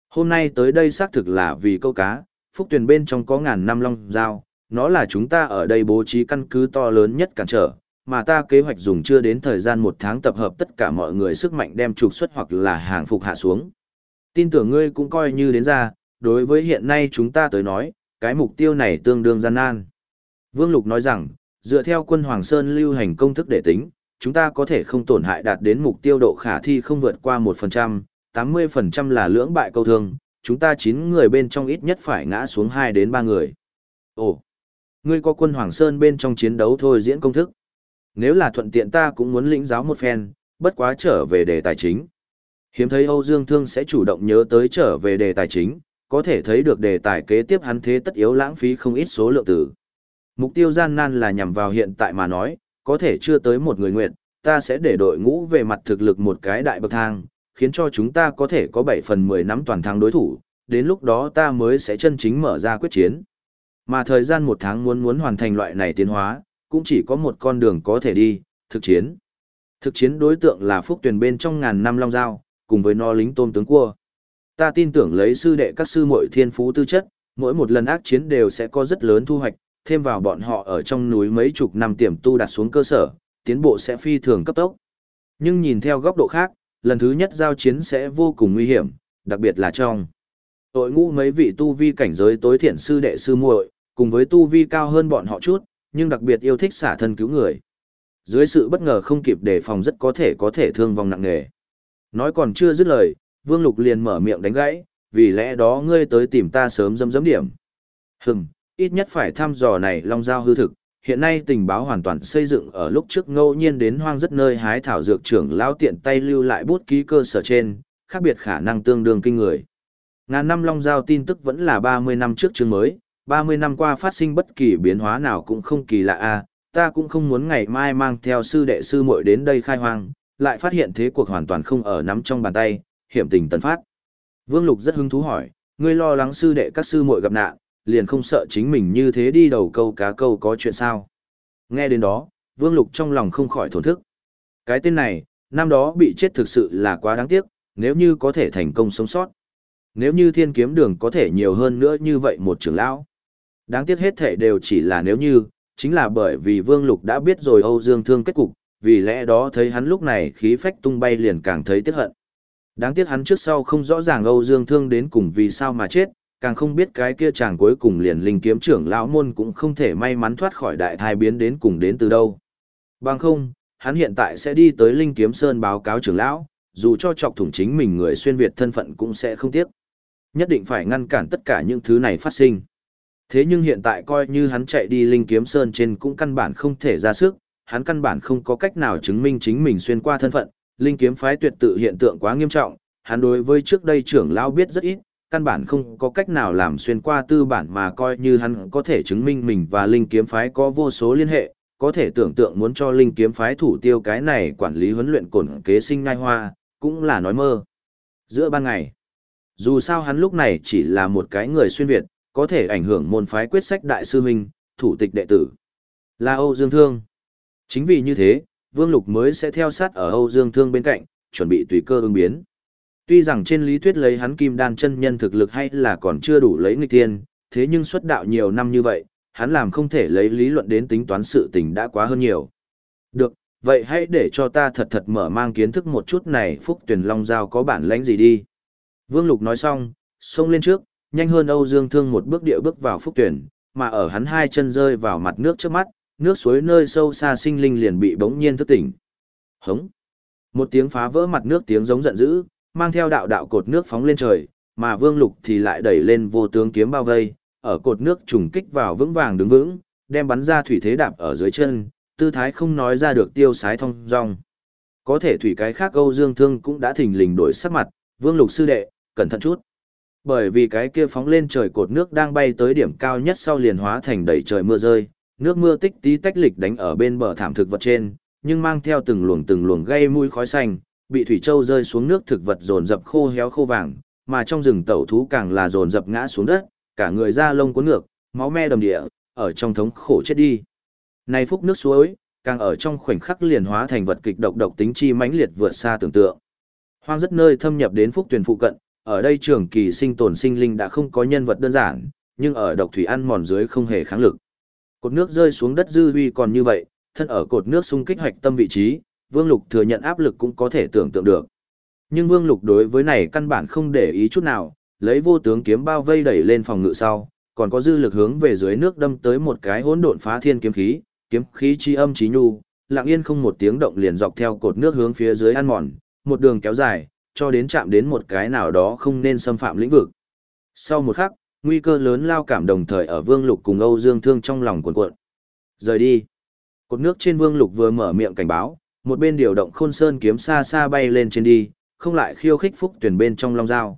Hôm nay tới đây xác thực là vì câu cá, phúc tuyển bên trong có ngàn năm long dao, nó là chúng ta ở đây bố trí căn cứ to lớn nhất cản trở, mà ta kế hoạch dùng chưa đến thời gian một tháng tập hợp tất cả mọi người sức mạnh đem trục xuất hoặc là hàng phục hạ xuống. Tin tưởng ngươi cũng coi như đến ra, đối với hiện nay chúng ta tới nói, cái mục tiêu này tương đương gian nan. Vương Lục nói rằng, dựa theo quân Hoàng Sơn lưu hành công thức để tính, chúng ta có thể không tổn hại đạt đến mục tiêu độ khả thi không vượt qua 1%, 80% là lưỡng bại câu thương, chúng ta 9 người bên trong ít nhất phải ngã xuống 2 đến 3 người. Ồ, ngươi có quân Hoàng Sơn bên trong chiến đấu thôi diễn công thức. Nếu là thuận tiện ta cũng muốn lĩnh giáo một phen, bất quá trở về đề tài chính. Hiếm thấy Âu Dương Thương sẽ chủ động nhớ tới trở về đề tài chính, có thể thấy được đề tài kế tiếp hắn thế tất yếu lãng phí không ít số lượng tử. Mục tiêu gian nan là nhằm vào hiện tại mà nói, có thể chưa tới một người nguyện, ta sẽ để đội ngũ về mặt thực lực một cái đại bậc thang, khiến cho chúng ta có thể có 7 phần 10 nắm toàn thắng đối thủ, đến lúc đó ta mới sẽ chân chính mở ra quyết chiến. Mà thời gian một tháng muốn muốn hoàn thành loại này tiến hóa, cũng chỉ có một con đường có thể đi, thực chiến. Thực chiến đối tượng là phúc tuyển bên trong ngàn năm long dao cùng với no lính tôm tướng cua. Ta tin tưởng lấy sư đệ các sư muội thiên phú tư chất, mỗi một lần ác chiến đều sẽ có rất lớn thu hoạch, thêm vào bọn họ ở trong núi mấy chục năm tiềm tu đặt xuống cơ sở, tiến bộ sẽ phi thường cấp tốc. Nhưng nhìn theo góc độ khác, lần thứ nhất giao chiến sẽ vô cùng nguy hiểm, đặc biệt là trong đội ngũ mấy vị tu vi cảnh giới tối thiện sư đệ sư muội, cùng với tu vi cao hơn bọn họ chút, nhưng đặc biệt yêu thích xả thân cứu người. Dưới sự bất ngờ không kịp đề phòng rất có thể có thể thương vong nặng nề. Nói còn chưa dứt lời, Vương Lục liền mở miệng đánh gãy, vì lẽ đó ngươi tới tìm ta sớm dâm dẫm điểm. Hừm, ít nhất phải thăm dò này long giao hư thực. Hiện nay tình báo hoàn toàn xây dựng ở lúc trước ngẫu nhiên đến hoang rất nơi hái thảo dược trưởng lão tiện tay lưu lại bút ký cơ sở trên, khác biệt khả năng tương đương kinh người. Ngàn năm long giao tin tức vẫn là 30 năm trước chương mới, 30 năm qua phát sinh bất kỳ biến hóa nào cũng không kỳ lạ a ta cũng không muốn ngày mai mang theo sư đệ sư muội đến đây khai hoang, lại phát hiện thế cuộc hoàn toàn không ở nắm trong bàn tay, hiểm tình tần phát. Vương Lục rất hứng thú hỏi, ngươi lo lắng sư đệ các sư muội gặp nạn, liền không sợ chính mình như thế đi đầu câu cá câu có chuyện sao. Nghe đến đó, Vương Lục trong lòng không khỏi thổn thức. Cái tên này, năm đó bị chết thực sự là quá đáng tiếc, nếu như có thể thành công sống sót. Nếu như thiên kiếm đường có thể nhiều hơn nữa như vậy một trưởng lão. Đáng tiếc hết thể đều chỉ là nếu như, chính là bởi vì Vương Lục đã biết rồi Âu Dương Thương kết cục, vì lẽ đó thấy hắn lúc này khí phách tung bay liền càng thấy tiếc hận. Đáng tiếc hắn trước sau không rõ ràng Âu Dương Thương đến cùng vì sao mà chết, càng không biết cái kia chàng cuối cùng liền linh kiếm trưởng lão môn cũng không thể may mắn thoát khỏi đại thai biến đến cùng đến từ đâu. Bằng không, hắn hiện tại sẽ đi tới linh kiếm sơn báo cáo trưởng lão, dù cho chọc thủng chính mình người xuyên Việt thân phận cũng sẽ không tiếc. Nhất định phải ngăn cản tất cả những thứ này phát sinh. Thế nhưng hiện tại coi như hắn chạy đi linh kiếm sơn trên cũng căn bản không thể ra sức, hắn căn bản không có cách nào chứng minh chính mình xuyên qua thân phận, linh kiếm phái tuyệt tự hiện tượng quá nghiêm trọng, hắn đối với trước đây trưởng lão biết rất ít, căn bản không có cách nào làm xuyên qua tư bản mà coi như hắn có thể chứng minh mình và linh kiếm phái có vô số liên hệ, có thể tưởng tượng muốn cho linh kiếm phái thủ tiêu cái này quản lý huấn luyện cổn kế sinh ngai hoa, cũng là nói mơ. Giữa ban ngày, dù sao hắn lúc này chỉ là một cái người xuyên Việt, có thể ảnh hưởng môn phái quyết sách đại sư huynh, thủ tịch đệ tử. Là Âu Dương Thương. Chính vì như thế, Vương Lục mới sẽ theo sát ở Âu Dương Thương bên cạnh, chuẩn bị tùy cơ ứng biến. Tuy rằng trên lý thuyết lấy hắn kim đan chân nhân thực lực hay là còn chưa đủ lấy nghịch tiên, thế nhưng xuất đạo nhiều năm như vậy, hắn làm không thể lấy lý luận đến tính toán sự tình đã quá hơn nhiều. Được, vậy hãy để cho ta thật thật mở mang kiến thức một chút này Phúc Tuyền Long Giao có bản lãnh gì đi. Vương Lục nói xong, xông lên trước, nhanh hơn Âu Dương Thương một bước địa bước vào Phúc Tuyền, mà ở hắn hai chân rơi vào mặt nước trước mắt, nước suối nơi sâu xa sinh linh liền bị bỗng nhiên thức tỉnh. Hống! Một tiếng phá vỡ mặt nước tiếng giống giận dữ, mang theo đạo đạo cột nước phóng lên trời, mà Vương Lục thì lại đẩy lên vô tướng kiếm bao vây, ở cột nước trùng kích vào vững vàng đứng vững, đem bắn ra thủy thế đạp ở dưới chân, tư thái không nói ra được tiêu sái thông dong. Có thể thủy cái khác Âu Dương Thương cũng đã thình lình đổi sắc mặt, Vương Lục sư đệ, cẩn thận chút. Bởi vì cái kia phóng lên trời cột nước đang bay tới điểm cao nhất sau liền hóa thành đầy trời mưa rơi, nước mưa tích tí tách lịch đánh ở bên bờ thảm thực vật trên, nhưng mang theo từng luồng từng luồng gây mùi khói xanh, bị thủy châu rơi xuống nước thực vật dồn dập khô héo khô vàng, mà trong rừng tẩu thú càng là dồn dập ngã xuống đất, cả người da lông cuốn ngược, máu me đầm địa, ở trong thống khổ chết đi. nay phúc nước suối, càng ở trong khoảnh khắc liền hóa thành vật kịch độc độc tính chi mãnh liệt vượt xa tưởng tượng. Hoang rất nơi thâm nhập đến phúc tuyển phụ cận, ở đây trường kỳ sinh tồn sinh linh đã không có nhân vật đơn giản, nhưng ở độc thủy ăn mòn dưới không hề kháng lực. Cột nước rơi xuống đất dư huy còn như vậy, thân ở cột nước xung kích hoạch tâm vị trí, Vương Lục thừa nhận áp lực cũng có thể tưởng tượng được. Nhưng Vương Lục đối với này căn bản không để ý chút nào, lấy vô tướng kiếm bao vây đẩy lên phòng ngự sau, còn có dư lực hướng về dưới nước đâm tới một cái hỗn độn phá thiên kiếm khí, kiếm khí chi âm chí nhu, lặng yên không một tiếng động liền dọc theo cột nước hướng phía dưới ăn mòn, một đường kéo dài, cho đến chạm đến một cái nào đó không nên xâm phạm lĩnh vực. Sau một khắc, nguy cơ lớn lao cảm đồng thời ở Vương Lục cùng Âu Dương Thương trong lòng cuộn cuộn. Rời đi. Cột nước trên Vương Lục vừa mở miệng cảnh báo, một bên điều động Khôn Sơn kiếm xa xa bay lên trên đi, không lại khiêu khích phúc tuyển bên trong long dao.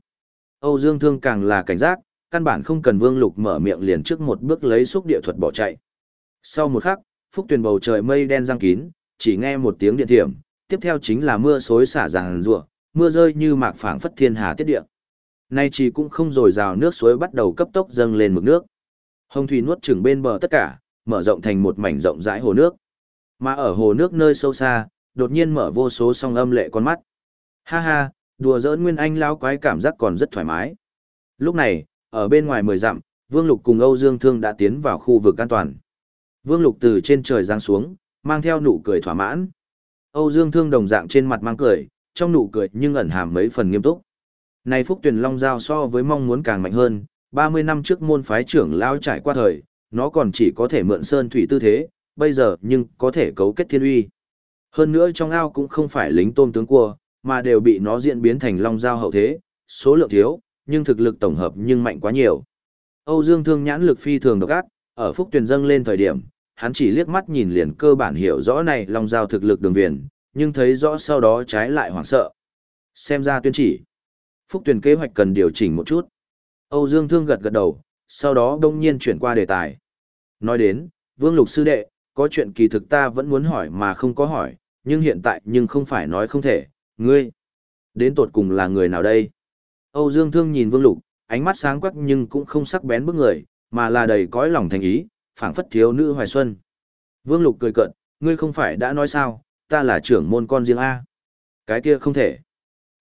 Âu Dương Thương càng là cảnh giác, căn bản không cần Vương Lục mở miệng liền trước một bước lấy xúc địa thuật bỏ chạy. Sau một khắc, phúc tuyển bầu trời mây đen giăng kín, chỉ nghe một tiếng điện thiểm, tiếp theo chính là mưa xối xả ràng rùa, mưa rơi như mạc phảng phất thiên hà tiết địa. Nay chỉ cũng không dồi dào nước suối bắt đầu cấp tốc dâng lên mực nước. Hồng thủy nuốt chửng bên bờ tất cả, mở rộng thành một mảnh rộng rãi hồ nước. Mà ở hồ nước nơi sâu xa, đột nhiên mở vô số song âm lệ con mắt. Ha ha, đùa giỡn Nguyên Anh lão quái cảm giác còn rất thoải mái. Lúc này, ở bên ngoài mười dặm, Vương Lục cùng Âu Dương Thương đã tiến vào khu vực an toàn. Vương Lục từ trên trời giáng xuống, mang theo nụ cười thỏa mãn. Âu Dương Thương đồng dạng trên mặt mang cười, trong nụ cười nhưng ẩn hàm mấy phần nghiêm túc. Này Phúc Tuyền Long Giao so với mong muốn càng mạnh hơn, 30 năm trước môn phái trưởng lao trải qua thời, nó còn chỉ có thể mượn sơn thủy tư thế, bây giờ nhưng có thể cấu kết thiên uy. Hơn nữa trong ao cũng không phải lính tôm tướng cua, mà đều bị nó diễn biến thành long giao hậu thế, số lượng thiếu, nhưng thực lực tổng hợp nhưng mạnh quá nhiều. Âu Dương Thương nhãn lực phi thường độc ác, ở Phúc Tuyền dâng lên thời điểm, hắn chỉ liếc mắt nhìn liền cơ bản hiểu rõ này long giao thực lực đường viền, nhưng thấy rõ sau đó trái lại hoảng sợ. Xem ra tuyên chỉ. Phúc Tuyền kế hoạch cần điều chỉnh một chút. Âu Dương Thương gật gật đầu, sau đó đông nhiên chuyển qua đề tài. Nói đến, Vương Lục Sư Đệ, có chuyện kỳ thực ta vẫn muốn hỏi mà không có hỏi, nhưng hiện tại nhưng không phải nói không thể, ngươi. Đến tột cùng là người nào đây? Âu Dương Thương nhìn Vương Lục, ánh mắt sáng quắc nhưng cũng không sắc bén bức người, mà là đầy cõi lòng thành ý, phảng phất thiếu nữ hoài xuân. Vương Lục cười cợt, ngươi không phải đã nói sao, ta là trưởng môn con riêng A. Cái kia không thể.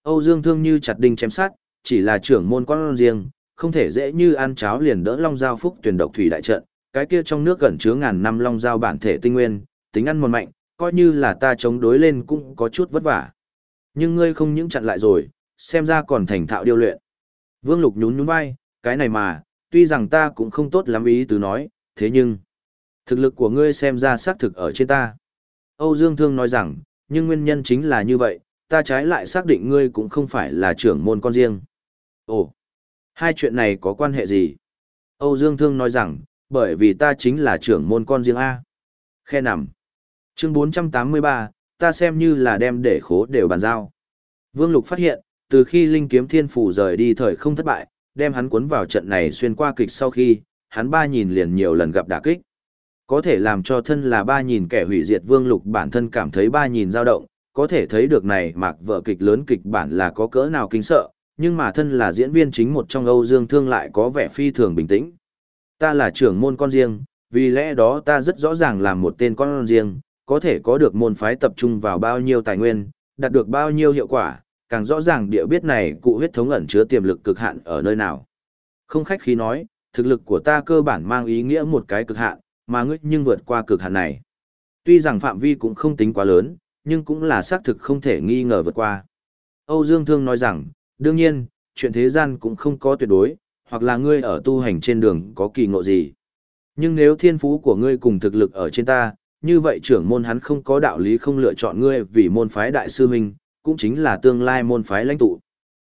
Âu Dương Thương như chặt đinh chém sát, chỉ là trưởng môn con riêng, không thể dễ như ăn cháo liền đỡ long giao phúc tuyển độc thủy đại trận, cái kia trong nước gần chứa ngàn năm long giao bản thể tinh nguyên, tính ăn mòn mạnh, coi như là ta chống đối lên cũng có chút vất vả. Nhưng ngươi không những chặn lại rồi, xem ra còn thành thạo điêu luyện. Vương Lục nhún nhún vai, cái này mà, tuy rằng ta cũng không tốt lắm ý tứ nói, thế nhưng, thực lực của ngươi xem ra xác thực ở trên ta. Âu Dương Thương nói rằng, nhưng nguyên nhân chính là như vậy, ta trái lại xác định ngươi cũng không phải là trưởng môn con riêng. Ồ, hai chuyện này có quan hệ gì? Âu Dương Thương nói rằng, bởi vì ta chính là trưởng môn con riêng A. Khe nằm. Chương 483, ta xem như là đem để khố đều bàn giao. Vương Lục phát hiện, từ khi Linh Kiếm Thiên Phủ rời đi thời không thất bại, đem hắn cuốn vào trận này xuyên qua kịch sau khi, hắn ba nhìn liền nhiều lần gặp đả kích. Có thể làm cho thân là ba nhìn kẻ hủy diệt Vương Lục bản thân cảm thấy ba nhìn dao động, có thể thấy được này mạc vợ kịch lớn kịch bản là có cỡ nào kinh sợ, nhưng mà thân là diễn viên chính một trong Âu Dương Thương lại có vẻ phi thường bình tĩnh. Ta là trưởng môn con riêng, vì lẽ đó ta rất rõ ràng là một tên con riêng, có thể có được môn phái tập trung vào bao nhiêu tài nguyên, đạt được bao nhiêu hiệu quả, càng rõ ràng địa biết này cụ huyết thống ẩn chứa tiềm lực cực hạn ở nơi nào. Không khách khí nói, thực lực của ta cơ bản mang ý nghĩa một cái cực hạn, mà ngươi nhưng vượt qua cực hạn này. Tuy rằng phạm vi cũng không tính quá lớn, nhưng cũng là xác thực không thể nghi ngờ vượt qua. Âu Dương Thương nói rằng, đương nhiên, chuyện thế gian cũng không có tuyệt đối, hoặc là ngươi ở tu hành trên đường có kỳ ngộ gì. Nhưng nếu thiên phú của ngươi cùng thực lực ở trên ta, như vậy trưởng môn hắn không có đạo lý không lựa chọn ngươi vì môn phái đại sư huynh, cũng chính là tương lai môn phái lãnh tụ.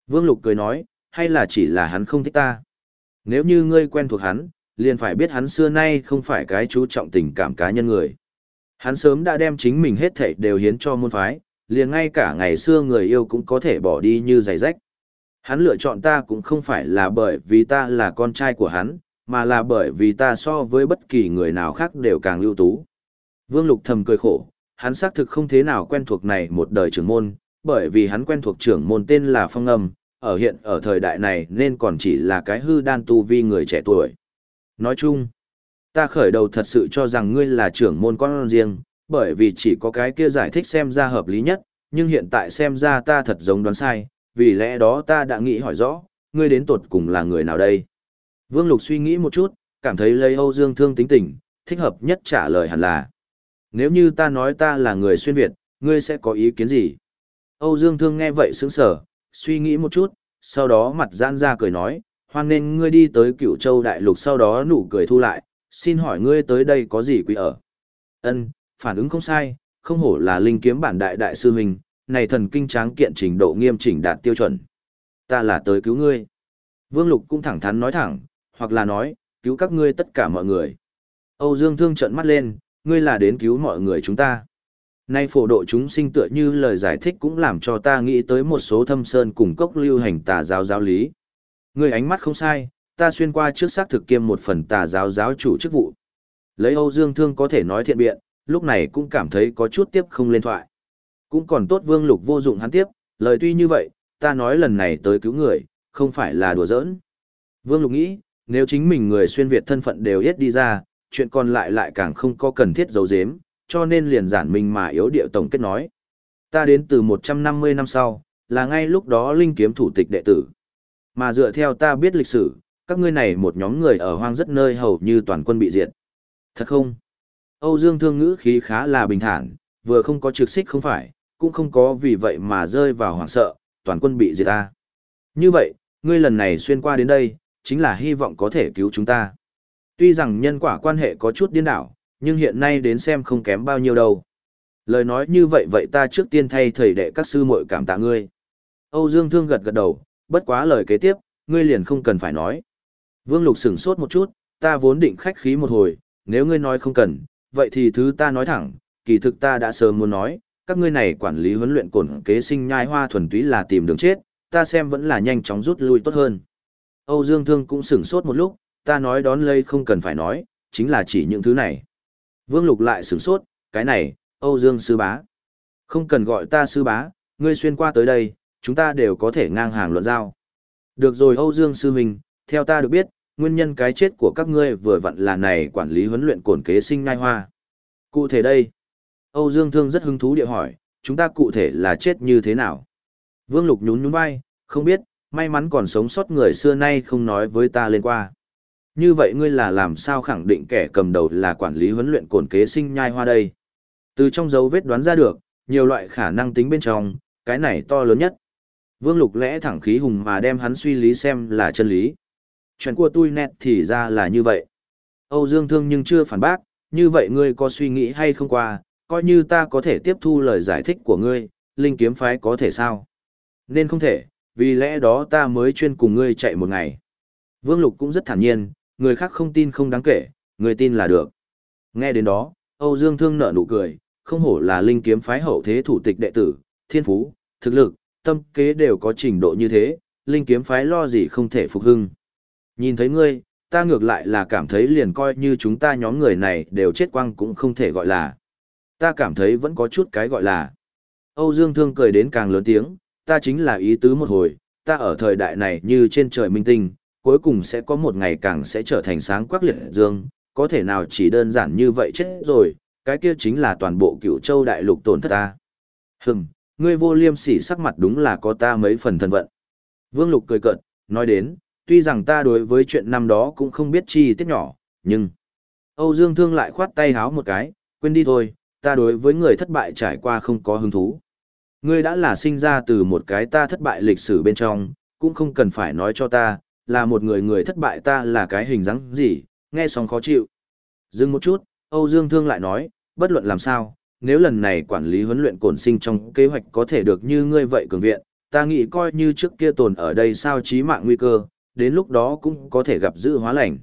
Vương Lục cười nói, hay là chỉ là hắn không thích ta. Nếu như ngươi quen thuộc hắn, liền phải biết hắn xưa nay không phải cái chú trọng tình cảm cá nhân người. Hắn sớm đã đem chính mình hết thảy đều hiến cho môn phái, liền ngay cả ngày xưa người yêu cũng có thể bỏ đi như giày rách. Hắn lựa chọn ta cũng không phải là bởi vì ta là con trai của hắn, mà là bởi vì ta so với bất kỳ người nào khác đều càng ưu tú. Vương Lục thầm cười khổ, hắn xác thực không thế nào quen thuộc này một đời trưởng môn, bởi vì hắn quen thuộc trưởng môn tên là Phong Âm, ở hiện ở thời đại này nên còn chỉ là cái hư đan tu vi người trẻ tuổi. Nói chung, ta khởi đầu thật sự cho rằng ngươi là trưởng môn con riêng, bởi vì chỉ có cái kia giải thích xem ra hợp lý nhất, nhưng hiện tại xem ra ta thật giống đoán sai, vì lẽ đó ta đã nghĩ hỏi rõ, ngươi đến tuột cùng là người nào đây? Vương Lục suy nghĩ một chút, cảm thấy lấy Âu Dương Thương tính tình, thích hợp nhất trả lời hẳn là. Nếu như ta nói ta là người xuyên Việt, ngươi sẽ có ý kiến gì? Âu Dương Thương nghe vậy sững sờ, suy nghĩ một chút, sau đó mặt giãn ra cười nói, hoan nên ngươi đi tới cựu châu đại lục sau đó nụ cười thu lại, xin hỏi ngươi tới đây có gì quý ở? Ân, phản ứng không sai, không hổ là linh kiếm bản đại đại sư huynh, này thần kinh tráng kiện trình độ nghiêm chỉnh đạt tiêu chuẩn. Ta là tới cứu ngươi. Vương Lục cũng thẳng thắn nói thẳng, hoặc là nói, cứu các ngươi tất cả mọi người. Âu Dương Thương trợn mắt lên, ngươi là đến cứu mọi người chúng ta. Nay phổ độ chúng sinh tựa như lời giải thích cũng làm cho ta nghĩ tới một số thâm sơn cùng cốc lưu hành tà giáo giáo lý. Ngươi ánh mắt không sai, ta xuyên qua trước xác thực kiêm một phần tà giáo giáo chủ chức vụ. Lấy Âu Dương Thương có thể nói thiện biện, lúc này cũng cảm thấy có chút tiếp không lên thoại. Cũng còn tốt Vương Lục vô dụng hắn tiếp, lời tuy như vậy, ta nói lần này tới cứu người, không phải là đùa giỡn. Vương Lục nghĩ, nếu chính mình người xuyên Việt thân phận đều hết đi ra, chuyện còn lại lại càng không có cần thiết giấu giếm, cho nên liền giản mình mà yếu điệu tổng kết nói. Ta đến từ 150 năm sau, là ngay lúc đó linh kiếm thủ tịch đệ tử. Mà dựa theo ta biết lịch sử, các ngươi này một nhóm người ở hoang rất nơi hầu như toàn quân bị diệt. Thật không? Âu Dương Thương ngữ khí khá là bình thản, vừa không có trực xích không phải, cũng không có vì vậy mà rơi vào hoảng sợ, toàn quân bị diệt ta. Như vậy, ngươi lần này xuyên qua đến đây, chính là hy vọng có thể cứu chúng ta. Tuy rằng nhân quả quan hệ có chút điên đảo, nhưng hiện nay đến xem không kém bao nhiêu đâu. Lời nói như vậy vậy ta trước tiên thay thầy đệ các sư muội cảm tạ ngươi. Âu Dương Thương gật gật đầu, bất quá lời kế tiếp, ngươi liền không cần phải nói. Vương Lục sửng sốt một chút, ta vốn định khách khí một hồi, nếu ngươi nói không cần, vậy thì thứ ta nói thẳng, kỳ thực ta đã sớm muốn nói, các ngươi này quản lý huấn luyện cổn kế sinh nhai hoa thuần túy là tìm đường chết, ta xem vẫn là nhanh chóng rút lui tốt hơn. Âu Dương Thương cũng sửng sốt một lúc, ta nói đón lây không cần phải nói, chính là chỉ những thứ này. Vương Lục lại sửng sốt, cái này, Âu Dương Sư Bá. Không cần gọi ta Sư Bá, ngươi xuyên qua tới đây, chúng ta đều có thể ngang hàng luận giao. Được rồi Âu Dương Sư Minh, theo ta được biết, nguyên nhân cái chết của các ngươi vừa vặn là này quản lý huấn luyện cổn kế sinh ngai hoa. Cụ thể đây, Âu Dương Thương rất hứng thú địa hỏi, chúng ta cụ thể là chết như thế nào? Vương Lục nhún nhún vai, không biết, may mắn còn sống sót người xưa nay không nói với ta lên qua. Như vậy ngươi là làm sao khẳng định kẻ cầm đầu là quản lý huấn luyện cổn kế sinh nhai hoa đây? Từ trong dấu vết đoán ra được, nhiều loại khả năng tính bên trong, cái này to lớn nhất. Vương Lục lẽ thẳng khí hùng mà đem hắn suy lý xem là chân lý. Chuyện của tôi nét thì ra là như vậy. Âu Dương Thương nhưng chưa phản bác, như vậy ngươi có suy nghĩ hay không qua, coi như ta có thể tiếp thu lời giải thích của ngươi, linh kiếm phái có thể sao? Nên không thể, vì lẽ đó ta mới chuyên cùng ngươi chạy một ngày. Vương Lục cũng rất thản nhiên, người khác không tin không đáng kể, người tin là được. Nghe đến đó, Âu Dương Thương nở nụ cười, không hổ là linh kiếm phái hậu thế thủ tịch đệ tử, thiên phú, thực lực, tâm kế đều có trình độ như thế, linh kiếm phái lo gì không thể phục hưng. Nhìn thấy ngươi, ta ngược lại là cảm thấy liền coi như chúng ta nhóm người này đều chết quăng cũng không thể gọi là. Ta cảm thấy vẫn có chút cái gọi là. Âu Dương Thương cười đến càng lớn tiếng, ta chính là ý tứ một hồi, ta ở thời đại này như trên trời minh tinh, cuối cùng sẽ có một ngày càng sẽ trở thành sáng quắc liệt dương, có thể nào chỉ đơn giản như vậy chết rồi, cái kia chính là toàn bộ cựu châu đại lục tổn thất ta. Hừm, ngươi vô liêm sỉ sắc mặt đúng là có ta mấy phần thân vận. Vương Lục cười cợt, nói đến, tuy rằng ta đối với chuyện năm đó cũng không biết chi tiết nhỏ, nhưng... Âu Dương Thương lại khoát tay háo một cái, quên đi thôi, ta đối với người thất bại trải qua không có hứng thú. Ngươi đã là sinh ra từ một cái ta thất bại lịch sử bên trong, cũng không cần phải nói cho ta, là một người người thất bại ta là cái hình dáng gì, nghe xong khó chịu. Dừng một chút, Âu Dương Thương lại nói, bất luận làm sao, nếu lần này quản lý huấn luyện cổn sinh trong kế hoạch có thể được như ngươi vậy cường viện, ta nghĩ coi như trước kia tồn ở đây sao chí mạng nguy cơ, đến lúc đó cũng có thể gặp dự hóa lành.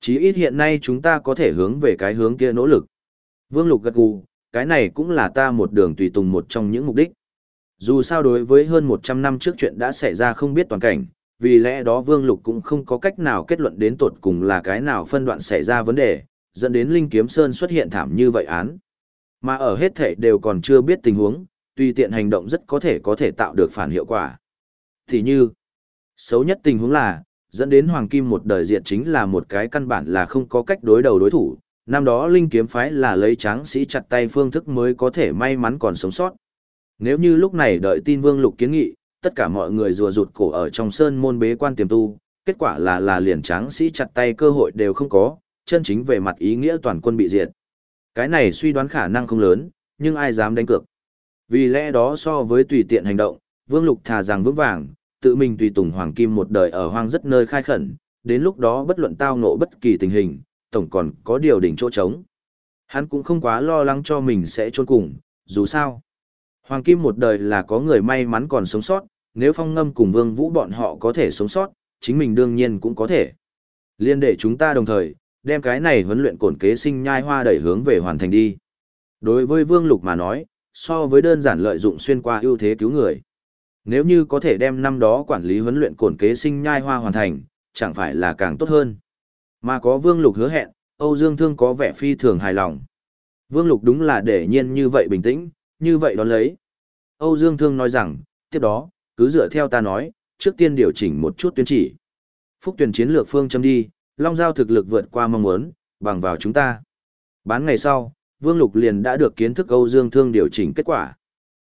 Chí ít hiện nay chúng ta có thể hướng về cái hướng kia nỗ lực. Vương Lục gật gù, cái này cũng là ta một đường tùy tùng một trong những mục đích. Dù sao đối với hơn 100 năm trước chuyện đã xảy ra không biết toàn cảnh, vì lẽ đó Vương Lục cũng không có cách nào kết luận đến tột cùng là cái nào phân đoạn xảy ra vấn đề, dẫn đến Linh Kiếm Sơn xuất hiện thảm như vậy án. Mà ở hết thể đều còn chưa biết tình huống, tùy tiện hành động rất có thể có thể tạo được phản hiệu quả. Thì như, xấu nhất tình huống là, dẫn đến Hoàng Kim một đời diệt chính là một cái căn bản là không có cách đối đầu đối thủ. Năm đó Linh Kiếm Phái là lấy tráng sĩ chặt tay phương thức mới có thể may mắn còn sống sót. Nếu như lúc này đợi tin Vương Lục kiến nghị, tất cả mọi người rùa rụt cổ ở trong sơn môn bế quan tiềm tu, kết quả là là liền tráng sĩ chặt tay cơ hội đều không có, chân chính về mặt ý nghĩa toàn quân bị diệt. Cái này suy đoán khả năng không lớn, nhưng ai dám đánh cược. Vì lẽ đó so với tùy tiện hành động, Vương Lục thà rằng vững vàng, tự mình tùy tùng Hoàng Kim một đời ở hoang rất nơi khai khẩn, đến lúc đó bất luận tao ngộ bất kỳ tình hình, tổng còn có điều đỉnh chỗ trống. Hắn cũng không quá lo lắng cho mình sẽ trốn cùng, dù sao. Hoàng Kim một đời là có người may mắn còn sống sót, nếu phong ngâm cùng vương vũ bọn họ có thể sống sót, chính mình đương nhiên cũng có thể. Liên để chúng ta đồng thời, đem cái này huấn luyện cổn kế sinh nhai hoa đẩy hướng về hoàn thành đi. Đối với vương lục mà nói, so với đơn giản lợi dụng xuyên qua ưu thế cứu người. Nếu như có thể đem năm đó quản lý huấn luyện cổn kế sinh nhai hoa hoàn thành, chẳng phải là càng tốt hơn. Mà có vương lục hứa hẹn, Âu Dương Thương có vẻ phi thường hài lòng. Vương lục đúng là để nhiên như vậy bình tĩnh, như vậy đón lấy. Âu Dương Thương nói rằng, tiếp đó, cứ dựa theo ta nói, trước tiên điều chỉnh một chút tuyến chỉ. Phúc tuyển chiến lược phương châm đi, Long Giao thực lực vượt qua mong muốn, bằng vào chúng ta. Bán ngày sau, Vương Lục liền đã được kiến thức Âu Dương Thương điều chỉnh kết quả.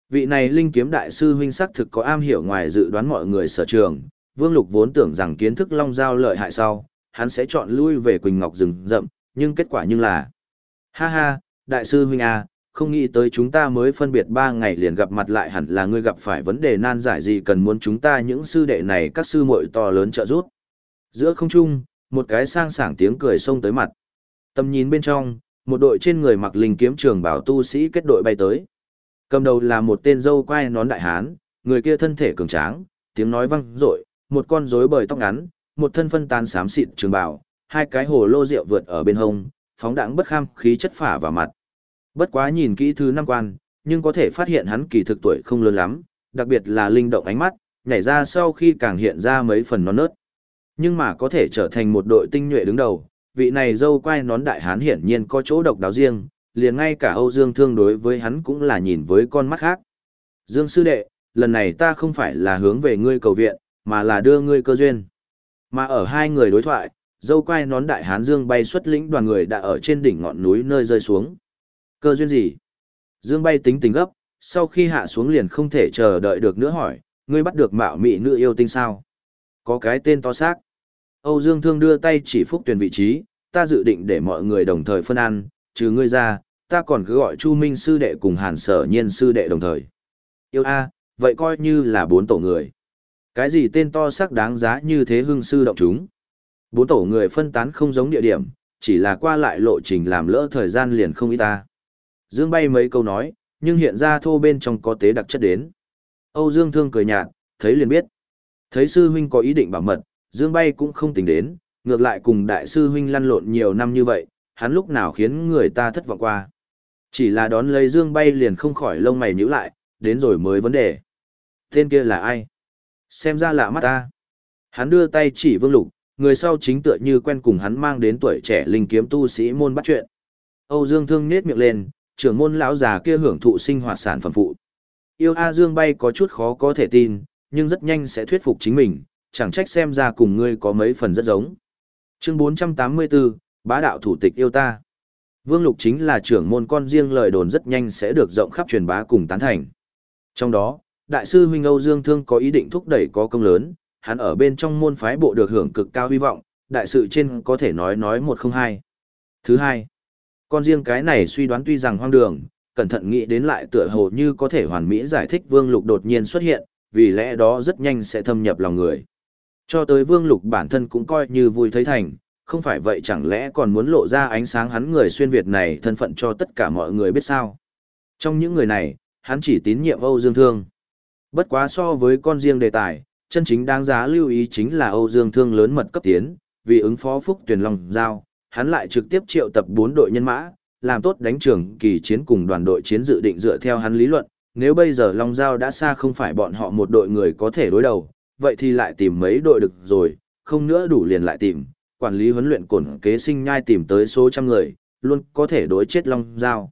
Vị này linh kiếm đại sư huynh sắc thực có am hiểu ngoài dự đoán mọi người sở trường, Vương Lục vốn tưởng rằng kiến thức Long Giao lợi hại sau, hắn sẽ chọn lui về Quỳnh Ngọc rừng rậm, nhưng kết quả nhưng là Ha ha, đại sư huynh à, không nghĩ tới chúng ta mới phân biệt ba ngày liền gặp mặt lại hẳn là ngươi gặp phải vấn đề nan giải gì cần muốn chúng ta những sư đệ này các sư muội to lớn trợ giúp. Giữa không trung, một cái sang sảng tiếng cười xông tới mặt. Tầm nhìn bên trong, một đội trên người mặc linh kiếm trường bảo tu sĩ kết đội bay tới. Cầm đầu là một tên dâu quai nón đại hán, người kia thân thể cường tráng, tiếng nói vang dội, một con rối bời tóc ngắn, một thân phân tán xám xịt trường bảo, hai cái hồ lô rượu vượt ở bên hông, phóng đãng bất kham khí chất phả vào mặt. Bất quá nhìn kỹ thứ năm quan, nhưng có thể phát hiện hắn kỳ thực tuổi không lớn lắm, đặc biệt là linh động ánh mắt, nhảy ra sau khi càng hiện ra mấy phần non nớt. Nhưng mà có thể trở thành một đội tinh nhuệ đứng đầu, vị này dâu quai nón đại hán hiển nhiên có chỗ độc đáo riêng, liền ngay cả Âu Dương Thương đối với hắn cũng là nhìn với con mắt khác. Dương sư đệ, lần này ta không phải là hướng về ngươi cầu viện, mà là đưa ngươi cơ duyên. Mà ở hai người đối thoại, dâu quai nón đại hán Dương bay xuất lĩnh đoàn người đã ở trên đỉnh ngọn núi nơi rơi xuống. Cơ duyên gì? Dương bay tính tình gấp, sau khi hạ xuống liền không thể chờ đợi được nữa hỏi, ngươi bắt được mạo mị nữ yêu tinh sao? Có cái tên to xác. Âu Dương Thương đưa tay chỉ phúc tuyển vị trí, ta dự định để mọi người đồng thời phân ăn, trừ ngươi ra, ta còn cứ gọi Chu Minh sư đệ cùng Hàn Sở Nhiên sư đệ đồng thời. Yêu a, vậy coi như là bốn tổ người. Cái gì tên to xác đáng giá như thế hưng sư động chúng. Bốn tổ người phân tán không giống địa điểm, chỉ là qua lại lộ trình làm lỡ thời gian liền không ít ta. Dương bay mấy câu nói, nhưng hiện ra thô bên trong có tế đặc chất đến. Âu Dương Thương cười nhạt, thấy liền biết. Thấy sư huynh có ý định bảo mật, Dương bay cũng không tính đến, ngược lại cùng đại sư huynh lăn lộn nhiều năm như vậy, hắn lúc nào khiến người ta thất vọng qua. Chỉ là đón lấy Dương bay liền không khỏi lông mày nhíu lại, đến rồi mới vấn đề. Tên kia là ai? Xem ra lạ mắt ta. Hắn đưa tay chỉ Vương Lục, người sau chính tựa như quen cùng hắn mang đến tuổi trẻ linh kiếm tu sĩ môn bắt chuyện. Âu Dương Thương nết miệng lên, trưởng môn lão già kia hưởng thụ sinh hoạt sản phẩm phụ. Yêu A Dương bay có chút khó có thể tin, nhưng rất nhanh sẽ thuyết phục chính mình, chẳng trách xem ra cùng ngươi có mấy phần rất giống. Chương 484, Bá đạo thủ tịch yêu ta. Vương Lục chính là trưởng môn con riêng lời đồn rất nhanh sẽ được rộng khắp truyền bá cùng tán thành. Trong đó, đại sư huynh Âu Dương Thương có ý định thúc đẩy có công lớn, hắn ở bên trong môn phái bộ được hưởng cực cao hy vọng, đại sự trên có thể nói nói một không hai. Thứ hai, con riêng cái này suy đoán tuy rằng hoang đường, cẩn thận nghĩ đến lại tựa hồ như có thể hoàn mỹ giải thích Vương Lục đột nhiên xuất hiện, vì lẽ đó rất nhanh sẽ thâm nhập lòng người. Cho tới Vương Lục bản thân cũng coi như vui thấy thành, không phải vậy chẳng lẽ còn muốn lộ ra ánh sáng hắn người xuyên Việt này thân phận cho tất cả mọi người biết sao. Trong những người này, hắn chỉ tín nhiệm Âu Dương Thương. Bất quá so với con riêng đề tài, chân chính đáng giá lưu ý chính là Âu Dương Thương lớn mật cấp tiến, vì ứng phó Phúc Tuyền Long giao, hắn lại trực tiếp triệu tập 4 đội nhân mã, làm tốt đánh trưởng kỳ chiến cùng đoàn đội chiến dự định dựa theo hắn lý luận, nếu bây giờ Long Giao đã xa không phải bọn họ một đội người có thể đối đầu, vậy thì lại tìm mấy đội được rồi, không nữa đủ liền lại tìm, quản lý huấn luyện cổn kế sinh nhai tìm tới số trăm người, luôn có thể đối chết Long Giao.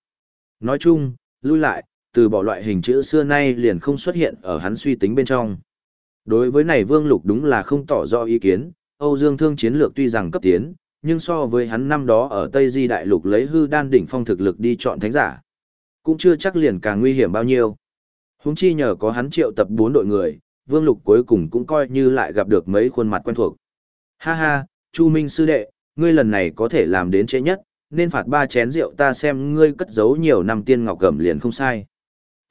Nói chung, lui lại, từ bỏ loại hình chữ xưa nay liền không xuất hiện ở hắn suy tính bên trong. Đối với này Vương Lục đúng là không tỏ rõ ý kiến, Âu Dương Thương chiến lược tuy rằng cấp tiến, nhưng so với hắn năm đó ở Tây Di Đại Lục lấy hư đan đỉnh phong thực lực đi chọn thánh giả, cũng chưa chắc liền càng nguy hiểm bao nhiêu. Húng chi nhờ có hắn triệu tập bốn đội người, Vương Lục cuối cùng cũng coi như lại gặp được mấy khuôn mặt quen thuộc. Ha ha, Chu Minh sư đệ, ngươi lần này có thể làm đến trễ nhất, nên phạt ba chén rượu ta xem ngươi cất giấu nhiều năm tiên ngọc gầm liền không sai.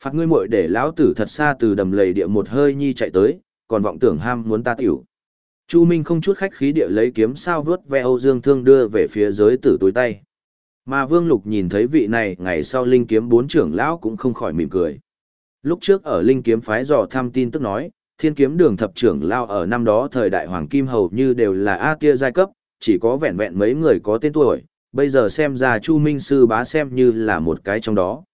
Phạt ngươi muội để lão tử thật xa từ đầm lầy địa một hơi nhi chạy tới, còn vọng tưởng ham muốn ta tiểu. Chu Minh không chút khách khí địa lấy kiếm sao vớt ve Âu Dương Thương đưa về phía giới tử túi tay. Mà Vương Lục nhìn thấy vị này ngày sau Linh Kiếm bốn trưởng lão cũng không khỏi mỉm cười. Lúc trước ở Linh Kiếm phái dò thăm tin tức nói, Thiên Kiếm Đường thập trưởng lão ở năm đó thời đại Hoàng Kim hầu như đều là A tia giai cấp, chỉ có vẹn vẹn mấy người có tên tuổi, bây giờ xem ra Chu Minh sư bá xem như là một cái trong đó.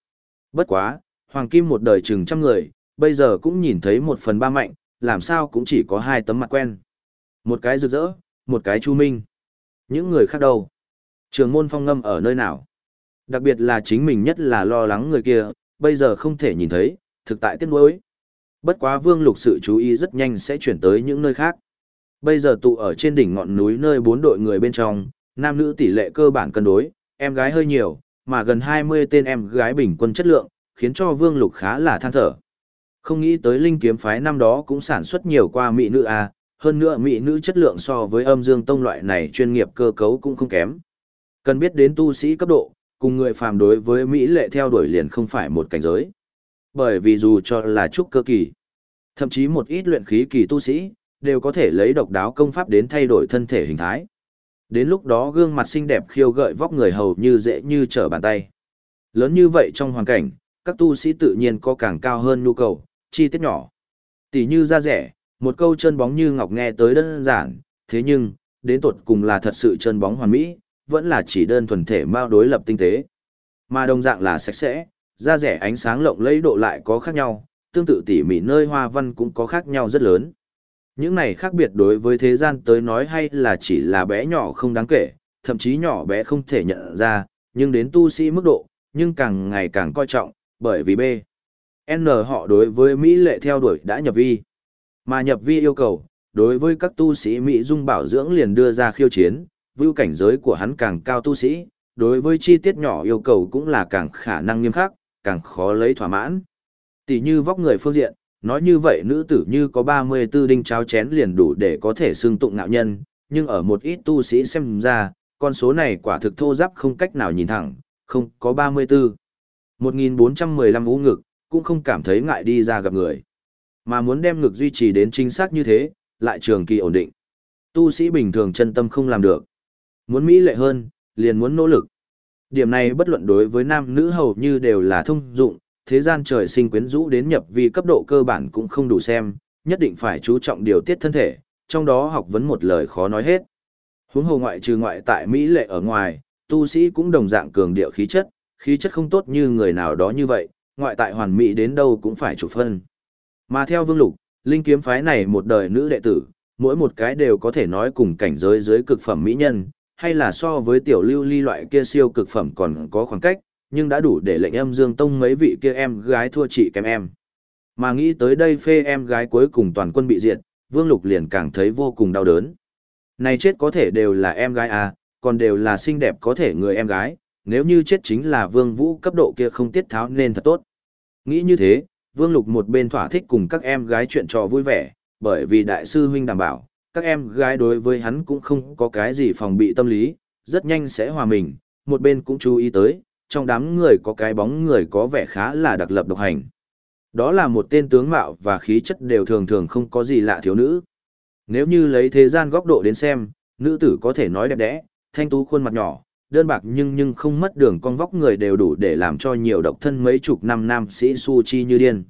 Bất quá, Hoàng Kim một đời chừng trăm người, bây giờ cũng nhìn thấy một phần ba mạnh, làm sao cũng chỉ có hai tấm mặt quen. Một cái rực rỡ, một cái Chu Minh. Những người khác đâu? Trường môn phong ngâm ở nơi nào? Đặc biệt là chính mình nhất là lo lắng người kia, bây giờ không thể nhìn thấy, thực tại tiếc nuối. Bất quá vương lục sự chú ý rất nhanh sẽ chuyển tới những nơi khác. Bây giờ tụ ở trên đỉnh ngọn núi nơi bốn đội người bên trong, nam nữ tỷ lệ cơ bản cân đối, em gái hơi nhiều, mà gần 20 tên em gái bình quân chất lượng, khiến cho vương lục khá là than thở. Không nghĩ tới linh kiếm phái năm đó cũng sản xuất nhiều qua mỹ nữ A, hơn nữa mỹ nữ chất lượng so với âm dương tông loại này chuyên nghiệp cơ cấu cũng không kém. Cần biết đến tu sĩ cấp độ, cùng người phàm đối với Mỹ lệ theo đuổi liền không phải một cảnh giới. Bởi vì dù cho là trúc cơ kỳ, thậm chí một ít luyện khí kỳ tu sĩ, đều có thể lấy độc đáo công pháp đến thay đổi thân thể hình thái. Đến lúc đó gương mặt xinh đẹp khiêu gợi vóc người hầu như dễ như trở bàn tay. Lớn như vậy trong hoàn cảnh, các tu sĩ tự nhiên có càng cao hơn nhu cầu, chi tiết nhỏ. Tỷ như da rẻ, một câu chân bóng như ngọc nghe tới đơn giản, thế nhưng, đến tột cùng là thật sự chân bóng hoàn mỹ, vẫn là chỉ đơn thuần thể mao đối lập tinh tế. Mà đồng dạng là sạch sẽ, da rẻ ánh sáng lộng lẫy độ lại có khác nhau, tương tự tỉ mỉ nơi hoa văn cũng có khác nhau rất lớn. Những này khác biệt đối với thế gian tới nói hay là chỉ là bé nhỏ không đáng kể, thậm chí nhỏ bé không thể nhận ra, nhưng đến tu sĩ mức độ, nhưng càng ngày càng coi trọng, bởi vì B. N họ đối với Mỹ lệ theo đuổi đã nhập vi. Mà nhập vi yêu cầu, đối với các tu sĩ Mỹ dung bảo dưỡng liền đưa ra khiêu chiến, vưu cảnh giới của hắn càng cao tu sĩ, đối với chi tiết nhỏ yêu cầu cũng là càng khả năng nghiêm khắc, càng khó lấy thỏa mãn. Tỷ như vóc người phương diện, Nói như vậy nữ tử như có 34 đinh cháo chén liền đủ để có thể xưng tụng ngạo nhân, nhưng ở một ít tu sĩ xem ra, con số này quả thực thô giáp không cách nào nhìn thẳng, không có 34. 1415 ú ngực, cũng không cảm thấy ngại đi ra gặp người. Mà muốn đem ngực duy trì đến chính xác như thế, lại trường kỳ ổn định. Tu sĩ bình thường chân tâm không làm được. Muốn mỹ lệ hơn, liền muốn nỗ lực. Điểm này bất luận đối với nam nữ hầu như đều là thông dụng, thế gian trời sinh quyến rũ đến nhập vì cấp độ cơ bản cũng không đủ xem, nhất định phải chú trọng điều tiết thân thể, trong đó học vấn một lời khó nói hết. Huống hồ ngoại trừ ngoại tại Mỹ lệ ở ngoài, tu sĩ cũng đồng dạng cường điệu khí chất, khí chất không tốt như người nào đó như vậy, ngoại tại hoàn mỹ đến đâu cũng phải chủ phân. Mà theo Vương Lục, linh kiếm phái này một đời nữ đệ tử, mỗi một cái đều có thể nói cùng cảnh giới dưới cực phẩm mỹ nhân, hay là so với tiểu lưu ly loại kia siêu cực phẩm còn có khoảng cách, nhưng đã đủ để lệnh em Dương Tông mấy vị kia em gái thua chị kém em. Mà nghĩ tới đây phê em gái cuối cùng toàn quân bị diệt, Vương Lục liền càng thấy vô cùng đau đớn. Này chết có thể đều là em gái à, còn đều là xinh đẹp có thể người em gái, nếu như chết chính là Vương Vũ cấp độ kia không tiết tháo nên thật tốt. Nghĩ như thế, Vương Lục một bên thỏa thích cùng các em gái chuyện trò vui vẻ, bởi vì đại sư huynh đảm bảo, các em gái đối với hắn cũng không có cái gì phòng bị tâm lý, rất nhanh sẽ hòa mình, một bên cũng chú ý tới, trong đám người có cái bóng người có vẻ khá là đặc lập độc hành. Đó là một tên tướng mạo và khí chất đều thường thường không có gì lạ thiếu nữ. Nếu như lấy thế gian góc độ đến xem, nữ tử có thể nói đẹp đẽ, thanh tú khuôn mặt nhỏ, đơn bạc nhưng nhưng không mất đường con vóc người đều đủ để làm cho nhiều độc thân mấy chục năm nam sĩ su chi như điên.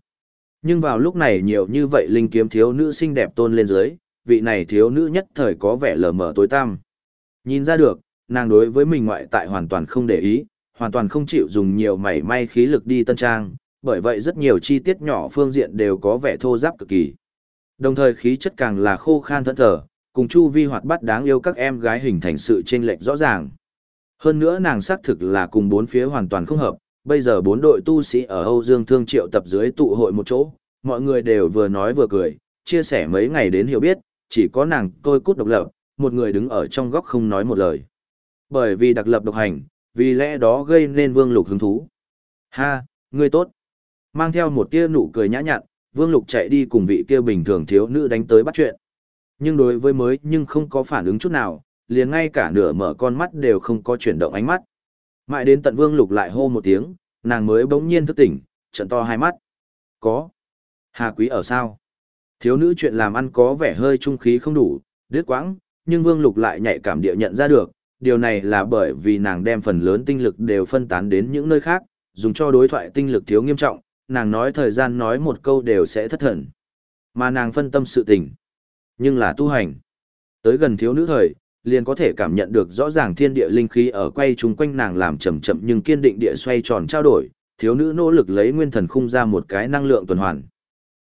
Nhưng vào lúc này nhiều như vậy linh kiếm thiếu nữ xinh đẹp tôn lên dưới, vị này thiếu nữ nhất thời có vẻ lờ mờ tối tăm. Nhìn ra được, nàng đối với mình ngoại tại hoàn toàn không để ý, hoàn toàn không chịu dùng nhiều mảy may khí lực đi tân trang, bởi vậy rất nhiều chi tiết nhỏ phương diện đều có vẻ thô giáp cực kỳ. Đồng thời khí chất càng là khô khan thẫn thờ, cùng chu vi hoạt bát đáng yêu các em gái hình thành sự chênh lệch rõ ràng. Hơn nữa nàng xác thực là cùng bốn phía hoàn toàn không hợp, bây giờ bốn đội tu sĩ ở Âu Dương Thương Triệu tập dưới tụ hội một chỗ, mọi người đều vừa nói vừa cười, chia sẻ mấy ngày đến hiểu biết, chỉ có nàng tôi cút độc lập, một người đứng ở trong góc không nói một lời. Bởi vì đặc lập độc hành, vì lẽ đó gây nên Vương Lục hứng thú. Ha, ngươi tốt. Mang theo một tia nụ cười nhã nhặn, Vương Lục chạy đi cùng vị kia bình thường thiếu nữ đánh tới bắt chuyện. Nhưng đối với mới nhưng không có phản ứng chút nào, liền ngay cả nửa mở con mắt đều không có chuyển động ánh mắt. Mãi đến tận Vương Lục lại hô một tiếng, nàng mới bỗng nhiên thức tỉnh, trận to hai mắt. Có. Hà Quý ở sao? Thiếu nữ chuyện làm ăn có vẻ hơi trung khí không đủ, đứt quãng, nhưng Vương Lục lại nhạy cảm địa nhận ra được, điều này là bởi vì nàng đem phần lớn tinh lực đều phân tán đến những nơi khác, dùng cho đối thoại tinh lực thiếu nghiêm trọng, nàng nói thời gian nói một câu đều sẽ thất thần. Mà nàng phân tâm sự tình, nhưng là tu hành. Tới gần thiếu nữ thời, liền có thể cảm nhận được rõ ràng thiên địa linh khí ở quay chung quanh nàng làm chậm chậm nhưng kiên định địa xoay tròn trao đổi, thiếu nữ nỗ lực lấy nguyên thần khung ra một cái năng lượng tuần hoàn.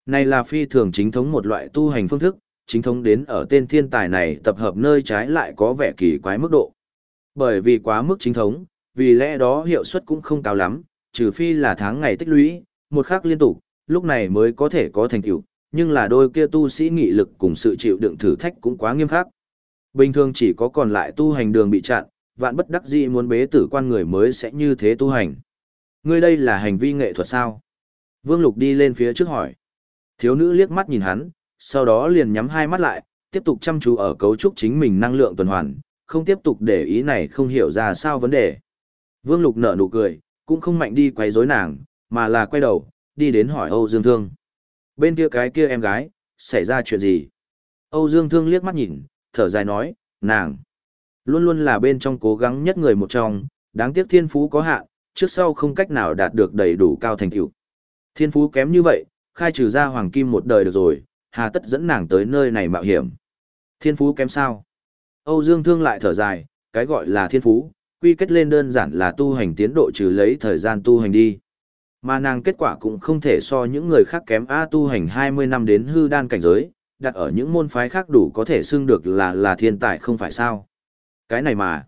Này là phi thường chính thống một loại tu hành phương thức, chính thống đến ở tên thiên tài này tập hợp nơi trái lại có vẻ kỳ quái mức độ. Bởi vì quá mức chính thống, vì lẽ đó hiệu suất cũng không cao lắm, trừ phi là tháng ngày tích lũy, một khắc liên tục, lúc này mới có thể có thành tựu, nhưng là đôi kia tu sĩ nghị lực cùng sự chịu đựng thử thách cũng quá nghiêm khắc. Bình thường chỉ có còn lại tu hành đường bị chặn, vạn bất đắc dĩ muốn bế tử quan người mới sẽ như thế tu hành. Ngươi đây là hành vi nghệ thuật sao? Vương Lục đi lên phía trước hỏi. Thiếu nữ liếc mắt nhìn hắn, sau đó liền nhắm hai mắt lại, tiếp tục chăm chú ở cấu trúc chính mình năng lượng tuần hoàn, không tiếp tục để ý này không hiểu ra sao vấn đề. Vương Lục nở nụ cười, cũng không mạnh đi quấy rối nàng, mà là quay đầu, đi đến hỏi Âu Dương Thương. Bên kia cái kia em gái, xảy ra chuyện gì? Âu Dương Thương liếc mắt nhìn, thở dài nói, nàng. Luôn luôn là bên trong cố gắng nhất người một trong, đáng tiếc thiên phú có hạn, trước sau không cách nào đạt được đầy đủ cao thành tựu. Thiên phú kém như vậy, khai trừ ra hoàng kim một đời được rồi, hà tất dẫn nàng tới nơi này mạo hiểm. Thiên phú kém sao? Âu Dương Thương lại thở dài, cái gọi là thiên phú, quy kết lên đơn giản là tu hành tiến độ trừ lấy thời gian tu hành đi. Mà nàng kết quả cũng không thể so những người khác kém A tu hành 20 năm đến hư đan cảnh giới, đặt ở những môn phái khác đủ có thể xưng được là là thiên tài không phải sao. Cái này mà.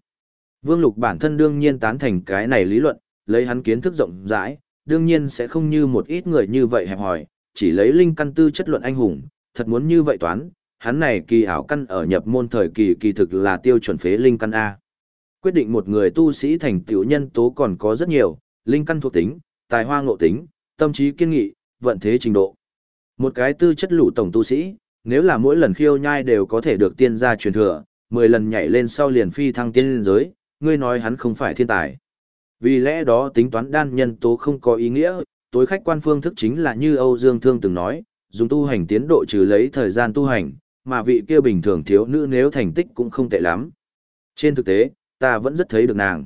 Vương Lục bản thân đương nhiên tán thành cái này lý luận, lấy hắn kiến thức rộng rãi, đương nhiên sẽ không như một ít người như vậy hẹp hòi, chỉ lấy linh căn tư chất luận anh hùng, thật muốn như vậy toán, hắn này kỳ ảo căn ở nhập môn thời kỳ kỳ thực là tiêu chuẩn phế linh căn A. Quyết định một người tu sĩ thành tiểu nhân tố còn có rất nhiều, linh căn thuộc tính, tài hoa ngộ tính, tâm trí kiên nghị, vận thế trình độ. Một cái tư chất lũ tổng tu sĩ, nếu là mỗi lần khiêu nhai đều có thể được tiên gia truyền thừa, 10 lần nhảy lên sau liền phi thăng tiên lên giới, ngươi nói hắn không phải thiên tài. Vì lẽ đó tính toán đan nhân tố không có ý nghĩa, tối khách quan phương thức chính là như Âu Dương Thương từng nói, dùng tu hành tiến độ trừ lấy thời gian tu hành, mà vị kia bình thường thiếu nữ nếu thành tích cũng không tệ lắm. Trên thực tế, ta vẫn rất thấy được nàng.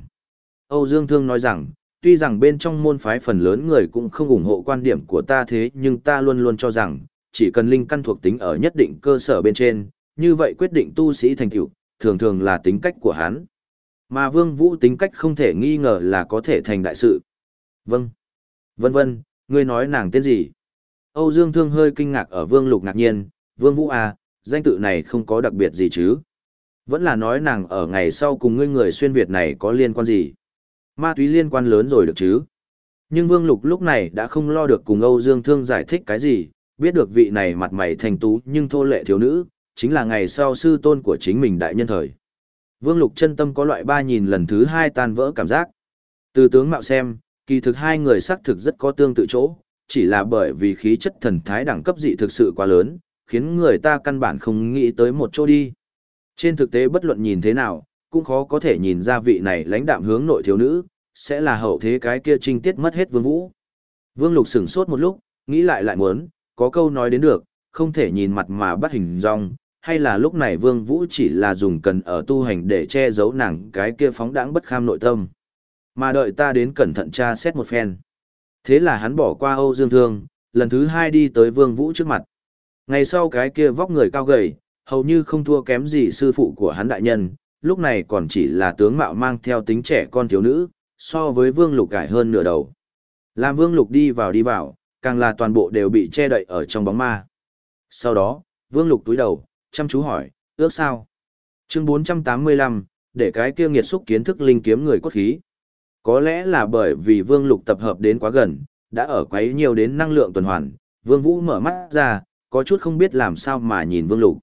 Âu Dương Thương nói rằng, tuy rằng bên trong môn phái phần lớn người cũng không ủng hộ quan điểm của ta thế nhưng ta luôn luôn cho rằng, chỉ cần linh căn thuộc tính ở nhất định cơ sở bên trên, như vậy quyết định tu sĩ thành tựu, thường thường là tính cách của hắn. Mà Vương Vũ tính cách không thể nghi ngờ là có thể thành đại sự. Vâng. Vân vân, ngươi nói nàng tên gì? Âu Dương Thương hơi kinh ngạc ở Vương Lục ngạc nhiên, Vương Vũ à, danh tự này không có đặc biệt gì chứ? Vẫn là nói nàng ở ngày sau cùng ngươi người xuyên Việt này có liên quan gì? Ma túy liên quan lớn rồi được chứ? Nhưng Vương Lục lúc này đã không lo được cùng Âu Dương Thương giải thích cái gì, biết được vị này mặt mày thành tú nhưng thô lệ thiếu nữ, chính là ngày sau sư tôn của chính mình đại nhân thời. Vương Lục chân tâm có loại ba nhìn lần thứ hai tan vỡ cảm giác. Từ tướng mạo xem, kỳ thực hai người xác thực rất có tương tự chỗ, chỉ là bởi vì khí chất thần thái đẳng cấp dị thực sự quá lớn, khiến người ta căn bản không nghĩ tới một chỗ đi. Trên thực tế bất luận nhìn thế nào, cũng khó có thể nhìn ra vị này lãnh đạm hướng nội thiếu nữ, sẽ là hậu thế cái kia trinh tiết mất hết vương vũ. Vương Lục sửng sốt một lúc, nghĩ lại lại muốn, có câu nói đến được, không thể nhìn mặt mà bắt hình dong, hay là lúc này Vương Vũ chỉ là dùng cần ở tu hành để che giấu nàng cái kia phóng đãng bất kham nội tâm. Mà đợi ta đến cẩn thận tra xét một phen. Thế là hắn bỏ qua Âu Dương Thương, lần thứ hai đi tới Vương Vũ trước mặt. Ngày sau cái kia vóc người cao gầy, hầu như không thua kém gì sư phụ của hắn đại nhân, lúc này còn chỉ là tướng mạo mang theo tính trẻ con thiếu nữ, so với Vương Lục cải hơn nửa đầu. Làm Vương Lục đi vào đi vào, càng là toàn bộ đều bị che đậy ở trong bóng ma. Sau đó, Vương Lục túi đầu, chăm chú hỏi, ước sao? Chương 485, để cái kia nghiệt xúc kiến thức linh kiếm người cốt khí. Có lẽ là bởi vì Vương Lục tập hợp đến quá gần, đã ở quấy nhiều đến năng lượng tuần hoàn, Vương Vũ mở mắt ra, có chút không biết làm sao mà nhìn Vương Lục.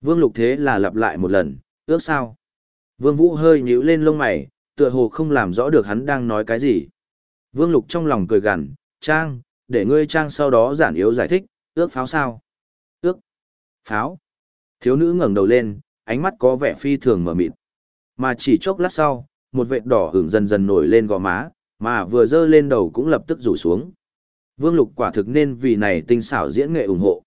Vương Lục thế là lặp lại một lần, ước sao? Vương Vũ hơi nhíu lên lông mày, tựa hồ không làm rõ được hắn đang nói cái gì. Vương Lục trong lòng cười gằn, Trang, để ngươi Trang sau đó giản yếu giải thích, ước pháo sao? Ước. Pháo. Thiếu nữ ngẩng đầu lên, ánh mắt có vẻ phi thường mở mịt. Mà chỉ chốc lát sau, một vệt đỏ hưởng dần dần nổi lên gò má, mà vừa dơ lên đầu cũng lập tức rủ xuống. Vương Lục quả thực nên vì này tinh xảo diễn nghệ ủng hộ.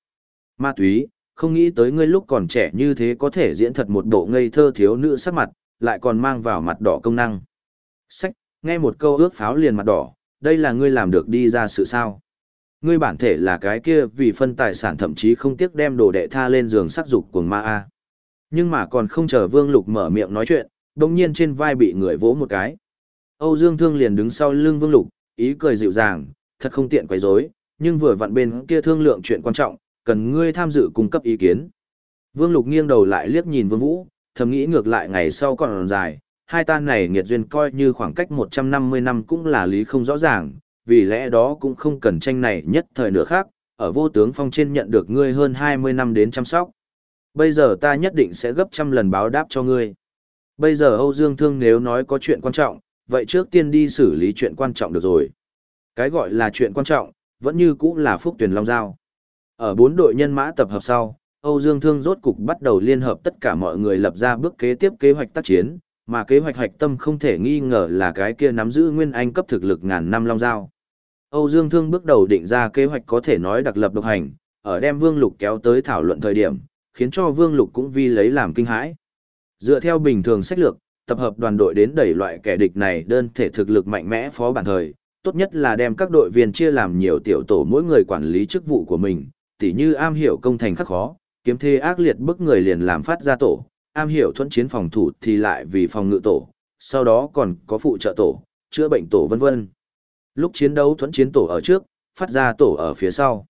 Ma túy, không nghĩ tới ngươi lúc còn trẻ như thế có thể diễn thật một bộ ngây thơ thiếu nữ sắc mặt, lại còn mang vào mặt đỏ công năng. Sách, nghe một câu ước pháo liền mặt đỏ, đây là ngươi làm được đi ra sự sao. Ngươi bản thể là cái kia vì phân tài sản thậm chí không tiếc đem đồ đệ tha lên giường sắc dục của ma A. Nhưng mà còn không chờ Vương Lục mở miệng nói chuyện, đồng nhiên trên vai bị người vỗ một cái. Âu Dương Thương liền đứng sau lưng Vương Lục, ý cười dịu dàng, thật không tiện quấy rối, nhưng vừa vặn bên kia thương lượng chuyện quan trọng, cần ngươi tham dự cung cấp ý kiến. Vương Lục nghiêng đầu lại liếc nhìn Vương Vũ, thầm nghĩ ngược lại ngày sau còn dài, hai tan này nghiệt duyên coi như khoảng cách 150 năm cũng là lý không rõ ràng, vì lẽ đó cũng không cần tranh này nhất thời nữa khác, ở vô tướng phong trên nhận được ngươi hơn 20 năm đến chăm sóc. Bây giờ ta nhất định sẽ gấp trăm lần báo đáp cho ngươi. Bây giờ Âu Dương Thương nếu nói có chuyện quan trọng, vậy trước tiên đi xử lý chuyện quan trọng được rồi. Cái gọi là chuyện quan trọng, vẫn như cũ là phúc tuyển long giao. Ở bốn đội nhân mã tập hợp sau, Âu Dương Thương rốt cục bắt đầu liên hợp tất cả mọi người lập ra bước kế tiếp kế hoạch tác chiến, mà kế hoạch hoạch tâm không thể nghi ngờ là cái kia nắm giữ nguyên anh cấp thực lực ngàn năm long giao. Âu Dương Thương bước đầu định ra kế hoạch có thể nói đặc lập độc hành, ở đem Vương Lục kéo tới thảo luận thời điểm, khiến cho Vương Lục cũng vi lấy làm kinh hãi. Dựa theo bình thường sách lược, tập hợp đoàn đội đến đẩy loại kẻ địch này đơn thể thực lực mạnh mẽ phó bản thời, tốt nhất là đem các đội viên chia làm nhiều tiểu tổ mỗi người quản lý chức vụ của mình, tỉ như am hiểu công thành khắc khó, kiếm thê ác liệt bức người liền làm phát ra tổ, am hiểu thuẫn chiến phòng thủ thì lại vì phòng ngự tổ, sau đó còn có phụ trợ tổ, chữa bệnh tổ vân vân. Lúc chiến đấu thuẫn chiến tổ ở trước, phát ra tổ ở phía sau.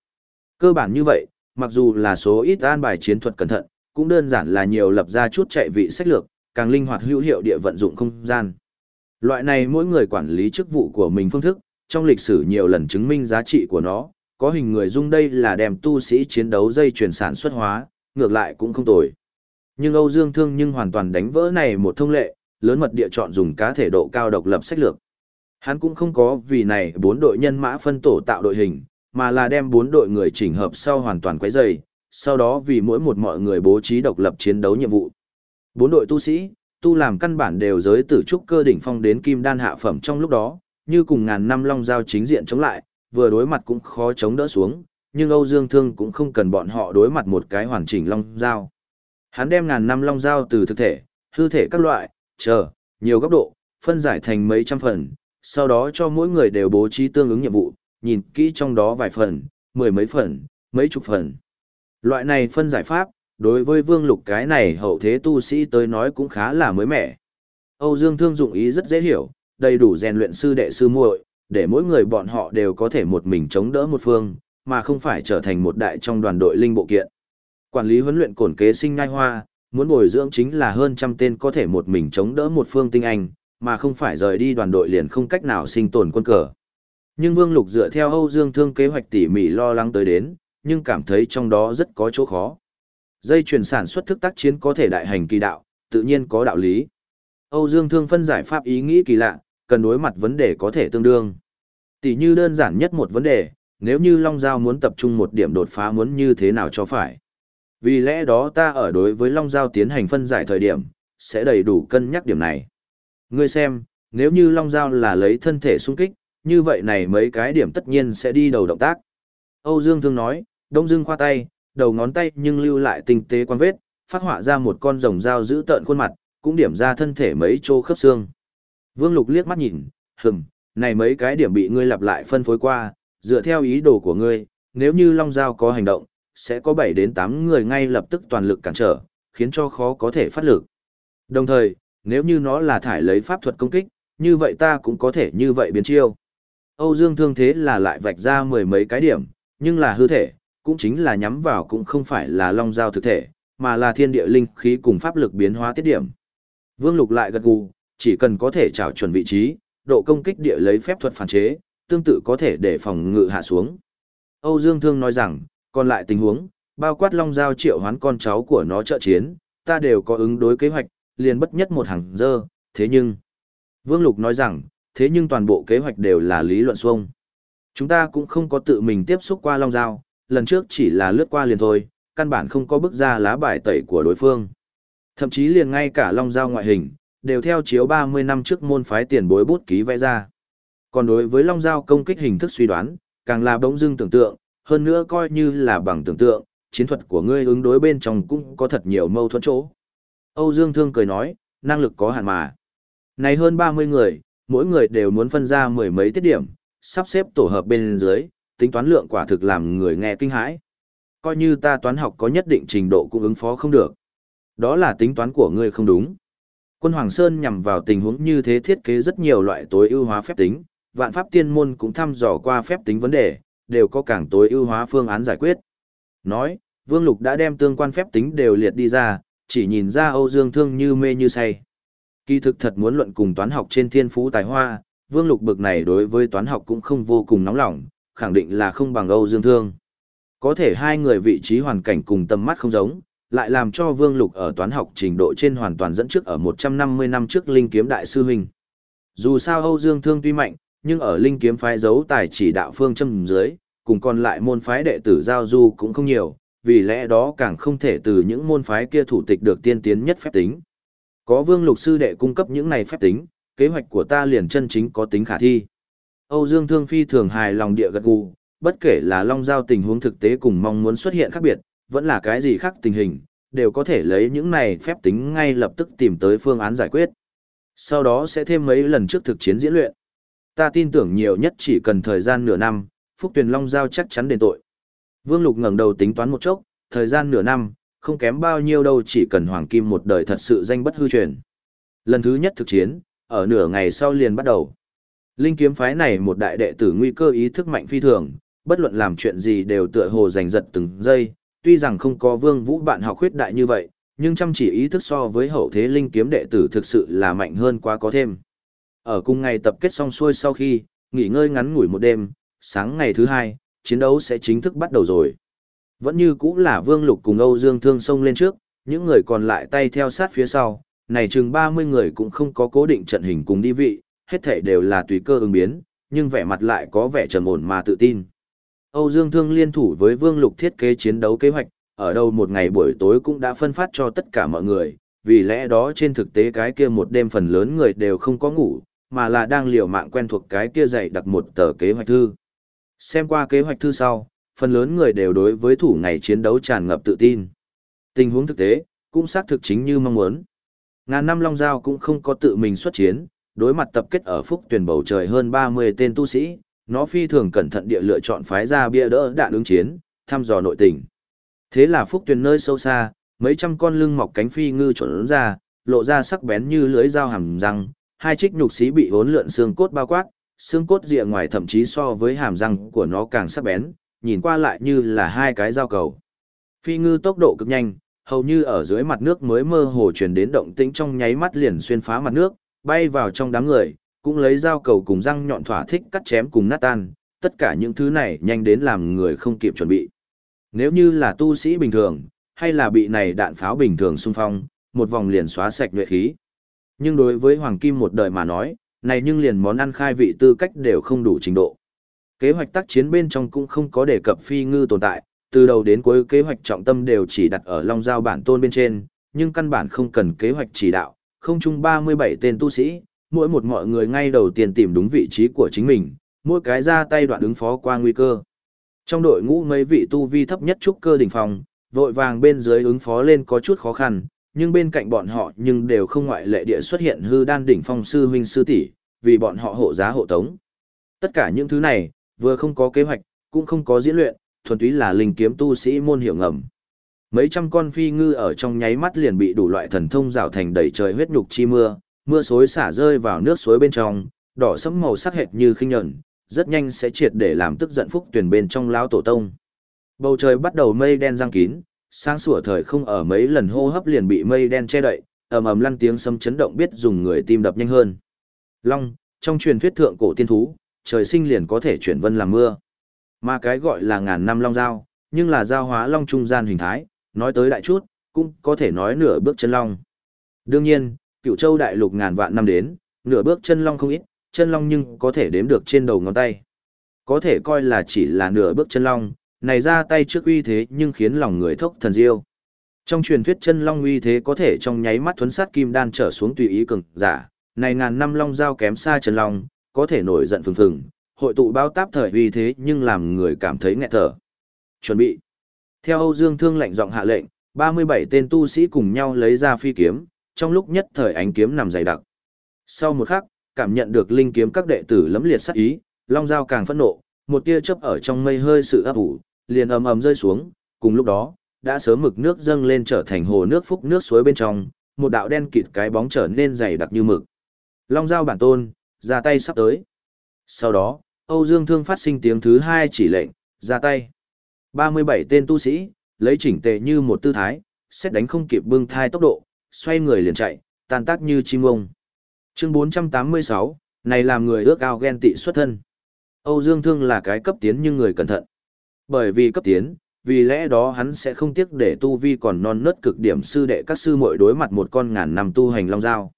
Cơ bản như vậy, mặc dù là số ít an bài chiến thuật cẩn thận, cũng đơn giản là nhiều lập ra chút chạy vị sách lược, càng linh hoạt hữu hiệu địa vận dụng không gian. Loại này mỗi người quản lý chức vụ của mình phương thức, trong lịch sử nhiều lần chứng minh giá trị của nó, có hình người dung đây là đem tu sĩ chiến đấu dây chuyển sản xuất hóa, ngược lại cũng không tồi. Nhưng Âu Dương Thương nhưng hoàn toàn đánh vỡ này một thông lệ, lớn mật địa chọn dùng cá thể độ cao độc lập sách lược. Hắn cũng không có vì này bốn đội nhân mã phân tổ tạo đội hình, mà là đem bốn đội người chỉnh hợp sau hoàn toàn quấy dày, sau đó vì mỗi một mọi người bố trí độc lập chiến đấu nhiệm vụ. Bốn đội tu sĩ, tu làm căn bản đều giới tử trúc cơ đỉnh phong đến kim đan hạ phẩm trong lúc đó, như cùng ngàn năm long giao chính diện chống lại, vừa đối mặt cũng khó chống đỡ xuống, nhưng Âu Dương Thương cũng không cần bọn họ đối mặt một cái hoàn chỉnh long giao. Hắn đem ngàn năm long giao từ thực thể, hư thể các loại, chờ, nhiều góc độ, phân giải thành mấy trăm phần, sau đó cho mỗi người đều bố trí tương ứng nhiệm vụ, nhìn kỹ trong đó vài phần, mười mấy phần, mấy chục phần. Loại này phân giải pháp, đối với vương lục cái này hậu thế tu sĩ tới nói cũng khá là mới mẻ. Âu Dương Thương dụng ý rất dễ hiểu, đầy đủ rèn luyện sư đệ sư muội, để mỗi người bọn họ đều có thể một mình chống đỡ một phương, mà không phải trở thành một đại trong đoàn đội linh bộ kiện. Quản lý huấn luyện cổn kế sinh ngai hoa, muốn bồi dưỡng chính là hơn trăm tên có thể một mình chống đỡ một phương tinh anh, mà không phải rời đi đoàn đội liền không cách nào sinh tồn quân cờ. Nhưng Vương Lục dựa theo Âu Dương Thương kế hoạch tỉ mỉ lo lắng tới đến, nhưng cảm thấy trong đó rất có chỗ khó. Dây chuyển sản xuất thức tác chiến có thể đại hành kỳ đạo, tự nhiên có đạo lý. Âu Dương Thương phân giải pháp ý nghĩ kỳ lạ, cần đối mặt vấn đề có thể tương đương. Tỷ như đơn giản nhất một vấn đề, nếu như Long Giao muốn tập trung một điểm đột phá muốn như thế nào cho phải. Vì lẽ đó ta ở đối với Long Giao tiến hành phân giải thời điểm, sẽ đầy đủ cân nhắc điểm này. Ngươi xem, nếu như Long Giao là lấy thân thể xung kích, như vậy này mấy cái điểm tất nhiên sẽ đi đầu động tác. Âu Dương Thương nói, Đông Dương khoa tay, đầu ngón tay nhưng lưu lại tinh tế quan vết, phát họa ra một con rồng dao giữ tợn khuôn mặt, cũng điểm ra thân thể mấy chỗ khớp xương. Vương Lục liếc mắt nhìn, hừm, này mấy cái điểm bị ngươi lặp lại phân phối qua, dựa theo ý đồ của ngươi, nếu như Long Giao có hành động, sẽ có 7 đến 8 người ngay lập tức toàn lực cản trở, khiến cho khó có thể phát lực. Đồng thời, nếu như nó là thải lấy pháp thuật công kích, như vậy ta cũng có thể như vậy biến chiêu. Âu Dương thương thế là lại vạch ra mười mấy cái điểm, nhưng là hư thể, cũng chính là nhắm vào cũng không phải là long giao thực thể, mà là thiên địa linh khí cùng pháp lực biến hóa tiết điểm. Vương Lục lại gật gù, chỉ cần có thể trảo chuẩn vị trí, độ công kích địa lấy phép thuật phản chế, tương tự có thể để phòng ngự hạ xuống. Âu Dương Thương nói rằng, còn lại tình huống, bao quát long giao triệu hoán con cháu của nó trợ chiến, ta đều có ứng đối kế hoạch, liền bất nhất một hàng dơ, thế nhưng... Vương Lục nói rằng, thế nhưng toàn bộ kế hoạch đều là lý luận xuông. Chúng ta cũng không có tự mình tiếp xúc qua long giao, lần trước chỉ là lướt qua liền thôi, căn bản không có bức ra lá bài tẩy của đối phương. Thậm chí liền ngay cả long giao ngoại hình, đều theo chiếu 30 năm trước môn phái tiền bối bút ký vẽ ra. Còn đối với long giao công kích hình thức suy đoán, càng là bỗng dưng tưởng tượng, hơn nữa coi như là bằng tưởng tượng, chiến thuật của ngươi ứng đối bên trong cũng có thật nhiều mâu thuẫn chỗ. Âu Dương Thương cười nói, năng lực có hạn mà. Này hơn 30 người, mỗi người đều muốn phân ra mười mấy tiết điểm, sắp xếp tổ hợp bên dưới, tính toán lượng quả thực làm người nghe kinh hãi. Coi như ta toán học có nhất định trình độ cũng ứng phó không được. Đó là tính toán của ngươi không đúng. Quân Hoàng Sơn nhằm vào tình huống như thế thiết kế rất nhiều loại tối ưu hóa phép tính, vạn pháp tiên môn cũng thăm dò qua phép tính vấn đề, đều có càng tối ưu hóa phương án giải quyết. Nói, Vương Lục đã đem tương quan phép tính đều liệt đi ra, chỉ nhìn ra Âu Dương Thương như mê như say. Kỳ thực thật muốn luận cùng toán học trên thiên phú tài hoa, Vương Lục bực này đối với toán học cũng không vô cùng nóng lòng, khẳng định là không bằng Âu Dương Thương. Có thể hai người vị trí hoàn cảnh cùng tầm mắt không giống, lại làm cho Vương Lục ở toán học trình độ trên hoàn toàn dẫn trước ở 150 năm trước Linh Kiếm Đại Sư Huynh. Dù sao Âu Dương Thương tuy mạnh, nhưng ở Linh Kiếm phái giấu tài chỉ đạo phương châm dưới, cùng còn lại môn phái đệ tử giao du cũng không nhiều, vì lẽ đó càng không thể từ những môn phái kia thủ tịch được tiên tiến nhất phép tính. Có Vương Lục sư đệ cung cấp những này phép tính, kế hoạch của ta liền chân chính có tính khả thi. Âu Dương Thương Phi thường hài lòng địa gật gù, bất kể là Long Giao tình huống thực tế cùng mong muốn xuất hiện khác biệt, vẫn là cái gì khác tình hình, đều có thể lấy những này phép tính ngay lập tức tìm tới phương án giải quyết. Sau đó sẽ thêm mấy lần trước thực chiến diễn luyện. Ta tin tưởng nhiều nhất chỉ cần thời gian nửa năm, Phúc Tuyền Long Giao chắc chắn đền tội. Vương Lục ngẩng đầu tính toán một chốc, thời gian nửa năm, không kém bao nhiêu đâu chỉ cần Hoàng Kim một đời thật sự danh bất hư truyền. Lần thứ nhất thực chiến, ở nửa ngày sau liền bắt đầu. Linh kiếm phái này một đại đệ tử nguy cơ ý thức mạnh phi thường, bất luận làm chuyện gì đều tựa hồ giành giật từng giây, tuy rằng không có vương vũ bạn học khuyết đại như vậy, nhưng chăm chỉ ý thức so với hậu thế linh kiếm đệ tử thực sự là mạnh hơn quá có thêm. Ở cùng ngày tập kết xong xuôi sau khi, nghỉ ngơi ngắn ngủi một đêm, sáng ngày thứ hai, chiến đấu sẽ chính thức bắt đầu rồi. Vẫn như cũng là Vương Lục cùng Âu Dương Thương xông lên trước, những người còn lại tay theo sát phía sau, này chừng 30 người cũng không có cố định trận hình cùng đi vị, hết thể đều là tùy cơ ứng biến, nhưng vẻ mặt lại có vẻ trầm ổn mà tự tin. Âu Dương Thương liên thủ với Vương Lục thiết kế chiến đấu kế hoạch, ở đâu một ngày buổi tối cũng đã phân phát cho tất cả mọi người, vì lẽ đó trên thực tế cái kia một đêm phần lớn người đều không có ngủ, mà là đang liều mạng quen thuộc cái kia dạy đặt một tờ kế hoạch thư. Xem qua kế hoạch thư sau, phần lớn người đều đối với thủ ngày chiến đấu tràn ngập tự tin. Tình huống thực tế, cũng xác thực chính như mong muốn. Ngàn năm Long Giao cũng không có tự mình xuất chiến, đối mặt tập kết ở phúc tuyển bầu trời hơn 30 tên tu sĩ, nó phi thường cẩn thận địa lựa chọn phái ra bia đỡ đạn ứng chiến, thăm dò nội tình. Thế là phúc tuyển nơi sâu xa, mấy trăm con lưng mọc cánh phi ngư trộn ra, lộ ra sắc bén như lưới dao hàm răng, hai trích nhục sĩ bị hốn lượn xương cốt bao quát, xương cốt rìa ngoài thậm chí so với hàm răng của nó càng sắc bén, nhìn qua lại như là hai cái dao cầu. Phi ngư tốc độ cực nhanh, hầu như ở dưới mặt nước mới mơ hồ truyền đến động tĩnh trong nháy mắt liền xuyên phá mặt nước, bay vào trong đám người, cũng lấy dao cầu cùng răng nhọn thỏa thích cắt chém cùng nát tan, tất cả những thứ này nhanh đến làm người không kịp chuẩn bị. Nếu như là tu sĩ bình thường, hay là bị này đạn pháo bình thường xung phong, một vòng liền xóa sạch nhuệ khí. Nhưng đối với Hoàng Kim một đời mà nói, này nhưng liền món ăn khai vị tư cách đều không đủ trình độ. Kế hoạch tác chiến bên trong cũng không có đề cập phi ngư tồn tại, từ đầu đến cuối kế hoạch trọng tâm đều chỉ đặt ở Long Giao bản tôn bên trên, nhưng căn bản không cần kế hoạch chỉ đạo, không chung 37 tên tu sĩ, mỗi một mọi người ngay đầu tiên tìm đúng vị trí của chính mình, mỗi cái ra tay đoạn ứng phó qua nguy cơ. Trong đội ngũ mấy vị tu vi thấp nhất trúc cơ đỉnh phòng, vội vàng bên dưới ứng phó lên có chút khó khăn, nhưng bên cạnh bọn họ nhưng đều không ngoại lệ địa xuất hiện hư đan đỉnh phong sư huynh sư tỷ, vì bọn họ hộ giá hộ tống. Tất cả những thứ này, vừa không có kế hoạch, cũng không có diễn luyện, thuần túy là linh kiếm tu sĩ môn hiểu ngầm. Mấy trăm con phi ngư ở trong nháy mắt liền bị đủ loại thần thông rào thành đầy trời huyết nhục chi mưa, mưa xối xả rơi vào nước suối bên trong, đỏ sẫm màu sắc hệt như khinh nhẫn, rất nhanh sẽ triệt để làm tức giận phúc tuyển bên trong lão tổ tông. Bầu trời bắt đầu mây đen giăng kín, sáng sủa thời không ở mấy lần hô hấp liền bị mây đen che đậy, ầm ầm lăn tiếng sấm chấn động biết dùng người tim đập nhanh hơn. Long, trong truyền thuyết thượng cổ tiên thú, trời sinh liền có thể chuyển vân làm mưa. Mà cái gọi là ngàn năm long giao, nhưng là giao hóa long trung gian hình thái, nói tới đại chút, cũng có thể nói nửa bước chân long. Đương nhiên, cựu châu đại lục ngàn vạn năm đến, nửa bước chân long không ít, chân long nhưng có thể đếm được trên đầu ngón tay. Có thể coi là chỉ là nửa bước chân long, này ra tay trước uy thế nhưng khiến lòng người thốc thần diêu. Trong truyền thuyết chân long uy thế có thể trong nháy mắt thuấn sát kim đan trở xuống tùy ý cường giả, này ngàn năm long giao kém xa chân long, có thể nổi giận phừng phừng, hội tụ bao táp thời uy thế nhưng làm người cảm thấy nghẹt thở. Chuẩn bị. Theo Âu Dương Thương lệnh giọng hạ lệnh, 37 tên tu sĩ cùng nhau lấy ra phi kiếm, trong lúc nhất thời ánh kiếm nằm dày đặc. Sau một khắc, cảm nhận được linh kiếm các đệ tử lấm liệt sát ý, Long Giao càng phẫn nộ, một tia chớp ở trong mây hơi sự ấp ủ, liền ầm ầm rơi xuống, cùng lúc đó, đã sớm mực nước dâng lên trở thành hồ nước phúc nước suối bên trong, một đạo đen kịt cái bóng trở nên dày đặc như mực. Long Giao bản tôn, ra tay sắp tới. Sau đó, Âu Dương Thương phát sinh tiếng thứ hai chỉ lệnh, ra tay. 37 tên tu sĩ, lấy chỉnh tề như một tư thái, xét đánh không kịp bưng thai tốc độ, xoay người liền chạy, tàn tác như chim ông. Chương 486, này làm người ước ao ghen tị xuất thân. Âu Dương Thương là cái cấp tiến nhưng người cẩn thận. Bởi vì cấp tiến, vì lẽ đó hắn sẽ không tiếc để tu vi còn non nớt cực điểm sư đệ các sư muội đối mặt một con ngàn năm tu hành long dao.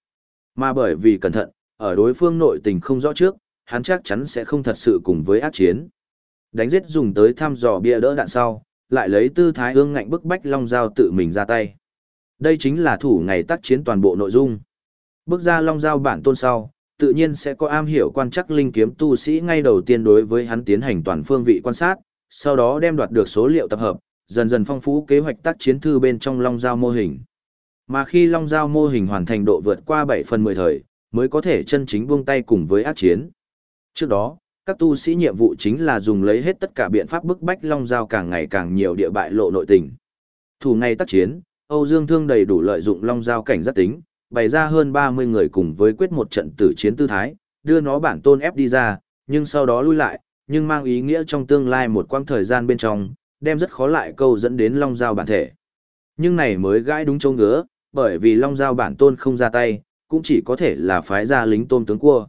Mà bởi vì cẩn thận, ở đối phương nội tình không rõ trước, hắn chắc chắn sẽ không thật sự cùng với ác chiến. Đánh giết dùng tới thăm dò bia đỡ đạn sau, lại lấy tư thái ương ngạnh bức bách long dao tự mình ra tay. Đây chính là thủ ngày tác chiến toàn bộ nội dung. Bước ra long dao bản tôn sau, tự nhiên sẽ có am hiểu quan chắc linh kiếm tu sĩ ngay đầu tiên đối với hắn tiến hành toàn phương vị quan sát, sau đó đem đoạt được số liệu tập hợp, dần dần phong phú kế hoạch tác chiến thư bên trong long Giao mô hình. Mà khi long Giao mô hình hoàn thành độ vượt qua 7 phần 10 thời, mới có thể chân chính buông tay cùng với ác chiến. Trước đó, các tu sĩ nhiệm vụ chính là dùng lấy hết tất cả biện pháp bức bách long Giao càng ngày càng nhiều địa bại lộ nội tình. Thủ ngay tác chiến, Âu Dương Thương đầy đủ lợi dụng long Giao cảnh giác tính, bày ra hơn 30 người cùng với quyết một trận tử chiến tư thái, đưa nó bản tôn ép đi ra, nhưng sau đó lui lại, nhưng mang ý nghĩa trong tương lai một quãng thời gian bên trong, đem rất khó lại câu dẫn đến long Giao bản thể. Nhưng này mới gãi đúng châu ngứa, bởi vì long Giao bản tôn không ra tay, cũng chỉ có thể là phái ra lính tôm tướng cua.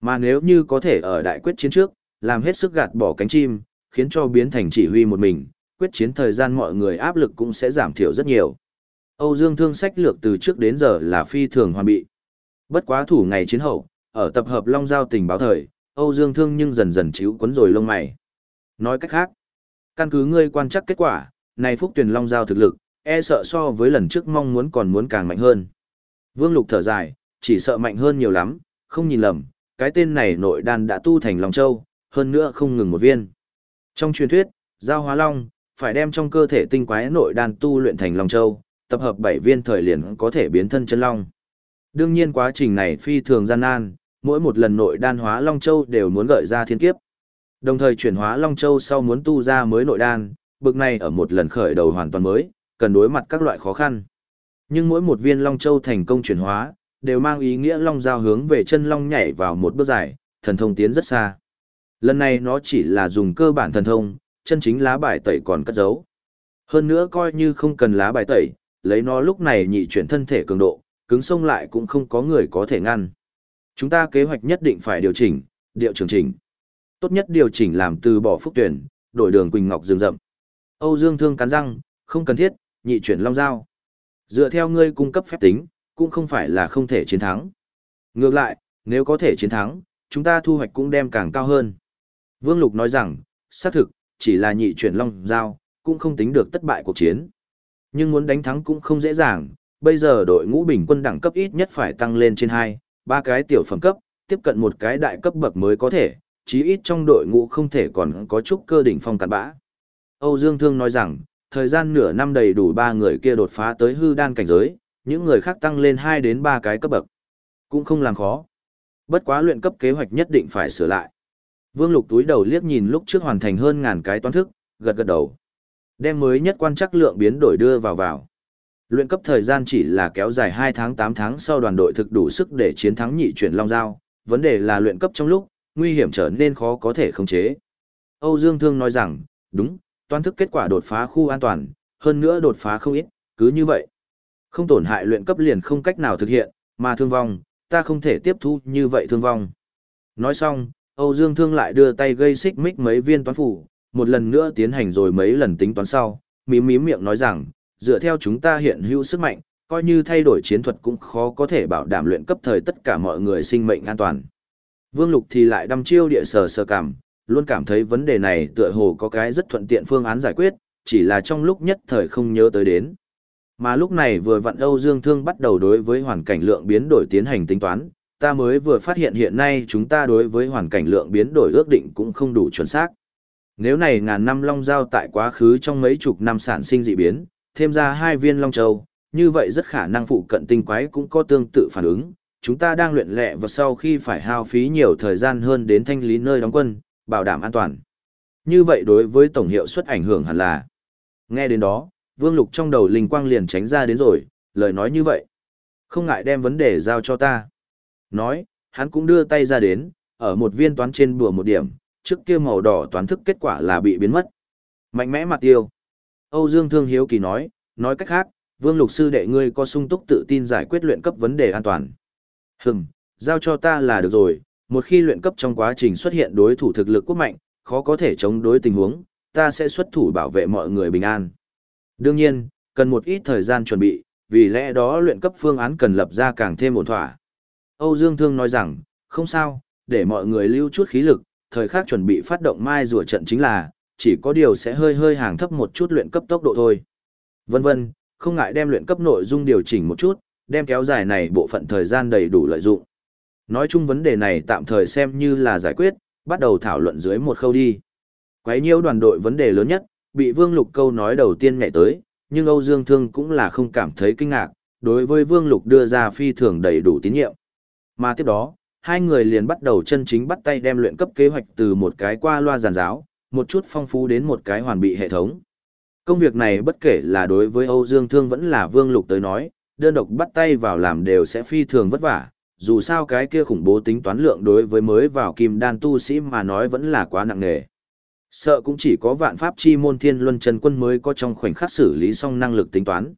Mà nếu như có thể ở đại quyết chiến trước, làm hết sức gạt bỏ cánh chim, khiến cho biến thành chỉ huy một mình, quyết chiến thời gian mọi người áp lực cũng sẽ giảm thiểu rất nhiều. Âu Dương Thương sách lược từ trước đến giờ là phi thường hoàn bị. Bất quá thủ ngày chiến hậu, ở tập hợp Long Giao tình báo thời, Âu Dương Thương nhưng dần dần chíu quấn rồi lông mày. Nói cách khác, căn cứ ngươi quan chắc kết quả, này Phúc Tuyền Long giao thực lực, e sợ so với lần trước mong muốn còn muốn càng mạnh hơn. Vương Lục thở dài, chỉ sợ mạnh hơn nhiều lắm, không nhìn lầm, cái tên này nội đan đã tu thành Long Châu, hơn nữa không ngừng một viên. Trong truyền thuyết, giao hóa long, phải đem trong cơ thể tinh quái nội đan tu luyện thành Long Châu, tập hợp 7 viên thời liền có thể biến thân chân long. Đương nhiên quá trình này phi thường gian nan, mỗi một lần nội đan hóa Long Châu đều muốn gợi ra thiên kiếp. Đồng thời chuyển hóa Long Châu sau muốn tu ra mới nội đan, bực này ở một lần khởi đầu hoàn toàn mới, cần đối mặt các loại khó khăn. Nhưng mỗi một viên Long Châu thành công chuyển hóa, đều mang ý nghĩa Long Giao hướng về chân Long nhảy vào một bước dài, thần thông tiến rất xa. Lần này nó chỉ là dùng cơ bản thần thông, chân chính lá bài tẩy còn cất giấu. Hơn nữa coi như không cần lá bài tẩy, lấy nó lúc này nhị chuyển thân thể cường độ, cứng sông lại cũng không có người có thể ngăn. Chúng ta kế hoạch nhất định phải điều chỉnh, điệu trường chỉnh. Tốt nhất điều chỉnh làm từ bỏ phúc tuyển, đổi đường Quỳnh Ngọc rừng rậm. Âu Dương Thương cắn răng, không cần thiết, nhị chuyển long giao. Dựa theo ngươi cung cấp phép tính, cũng không phải là không thể chiến thắng. Ngược lại, nếu có thể chiến thắng, chúng ta thu hoạch cũng đem càng cao hơn. Vương Lục nói rằng, xác thực, chỉ là nhị chuyển long giao, cũng không tính được thất bại cuộc chiến. Nhưng muốn đánh thắng cũng không dễ dàng, bây giờ đội ngũ bình quân đẳng cấp ít nhất phải tăng lên trên 2, Ba cái tiểu phẩm cấp, tiếp cận một cái đại cấp bậc mới có thể, chí ít trong đội ngũ không thể còn có chút cơ đỉnh phong cản bã. Âu Dương Thương nói rằng, thời gian nửa năm đầy đủ ba người kia đột phá tới hư đan cảnh giới, những người khác tăng lên 2 đến 3 cái cấp bậc. Cũng không làm khó. Bất quá luyện cấp kế hoạch nhất định phải sửa lại. Vương Lục túi đầu liếc nhìn lúc trước hoàn thành hơn ngàn cái toán thức, gật gật đầu. Đem mới nhất quan chắc lượng biến đổi đưa vào vào. Luyện cấp thời gian chỉ là kéo dài 2 tháng 8 tháng sau đoàn đội thực đủ sức để chiến thắng nhị chuyển Long Giao, vấn đề là luyện cấp trong lúc, nguy hiểm trở nên khó có thể khống chế. Âu Dương Thương nói rằng, đúng, toán thức kết quả đột phá khu an toàn, hơn nữa đột phá không ít, cứ như vậy. Không tổn hại luyện cấp liền không cách nào thực hiện, mà thương vong, ta không thể tiếp thu như vậy thương vong. Nói xong, Âu Dương Thương lại đưa tay gây xích mích mấy viên toán phủ, một lần nữa tiến hành rồi mấy lần tính toán sau, mím mím miệng nói rằng, dựa theo chúng ta hiện hữu sức mạnh, coi như thay đổi chiến thuật cũng khó có thể bảo đảm luyện cấp thời tất cả mọi người sinh mệnh an toàn. Vương Lục thì lại đăm chiêu địa sở sơ cảm, luôn cảm thấy vấn đề này tựa hồ có cái rất thuận tiện phương án giải quyết, chỉ là trong lúc nhất thời không nhớ tới đến. Mà lúc này vừa vặn Âu Dương Thương bắt đầu đối với hoàn cảnh lượng biến đổi tiến hành tính toán, ta mới vừa phát hiện hiện nay chúng ta đối với hoàn cảnh lượng biến đổi ước định cũng không đủ chuẩn xác. Nếu này ngàn năm long giao tại quá khứ trong mấy chục năm sản sinh dị biến, thêm ra hai viên long châu, như vậy rất khả năng phụ cận tinh quái cũng có tương tự phản ứng. Chúng ta đang luyện lẹ và sau khi phải hao phí nhiều thời gian hơn đến thanh lý nơi đóng quân, bảo đảm an toàn. Như vậy đối với tổng hiệu suất ảnh hưởng hẳn là. Nghe đến đó, Vương Lục trong đầu linh quang liền tránh ra đến rồi, lời nói như vậy. Không ngại đem vấn đề giao cho ta. Nói, hắn cũng đưa tay ra đến, ở một viên toán trên bùa một điểm, trước kia màu đỏ toán thức kết quả là bị biến mất. Mạnh mẽ mặt tiêu. Âu Dương Thương Hiếu Kỳ nói, nói cách khác, Vương Lục Sư đệ ngươi có sung túc tự tin giải quyết luyện cấp vấn đề an toàn. Hừm, giao cho ta là được rồi, một khi luyện cấp trong quá trình xuất hiện đối thủ thực lực quốc mạnh, khó có thể chống đối tình huống, ta sẽ xuất thủ bảo vệ mọi người bình an. Đương nhiên, cần một ít thời gian chuẩn bị, vì lẽ đó luyện cấp phương án cần lập ra càng thêm ổn thỏa. Âu Dương Thương nói rằng, không sao, để mọi người lưu chút khí lực, thời khắc chuẩn bị phát động mai rùa trận chính là, chỉ có điều sẽ hơi hơi hàng thấp một chút luyện cấp tốc độ thôi. Vân vân, không ngại đem luyện cấp nội dung điều chỉnh một chút, đem kéo dài này bộ phận thời gian đầy đủ lợi dụng. Nói chung vấn đề này tạm thời xem như là giải quyết, bắt đầu thảo luận dưới một khâu đi. Quấy nhiễu đoàn đội vấn đề lớn nhất, bị Vương Lục câu nói đầu tiên nhảy tới, nhưng Âu Dương Thương cũng là không cảm thấy kinh ngạc, đối với Vương Lục đưa ra phi thường đầy đủ tín nhiệm. Mà tiếp đó, hai người liền bắt đầu chân chính bắt tay đem luyện cấp kế hoạch từ một cái qua loa giàn giáo, một chút phong phú đến một cái hoàn bị hệ thống. Công việc này bất kể là đối với Âu Dương Thương vẫn là Vương Lục tới nói, đơn độc bắt tay vào làm đều sẽ phi thường vất vả, dù sao cái kia khủng bố tính toán lượng đối với mới vào kim đan tu sĩ mà nói vẫn là quá nặng nề. Sợ cũng chỉ có vạn pháp chi môn thiên luân chân quân mới có trong khoảnh khắc xử lý xong năng lực tính toán.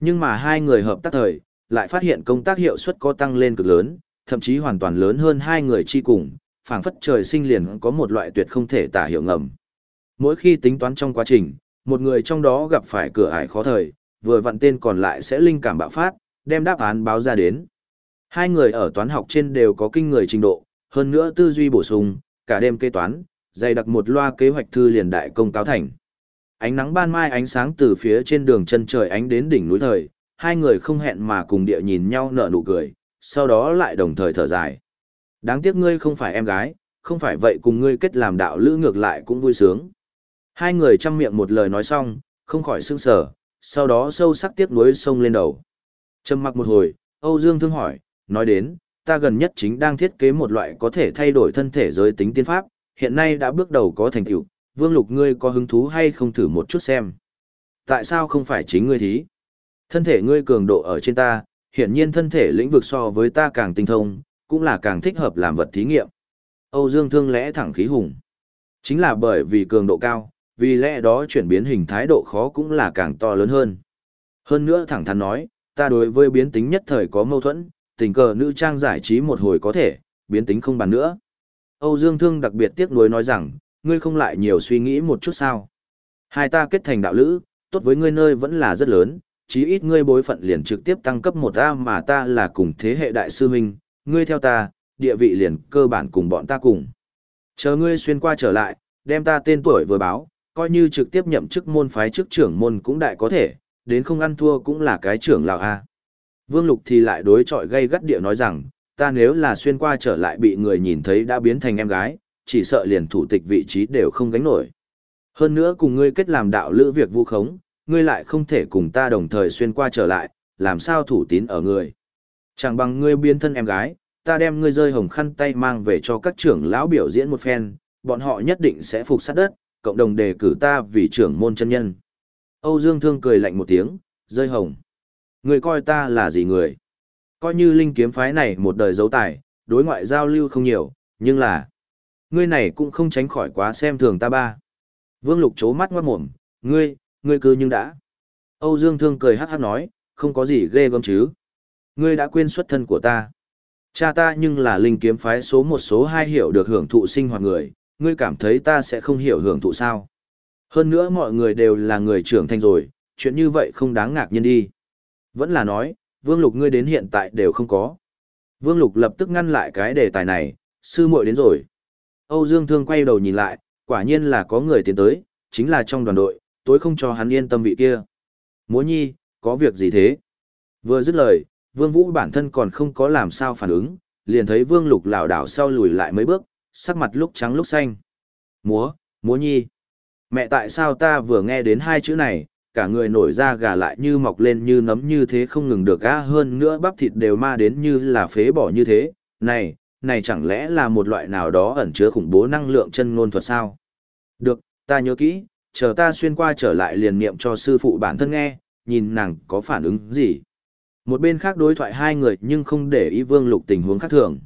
Nhưng mà hai người hợp tác thời, lại phát hiện công tác hiệu suất có tăng lên cực lớn, thậm chí hoàn toàn lớn hơn hai người chi cùng, phảng phất trời sinh liền có một loại tuyệt không thể tả hiệu ngầm. Mỗi khi tính toán trong quá trình, một người trong đó gặp phải cửa ải khó thời, vừa vặn tên còn lại sẽ linh cảm bạo phát, đem đáp án báo ra đến. Hai người ở toán học trên đều có kinh người trình độ, hơn nữa tư duy bổ sung, cả đêm kế toán, dày đặc một loa kế hoạch thư liền đại công cáo thành. Ánh nắng ban mai ánh sáng từ phía trên đường chân trời ánh đến đỉnh núi thời, hai người không hẹn mà cùng địa nhìn nhau nở nụ cười, sau đó lại đồng thời thở dài. Đáng tiếc ngươi không phải em gái, không phải vậy cùng ngươi kết làm đạo lữ ngược lại cũng vui sướng. Hai người chăm miệng một lời nói xong, không khỏi sưng sở, sau đó sâu sắc tiếc nuối sông lên đầu. Trầm mặc một hồi, Âu Dương Thương hỏi, nói đến, ta gần nhất chính đang thiết kế một loại có thể thay đổi thân thể giới tính tiên pháp, hiện nay đã bước đầu có thành tựu, Vương Lục ngươi có hứng thú hay không thử một chút xem. Tại sao không phải chính ngươi thí? Thân thể ngươi cường độ ở trên ta, hiển nhiên thân thể lĩnh vực so với ta càng tinh thông, cũng là càng thích hợp làm vật thí nghiệm. Âu Dương Thương lẽ thẳng khí hùng. Chính là bởi vì cường độ cao, vì lẽ đó chuyển biến hình thái độ khó cũng là càng to lớn hơn. Hơn nữa thẳng thắn nói, ta đối với biến tính nhất thời có mâu thuẫn, tình cờ nữ trang giải trí một hồi có thể, biến tính không bàn nữa. Âu Dương Thương đặc biệt tiếc nuối nói rằng, ngươi không lại nhiều suy nghĩ một chút sao. Hai ta kết thành đạo lữ, tốt với ngươi nơi vẫn là rất lớn, chí ít ngươi bối phận liền trực tiếp tăng cấp một A mà ta là cùng thế hệ đại sư huynh, ngươi theo ta, địa vị liền cơ bản cùng bọn ta cùng. Chờ ngươi xuyên qua trở lại, đem ta tên tuổi vừa báo, coi như trực tiếp nhậm chức môn phái chức trưởng môn cũng đại có thể, đến không ăn thua cũng là cái trưởng lão A. Vương Lục thì lại đối chọi gây gắt địa nói rằng, ta nếu là xuyên qua trở lại bị người nhìn thấy đã biến thành em gái, chỉ sợ liền thủ tịch vị trí đều không gánh nổi. Hơn nữa cùng ngươi kết làm đạo lữ việc vu khống, ngươi lại không thể cùng ta đồng thời xuyên qua trở lại, làm sao thủ tín ở ngươi. Chẳng bằng ngươi biến thân em gái, ta đem ngươi rơi hồng khăn tay mang về cho các trưởng lão biểu diễn một phen, bọn họ nhất định sẽ phục sát đất, cộng đồng đề cử ta vì trưởng môn chân nhân. Âu Dương Thương cười lạnh một tiếng, rơi hồng. Ngươi coi ta là gì người? Coi như linh kiếm phái này một đời dấu tài, đối ngoại giao lưu không nhiều, nhưng là... Ngươi này cũng không tránh khỏi quá xem thường ta ba. Vương Lục chố mắt ngoát mồm, ngươi, ngươi cứ nhưng đã. Âu Dương Thương cười hát hát nói, không có gì ghê gớm chứ. Ngươi đã quên xuất thân của ta. Cha ta nhưng là linh kiếm phái số một số hai hiểu được hưởng thụ sinh hoạt người, ngươi cảm thấy ta sẽ không hiểu hưởng thụ sao. Hơn nữa mọi người đều là người trưởng thành rồi, chuyện như vậy không đáng ngạc nhiên đi. Vẫn là nói, Vương Lục ngươi đến hiện tại đều không có. Vương Lục lập tức ngăn lại cái đề tài này, sư muội đến rồi. Âu Dương Thương quay đầu nhìn lại, quả nhiên là có người tiến tới, chính là trong đoàn đội, tối không cho hắn yên tâm vị kia. Múa nhi, có việc gì thế? Vừa dứt lời, Vương Vũ bản thân còn không có làm sao phản ứng, liền thấy Vương Lục lảo đảo sau lùi lại mấy bước, sắc mặt lúc trắng lúc xanh. Múa, múa nhi. Mẹ tại sao ta vừa nghe đến hai chữ này, cả người nổi da gà lại như mọc lên như nấm như thế không ngừng được gã hơn nữa bắp thịt đều ma đến như là phế bỏ như thế. Này, này chẳng lẽ là một loại nào đó ẩn chứa khủng bố năng lượng chân ngôn thuật sao? Được, ta nhớ kỹ, chờ ta xuyên qua trở lại liền niệm cho sư phụ bản thân nghe, nhìn nàng có phản ứng gì. Một bên khác đối thoại hai người nhưng không để ý Vương Lục tình huống khác thường.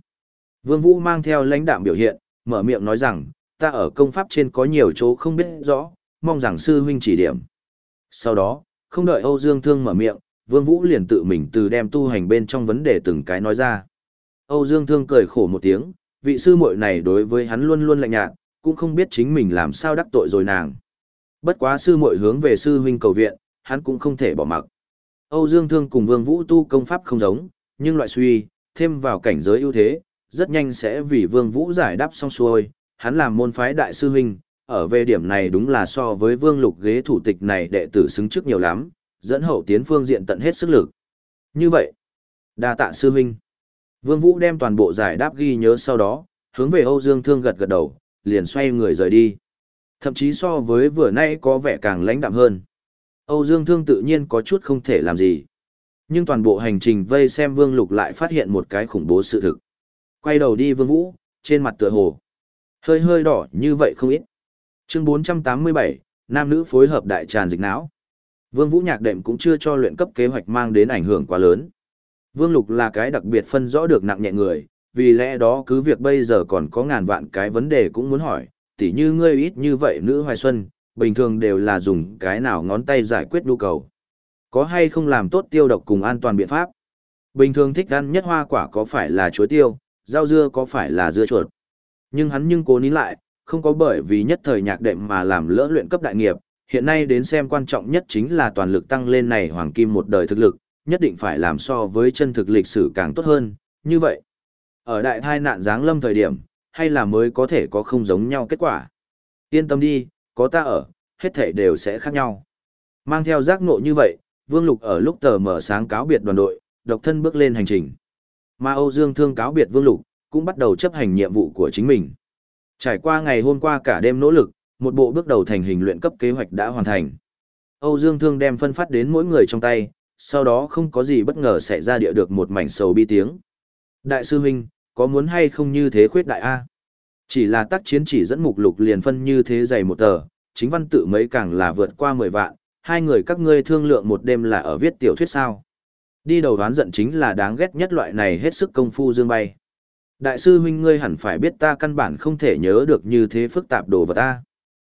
Vương Vũ mang theo lãnh đạm biểu hiện, mở miệng nói rằng, ta ở công pháp trên có nhiều chỗ không biết rõ, mong rằng sư huynh chỉ điểm. Sau đó, không đợi Âu Dương Thương mở miệng, Vương Vũ liền tự mình từ đem tu hành bên trong vấn đề từng cái nói ra. Âu Dương Thương cười khổ một tiếng, vị sư muội này đối với hắn luôn luôn lạnh nhạt, cũng không biết chính mình làm sao đắc tội rồi nàng. Bất quá sư muội hướng về sư huynh cầu viện, hắn cũng không thể bỏ mặc. Âu Dương Thương cùng Vương Vũ tu công pháp không giống, nhưng loại suy, thêm vào cảnh giới ưu thế, rất nhanh sẽ vì Vương Vũ giải đáp xong xuôi, hắn làm môn phái đại sư huynh, ở về điểm này đúng là so với Vương Lục ghế thủ tịch này đệ tử xứng trước nhiều lắm, dẫn hậu tiến phương diện tận hết sức lực. Như vậy, đa tạ sư huynh. Vương Vũ đem toàn bộ giải đáp ghi nhớ sau đó, hướng về Âu Dương Thương gật gật đầu, liền xoay người rời đi. Thậm chí so với vừa nay có vẻ càng lãnh đạm hơn. Âu Dương Thương tự nhiên có chút không thể làm gì. Nhưng toàn bộ hành trình vây xem Vương Lục lại phát hiện một cái khủng bố sự thực. Quay đầu đi Vương Vũ, trên mặt tựa hồ. Hơi hơi đỏ như vậy không ít. Chương 487, nam nữ phối hợp đại tràn dịch não. Vương Vũ nhạc đệm cũng chưa cho luyện cấp kế hoạch mang đến ảnh hưởng quá lớn. Vương Lục là cái đặc biệt phân rõ được nặng nhẹ người, vì lẽ đó cứ việc bây giờ còn có ngàn vạn cái vấn đề cũng muốn hỏi, tỉ như ngươi ít như vậy nữ hoài xuân, bình thường đều là dùng cái nào ngón tay giải quyết nhu cầu. Có hay không làm tốt tiêu độc cùng an toàn biện pháp? Bình thường thích ăn nhất hoa quả có phải là chuối tiêu, rau dưa có phải là dưa chuột. Nhưng hắn nhưng cố nín lại, không có bởi vì nhất thời nhạc đệm mà làm lỡ luyện cấp đại nghiệp, hiện nay đến xem quan trọng nhất chính là toàn lực tăng lên này hoàng kim một đời thực lực, nhất định phải làm so với chân thực lịch sử càng tốt hơn, như vậy. Ở đại thai nạn giáng lâm thời điểm, hay là mới có thể có không giống nhau kết quả. Yên tâm đi, có ta ở, hết thảy đều sẽ khác nhau. Mang theo giác ngộ như vậy, Vương Lục ở lúc tờ mở sáng cáo biệt đoàn đội, độc thân bước lên hành trình. Mà Âu Dương Thương cáo biệt Vương Lục, cũng bắt đầu chấp hành nhiệm vụ của chính mình. Trải qua ngày hôm qua cả đêm nỗ lực, một bộ bước đầu thành hình luyện cấp kế hoạch đã hoàn thành. Âu Dương Thương đem phân phát đến mỗi người trong tay, sau đó không có gì bất ngờ xảy ra địa được một mảnh sầu bi tiếng. Đại sư huynh, có muốn hay không như thế khuyết đại A? Chỉ là tác chiến chỉ dẫn mục lục liền phân như thế dày một tờ, chính văn tự mấy càng là vượt qua 10 vạn, hai người các ngươi thương lượng một đêm là ở viết tiểu thuyết sao. Đi đầu đoán giận chính là đáng ghét nhất loại này hết sức công phu dương bay. Đại sư huynh ngươi hẳn phải biết ta căn bản không thể nhớ được như thế phức tạp đồ vật ta.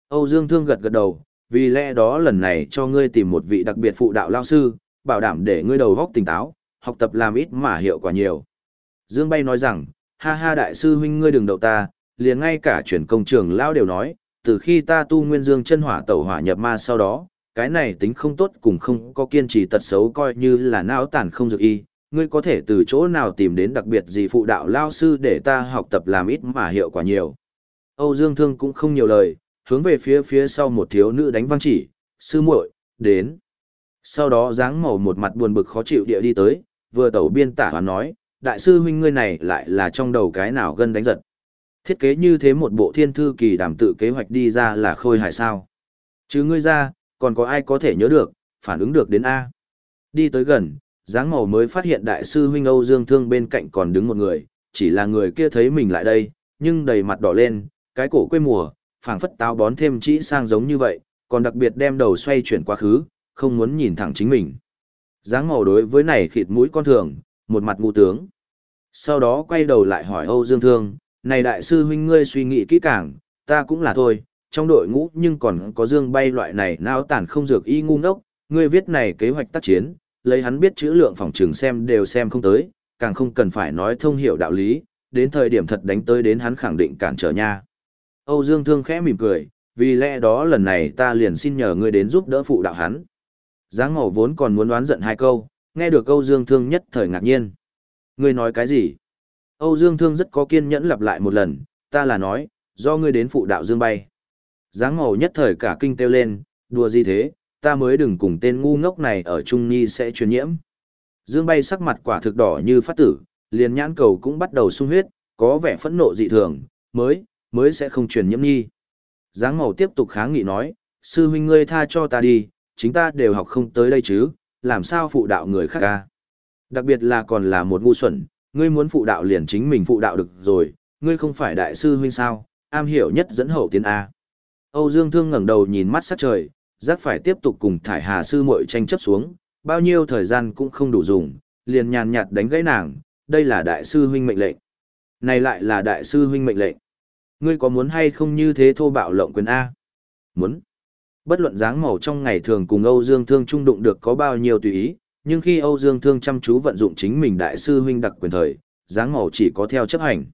Âu Dương Thương gật gật đầu, vì lẽ đó lần này cho ngươi tìm một vị đặc biệt phụ đạo lao sư, bảo đảm để ngươi đầu góc tỉnh táo, học tập làm ít mà hiệu quả nhiều. Dương Bay nói rằng, ha ha đại sư huynh ngươi đừng đậu ta, liền ngay cả chuyển công trường lao đều nói, từ khi ta tu nguyên dương chân hỏa tẩu hỏa nhập ma sau đó, cái này tính không tốt cùng không có kiên trì tật xấu coi như là não tàn không dược y, ngươi có thể từ chỗ nào tìm đến đặc biệt gì phụ đạo lao sư để ta học tập làm ít mà hiệu quả nhiều. Âu Dương Thương cũng không nhiều lời, hướng về phía phía sau một thiếu nữ đánh văng chỉ, sư muội, đến. Sau đó dáng màu một mặt buồn bực khó chịu địa đi tới, vừa tẩu biên tả hoán nói, đại sư huynh ngươi này lại là trong đầu cái nào gân đánh giật. Thiết kế như thế một bộ thiên thư kỳ đảm tự kế hoạch đi ra là khôi hài sao. Chứ ngươi ra, còn có ai có thể nhớ được, phản ứng được đến A. Đi tới gần, dáng màu mới phát hiện đại sư huynh Âu Dương Thương bên cạnh còn đứng một người, chỉ là người kia thấy mình lại đây, nhưng đầy mặt đỏ lên, cái cổ quê mùa, phảng phất táo bón thêm chỉ sang giống như vậy, còn đặc biệt đem đầu xoay chuyển quá khứ, không muốn nhìn thẳng chính mình. Dáng màu đối với này khịt mũi con thường, một mặt ngu tướng. Sau đó quay đầu lại hỏi Âu Dương Thương, này đại sư huynh ngươi suy nghĩ kỹ càng, ta cũng là thôi, trong đội ngũ nhưng còn có Dương bay loại này não tản không dược y ngu ngốc, ngươi viết này kế hoạch tác chiến, lấy hắn biết chữ lượng phòng trường xem đều xem không tới, càng không cần phải nói thông hiểu đạo lý, đến thời điểm thật đánh tới đến hắn khẳng định cản trở nha. Âu Dương Thương khẽ mỉm cười, vì lẽ đó lần này ta liền xin nhờ ngươi đến giúp đỡ phụ đạo hắn. Giáng màu vốn còn muốn đoán giận hai câu, nghe được câu Dương Thương nhất thời ngạc nhiên. Ngươi nói cái gì? Âu Dương Thương rất có kiên nhẫn lặp lại một lần, ta là nói, do ngươi đến phụ đạo Dương bay. Giáng màu nhất thời cả kinh kêu lên, đùa gì thế, ta mới đừng cùng tên ngu ngốc này ở Trung nhi sẽ truyền nhiễm. Dương bay sắc mặt quả thực đỏ như phát tử, liền nhãn cầu cũng bắt đầu sung huyết, có vẻ phẫn nộ dị thường, mới, mới sẽ không truyền nhiễm nhi. Giáng màu tiếp tục kháng nghị nói, sư huynh ngươi tha cho ta đi, chính ta đều học không tới đây chứ, làm sao phụ đạo người khác ca. Đặc biệt là còn là một ngu xuẩn, ngươi muốn phụ đạo liền chính mình phụ đạo được rồi, ngươi không phải đại sư huynh sao, am hiểu nhất dẫn hậu tiến A. Âu Dương Thương ngẩng đầu nhìn mắt sát trời, giác phải tiếp tục cùng thải hà sư muội tranh chấp xuống, bao nhiêu thời gian cũng không đủ dùng, liền nhàn nhạt đánh gãy nàng, đây là đại sư huynh mệnh lệnh. Này lại là đại sư huynh mệnh lệnh. Ngươi có muốn hay không như thế thô bạo lộng quyền A? Muốn. Bất luận dáng màu trong ngày thường cùng Âu Dương Thương trung đụng được có bao nhiêu tùy ý, nhưng khi Âu Dương Thương chăm chú vận dụng chính mình đại sư huynh đặc quyền thời, dáng màu chỉ có theo chấp hành.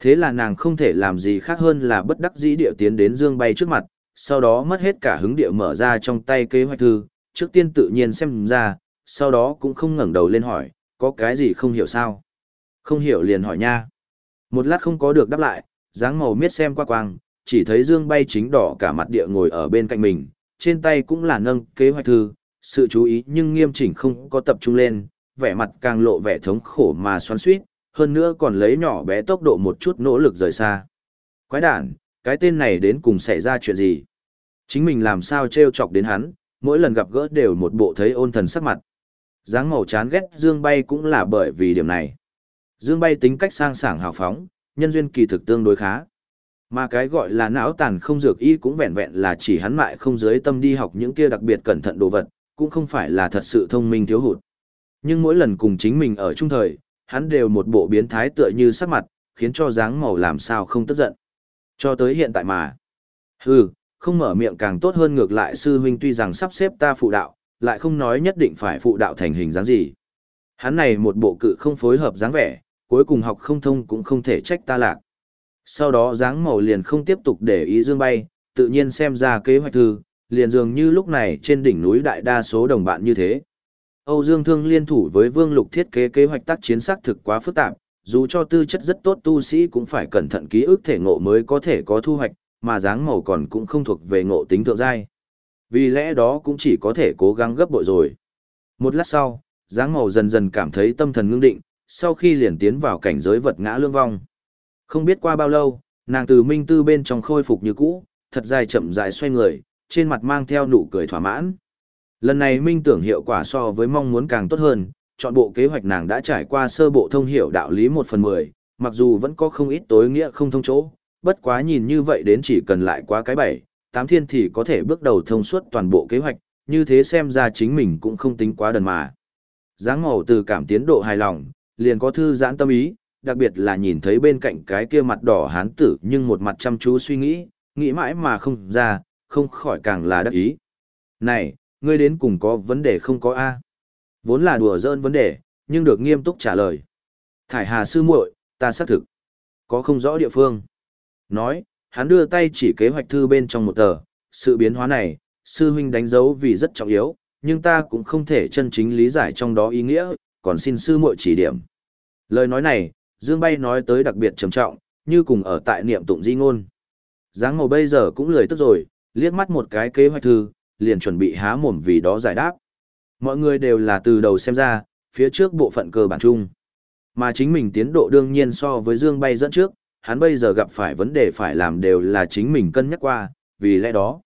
Thế là nàng không thể làm gì khác hơn là bất đắc dĩ điệu tiến đến Dương bay trước mặt, sau đó mất hết cả hứng địa mở ra trong tay kế hoạch thư, trước tiên tự nhiên xem ra, sau đó cũng không ngẩng đầu lên hỏi, có cái gì không hiểu sao? Không hiểu liền hỏi nha. Một lát không có được đáp lại, dáng màu miết xem qua quang, chỉ thấy Dương bay chính đỏ cả mặt địa ngồi ở bên cạnh mình, trên tay cũng là nâng kế hoạch thư, sự chú ý nhưng nghiêm chỉnh không có tập trung lên, vẻ mặt càng lộ vẻ thống khổ mà xoắn suýt, hơn nữa còn lấy nhỏ bé tốc độ một chút nỗ lực rời xa. Quái đản, cái tên này đến cùng xảy ra chuyện gì? Chính mình làm sao trêu chọc đến hắn, mỗi lần gặp gỡ đều một bộ thấy ôn thần sắc mặt. dáng màu chán ghét Dương Bay cũng là bởi vì điểm này. Dương Bay tính cách sang sảng hào phóng, nhân duyên kỳ thực tương đối khá. Mà cái gọi là não tàn không dược y cũng vẹn vẹn là chỉ hắn mại không dưới tâm đi học những kia đặc biệt cẩn thận đồ vật, cũng không phải là thật sự thông minh thiếu hụt. Nhưng mỗi lần cùng chính mình ở trung thời, hắn đều một bộ biến thái tựa như sắc mặt, khiến cho dáng màu làm sao không tức giận. Cho tới hiện tại mà. Hừ, không mở miệng càng tốt hơn ngược lại sư huynh tuy rằng sắp xếp ta phụ đạo, lại không nói nhất định phải phụ đạo thành hình dáng gì. Hắn này một bộ cự không phối hợp dáng vẻ, cuối cùng học không thông cũng không thể trách ta lạc. Sau đó dáng màu liền không tiếp tục để ý dương bay, tự nhiên xem ra kế hoạch thư, liền dường như lúc này trên đỉnh núi đại đa số đồng bạn như thế. Âu Dương Thương liên thủ với Vương Lục thiết kế kế hoạch tác chiến xác thực quá phức tạp, dù cho tư chất rất tốt tu sĩ cũng phải cẩn thận ký ức thể ngộ mới có thể có thu hoạch, mà dáng màu còn cũng không thuộc về ngộ tính thượng giai. Vì lẽ đó cũng chỉ có thể cố gắng gấp bội rồi. Một lát sau, dáng màu dần dần cảm thấy tâm thần ngưng định, sau khi liền tiến vào cảnh giới vật ngã lương vong. Không biết qua bao lâu, nàng từ minh tư bên trong khôi phục như cũ, thật dài chậm dài xoay người, trên mặt mang theo nụ cười thỏa mãn. Lần này minh tưởng hiệu quả so với mong muốn càng tốt hơn, chọn bộ kế hoạch nàng đã trải qua sơ bộ thông hiểu đạo lý một phần mười, mặc dù vẫn có không ít tối nghĩa không thông chỗ, bất quá nhìn như vậy đến chỉ cần lại qua cái bảy, tám thiên thì có thể bước đầu thông suốt toàn bộ kế hoạch, như thế xem ra chính mình cũng không tính quá đần mà. Giáng màu từ cảm tiến độ hài lòng, liền có thư giãn tâm ý, đặc biệt là nhìn thấy bên cạnh cái kia mặt đỏ hán tử nhưng một mặt chăm chú suy nghĩ, nghĩ mãi mà không ra, không khỏi càng là đắc ý. Này, ngươi đến cùng có vấn đề không có A. Vốn là đùa giỡn vấn đề, nhưng được nghiêm túc trả lời. Thải hà sư muội, ta xác thực. Có không rõ địa phương. Nói, hắn đưa tay chỉ kế hoạch thư bên trong một tờ, sự biến hóa này, sư huynh đánh dấu vì rất trọng yếu, nhưng ta cũng không thể chân chính lý giải trong đó ý nghĩa, còn xin sư muội chỉ điểm. Lời nói này, Dương Bay nói tới đặc biệt trầm trọng, như cùng ở tại niệm tụng di ngôn. Giáng màu bây giờ cũng lười tức rồi, liếc mắt một cái kế hoạch thư, liền chuẩn bị há mồm vì đó giải đáp. Mọi người đều là từ đầu xem ra, phía trước bộ phận cơ bản chung. Mà chính mình tiến độ đương nhiên so với Dương Bay dẫn trước, hắn bây giờ gặp phải vấn đề phải làm đều là chính mình cân nhắc qua, vì lẽ đó.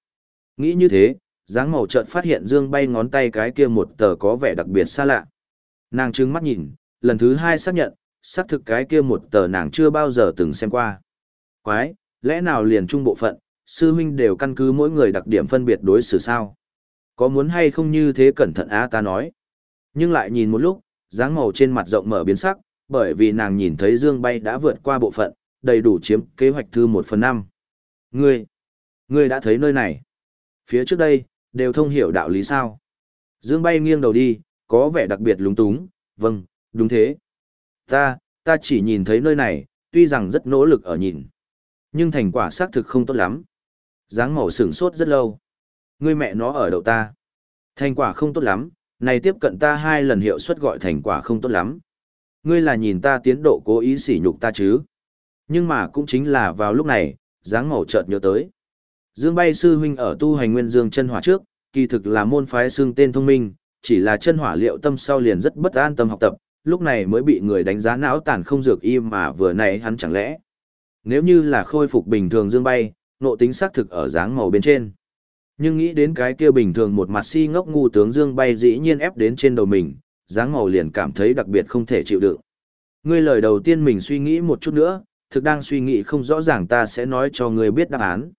Nghĩ như thế, dáng màu chợt phát hiện Dương Bay ngón tay cái kia một tờ có vẻ đặc biệt xa lạ. Nàng trừng mắt nhìn, lần thứ hai xác nhận, xác thực cái kia một tờ nàng chưa bao giờ từng xem qua. Quái, lẽ nào liền trung bộ phận, sư huynh đều căn cứ mỗi người đặc điểm phân biệt đối xử sao? Có muốn hay không như thế cẩn thận á ta nói. Nhưng lại nhìn một lúc, dáng màu trên mặt rộng mở biến sắc, bởi vì nàng nhìn thấy Dương bay đã vượt qua bộ phận, đầy đủ chiếm kế hoạch thư một phần năm. Ngươi, ngươi đã thấy nơi này. Phía trước đây, đều thông hiểu đạo lý sao. Dương bay nghiêng đầu đi, có vẻ đặc biệt lúng túng, vâng, đúng thế. Ta, ta chỉ nhìn thấy nơi này, tuy rằng rất nỗ lực ở nhìn. Nhưng thành quả xác thực không tốt lắm dáng màu sửng sốt rất lâu. Ngươi mẹ nó ở đầu ta. Thành quả không tốt lắm, này tiếp cận ta hai lần hiệu suất gọi thành quả không tốt lắm. Ngươi là nhìn ta tiến độ cố ý sỉ nhục ta chứ. Nhưng mà cũng chính là vào lúc này, dáng màu chợt nhớ tới. Dương bay sư huynh ở tu hành nguyên dương chân hỏa trước, kỳ thực là môn phái xương tên thông minh, chỉ là chân hỏa liệu tâm sau liền rất bất an tâm học tập, lúc này mới bị người đánh giá não tàn không dược im mà vừa nãy hắn chẳng lẽ. Nếu như là khôi phục bình thường dương bay, nộ tính xác thực ở dáng màu bên trên. Nhưng nghĩ đến cái kia bình thường một mặt si ngốc ngu tướng dương bay dĩ nhiên ép đến trên đầu mình, dáng màu liền cảm thấy đặc biệt không thể chịu đựng. Ngươi lời đầu tiên mình suy nghĩ một chút nữa, thực đang suy nghĩ không rõ ràng ta sẽ nói cho ngươi biết đáp án.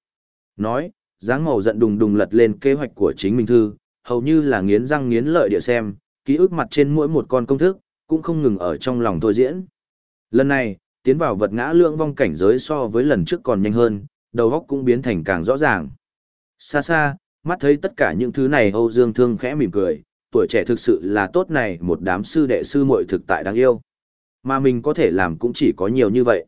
Nói, dáng màu giận đùng đùng lật lên kế hoạch của chính mình thư, hầu như là nghiến răng nghiến lợi địa xem, ký ức mặt trên mỗi một con công thức, cũng không ngừng ở trong lòng thôi diễn. Lần này, tiến vào vật ngã lượng vong cảnh giới so với lần trước còn nhanh hơn, đầu góc cũng biến thành càng rõ ràng. Xa xa, mắt thấy tất cả những thứ này Âu Dương Thương khẽ mỉm cười, tuổi trẻ thực sự là tốt này một đám sư đệ sư muội thực tại đáng yêu. Mà mình có thể làm cũng chỉ có nhiều như vậy.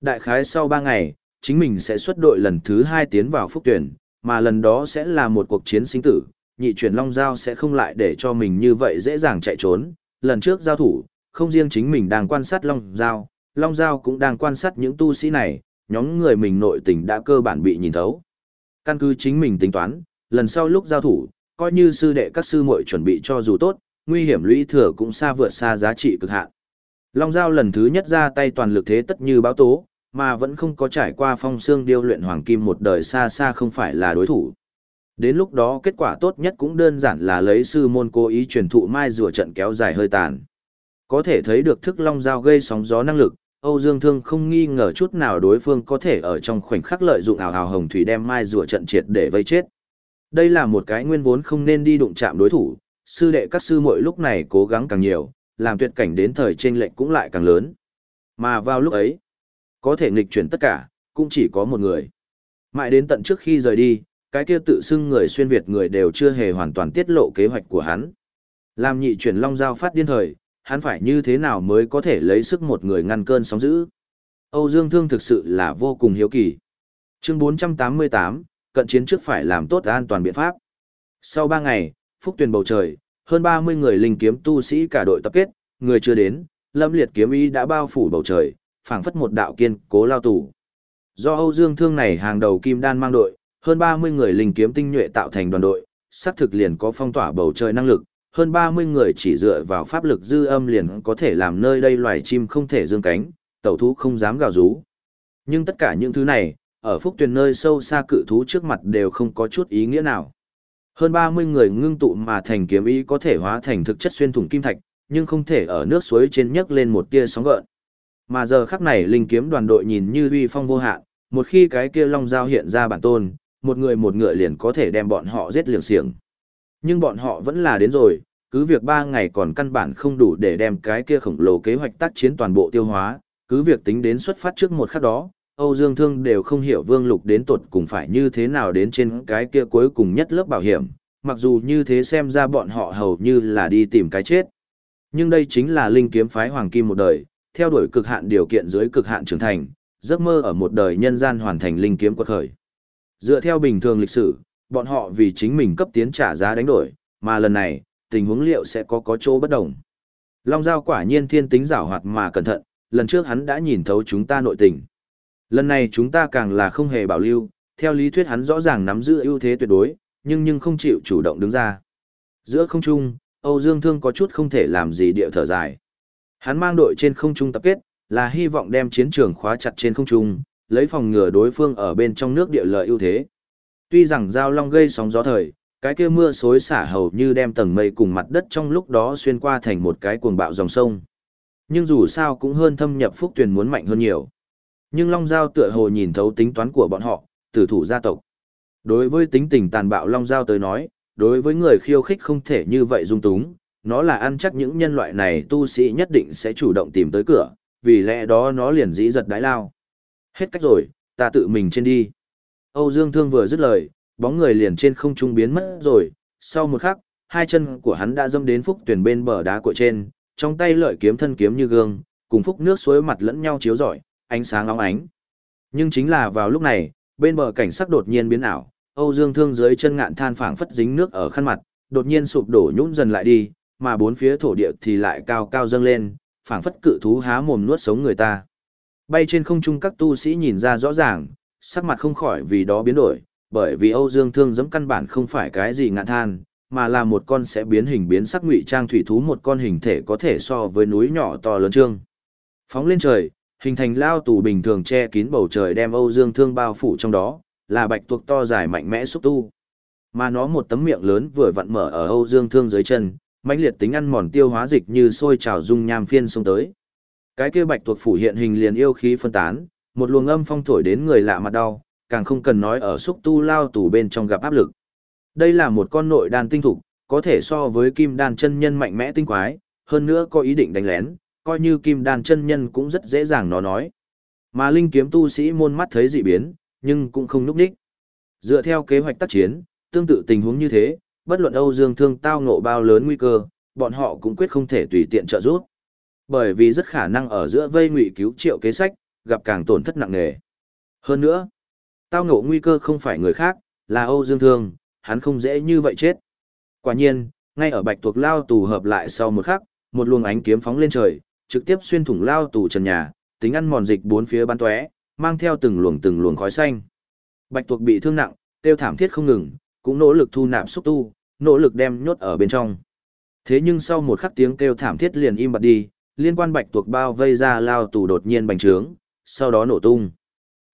Đại khái sau 3 ngày, chính mình sẽ xuất đội lần thứ 2 tiến vào phúc tuyển, mà lần đó sẽ là một cuộc chiến sinh tử, nhị chuyển Long Giao sẽ không lại để cho mình như vậy dễ dàng chạy trốn. Lần trước giao thủ, không riêng chính mình đang quan sát Long Giao, Long Giao cũng đang quan sát những tu sĩ này, nhóm người mình nội tình đã cơ bản bị nhìn thấu. Căn cứ chính mình tính toán, lần sau lúc giao thủ, coi như sư đệ các sư muội chuẩn bị cho dù tốt, nguy hiểm lũy thừa cũng xa vượt xa giá trị cực hạn. Long Giao lần thứ nhất ra tay toàn lực thế tất như báo tố, mà vẫn không có trải qua phong xương điêu luyện hoàng kim một đời xa xa không phải là đối thủ. Đến lúc đó kết quả tốt nhất cũng đơn giản là lấy sư môn cố ý truyền thụ mai rùa trận kéo dài hơi tàn. Có thể thấy được thức long giao gây sóng gió năng lực, Âu Dương Thương không nghi ngờ chút nào đối phương có thể ở trong khoảnh khắc lợi dụng ảo ảo hồng thủy đem mai rùa trận triệt để vây chết. Đây là một cái nguyên vốn không nên đi đụng chạm đối thủ, sư đệ các sư muội lúc này cố gắng càng nhiều, làm tuyệt cảnh đến thời trên lệnh cũng lại càng lớn. Mà vào lúc ấy, có thể nghịch chuyển tất cả, cũng chỉ có một người. Mãi đến tận trước khi rời đi, cái kia tự xưng người xuyên Việt người đều chưa hề hoàn toàn tiết lộ kế hoạch của hắn. Làm nhị chuyển long giao phát điên thời, hắn phải như thế nào mới có thể lấy sức một người ngăn cơn sóng dữ. Âu Dương Thương thực sự là vô cùng hiếu kỳ. Chương 488, cận chiến trước phải làm tốt an toàn biện pháp. Sau 3 ngày, phúc tuyển bầu trời, hơn 30 người linh kiếm tu sĩ cả đội tập kết, người chưa đến, lâm liệt kiếm ý đã bao phủ bầu trời, phảng phất một đạo kiên cố lao tù. Do Âu Dương Thương này hàng đầu kim đan mang đội, hơn 30 người linh kiếm tinh nhuệ tạo thành đoàn đội, sát thực liền có phong tỏa bầu trời năng lực, hơn 30 người chỉ dựa vào pháp lực dư âm liền có thể làm nơi đây loài chim không thể dương cánh, tẩu thú không dám gào rú. Nhưng tất cả những thứ này, ở phúc tuyển nơi sâu xa cự thú trước mặt đều không có chút ý nghĩa nào. Hơn 30 người ngưng tụ mà thành kiếm ý có thể hóa thành thực chất xuyên thủng kim thạch, nhưng không thể ở nước suối trên nhấc lên một tia sóng gợn. Mà giờ khắc này linh kiếm đoàn đội nhìn như uy phong vô hạn, một khi cái kia long dao hiện ra bản tôn, một người một ngựa liền có thể đem bọn họ giết liều xiềng. Nhưng bọn họ vẫn là đến rồi, cứ việc ba ngày còn căn bản không đủ để đem cái kia khổng lồ kế hoạch tác chiến toàn bộ tiêu hóa, cứ việc tính đến xuất phát trước một khắc đó, Âu Dương Thương đều không hiểu Vương Lục đến tột cùng phải như thế nào đến trên cái kia cuối cùng nhất lớp bảo hiểm, mặc dù như thế xem ra bọn họ hầu như là đi tìm cái chết. Nhưng đây chính là linh kiếm phái hoàng kim một đời, theo đuổi cực hạn điều kiện dưới cực hạn trưởng thành, giấc mơ ở một đời nhân gian hoàn thành linh kiếm quật khởi. Dựa theo bình thường lịch sử, bọn họ vì chính mình cấp tiến trả giá đánh đổi, mà lần này, tình huống liệu sẽ có có chỗ bất đồng. Long Giao quả nhiên thiên tính giảo hoạt mà cẩn thận, lần trước hắn đã nhìn thấu chúng ta nội tình. Lần này chúng ta càng là không hề bảo lưu, theo lý thuyết hắn rõ ràng nắm giữ ưu thế tuyệt đối, nhưng nhưng không chịu chủ động đứng ra. Giữa không trung, Âu Dương Thương có chút không thể làm gì địa thở dài. Hắn mang đội trên không trung tập kết, là hy vọng đem chiến trường khóa chặt trên không trung, lấy phòng ngừa đối phương ở bên trong nước địa lợi ưu thế. Tuy rằng giao long gây sóng gió thời, cái kia mưa xối xả hầu như đem tầng mây cùng mặt đất trong lúc đó xuyên qua thành một cái cuồng bạo dòng sông. Nhưng dù sao cũng hơn thâm nhập phúc tuyền muốn mạnh hơn nhiều. Nhưng Long Giao tựa hồ nhìn thấu tính toán của bọn họ, tử thủ gia tộc. Đối với tính tình tàn bạo Long Giao tới nói, đối với người khiêu khích không thể như vậy dung túng, nó là ăn chắc những nhân loại này tu sĩ nhất định sẽ chủ động tìm tới cửa, vì lẽ đó nó liền dĩ giật đái lao. Hết cách rồi, ta tự mình trên đi. Âu Dương Thương vừa dứt lời, bóng người liền trên không trung biến mất rồi, sau một khắc, hai chân của hắn đã dâm đến phúc tuyển bên bờ đá của trên, trong tay lợi kiếm thân kiếm như gương, cùng phúc nước suối mặt lẫn nhau chiếu rọi, ánh sáng óng ánh. Nhưng chính là vào lúc này, bên bờ cảnh sắc đột nhiên biến ảo, Âu Dương Thương dưới chân ngạn than phảng phất dính nước ở khăn mặt, đột nhiên sụp đổ nhũn dần lại đi, mà bốn phía thổ địa thì lại cao cao dâng lên, phảng phất cự thú há mồm nuốt sống người ta. Bay trên không trung các tu sĩ nhìn ra rõ ràng, sắc mặt không khỏi vì đó biến đổi, bởi vì Âu Dương Thương giẫm căn bản không phải cái gì ngạn than, mà là một con sẽ biến hình biến sắc ngụy trang thủy thú một con hình thể có thể so với núi nhỏ to lớn trương. Phóng lên trời, hình thành lao tù bình thường che kín bầu trời đem Âu Dương Thương bao phủ trong đó, là bạch tuộc to dài mạnh mẽ xúc tu. Mà nó một tấm miệng lớn vừa vặn mở ở Âu Dương Thương dưới chân, mãnh liệt tính ăn mòn tiêu hóa dịch như sôi trào dung nham phiên xông tới. Cái kia bạch tuộc phủ hiện hình liền yêu khí phân tán, một luồng âm phong thổi đến người lạ mặt đau, càng không cần nói ở xúc tu lao tù bên trong gặp áp lực. Đây là một con nội đan tinh thục, có thể so với kim đan chân nhân mạnh mẽ tinh quái, hơn nữa có ý định đánh lén, coi như kim đan chân nhân cũng rất dễ dàng nó nói. Mà linh kiếm tu sĩ môn mắt thấy dị biến, nhưng cũng không núp đích. Dựa theo kế hoạch tác chiến, tương tự tình huống như thế, bất luận Âu Dương Thương tao ngộ bao lớn nguy cơ, bọn họ cũng quyết không thể tùy tiện trợ giúp. Bởi vì rất khả năng ở giữa vây ngụy cứu triệu kế sách, gặp càng tổn thất nặng nề. Hơn nữa, tao ngộ nguy cơ không phải người khác, là Âu Dương Thương, hắn không dễ như vậy chết. Quả nhiên, ngay ở Bạch Tuộc lao tù hợp lại sau một khắc, một luồng ánh kiếm phóng lên trời, trực tiếp xuyên thủng lao tù trần nhà, tính ăn mòn dịch bốn phía bắn tóe, mang theo từng luồng từng luồng khói xanh. Bạch tuộc bị thương nặng, tiêu thảm thiết không ngừng, cũng nỗ lực thu nạp xúc tu, nỗ lực đem nhốt ở bên trong. Thế nhưng sau một khắc tiếng kêu thảm thiết liền im bặt đi, liên quan bạch tuộc bao vây ra lao tù đột nhiên bành trướng, sau đó nổ tung.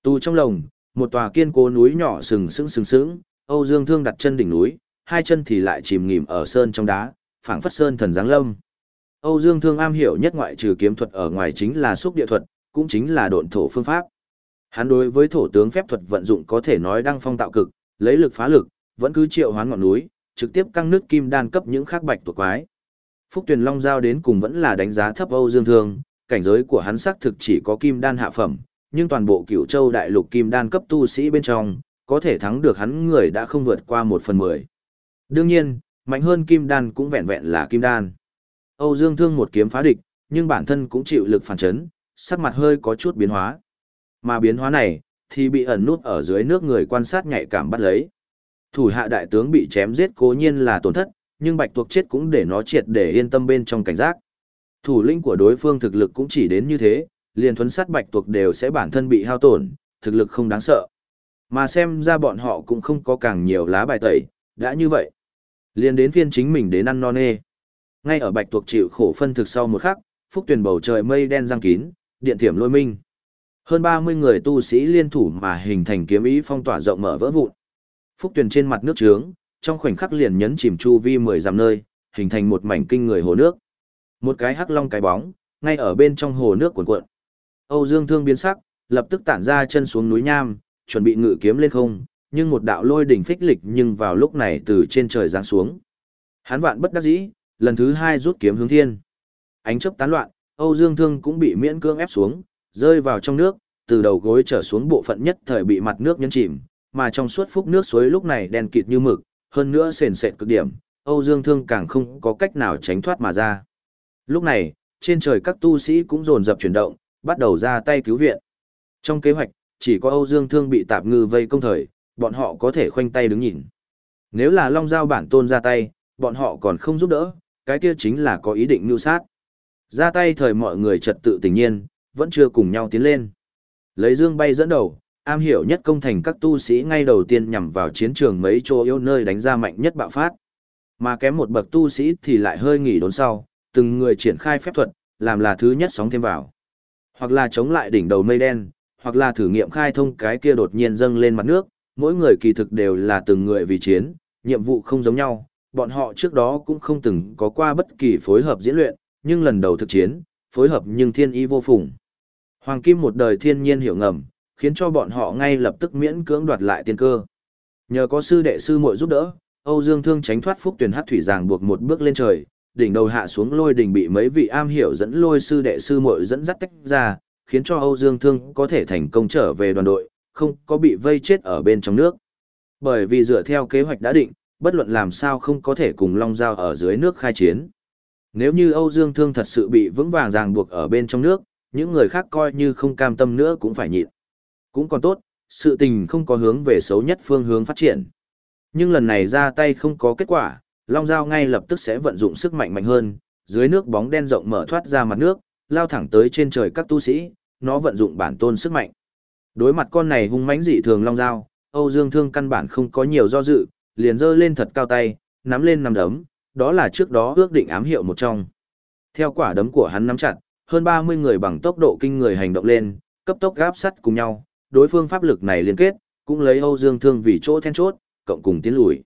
Tù trong lồng, một tòa kiên cố núi nhỏ sừng sững sừng sững, Âu Dương Thương đặt chân đỉnh núi, hai chân thì lại chìm nghỉm ở sơn trong đá, phảng phất sơn thần giáng lâm. Âu Dương Thương am hiểu nhất ngoại trừ kiếm thuật ở ngoài chính là xúc địa thuật, cũng chính là độn thổ phương pháp. Hắn đối với thổ tướng phép thuật vận dụng có thể nói đang phong tạo cực, lấy lực phá lực, vẫn cứ triệu hoán ngọn núi, trực tiếp căng nước kim đan cấp những khắc bạch tuộc quái. Phúc Tuyền Long giao đến cùng vẫn là đánh giá thấp Âu Dương Thương, cảnh giới của hắn xác thực chỉ có kim đan hạ phẩm, nhưng toàn bộ Cửu Châu đại lục kim đan cấp tu sĩ bên trong, có thể thắng được hắn người đã không vượt qua một phần mười. Đương nhiên, mạnh hơn kim đan cũng vẹn vẹn là kim đan. Âu Dương Thương một kiếm phá địch, nhưng bản thân cũng chịu lực phản chấn, sắc mặt hơi có chút biến hóa. Mà biến hóa này, thì bị ẩn nút ở dưới nước người quan sát nhạy cảm bắt lấy. Thủ hạ đại tướng bị chém giết cố nhiên là tổn thất, nhưng bạch tuộc chết cũng để nó triệt để yên tâm bên trong cảnh giác. Thủ lĩnh của đối phương thực lực cũng chỉ đến như thế, liền thuấn sát bạch tuộc đều sẽ bản thân bị hao tổn, thực lực không đáng sợ. Mà xem ra bọn họ cũng không có càng nhiều lá bài tẩy, đã như vậy. liền đến phiên chính mình đến ăn non nê. Ngay ở bạch tuộc chịu khổ phân thực sau một khắc, phúc tuyển bầu trời mây đen răng kín, điện thiểm lôi minh. Hơn 30 người tu sĩ liên thủ mà hình thành kiếm ý phong tỏa rộng mở vỡ vụn. Phúc tuyển trên mặt nước trướng, trong khoảnh khắc liền nhấn chìm chu vi 10 dặm nơi, hình thành một mảnh kinh người hồ nước. Một cái hắc long cái bóng, ngay ở bên trong hồ nước cuộn cuộn. Âu Dương Thương biến sắc, lập tức tản ra chân xuống núi nham, chuẩn bị ngự kiếm lên không, nhưng một đạo lôi đỉnh phích lịch nhưng vào lúc này từ trên trời giáng xuống. Hắn vạn bất đắc dĩ, lần thứ hai rút kiếm hướng thiên. Ánh chớp tán loạn, Âu Dương Thương cũng bị miễn cưỡng ép xuống, rơi vào trong nước, từ đầu gối trở xuống bộ phận nhất thời bị mặt nước nhấn chìm, mà trong suốt phúc nước suối lúc này đen kịt như mực, hơn nữa sền sệt cực điểm, Âu Dương Thương càng không có cách nào tránh thoát mà ra. Lúc này, trên trời các tu sĩ cũng dồn dập chuyển động, bắt đầu ra tay cứu viện. Trong kế hoạch, chỉ có Âu Dương Thương bị tạp ngư vây công thời, bọn họ có thể khoanh tay đứng nhìn. Nếu là Long Giao bản tôn ra tay, bọn họ còn không giúp đỡ, cái kia chính là có ý định mưu sát. Ra tay thời mọi người trật tự tình nhiên, vẫn chưa cùng nhau tiến lên. Lấy Dương bay dẫn đầu, am hiểu nhất công thành các tu sĩ ngay đầu tiên nhằm vào chiến trường mấy chỗ yếu nơi đánh ra mạnh nhất bạo phát. Mà kém một bậc tu sĩ thì lại hơi nghỉ đốn sau, từng người triển khai phép thuật, làm là thứ nhất sóng thêm vào. Hoặc là chống lại đỉnh đầu mây đen, hoặc là thử nghiệm khai thông cái kia đột nhiên dâng lên mặt nước, mỗi người kỳ thực đều là từng người vì chiến, nhiệm vụ không giống nhau, bọn họ trước đó cũng không từng có qua bất kỳ phối hợp diễn luyện, nhưng lần đầu thực chiến, phối hợp nhưng thiên ý vô phùng. Hoàng Kim một đời thiên nhiên hiểu ngầm, khiến cho bọn họ ngay lập tức miễn cưỡng đoạt lại tiên cơ. Nhờ có sư đệ sư muội giúp đỡ, Âu Dương Thương tránh thoát phúc tuyển hắc thủy giảng buộc một bước lên trời, đỉnh đầu hạ xuống lôi đỉnh bị mấy vị am hiểu dẫn lôi sư đệ sư muội dẫn dắt tách ra, khiến cho Âu Dương Thương có thể thành công trở về đoàn đội, không có bị vây chết ở bên trong nước. Bởi vì dựa theo kế hoạch đã định, bất luận làm sao không có thể cùng Long Giao ở dưới nước khai chiến. Nếu như Âu Dương Thương thật sự bị vững vàng ràng buộc ở bên trong nước, những người khác coi như không cam tâm nữa cũng phải nhịn. Cũng còn tốt, sự tình không có hướng về xấu nhất phương hướng phát triển. Nhưng lần này ra tay không có kết quả, Long Giao ngay lập tức sẽ vận dụng sức mạnh mạnh hơn, dưới nước bóng đen rộng mở thoát ra mặt nước, lao thẳng tới trên trời các tu sĩ, nó vận dụng bản tôn sức mạnh. Đối mặt con này hung mãnh dị thường Long Giao, Âu Dương Thương căn bản không có nhiều do dự, liền giơ lên thật cao tay, nắm lên nắm đấm, đó là trước đó ước định ám hiệu một trong. Theo quả đấm của hắn nắm chặt, hơn 30 người bằng tốc độ kinh người hành động lên, cấp tốc gáp sắt cùng nhau, đối phương pháp lực này liên kết, cũng lấy Âu Dương Thương vì chỗ then chốt, cộng cùng tiến lùi.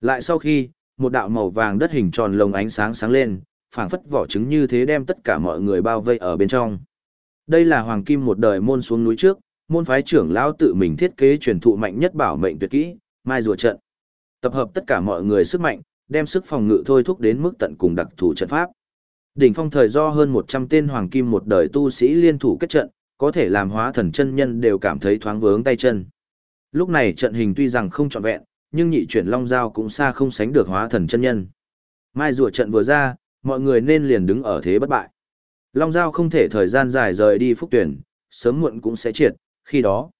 Lại sau khi, một đạo màu vàng đất hình tròn lồng ánh sáng sáng lên, phảng phất vỏ trứng như thế đem tất cả mọi người bao vây ở bên trong. Đây là hoàng kim một đời môn xuống núi trước, môn phái trưởng lão tự mình thiết kế truyền thụ mạnh nhất bảo mệnh tuyệt kỹ, mai rùa trận. Tập hợp tất cả mọi người sức mạnh, đem sức phòng ngự thôi thúc đến mức tận cùng đặc thù trận pháp. Đỉnh phong thời do hơn 100 tên hoàng kim một đời tu sĩ liên thủ kết trận, có thể làm hóa thần chân nhân đều cảm thấy thoáng vướng tay chân. Lúc này trận hình tuy rằng không trọn vẹn, nhưng nhị chuyển long giao cũng xa không sánh được hóa thần chân nhân. Mai rùa trận vừa ra, mọi người nên liền đứng ở thế bất bại. Long giao không thể thời gian dài rời đi phúc tuyển, sớm muộn cũng sẽ triệt, khi đó.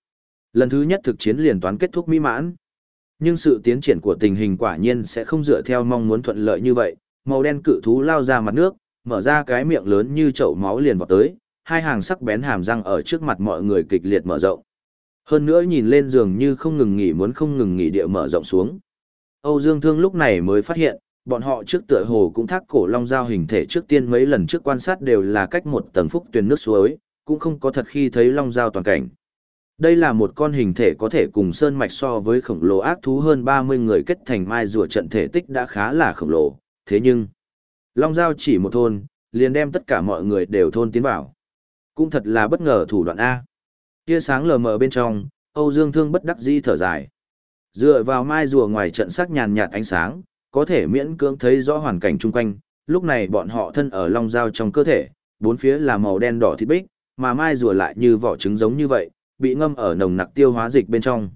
Lần thứ nhất thực chiến liền toán kết thúc mỹ mãn. Nhưng sự tiến triển của tình hình quả nhiên sẽ không dựa theo mong muốn thuận lợi như vậy, màu đen cự thú lao ra mặt nước, mở ra cái miệng lớn như chậu máu liền vọt tới, hai hàng sắc bén hàm răng ở trước mặt mọi người kịch liệt mở rộng. Hơn nữa nhìn lên giường như không ngừng nghỉ muốn không ngừng nghỉ địa mở rộng xuống. Âu Dương Thương lúc này mới phát hiện, bọn họ trước tựa hồ cũng thác cổ long giao hình thể trước tiên mấy lần trước quan sát đều là cách một tầng phúc tuyền nước suối, cũng không có thật khi thấy long giao toàn cảnh. Đây là một con hình thể có thể cùng sơn mạch so với khổng lồ ác thú hơn 30 người kết thành mai rùa trận thể tích đã khá là khổng lồ, thế nhưng long giao chỉ một thôn, liền đem tất cả mọi người đều thôn tiến vào. Cũng thật là bất ngờ thủ đoạn A. Tia sáng lờ mờ bên trong, Âu Dương Thương bất đắc dĩ thở dài. Dựa vào mai rùa ngoài trận sắc nhàn nhạt ánh sáng, có thể miễn cưỡng thấy rõ hoàn cảnh chung quanh, lúc này bọn họ thân ở long dao trong cơ thể, bốn phía là màu đen đỏ thịt bích, mà mai rùa lại như vỏ trứng giống như vậy, bị ngâm ở nồng nặc tiêu hóa dịch bên trong.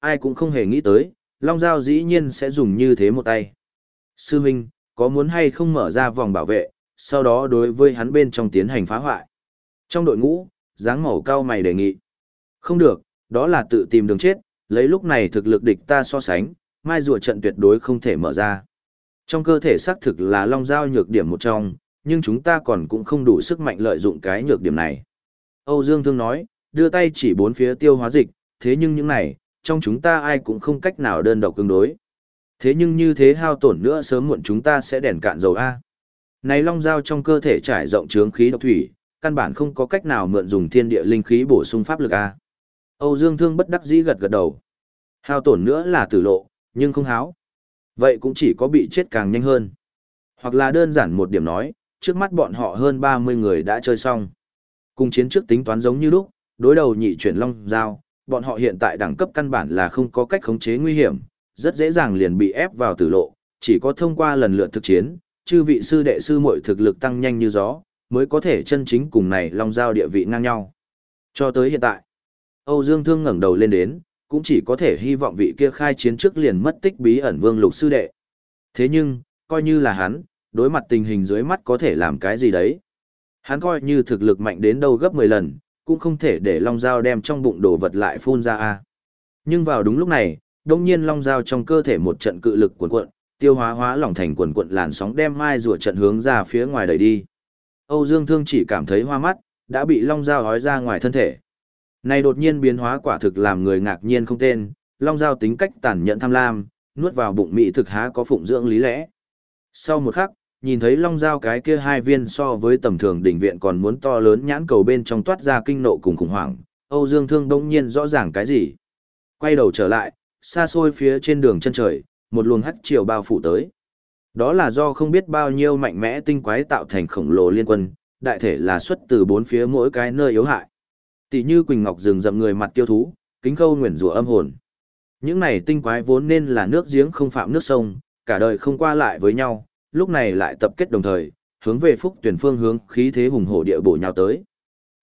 Ai cũng không hề nghĩ tới, long dao dĩ nhiên sẽ dùng như thế một tay. Sư Minh, có muốn hay không mở ra vòng bảo vệ, sau đó đối với hắn bên trong tiến hành phá hoại. Trong đội ngũ, dáng màu cao mày đề nghị. Không được, đó là tự tìm đường chết, lấy lúc này thực lực địch ta so sánh, mai rùa trận tuyệt đối không thể mở ra. Trong cơ thể xác thực là long giao nhược điểm một trong, nhưng chúng ta còn cũng không đủ sức mạnh lợi dụng cái nhược điểm này. Âu Dương Thương nói, đưa tay chỉ bốn phía tiêu hóa dịch, thế nhưng những này, trong chúng ta ai cũng không cách nào đơn độc cứng đối. Thế nhưng như thế hao tổn nữa sớm muộn chúng ta sẽ đèn cạn dầu A. Này long dao trong cơ thể trải rộng trướng khí độc thủy, căn bản không có cách nào mượn dùng thiên địa linh khí bổ sung pháp lực A. Âu Dương Thương bất đắc dĩ gật gật đầu. Hao tổn nữa là tử lộ, nhưng không háo. Vậy cũng chỉ có bị chết càng nhanh hơn. Hoặc là đơn giản một điểm nói, trước mắt bọn họ hơn 30 người đã chơi xong. Cùng chiến trước tính toán giống như lúc, đối đầu nhị chuyển long giao, bọn họ hiện tại đẳng cấp căn bản là không có cách khống chế nguy hiểm, rất dễ dàng liền bị ép vào tử lộ, chỉ có thông qua lần lượt thực chiến, chư vị sư đệ sư muội thực lực tăng nhanh như gió, mới có thể chân chính cùng này long giao địa vị ngang nhau. Cho tới hiện tại, Âu Dương Thương ngẩng đầu lên đến, cũng chỉ có thể hy vọng vị kia khai chiến trước liền mất tích bí ẩn vương lục sư đệ. Thế nhưng, coi như là hắn, đối mặt tình hình dưới mắt có thể làm cái gì đấy. Hắn coi như thực lực mạnh đến đâu gấp 10 lần, cũng không thể để Long Giao đem trong bụng đồ vật lại phun ra a. Nhưng vào đúng lúc này, đông nhiên Long Giao trong cơ thể một trận cự lực cuộn cuộn, tiêu hóa hóa lỏng thành cuộn cuộn làn sóng đem mai rùa trận hướng ra phía ngoài đẩy đi. Âu Dương Thương chỉ cảm thấy hoa mắt, đã bị Long Giao hói ra ngoài thân thể. Này đột nhiên biến hóa quả thực làm người ngạc nhiên không tên, Long Giao tính cách tàn nhẫn tham lam, nuốt vào bụng mỹ thực há có phụng dưỡng lý lẽ. Sau một khắc, nhìn thấy long Giao cái kia hai viên so với tầm thường đỉnh viện còn muốn to lớn nhãn cầu bên trong toát ra kinh nộ cùng khủng hoảng, Âu Dương Thương đông nhiên rõ ràng cái gì. Quay đầu trở lại, xa xôi phía trên đường chân trời, một luồng hắt chiều bao phủ tới. Đó là do không biết bao nhiêu mạnh mẽ tinh quái tạo thành khổng lồ liên quân, đại thể là xuất từ bốn phía mỗi cái nơi yếu hại. Tỷ như Quỳnh Ngọc rừng rậm người mặt tiêu thú, kính khâu nguyền rủa âm hồn. Những này tinh quái vốn nên là nước giếng không phạm nước sông, cả đời không qua lại với nhau, lúc này lại tập kết đồng thời, hướng về phúc tuyển phương hướng khí thế hùng hổ địa bổ nhào tới.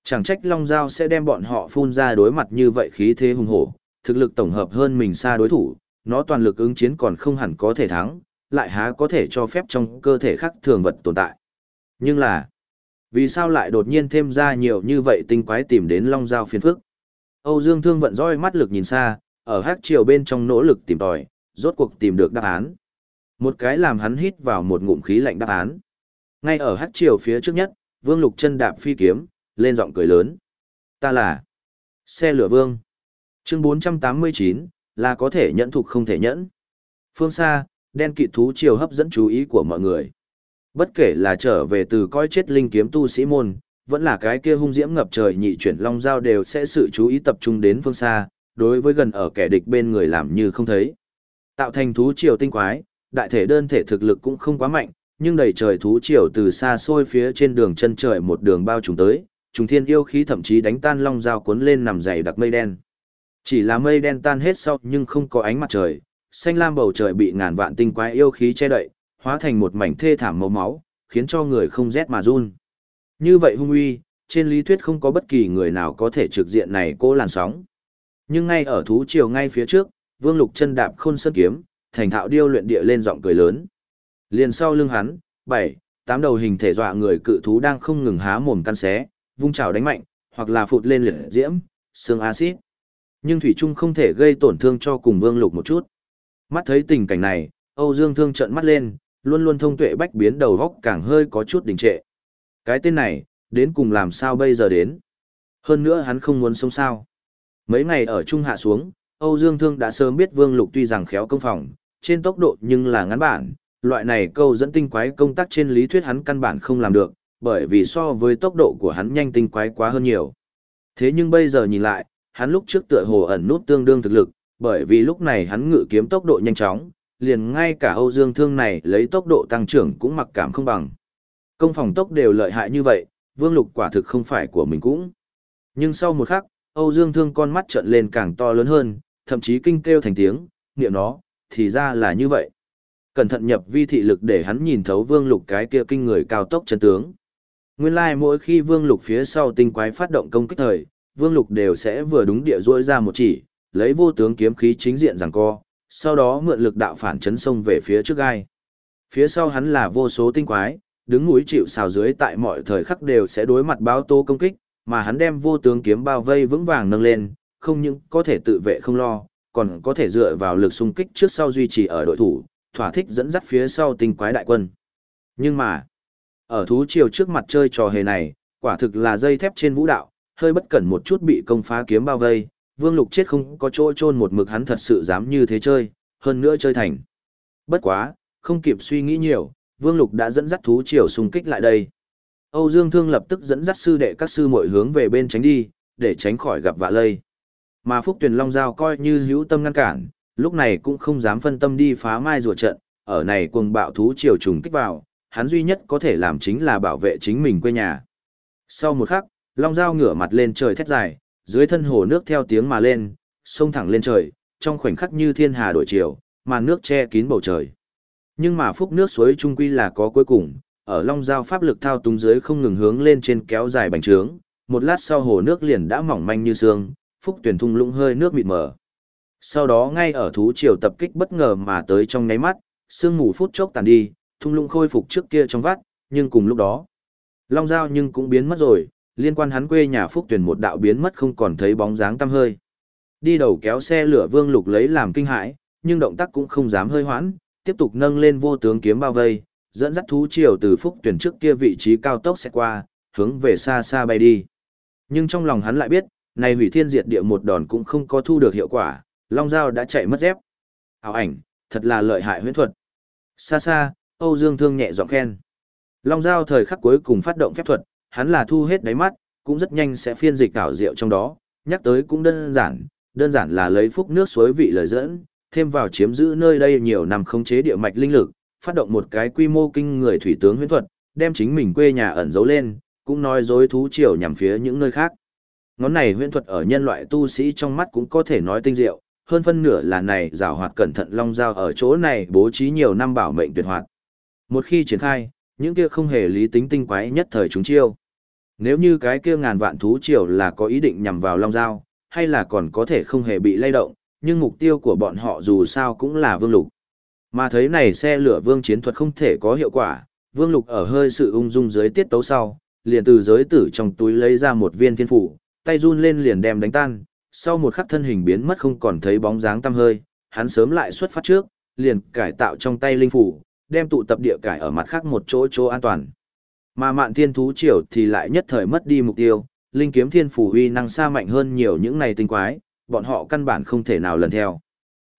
Chẳng trách Long Giao sẽ đem bọn họ phun ra đối mặt như vậy khí thế hùng hổ, thực lực tổng hợp hơn mình xa đối thủ, nó toàn lực ứng chiến còn không hẳn có thể thắng, lại há có thể cho phép trong cơ thể khác thường vật tồn tại. Nhưng là, vì sao lại đột nhiên thêm ra nhiều như vậy tinh quái tìm đến Long Giao phiền phức? Âu Dương Thương vận roi mắt lực nhìn xa, ở hát triều bên trong nỗ lực tìm tòi, rốt cuộc tìm được đáp án. Một cái làm hắn hít vào một ngụm khí lạnh đáp án. Ngay ở hắc triều phía trước nhất, Vương Lục chân đạp phi kiếm, lên giọng cười lớn. Ta là xe lửa vương. Chương 489, là có thể nhẫn thuộc không thể nhẫn. Phương xa, đen kịt thú triều hấp dẫn chú ý của mọi người. Bất kể là trở về từ coi chết linh kiếm tu sĩ môn, vẫn là cái kia hung diễm ngập trời nhị chuyển long giao đều sẽ sự chú ý tập trung đến phương xa, đối với gần ở kẻ địch bên người làm như không thấy. Tạo thành thú triều tinh quái, đại thể đơn thể thực lực cũng không quá mạnh, nhưng đầy trời thú triều từ xa xôi phía trên đường chân trời một đường bao trùm tới, trùng thiên yêu khí thậm chí đánh tan long dao cuốn lên nằm dày đặc mây đen. Chỉ là mây đen tan hết sau nhưng không có ánh mặt trời, xanh lam bầu trời bị ngàn vạn tinh quái yêu khí che đậy, hóa thành một mảnh thê thảm màu máu, khiến cho người không rét mà run. Như vậy hung uy, trên lý thuyết không có bất kỳ người nào có thể trực diện này cô làn sóng. Nhưng ngay ở thú triều ngay phía trước, Vương Lục chân đạp khôn sơn kiếm, thành thạo điêu luyện địa lên giọng cười lớn. Liền sau lưng hắn, bảy, tám đầu hình thể dọa người cự thú đang không ngừng há mồm căn xé, vung chảo đánh mạnh, hoặc là phụt lên liệt diễm, xương axit. Nhưng thủy trung không thể gây tổn thương cho cùng Vương Lục một chút. Mắt thấy tình cảnh này, Âu Dương Thương trợn mắt lên, luôn luôn thông tuệ bách biến đầu góc càng hơi có chút đình trệ. Cái tên này, đến cùng làm sao bây giờ đến? Hơn nữa hắn không muốn sống sao. Mấy ngày ở Trung Hạ xuống, Âu Dương Thương đã sớm biết Vương Lục tuy rằng khéo công phòng, trên tốc độ nhưng là ngắn bản, loại này câu dẫn tinh quái công tác trên lý thuyết hắn căn bản không làm được, bởi vì so với tốc độ của hắn nhanh tinh quái quá hơn nhiều. Thế nhưng bây giờ nhìn lại, hắn lúc trước tựa hồ ẩn nút tương đương thực lực, bởi vì lúc này hắn ngự kiếm tốc độ nhanh chóng, liền ngay cả Âu Dương Thương này lấy tốc độ tăng trưởng cũng mặc cảm không bằng. Công phòng tốc đều lợi hại như vậy, Vương Lục quả thực không phải của mình cũng. Nhưng sau một khắc, Âu Dương Thương con mắt trợn lên càng to lớn hơn, thậm chí kinh kêu thành tiếng, niệm nó, thì ra là như vậy. Cẩn thận nhập vi thị lực để hắn nhìn thấu vương lục cái kia kinh người cao tốc chân tướng. Nguyên lai like mỗi khi vương lục phía sau tinh quái phát động công kích thời, vương lục đều sẽ vừa đúng địa rỗi ra một chỉ, lấy vô tướng kiếm khí chính diện giằng co, sau đó mượn lực đạo phản chấn sông về phía trước gai. Phía sau hắn là vô số tinh quái, đứng núi chịu xào dưới tại mọi thời khắc đều sẽ đối mặt báo tố công kích, mà hắn đem vô tướng kiếm bao vây vững vàng nâng lên, không những có thể tự vệ không lo, còn có thể dựa vào lực xung kích trước sau duy trì ở đội thủ, thỏa thích dẫn dắt phía sau tinh quái đại quân. Nhưng mà, ở thú triều trước mặt chơi trò hề này, quả thực là dây thép trên vũ đạo, hơi bất cẩn một chút bị công phá kiếm bao vây, Vương Lục chết không có chỗ chôn một mực hắn thật sự dám như thế chơi, hơn nữa chơi thành. Bất quá, không kịp suy nghĩ nhiều, Vương Lục đã dẫn dắt thú triều xung kích lại đây. Âu Dương Thương lập tức dẫn dắt sư đệ các sư muội hướng về bên tránh đi, để tránh khỏi gặp vạ lây. Mà Phúc Tuyền Long Giao coi như hữu tâm ngăn cản, lúc này cũng không dám phân tâm đi phá mai rùa trận, ở này cuồng bạo thú triều trùng kích vào, hắn duy nhất có thể làm chính là bảo vệ chính mình quê nhà. Sau một khắc, Long Giao ngửa mặt lên trời thét dài, dưới thân hồ nước theo tiếng mà lên, sông thẳng lên trời, trong khoảnh khắc như thiên hà đổi chiều, màn nước che kín bầu trời. Nhưng mà phúc nước suối trung quy là có cuối cùng, ở Long Giao pháp lực thao túng dưới không ngừng hướng lên trên kéo dài bành trướng, một lát sau hồ nước liền đã mỏng manh như xương, phúc tuyển thung lũng hơi nước mịt mờ. Sau đó ngay ở thú triều tập kích bất ngờ mà tới trong nháy mắt, sương mù phút chốc tàn đi, thung lũng khôi phục trước kia trong vắt, nhưng cùng lúc đó, Long Giao nhưng cũng biến mất rồi, liên quan hắn quê nhà phúc tuyển một đạo biến mất không còn thấy bóng dáng tăm hơi. Đi đầu kéo xe lửa vương lục lấy làm kinh hãi, nhưng động tác cũng không dám hơi hoãn, tiếp tục nâng lên vô tướng kiếm bao vây, dẫn dắt thú triều từ phúc tuyển trước kia vị trí cao tốc sẽ qua, hướng về xa xa bay đi. Nhưng trong lòng hắn lại biết, này hủy thiên diệt địa một đòn cũng không có thu được hiệu quả, Long Giao đã chạy mất dép. Ảo ảnh, thật là lợi hại huyễn thuật. Xa xa, Âu Dương Thương nhẹ giọng khen. Long Giao thời khắc cuối cùng phát động phép thuật, hắn là thu hết đáy mắt, cũng rất nhanh sẽ phiên dịch ảo diệu trong đó, nhắc tới cũng đơn giản, đơn giản là lấy phúc nước suối vị lời dẫn, thêm vào chiếm giữ nơi đây nhiều năm khống chế địa mạch linh lực, phát động một cái quy mô kinh người thủy tướng huyễn thuật, đem chính mình quê nhà ẩn giấu lên, cũng nói dối thú triều nhằm phía những nơi khác. Ngón này huyễn thuật ở nhân loại tu sĩ trong mắt cũng có thể nói tinh diệu, hơn phân nửa là này giảo hoạt cẩn thận long dao ở chỗ này bố trí nhiều năm bảo mệnh tuyệt hoạt. Một khi triển khai, những kia không hề lý tính tinh quái nhất thời chúng chiêu. Nếu như cái kia ngàn vạn thú triều là có ý định nhằm vào long Giao, hay là còn có thể không hề bị lay động, nhưng mục tiêu của bọn họ dù sao cũng là vương lục. Mà thấy này xe lửa vương chiến thuật không thể có hiệu quả, vương lục ở hơi sự ung dung dưới tiết tấu sau, liền từ giới tử trong túi lấy ra một viên thiên phủ, tay run lên liền đem đánh tan, sau một khắc thân hình biến mất không còn thấy bóng dáng tăm hơi, hắn sớm lại xuất phát trước, liền cải tạo trong tay linh phủ, đem tụ tập địa cải ở mặt khác một chỗ chỗ an toàn. Mà mạn thiên thú triều thì lại nhất thời mất đi mục tiêu, linh kiếm thiên phủ uy năng xa mạnh hơn nhiều những này tinh quái, bọn họ căn bản không thể nào lần theo.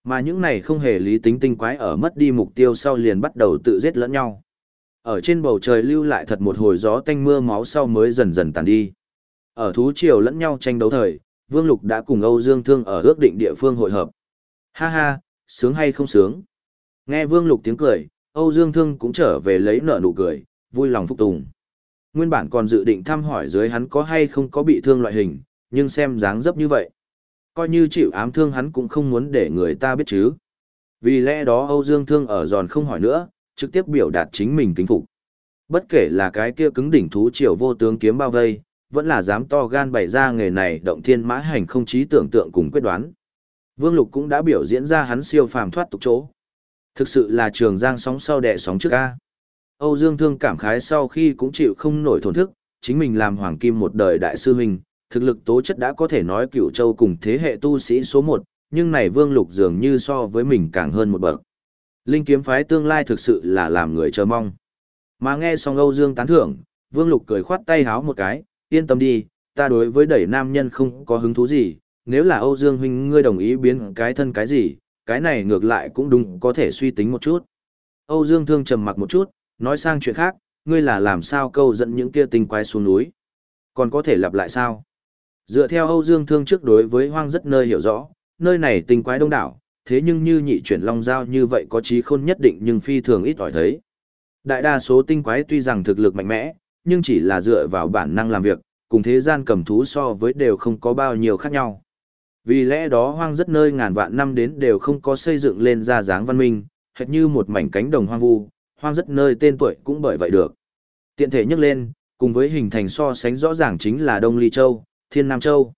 Mà những này không hề lý tính tinh quái ở mất đi mục tiêu sau liền bắt đầu tự giết lẫn nhau. Ở trên bầu trời lưu lại thật một hồi gió tanh mưa máu sau mới dần dần tàn đi. Ở thú triều lẫn nhau tranh đấu thời, Vương Lục đã cùng Âu Dương Thương ở ước định địa phương hội hợp. Ha ha, sướng hay không sướng? Nghe Vương Lục tiếng cười, Âu Dương Thương cũng trở về lấy nợ nụ cười, vui lòng phục tùng. Nguyên bản còn dự định thăm hỏi dưới hắn có hay không có bị thương loại hình, nhưng xem dáng dấp như vậy. Coi như chịu ám thương hắn cũng không muốn để người ta biết chứ. Vì lẽ đó Âu Dương Thương ở giòn không hỏi nữa, trực tiếp biểu đạt chính mình kính phục. Bất kể là cái kia cứng đỉnh thú triều vô tướng kiếm bao vây, vẫn là dám to gan bày ra nghề này động thiên mã hành không trí tưởng tượng cùng quyết đoán. Vương Lục cũng đã biểu diễn ra hắn siêu phàm thoát tục chỗ. Thực sự là trường giang sóng sau đẻ sóng trước a. Âu Dương Thương cảm khái sau khi cũng chịu không nổi thổn thức, chính mình làm hoàng kim một đời đại sư huynh, thực lực tố chất đã có thể nói cửu châu cùng thế hệ tu sĩ số một, nhưng này Vương Lục dường như so với mình càng hơn một bậc. Linh kiếm phái tương lai thực sự là làm người chờ mong. Mà nghe xong Âu Dương tán thưởng, Vương Lục cười khoát tay háo một cái, yên tâm đi, ta đối với đẩy nam nhân không có hứng thú gì, nếu là Âu Dương huynh ngươi đồng ý biến cái thân cái gì, cái này ngược lại cũng đúng có thể suy tính một chút. Âu Dương Thương trầm mặc một chút, nói sang chuyện khác, ngươi là làm sao câu dẫn những kia tinh quái xuống núi. Còn có thể lặp lại sao? Dựa theo Âu Dương Thương trước đối với hoang rất nơi hiểu rõ, nơi này tinh quái đông đảo, thế nhưng như nhị chuyển long giao như vậy có trí khôn nhất định nhưng phi thường ít ỏi thấy. Đại đa số tinh quái tuy rằng thực lực mạnh mẽ, nhưng chỉ là dựa vào bản năng làm việc, cùng thế gian cầm thú so với đều không có bao nhiêu khác nhau. Vì lẽ đó hoang rất nơi ngàn vạn năm đến đều không có xây dựng lên ra dáng văn minh, hệt như một mảnh cánh đồng hoang vu, hoang rất nơi tên tuổi cũng bởi vậy được. Tiện thể nhắc lên, cùng với hình thành so sánh rõ ràng chính là Đông Ly Châu, Thiên Nam Châu.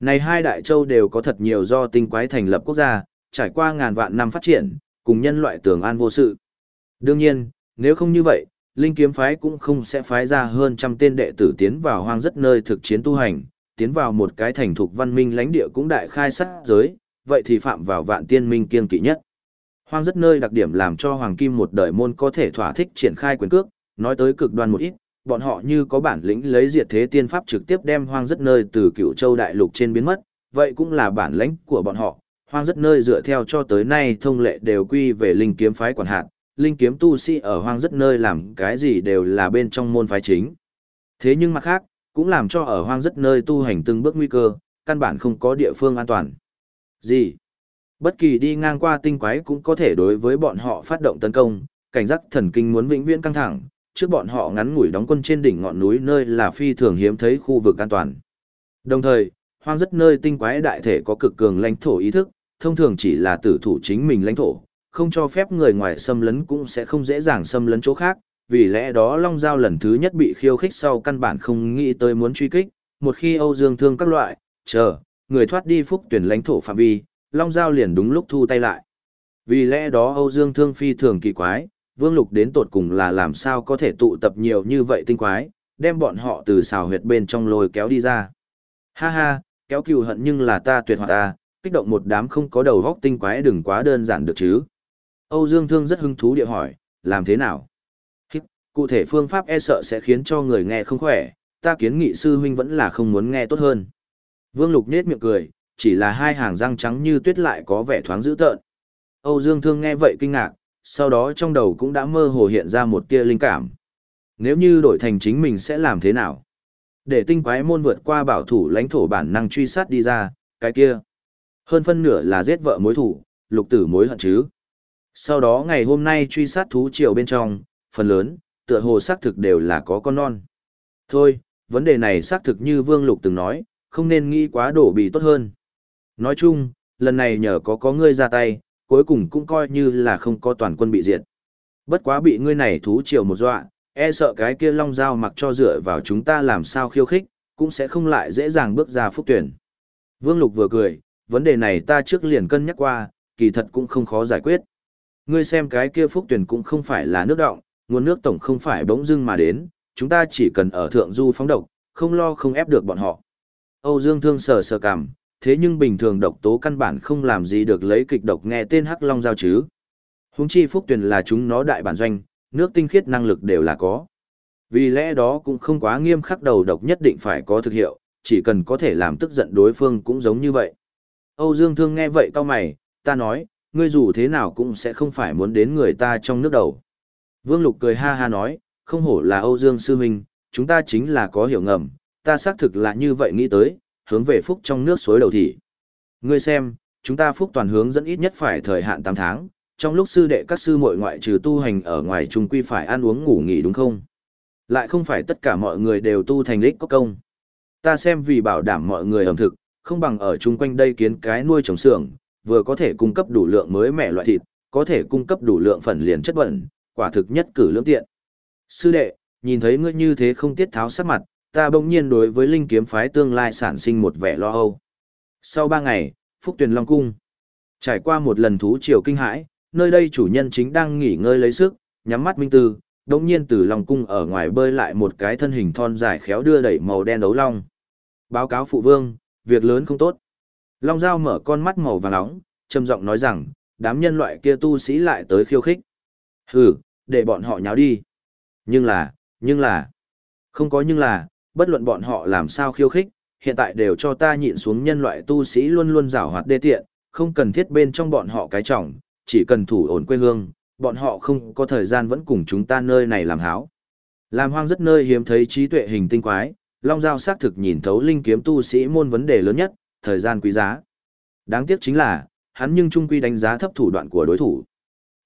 Này hai đại châu đều có thật nhiều do tinh quái thành lập quốc gia, trải qua ngàn vạn năm phát triển, cùng nhân loại tường an vô sự. Đương nhiên, nếu không như vậy, Linh kiếm phái cũng không sẽ phái ra hơn trăm tên đệ tử tiến vào hoang rất nơi thực chiến tu hành, tiến vào một cái thành thục văn minh lãnh địa cũng đại khai sát giới, vậy thì phạm vào vạn tiên minh kiên kỵ nhất. Hoang rất nơi đặc điểm làm cho Hoàng Kim một đời môn có thể thỏa thích triển khai quyền cước, nói tới cực đoan một ít, bọn họ như có bản lĩnh lấy diệt thế tiên pháp trực tiếp đem hoang rất nơi từ cựu châu đại lục trên biến mất, vậy cũng là bản lĩnh của bọn họ. Hoang rất nơi dựa theo cho tới nay thông lệ đều quy về linh kiếm phái quản hạt, linh kiếm tu sĩ ở hoang rất nơi làm cái gì đều là bên trong môn phái chính. Thế nhưng mặt khác, cũng làm cho ở hoang rất nơi tu hành từng bước nguy cơ, căn bản không có địa phương an toàn. Gì? Bất kỳ đi ngang qua tinh quái cũng có thể đối với bọn họ phát động tấn công, cảnh giác thần kinh muốn vĩnh viễn căng thẳng, trước bọn họ ngắn ngủi đóng quân trên đỉnh ngọn núi nơi là phi thường hiếm thấy khu vực an toàn. Đồng thời, hoang rất nơi tinh quái đại thể có cực cường lãnh thổ ý thức, thông thường chỉ là tử thủ chính mình lãnh thổ, không cho phép người ngoài xâm lấn cũng sẽ không dễ dàng xâm lấn chỗ khác, vì lẽ đó Long Giao lần thứ nhất bị khiêu khích sau căn bản không nghĩ tới muốn truy kích, một khi Âu Dương thương các loại, chờ, người thoát đi phúc tuyển lãnh thổ phạm vi, Long Giao liền đúng lúc thu tay lại. Vì lẽ đó Âu Dương thương phi thường kỳ quái, Vương Lục đến tột cùng là làm sao có thể tụ tập nhiều như vậy tinh quái, đem bọn họ từ xào huyệt bên trong lôi kéo đi ra. Ha ha, kéo cừu hận nhưng là ta tuyệt hoạt ta, kích động một đám không có đầu góc tinh quái đừng quá đơn giản được chứ. Âu Dương Thương rất hứng thú địa hỏi, làm thế nào? Hít, cụ thể phương pháp e sợ sẽ khiến cho người nghe không khỏe, ta kiến nghị sư huynh vẫn là không muốn nghe tốt hơn. Vương Lục nết miệng cười, chỉ là hai hàng răng trắng như tuyết lại có vẻ thoáng dữ tợn. Âu Dương Thương nghe vậy kinh ngạc, sau đó trong đầu cũng đã mơ hồ hiện ra một tia linh cảm. Nếu như đổi thành chính mình sẽ làm thế nào? Để tinh quái môn vượt qua bảo thủ lãnh thổ bản năng truy sát đi ra, cái kia. Hơn phân nửa là giết vợ mối thủ, lục tử mối hận chứ. Sau đó ngày hôm nay truy sát thú triều bên trong, phần lớn, tựa hồ xác thực đều là có con non. Thôi, vấn đề này xác thực như Vương Lục từng nói, không nên nghĩ quá đổ bị tốt hơn. Nói chung, lần này nhờ có có ngươi ra tay, cuối cùng cũng coi như là không có toàn quân bị diệt. Bất quá bị ngươi này thú triều một dọa, e sợ cái kia long dao mặc cho dựa vào chúng ta làm sao khiêu khích, cũng sẽ không lại dễ dàng bước ra phúc tuyển. Vương Lục vừa cười, vấn đề này ta trước liền cân nhắc qua, kỳ thật cũng không khó giải quyết. Ngươi xem cái kia phúc tuyển cũng không phải là nước động, nguồn nước tổng không phải bỗng dưng mà đến, chúng ta chỉ cần ở thượng du phóng độc, không lo không ép được bọn họ. Âu Dương Thương sờ sờ cằm, thế nhưng bình thường độc tố căn bản không làm gì được lấy kịch độc nghe tên Hắc Long giao chứ. huống chi phúc tuyển là chúng nó đại bản doanh, nước tinh khiết năng lực đều là có. Vì lẽ đó cũng không quá nghiêm khắc đầu độc nhất định phải có thực hiệu, chỉ cần có thể làm tức giận đối phương cũng giống như vậy. Âu Dương Thương nghe vậy cao mày, ta nói, ngươi dù thế nào cũng sẽ không phải muốn đến người ta trong nước đầu. Vương Lục cười ha ha nói, không hổ là Âu Dương Sư Minh, chúng ta chính là có hiểu ngầm, ta xác thực là như vậy nghĩ tới, hướng về phúc trong nước suối đầu thị. Ngươi xem, chúng ta phúc toàn hướng dẫn ít nhất phải thời hạn 8 tháng, trong lúc sư đệ các sư muội ngoại trừ tu hành ở ngoài trung quy phải ăn uống ngủ nghỉ đúng không? Lại không phải tất cả mọi người đều tu thành lích có công. Ta xem vì bảo đảm mọi người ẩm thực, không bằng ở chung quanh đây kiến cái nuôi trồng xưởng, vừa có thể cung cấp đủ lượng mới mẻ loại thịt, có thể cung cấp đủ lượng phần liền chất bẩn, quả thực nhất cử lưỡng tiện. Sư đệ, nhìn thấy ngươi như thế không tiết tháo sắc mặt, ta bỗng nhiên đối với linh kiếm phái tương lai sản sinh một vẻ lo âu. Sau ba ngày, Phúc Tuyền Long Cung. Trải qua một lần thú triều kinh hãi, nơi đây chủ nhân chính đang nghỉ ngơi lấy sức, nhắm mắt minh tư, đống nhiên từ Long Cung ở ngoài bơi lại một cái thân hình thon dài khéo đưa đẩy màu đen đấu long. Báo cáo phụ vương, việc lớn không tốt. Long Giao mở con mắt màu vàng nóng, trầm giọng nói rằng, đám nhân loại kia tu sĩ lại tới khiêu khích. Hừ, để bọn họ nháo đi. Nhưng là, nhưng là, không có nhưng là, bất luận bọn họ làm sao khiêu khích, hiện tại đều cho ta nhịn xuống nhân loại tu sĩ luôn luôn rào hoạt đê tiện, không cần thiết bên trong bọn họ cái trọng, chỉ cần thủ ổn quê hương, bọn họ không có thời gian vẫn cùng chúng ta nơi này làm háo. Làm hoang rất nơi hiếm thấy trí tuệ hình tinh quái, Long Giao xác thực nhìn thấu linh kiếm tu sĩ môn vấn đề lớn nhất, thời gian quý giá. Đáng tiếc chính là, hắn nhưng trung quy đánh giá thấp thủ đoạn của đối thủ.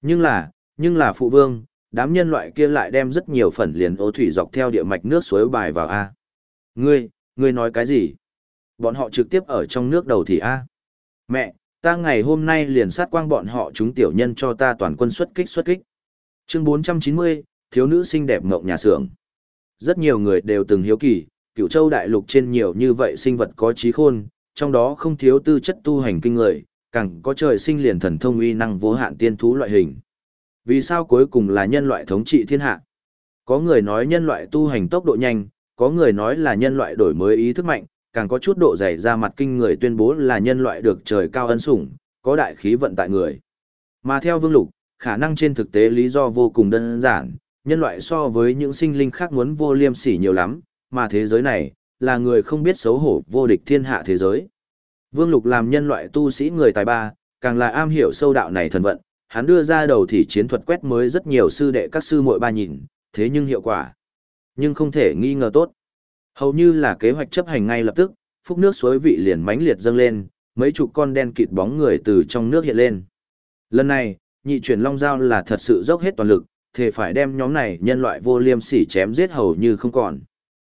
Nhưng là, nhưng là phụ vương, đám nhân loại kia lại đem rất nhiều phần liền ô thủy dọc theo địa mạch nước suối bài vào A. Ngươi, ngươi nói cái gì? Bọn họ trực tiếp ở trong nước đầu thì A. Mẹ, ta ngày hôm nay liền sát quang bọn họ chúng tiểu nhân cho ta toàn quân xuất kích xuất kích. Chương 490, thiếu nữ xinh đẹp ngộng nhà xưởng. Rất nhiều người đều từng hiếu kỳ, cựu châu đại lục trên nhiều như vậy sinh vật có trí khôn, trong đó không thiếu tư chất tu hành kinh người, càng có trời sinh liền thần thông uy năng vô hạn tiên thú loại hình. Vì sao cuối cùng là nhân loại thống trị thiên hạ? Có người nói nhân loại tu hành tốc độ nhanh, có người nói là nhân loại đổi mới ý thức mạnh, càng có chút độ dày ra mặt kinh người tuyên bố là nhân loại được trời cao ân sủng, có đại khí vận tại người. Mà theo Vương Lục, khả năng trên thực tế lý do vô cùng đơn giản, nhân loại so với những sinh linh khác muốn vô liêm sỉ nhiều lắm, mà thế giới này, là người không biết xấu hổ vô địch thiên hạ thế giới. Vương Lục làm nhân loại tu sĩ người tài ba, càng là am hiểu sâu đạo này thần vận, hắn đưa ra đầu thì chiến thuật quét mới rất nhiều sư đệ các sư muội ba nhìn, thế nhưng hiệu quả, nhưng không thể nghi ngờ tốt. Hầu như là kế hoạch chấp hành ngay lập tức, phúc nước suối vị liền mãnh liệt dâng lên, mấy chục con đen kịt bóng người từ trong nước hiện lên. Lần này, nhị chuyển long dao là thật sự dốc hết toàn lực, thề phải đem nhóm này nhân loại vô liêm sỉ chém giết hầu như không còn.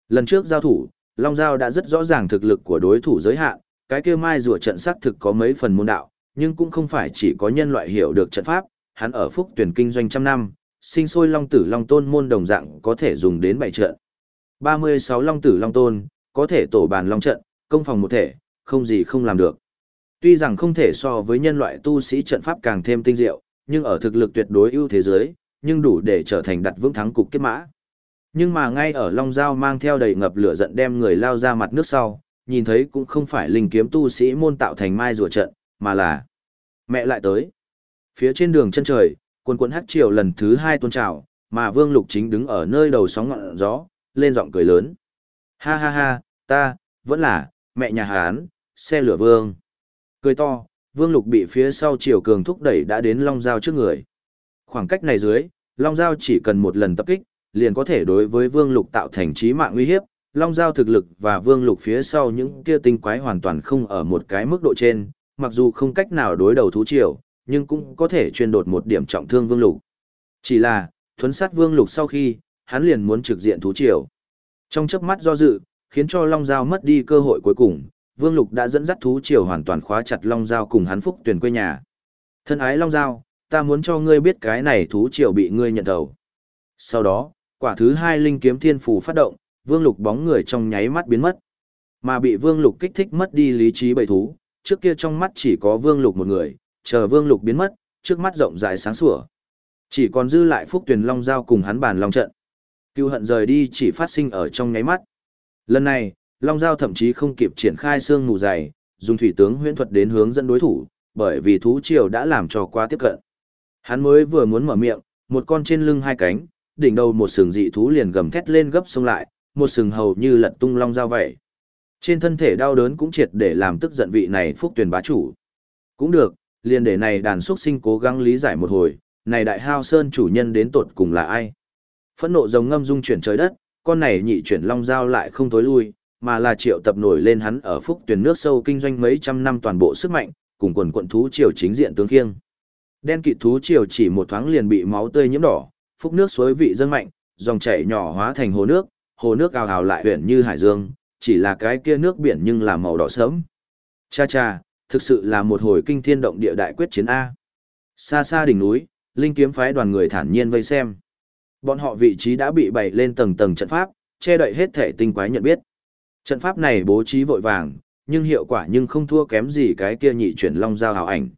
Lần trước giao thủ, long dao đã rất rõ ràng thực lực của đối thủ giới hạn, cái kia mai rùa trận xác thực có mấy phần môn đạo, nhưng cũng không phải chỉ có nhân loại hiểu được trận pháp, hắn ở phúc tuyển kinh doanh trăm năm, sinh sôi long tử long tôn môn đồng dạng có thể dùng đến bảy trận. 36 long tử long tôn, có thể tổ bàn long trận, công phòng một thể, không gì không làm được. Tuy rằng không thể so với nhân loại tu sĩ trận pháp càng thêm tinh diệu, nhưng ở thực lực tuyệt đối ưu thế giới, nhưng đủ để trở thành đặt vững thắng cục kết mã. Nhưng mà ngay ở Long Giao mang theo đầy ngập lửa giận đem người lao ra mặt nước sau, nhìn thấy cũng không phải linh kiếm tu sĩ môn tạo thành mai rùa trận, mà là mẹ lại tới. Phía trên đường chân trời, quân quân hát triều lần thứ hai tôn trào, mà Vương Lục chính đứng ở nơi đầu sóng ngọn gió, lên giọng cười lớn. Ha ha ha, ta, vẫn là, mẹ nhà Hán, xe lửa Vương. Cười to, Vương Lục bị phía sau triều cường thúc đẩy đã đến Long Giao trước người. Khoảng cách này dưới, Long Giao chỉ cần một lần tập kích, liền có thể đối với Vương Lục tạo thành trí mạng nguy hiếp. Long Giao thực lực và Vương Lục phía sau những kia tinh quái hoàn toàn không ở một cái mức độ trên, mặc dù không cách nào đối đầu thú triều, nhưng cũng có thể chuyên đột một điểm trọng thương Vương Lục. Chỉ là, thuấn sát Vương Lục sau khi, hắn liền muốn trực diện thú triều. Trong chớp mắt do dự, khiến cho Long Giao mất đi cơ hội cuối cùng, Vương Lục đã dẫn dắt thú triều hoàn toàn khóa chặt Long Giao cùng hắn phúc tuyển quê nhà. Thân ái Long Giao, ta muốn cho ngươi biết cái này thú triều bị ngươi nhận đầu. Sau đó, quả thứ hai linh kiếm thiên phù phát động, Vương Lục bóng người trong nháy mắt biến mất. Mà bị Vương Lục kích thích mất đi lý trí bầy thú, trước kia trong mắt chỉ có Vương Lục một người, chờ Vương Lục biến mất, trước mắt rộng rãi sáng sủa. Chỉ còn dư lại Phúc Tuyền Long Giao cùng hắn bàn long trận. Cưu hận rời đi chỉ phát sinh ở trong nháy mắt. Lần này, Long Giao thậm chí không kịp triển khai xương mù dày, dùng thủy tướng huyễn thuật đến hướng dẫn đối thủ, bởi vì thú triều đã làm cho quá tiếp cận. Hắn mới vừa muốn mở miệng, một con trên lưng hai cánh, đỉnh đầu một sừng dị thú liền gầm thét lên gấp xông lại, một sừng hầu như lật tung long dao vậy. Trên thân thể đau đớn cũng triệt để làm tức giận vị này phúc tuyển bá chủ. Cũng được, liền để này đàn xuất sinh cố gắng lý giải một hồi, này đại hao sơn chủ nhân đến tột cùng là ai. Phẫn nộ giống ngâm dung chuyển trời đất, con này nhị chuyển long dao lại không tối lui, mà là triệu tập nổi lên hắn ở phúc tuyển nước sâu kinh doanh mấy trăm năm toàn bộ sức mạnh, cùng quần quận thú triều chính diện tướng khiêng. Đen kịt thú triều chỉ một thoáng liền bị máu tươi nhiễm đỏ, phúc nước suối vị dân mạnh, dòng chảy nhỏ hóa thành hồ nước, hồ nước ào ào lại huyền như hải dương, chỉ là cái kia nước biển nhưng là màu đỏ sớm. Cha cha, thực sự là một hồi kinh thiên động địa đại quyết chiến A. Xa xa đỉnh núi, linh kiếm phái đoàn người thản nhiên vây xem. Bọn họ vị trí đã bị bày lên tầng tầng trận pháp, che đậy hết thể tinh quái nhận biết. Trận pháp này bố trí vội vàng, nhưng hiệu quả nhưng không thua kém gì cái kia nhị chuyển long giao hào ảnh.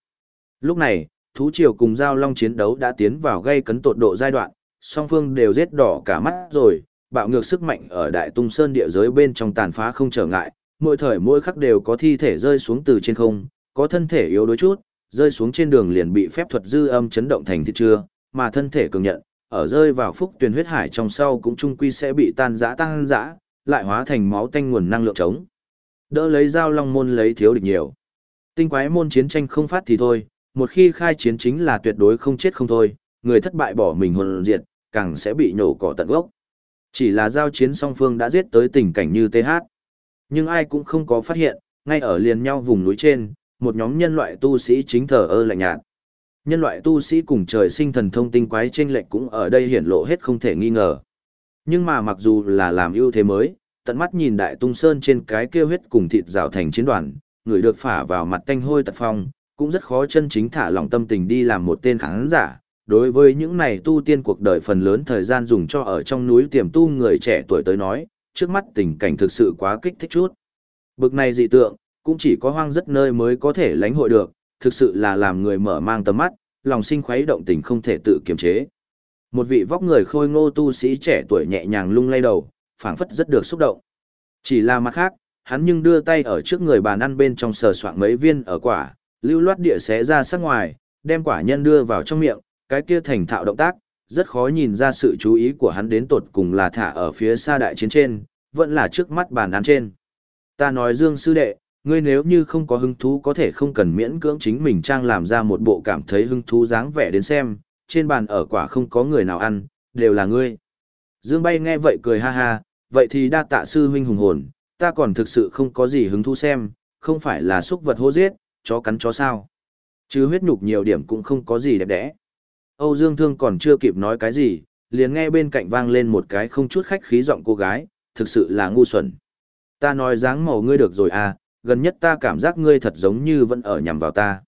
Lúc này, thú triều cùng giao long chiến đấu đã tiến vào gây cấn tột độ giai đoạn, song phương đều giết đỏ cả mắt rồi, bạo ngược sức mạnh ở đại tung sơn địa giới bên trong tàn phá không trở ngại, mỗi thời mỗi khắc đều có thi thể rơi xuống từ trên không, có thân thể yếu đuối chút, rơi xuống trên đường liền bị phép thuật dư âm chấn động thành thịt chưa, mà thân thể cường nhận, ở rơi vào phúc tuyển huyết hải trong sau cũng trung quy sẽ bị tan rã tăng rã, lại hóa thành máu tanh nguồn năng lượng trống Đỡ lấy dao long môn lấy thiếu địch nhiều. Tinh quái môn chiến tranh không phát thì thôi, một khi khai chiến chính là tuyệt đối không chết không thôi, người thất bại bỏ mình hồn diệt, càng sẽ bị nhổ cỏ tận gốc. Chỉ là giao chiến song phương đã giết tới tình cảnh như TH. Nhưng ai cũng không có phát hiện, ngay ở liền nhau vùng núi trên, một nhóm nhân loại tu sĩ chính thờ ơ lạnh nhạt. Nhân loại tu sĩ cùng trời sinh thần thông tinh quái trên lệnh cũng ở đây hiển lộ hết không thể nghi ngờ. Nhưng mà mặc dù là làm ưu thế mới, tận mắt nhìn đại tung sơn trên cái kêu huyết cùng thịt rào thành chiến đoàn, người được phả vào mặt tanh hôi tật phong, cũng rất khó chân chính thả lòng tâm tình đi làm một tên khán giả. Đối với những này tu tiên cuộc đời phần lớn thời gian dùng cho ở trong núi tiềm tu người trẻ tuổi tới nói, trước mắt tình cảnh thực sự quá kích thích chút. Bực này dị tượng, cũng chỉ có hoang rất nơi mới có thể lãnh hội được, thực sự là làm người mở mang tầm mắt, lòng sinh khuấy động tình không thể tự kiềm chế. Một vị vóc người khôi ngô tu sĩ trẻ tuổi nhẹ nhàng lung lay đầu, phảng phất rất được xúc động. Chỉ là mặt khác, hắn nhưng đưa tay ở trước người bàn ăn bên trong sờ soạn mấy viên ở quả, lưu loát địa xé ra sắc ngoài, đem quả nhân đưa vào trong miệng, cái kia thành thạo động tác, rất khó nhìn ra sự chú ý của hắn đến tột cùng là thả ở phía xa đại chiến trên, vẫn là trước mắt bàn án trên. Ta nói Dương sư đệ, ngươi nếu như không có hứng thú có thể không cần miễn cưỡng chính mình trang làm ra một bộ cảm thấy hứng thú dáng vẻ đến xem, trên bàn ở quả không có người nào ăn, đều là ngươi. Dương bay nghe vậy cười ha ha, vậy thì đa tạ sư huynh hùng hồn, ta còn thực sự không có gì hứng thú xem, không phải là xúc vật hô giết, chó cắn chó sao. Chứ huyết nhục nhiều điểm cũng không có gì đẹp đẽ. Âu Dương Thương còn chưa kịp nói cái gì, liền nghe bên cạnh vang lên một cái không chút khách khí giọng cô gái, thực sự là ngu xuẩn. Ta nói dáng màu ngươi được rồi à, gần nhất ta cảm giác ngươi thật giống như vẫn ở nhằm vào ta.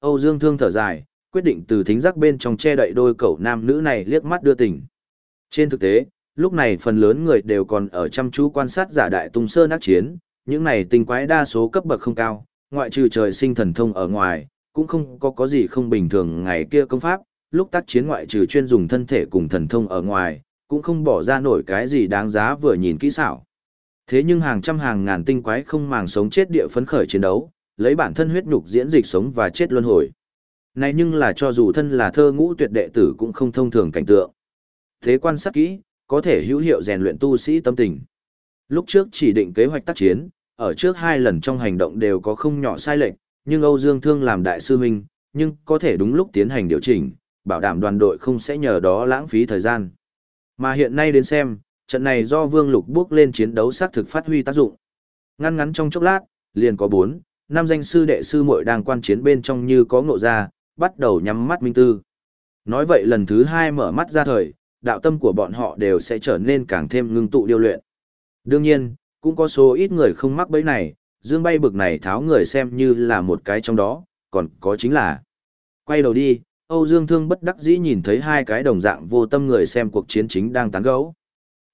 Âu Dương Thương thở dài, quyết định từ thính giác bên trong che đậy đôi cậu nam nữ này liếc mắt đưa tình. Trên thực tế, lúc này phần lớn người đều còn ở chăm chú quan sát giả đại tung sơn ác chiến, những này tinh quái đa số cấp bậc không cao, ngoại trừ trời sinh thần thông ở ngoài, cũng không có có gì không bình thường ngày kia công pháp, lúc tác chiến ngoại trừ chuyên dùng thân thể cùng thần thông ở ngoài, cũng không bỏ ra nổi cái gì đáng giá vừa nhìn kỹ xảo. Thế nhưng hàng trăm hàng ngàn tinh quái không màng sống chết địa phấn khởi chiến đấu, lấy bản thân huyết nhục diễn dịch sống và chết luân hồi. Này nhưng là cho dù thân là thơ ngũ tuyệt đệ tử cũng không thông thường cảnh tượng. Thế quan sát kỹ, có thể hữu hiệu rèn luyện tu sĩ tâm tình. Lúc trước chỉ định kế hoạch tác chiến, ở trước hai lần trong hành động đều có không nhỏ sai lệch, nhưng Âu Dương Thương làm đại sư huynh, nhưng có thể đúng lúc tiến hành điều chỉnh, bảo đảm đoàn đội không sẽ nhờ đó lãng phí thời gian. Mà hiện nay đến xem, trận này do Vương Lục bước lên chiến đấu xác thực phát huy tác dụng. Ngăn ngắn trong chốc lát, liền có 4, năm danh sư đệ sư muội đang quan chiến bên trong như có ngộ ra, bắt đầu nhắm mắt minh tư. Nói vậy lần thứ hai mở mắt ra thời, đạo tâm của bọn họ đều sẽ trở nên càng thêm ngưng tụ điều luyện. Đương nhiên, cũng có số ít người không mắc bẫy này, dương bay bực này tháo người xem như là một cái trong đó, còn có chính là. Quay đầu đi, Âu Dương Thương bất đắc dĩ nhìn thấy hai cái đồng dạng vô tâm người xem cuộc chiến chính đang tán gẫu.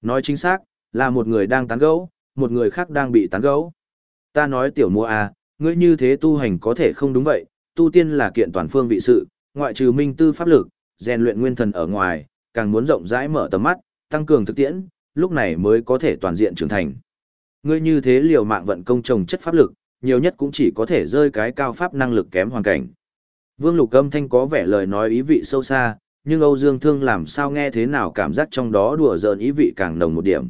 Nói chính xác, là một người đang tán gẫu, một người khác đang bị tán gẫu. Ta nói tiểu mua à, ngươi như thế tu hành có thể không đúng vậy, tu tiên là kiện toàn phương vị sự, ngoại trừ minh tư pháp lực, rèn luyện nguyên thần ở ngoài, càng muốn rộng rãi mở tầm mắt, tăng cường thực tiễn, lúc này mới có thể toàn diện trưởng thành. Ngươi như thế liều mạng vận công trồng chất pháp lực, nhiều nhất cũng chỉ có thể rơi cái cao pháp năng lực kém hoàn cảnh. Vương Lục Âm Thanh có vẻ lời nói ý vị sâu xa, nhưng Âu Dương Thương làm sao nghe thế nào cảm giác trong đó đùa giỡn ý vị càng nồng một điểm.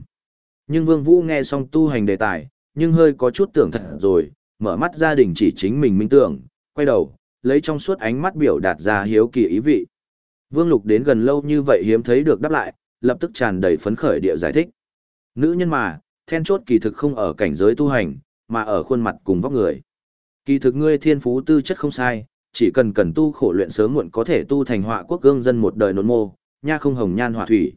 Nhưng Vương Vũ nghe xong tu hành đề tài, nhưng hơi có chút tưởng thật rồi, mở mắt gia đình chỉ chính mình minh tưởng, quay đầu, lấy trong suốt ánh mắt biểu đạt ra hiếu kỳ ý vị. Vương Lục đến gần lâu như vậy hiếm thấy được đáp lại, lập tức tràn đầy phấn khởi địa giải thích. Nữ nhân mà, then chốt kỳ thực không ở cảnh giới tu hành, mà ở khuôn mặt cùng vóc người. Kỳ thực ngươi thiên phú tư chất không sai, chỉ cần cần tu khổ luyện sớm muộn có thể tu thành họa quốc gương dân một đời nôn mô, nha không hồng nhan họa thủy.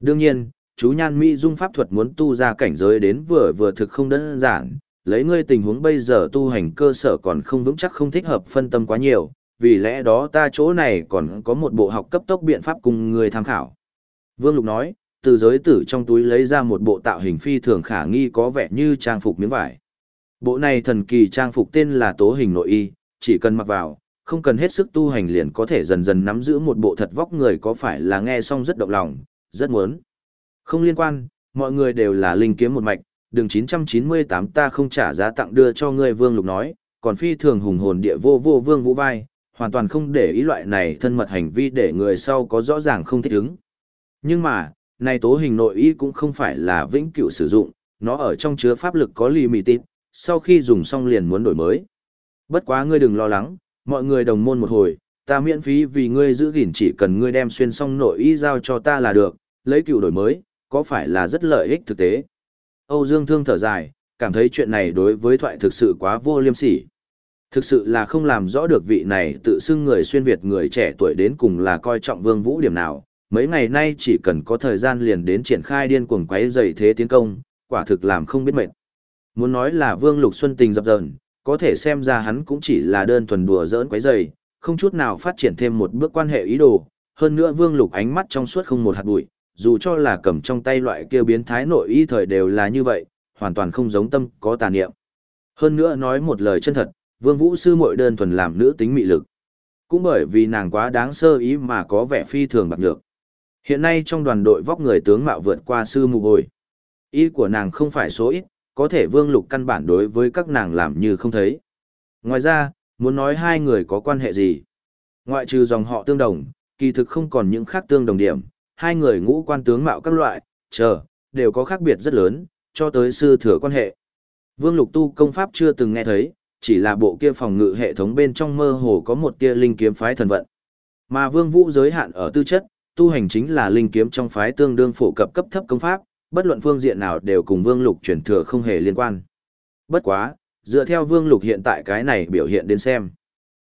Đương nhiên, chú nhan mỹ dung pháp thuật muốn tu ra cảnh giới đến vừa vừa thực không đơn giản, lấy ngươi tình huống bây giờ tu hành cơ sở còn không vững chắc không thích hợp phân tâm quá nhiều, vì lẽ đó ta chỗ này còn có một bộ học cấp tốc biện pháp cùng ngươi tham khảo. Vương Lục nói, từ giới tử trong túi lấy ra một bộ tạo hình phi thường khả nghi có vẻ như trang phục miếng vải. Bộ này thần kỳ trang phục tên là tố hình nội y, chỉ cần mặc vào, không cần hết sức tu hành liền có thể dần dần nắm giữ một bộ thật vóc người có phải là nghe xong rất động lòng, rất muốn. Không liên quan, mọi người đều là linh kiếm một mạch, đường 998 ta không trả giá tặng đưa cho ngươi vương lục nói, còn phi thường hùng hồn địa vô vô vương vũ vai, hoàn toàn không để ý loại này thân mật hành vi để người sau có rõ ràng không thích ứng. Nhưng mà, này tố hình nội y cũng không phải là vĩnh cửu sử dụng, nó ở trong chứa pháp lực có limited, sau khi dùng xong liền muốn đổi mới. Bất quá ngươi đừng lo lắng, mọi người đồng môn một hồi, ta miễn phí vì ngươi giữ gìn chỉ cần ngươi đem xuyên xong nội y giao cho ta là được, lấy cựu đổi mới, có phải là rất lợi ích thực tế. Âu Dương Thương thở dài, cảm thấy chuyện này đối với thoại thực sự quá vô liêm sỉ. Thực sự là không làm rõ được vị này tự xưng người xuyên Việt người trẻ tuổi đến cùng là coi trọng vương vũ điểm nào, mấy ngày nay chỉ cần có thời gian liền đến triển khai điên cuồng quấy dày thế tiến công, quả thực làm không biết mệt. Muốn nói là vương lục xuân tình dập dờn, có thể xem ra hắn cũng chỉ là đơn thuần đùa giỡn quấy dày, không chút nào phát triển thêm một bước quan hệ ý đồ, hơn nữa vương lục ánh mắt trong suốt không một hạt bụi, dù cho là cầm trong tay loại kia biến thái nội y thời đều là như vậy, hoàn toàn không giống tâm có tà niệm. Hơn nữa nói một lời chân thật, vương vũ sư muội đơn thuần làm nữ tính mị lực. Cũng bởi vì nàng quá đáng sơ ý mà có vẻ phi thường bạc nhược. Hiện nay trong đoàn đội vóc người tướng mạo vượt qua sư mù bồi. Ý của nàng không phải số ít, có thể vương lục căn bản đối với các nàng làm như không thấy. Ngoài ra, muốn nói hai người có quan hệ gì? Ngoại trừ dòng họ tương đồng, kỳ thực không còn những khác tương đồng điểm, hai người ngũ quan tướng mạo các loại, chờ, đều có khác biệt rất lớn, cho tới sư thừa quan hệ. Vương Lục tu công pháp chưa từng nghe thấy, chỉ là bộ kia phòng ngự hệ thống bên trong mơ hồ có một tia linh kiếm phái thần vận. Mà Vương Vũ giới hạn ở tư chất, tu hành chính là linh kiếm trong phái tương đương phổ cập cấp thấp công pháp, bất luận phương diện nào đều cùng Vương Lục truyền thừa không hề liên quan. Bất quá, dựa theo Vương Lục hiện tại cái này biểu hiện đến xem.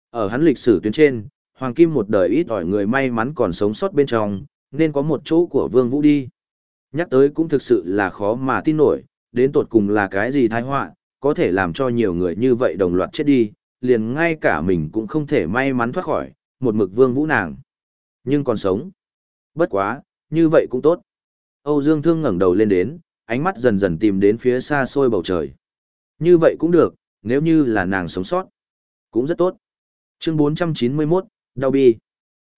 Ở hắn lịch sử tuyến trên, Hoàng Kim một đời ít ỏi người may mắn còn sống sót bên trong, nên có một chỗ của Vương Vũ đi. Nhắc tới cũng thực sự là khó mà tin nổi, đến tột cùng là cái gì tai họa, có thể làm cho nhiều người như vậy đồng loạt chết đi, liền ngay cả mình cũng không thể may mắn thoát khỏi, một mực Vương Vũ nàng. Nhưng còn sống. Bất quá, như vậy cũng tốt. Âu Dương Thương ngẩng đầu lên đến, ánh mắt dần dần tìm đến phía xa xôi bầu trời. Như vậy cũng được, nếu như là nàng sống sót. Cũng rất tốt. Chương 491, Đau Bi.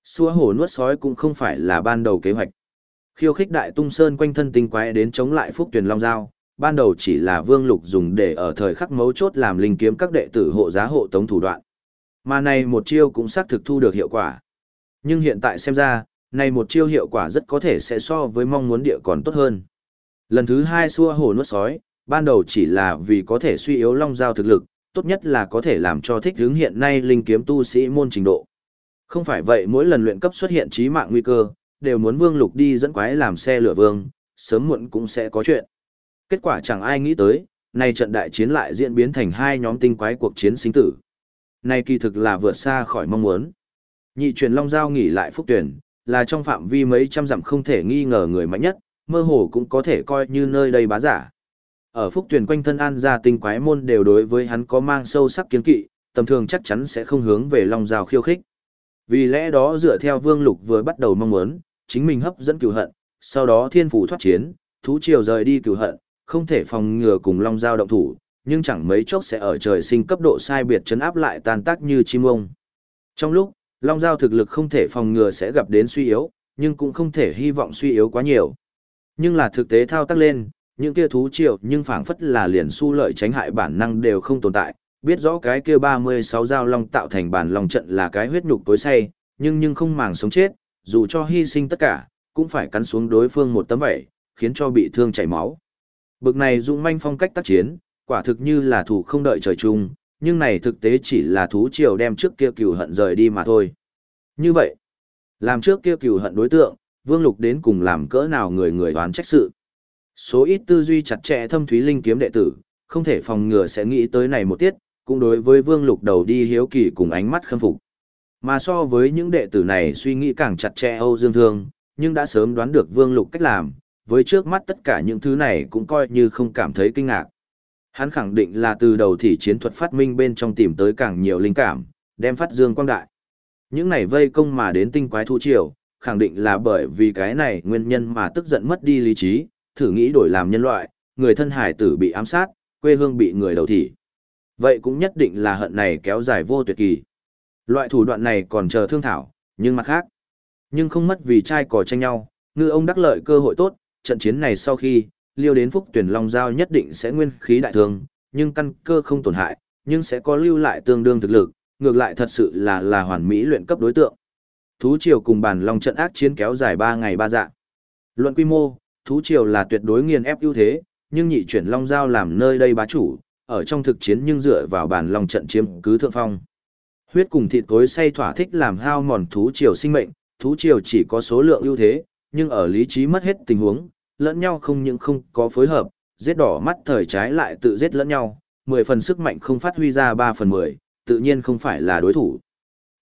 Xua hổ nuốt sói cũng không phải là ban đầu kế hoạch. Khiêu khích đại tung sơn quanh thân tinh quái đến chống lại phúc tuyển long giao, ban đầu chỉ là vương lục dùng để ở thời khắc mấu chốt làm linh kiếm các đệ tử hộ giá hộ tống thủ đoạn. Mà này một chiêu cũng xác thực thu được hiệu quả. Nhưng hiện tại xem ra, này một chiêu hiệu quả rất có thể sẽ so với mong muốn địa còn tốt hơn. Lần thứ hai xua hổ nuốt sói, ban đầu chỉ là vì có thể suy yếu long giao thực lực, tốt nhất là có thể làm cho thích hướng hiện nay linh kiếm tu sĩ môn trình độ. Không phải vậy mỗi lần luyện cấp xuất hiện trí mạng nguy cơ, đều muốn vương lục đi dẫn quái làm xe lửa vương, sớm muộn cũng sẽ có chuyện. Kết quả chẳng ai nghĩ tới, nay trận đại chiến lại diễn biến thành hai nhóm tinh quái cuộc chiến sinh tử. Này kỳ thực là vượt xa khỏi mong muốn. Nhị truyền long giao nghỉ lại phúc tuyển, là trong phạm vi mấy trăm dặm không thể nghi ngờ người mạnh nhất, mơ hồ cũng có thể coi như nơi đây bá giả. Ở phúc tuyển quanh thân an gia tinh quái môn đều đối với hắn có mang sâu sắc kiến kỵ, tầm thường chắc chắn sẽ không hướng về long giao khiêu khích. Vì lẽ đó dựa theo vương lục vừa bắt đầu mong muốn, chính mình hấp dẫn cửu hận, sau đó thiên phủ thoát chiến, thú triều rời đi cửu hận, không thể phòng ngừa cùng long giao động thủ, nhưng chẳng mấy chốc sẽ ở trời sinh cấp độ sai biệt chấn áp lại tan tác như chim ông. Trong lúc, long giao thực lực không thể phòng ngừa sẽ gặp đến suy yếu, nhưng cũng không thể hy vọng suy yếu quá nhiều. Nhưng là thực tế thao tác lên, những kia thú triệu nhưng phảng phất là liền su lợi tránh hại bản năng đều không tồn tại, biết rõ cái kia 36 dao long tạo thành bản lòng trận là cái huyết nhục tối say, nhưng nhưng không màng sống chết, dù cho hy sinh tất cả, cũng phải cắn xuống đối phương một tấm vẩy, khiến cho bị thương chảy máu. Bực này dũng manh phong cách tác chiến, quả thực như là thủ không đợi trời chung, nhưng này thực tế chỉ là thú triều đem trước kia cừu hận rời đi mà thôi. Như vậy, làm trước kia cừu hận đối tượng, Vương Lục đến cùng làm cỡ nào người người đoán trách sự. Số ít tư duy chặt chẽ thâm thúy linh kiếm đệ tử, không thể phòng ngừa sẽ nghĩ tới này một tiết, cũng đối với Vương Lục đầu đi hiếu kỳ cùng ánh mắt khâm phục. Mà so với những đệ tử này suy nghĩ càng chặt chẽ Âu Dương Thương, nhưng đã sớm đoán được Vương Lục cách làm, với trước mắt tất cả những thứ này cũng coi như không cảm thấy kinh ngạc. Hắn khẳng định là từ đầu thì chiến thuật phát minh bên trong tìm tới càng nhiều linh cảm, đem phát dương quang đại. Những này vây công mà đến tinh quái thu triều, khẳng định là bởi vì cái này nguyên nhân mà tức giận mất đi lý trí, thử nghĩ đổi làm nhân loại, người thân hải tử bị ám sát, quê hương bị người đầu thỉ. Vậy cũng nhất định là hận này kéo dài vô tuyệt kỳ. Loại thủ đoạn này còn chờ thương thảo, nhưng mặt khác. Nhưng không mất vì trai cò tranh nhau, ngư ông đắc lợi cơ hội tốt, trận chiến này sau khi, liêu đến phúc tuyển long giao nhất định sẽ nguyên khí đại thương, nhưng căn cơ không tổn hại, nhưng sẽ có lưu lại tương đương thực lực, ngược lại thật sự là là hoàn mỹ luyện cấp đối tượng. Thú triều cùng bàn long trận ác chiến kéo dài 3 ngày 3 dạng Luận quy mô, thú triều là tuyệt đối nghiền ép ưu thế, nhưng nhị chuyển long giao làm nơi đây bá chủ, ở trong thực chiến nhưng dựa vào bàn long trận chiếm cứ thượng phong. Huyết cùng thịt cối say thỏa thích làm hao mòn thú triều sinh mệnh, thú triều chỉ có số lượng ưu thế, nhưng ở lý trí mất hết tình huống, lẫn nhau không những không có phối hợp, giết đỏ mắt thời trái lại tự giết lẫn nhau, 10 phần sức mạnh không phát huy ra 3 phần 10, tự nhiên không phải là đối thủ.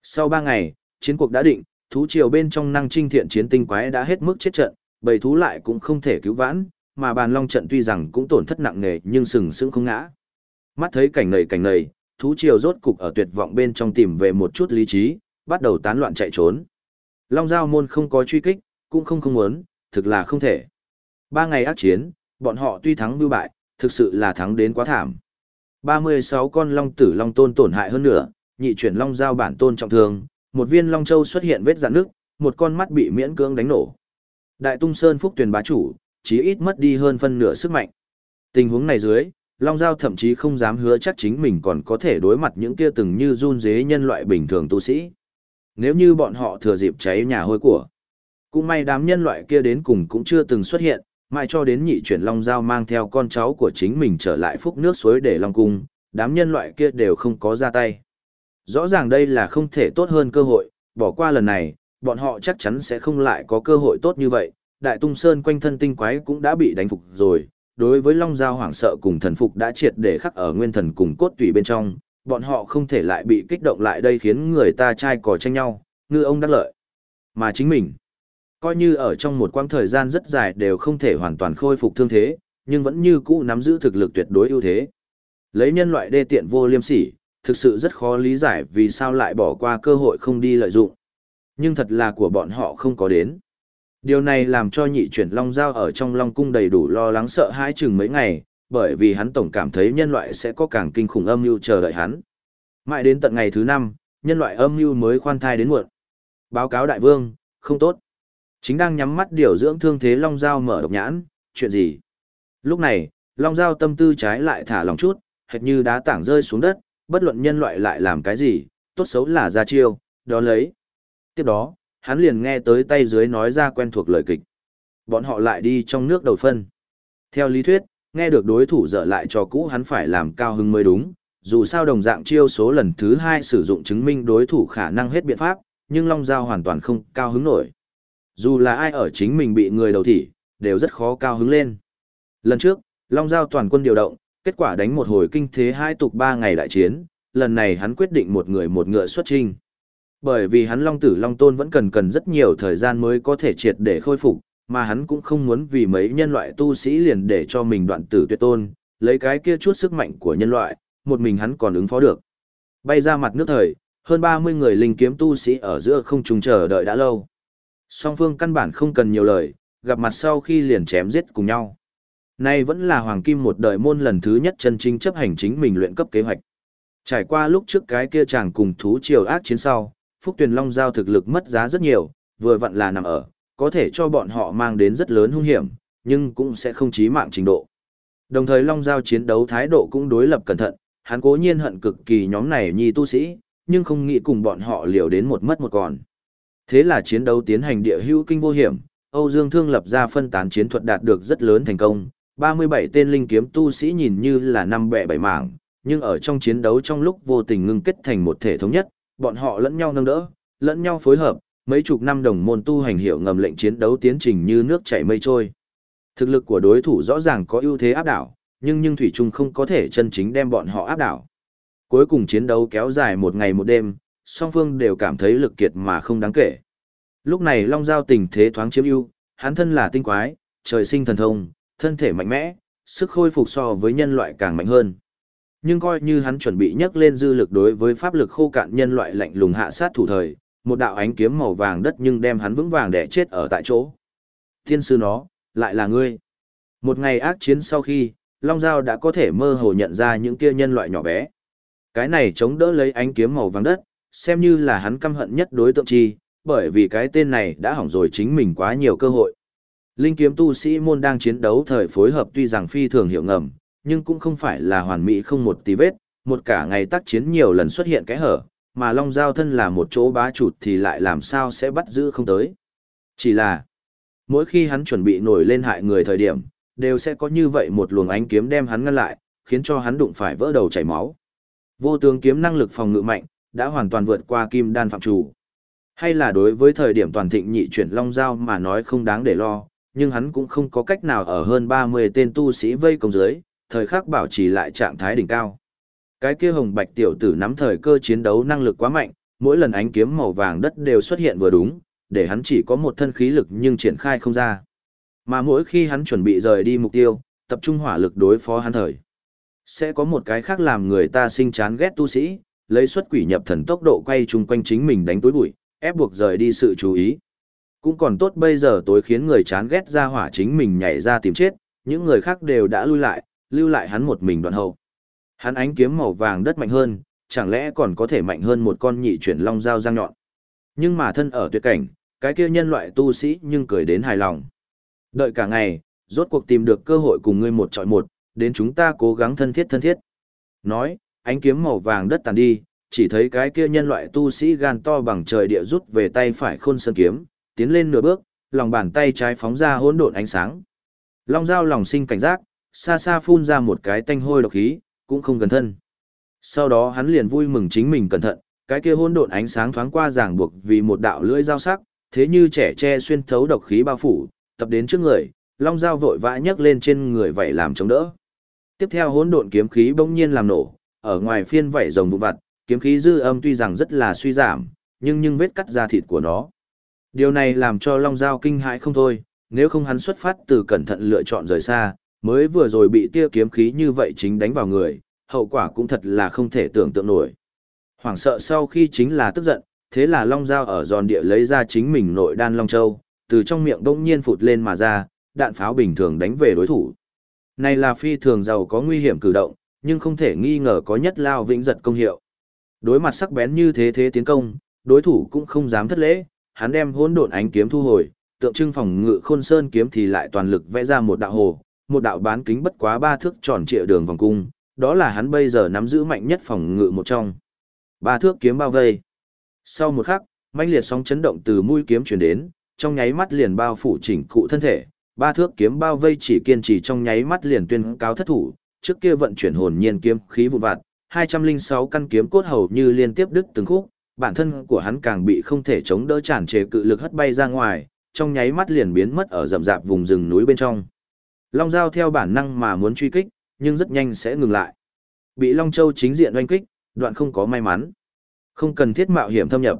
Sau 3 ngày, chiến cuộc đã định, thú triều bên trong năng trinh thiện chiến tinh quái đã hết mức chết trận, bầy thú lại cũng không thể cứu vãn, mà bàn long trận tuy rằng cũng tổn thất nặng nề nhưng sừng sững không ngã. Mắt thấy cảnh này cảnh này, thú triều rốt cục ở tuyệt vọng bên trong tìm về một chút lý trí, bắt đầu tán loạn chạy trốn. Long giao môn không có truy kích, cũng không không muốn, thực là không thể. Ba ngày ác chiến, bọn họ tuy thắng vưu bại, thực sự là thắng đến quá thảm. 36 con long tử long tôn tổn hại hơn nữa, nhị chuyển long giao bản tôn trọng thương, một viên long châu xuất hiện vết dạn nước, một con mắt bị miễn cưỡng đánh nổ. Đại tung sơn phúc tuyển bá chủ, chí ít mất đi hơn phân nửa sức mạnh. Tình huống này dưới, Long Giao thậm chí không dám hứa chắc chính mình còn có thể đối mặt những kia từng như run dế nhân loại bình thường tu sĩ. Nếu như bọn họ thừa dịp cháy nhà hôi của. Cũng may đám nhân loại kia đến cùng cũng chưa từng xuất hiện, mãi cho đến nhị chuyển Long Giao mang theo con cháu của chính mình trở lại phúc nước suối để Long Cung, đám nhân loại kia đều không có ra tay. Rõ ràng đây là không thể tốt hơn cơ hội, bỏ qua lần này, bọn họ chắc chắn sẽ không lại có cơ hội tốt như vậy. Đại Tung Sơn quanh thân tinh quái cũng đã bị đánh phục rồi, đối với Long Giao hoảng sợ cùng thần phục đã triệt để khắc ở nguyên thần cùng cốt tủy bên trong, bọn họ không thể lại bị kích động lại đây khiến người ta trai cò tranh nhau, ngư ông đắc lợi. Mà chính mình, coi như ở trong một quãng thời gian rất dài đều không thể hoàn toàn khôi phục thương thế, nhưng vẫn như cũ nắm giữ thực lực tuyệt đối ưu thế. Lấy nhân loại đê tiện vô liêm sỉ, thực sự rất khó lý giải vì sao lại bỏ qua cơ hội không đi lợi dụng. Nhưng thật là của bọn họ không có đến. Điều này làm cho nhị chuyển Long Giao ở trong Long Cung đầy đủ lo lắng sợ hãi chừng mấy ngày, bởi vì hắn tổng cảm thấy nhân loại sẽ có càng kinh khủng âm mưu chờ đợi hắn. Mãi đến tận ngày thứ năm, nhân loại âm mưu mới khoan thai đến muộn. Báo cáo đại vương, không tốt. Chính đang nhắm mắt điều dưỡng thương thế Long Giao mở độc nhãn, chuyện gì? Lúc này, Long Giao tâm tư trái lại thả lòng chút, hệt như đá tảng rơi xuống đất, bất luận nhân loại lại làm cái gì, tốt xấu là ra chiêu, đó lấy. Tiếp đó, hắn liền nghe tới tay dưới nói ra quen thuộc lời kịch. Bọn họ lại đi trong nước đầu phân. Theo lý thuyết, nghe được đối thủ dở lại cho cũ hắn phải làm cao hứng mới đúng, dù sao đồng dạng chiêu số lần thứ hai sử dụng chứng minh đối thủ khả năng hết biện pháp, nhưng Long Giao hoàn toàn không cao hứng nổi. Dù là ai ở chính mình bị người đầu thỉ, đều rất khó cao hứng lên. Lần trước, Long Giao toàn quân điều động, kết quả đánh một hồi kinh thế hai tục ba ngày đại chiến, lần này hắn quyết định một người một ngựa xuất trinh. Bởi vì hắn Long Tử Long Tôn vẫn cần cần rất nhiều thời gian mới có thể triệt để khôi phục, mà hắn cũng không muốn vì mấy nhân loại tu sĩ liền để cho mình đoạn tử tuyệt tôn, lấy cái kia chút sức mạnh của nhân loại, một mình hắn còn ứng phó được. Bay ra mặt nước thời, hơn 30 người linh kiếm tu sĩ ở giữa không trùng chờ đợi đã lâu. Song phương căn bản không cần nhiều lời, gặp mặt sau khi liền chém giết cùng nhau. Nay vẫn là Hoàng Kim một đời môn lần thứ nhất chân chính chấp hành chính mình luyện cấp kế hoạch. Trải qua lúc trước cái kia chàng cùng thú triều ác chiến sau, Phúc Tuyền Long giao thực lực mất giá rất nhiều, vừa vặn là nằm ở, có thể cho bọn họ mang đến rất lớn hung hiểm, nhưng cũng sẽ không chí mạng trình độ. Đồng thời Long giao chiến đấu thái độ cũng đối lập cẩn thận, hắn cố nhiên hận cực kỳ nhóm này nhi tu sĩ, nhưng không nghĩ cùng bọn họ liều đến một mất một còn. Thế là chiến đấu tiến hành địa hữu kinh vô hiểm, Âu Dương Thương lập ra phân tán chiến thuật đạt được rất lớn thành công, 37 tên linh kiếm tu sĩ nhìn như là năm bẻ bảy mảng, nhưng ở trong chiến đấu trong lúc vô tình ngưng kết thành một thể thống nhất, bọn họ lẫn nhau nâng đỡ, lẫn nhau phối hợp, mấy chục năm đồng môn tu hành hiệu ngầm lệnh chiến đấu tiến trình như nước chảy mây trôi. Thực lực của đối thủ rõ ràng có ưu thế áp đảo, nhưng nhưng thủy chung không có thể chân chính đem bọn họ áp đảo. Cuối cùng chiến đấu kéo dài một ngày một đêm, song phương đều cảm thấy lực kiệt mà không đáng kể. Lúc này Long Giao tình thế thoáng chiếm ưu, hắn thân là tinh quái, trời sinh thần thông, thân thể mạnh mẽ, sức khôi phục so với nhân loại càng mạnh hơn. Nhưng coi như hắn chuẩn bị nhấc lên dư lực đối với pháp lực khô cạn nhân loại lạnh lùng hạ sát thủ thời, một đạo ánh kiếm màu vàng đất nhưng đem hắn vững vàng đè chết ở tại chỗ. Thiên sư nó, lại là ngươi. Một ngày ác chiến sau khi, Long Giao đã có thể mơ hồ nhận ra những kia nhân loại nhỏ bé. Cái này chống đỡ lấy ánh kiếm màu vàng đất, xem như là hắn căm hận nhất đối tượng chi, bởi vì cái tên này đã hỏng rồi chính mình quá nhiều cơ hội. Linh kiếm tu sĩ môn đang chiến đấu thời phối hợp tuy rằng phi thường hiệu ngầm, nhưng cũng không phải là hoàn mỹ không một tí vết, một cả ngày tác chiến nhiều lần xuất hiện cái hở, mà Long Giao thân là một chỗ bá chụt thì lại làm sao sẽ bắt giữ không tới. Chỉ là, mỗi khi hắn chuẩn bị nổi lên hại người thời điểm, đều sẽ có như vậy một luồng ánh kiếm đem hắn ngăn lại, khiến cho hắn đụng phải vỡ đầu chảy máu. Vô tướng kiếm năng lực phòng ngự mạnh, đã hoàn toàn vượt qua kim đan phạm chủ. Hay là đối với thời điểm toàn thịnh nhị chuyển long giao mà nói không đáng để lo, nhưng hắn cũng không có cách nào ở hơn 30 tên tu sĩ vây công dưới, thời khắc bảo trì lại trạng thái đỉnh cao. Cái kia hồng bạch tiểu tử nắm thời cơ chiến đấu năng lực quá mạnh, mỗi lần ánh kiếm màu vàng đất đều xuất hiện vừa đúng, để hắn chỉ có một thân khí lực nhưng triển khai không ra. Mà mỗi khi hắn chuẩn bị rời đi mục tiêu, tập trung hỏa lực đối phó hắn thời. Sẽ có một cái khác làm người ta sinh chán ghét tu sĩ, lấy xuất quỷ nhập thần tốc độ quay chung quanh chính mình đánh tối bụi, ép buộc rời đi sự chú ý. Cũng còn tốt bây giờ tối khiến người chán ghét ra hỏa chính mình nhảy ra tìm chết, những người khác đều đã lui lại, lưu lại hắn một mình đoạn hậu. Hắn ánh kiếm màu vàng đất mạnh hơn, chẳng lẽ còn có thể mạnh hơn một con nhị chuyển long dao răng nhọn. Nhưng mà thân ở tuyệt cảnh, cái kia nhân loại tu sĩ nhưng cười đến hài lòng. Đợi cả ngày, rốt cuộc tìm được cơ hội cùng ngươi một trọi một, đến chúng ta cố gắng thân thiết thân thiết. Nói, ánh kiếm màu vàng đất tàn đi, chỉ thấy cái kia nhân loại tu sĩ gan to bằng trời địa rút về tay phải khôn sơn kiếm, tiến lên nửa bước, lòng bàn tay trái phóng ra hỗn độn ánh sáng. Long dao lòng sinh cảnh giác, xa xa phun ra một cái tanh hôi độc khí, cũng không gần thân. Sau đó hắn liền vui mừng chính mình cẩn thận, cái kia hỗn độn ánh sáng thoáng qua ràng buộc vì một đạo lưỡi dao sắc, thế như trẻ che xuyên thấu độc khí bao phủ, tập đến trước người, long dao vội vã nhấc lên trên người vậy làm chống đỡ. Tiếp theo hỗn độn kiếm khí bỗng nhiên làm nổ, ở ngoài phiên vảy rồng vụ vặt, kiếm khí dư âm tuy rằng rất là suy giảm, nhưng nhưng vết cắt da thịt của nó. Điều này làm cho long dao kinh hãi không thôi, nếu không hắn xuất phát từ cẩn thận lựa chọn rời xa, mới vừa rồi bị tia kiếm khí như vậy chính đánh vào người, hậu quả cũng thật là không thể tưởng tượng nổi. Hoảng sợ sau khi chính là tức giận, thế là Long Giao ở giòn địa lấy ra chính mình nội đan Long Châu, từ trong miệng đông nhiên phụt lên mà ra, đạn pháo bình thường đánh về đối thủ. Này là phi thường giàu có nguy hiểm cử động, nhưng không thể nghi ngờ có nhất lao vĩnh giật công hiệu. Đối mặt sắc bén như thế thế tiến công, đối thủ cũng không dám thất lễ, hắn đem hỗn độn ánh kiếm thu hồi, tượng trưng phòng ngự khôn sơn kiếm thì lại toàn lực vẽ ra một đạo hồ, một đạo bán kính bất quá ba thước tròn trịa đường vòng cung, đó là hắn bây giờ nắm giữ mạnh nhất phòng ngự một trong. Ba thước kiếm bao vây. Sau một khắc, mãnh liệt sóng chấn động từ mũi kiếm truyền đến, trong nháy mắt liền bao phủ chỉnh cụ thân thể, ba thước kiếm bao vây chỉ kiên trì trong nháy mắt liền tuyên cáo thất thủ, trước kia vận chuyển hồn nhiên kiếm khí vụn vặt, 206 căn kiếm cốt hầu như liên tiếp đứt từng khúc, bản thân của hắn càng bị không thể chống đỡ tràn trề cự lực hất bay ra ngoài, trong nháy mắt liền biến mất ở rậm rạp vùng rừng núi bên trong. Long Giao theo bản năng mà muốn truy kích, nhưng rất nhanh sẽ ngừng lại. Bị Long Châu chính diện oanh kích, đoạn không có may mắn. Không cần thiết mạo hiểm thâm nhập.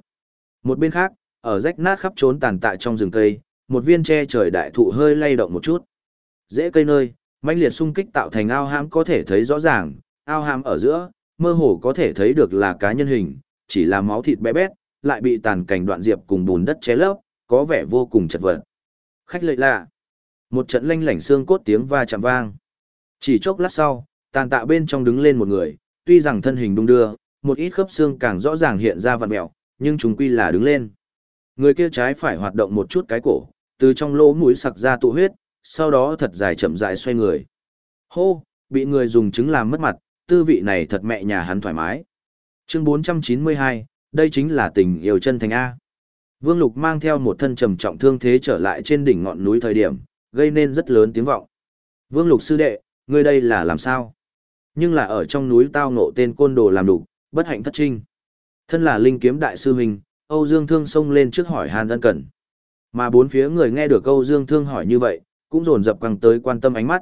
Một bên khác, ở rách nát khắp trốn tàn tạ trong rừng cây, một viên tre trời đại thụ hơi lay động một chút. Dễ cây nơi, mãnh liệt xung kích tạo thành ao hãm có thể thấy rõ ràng, ao hãm ở giữa, mơ hồ có thể thấy được là cá nhân hình, chỉ là máu thịt bé bét, lại bị tàn cảnh đoạn diệp cùng bùn đất che lấp, có vẻ vô cùng chật vật. Khách lệ lạ. Một trận lanh lảnh xương cốt tiếng va chạm vang. Chỉ chốc lát sau, tàn tạ bên trong đứng lên một người, tuy rằng thân hình đung đưa, một ít khớp xương càng rõ ràng hiện ra vặn mẹo, nhưng chúng quy là đứng lên. Người kia trái phải hoạt động một chút cái cổ, từ trong lỗ mũi sặc ra tụ huyết, sau đó thật dài chậm dài xoay người. Hô, bị người dùng trứng làm mất mặt, tư vị này thật mẹ nhà hắn thoải mái. Chương 492, đây chính là tình yêu chân thành A. Vương Lục mang theo một thân trầm trọng thương thế trở lại trên đỉnh ngọn núi thời điểm, gây nên rất lớn tiếng vọng. Vương Lục sư đệ, ngươi đây là làm sao? Nhưng là ở trong núi tao ngộ tên côn đồ làm đủ, bất hạnh thất trinh. Thân là linh kiếm đại sư huynh, Âu Dương Thương xông lên trước hỏi Hàn Ân Cẩn. Mà bốn phía người nghe được Âu Dương Thương hỏi như vậy, cũng dồn dập quăng tới quan tâm ánh mắt.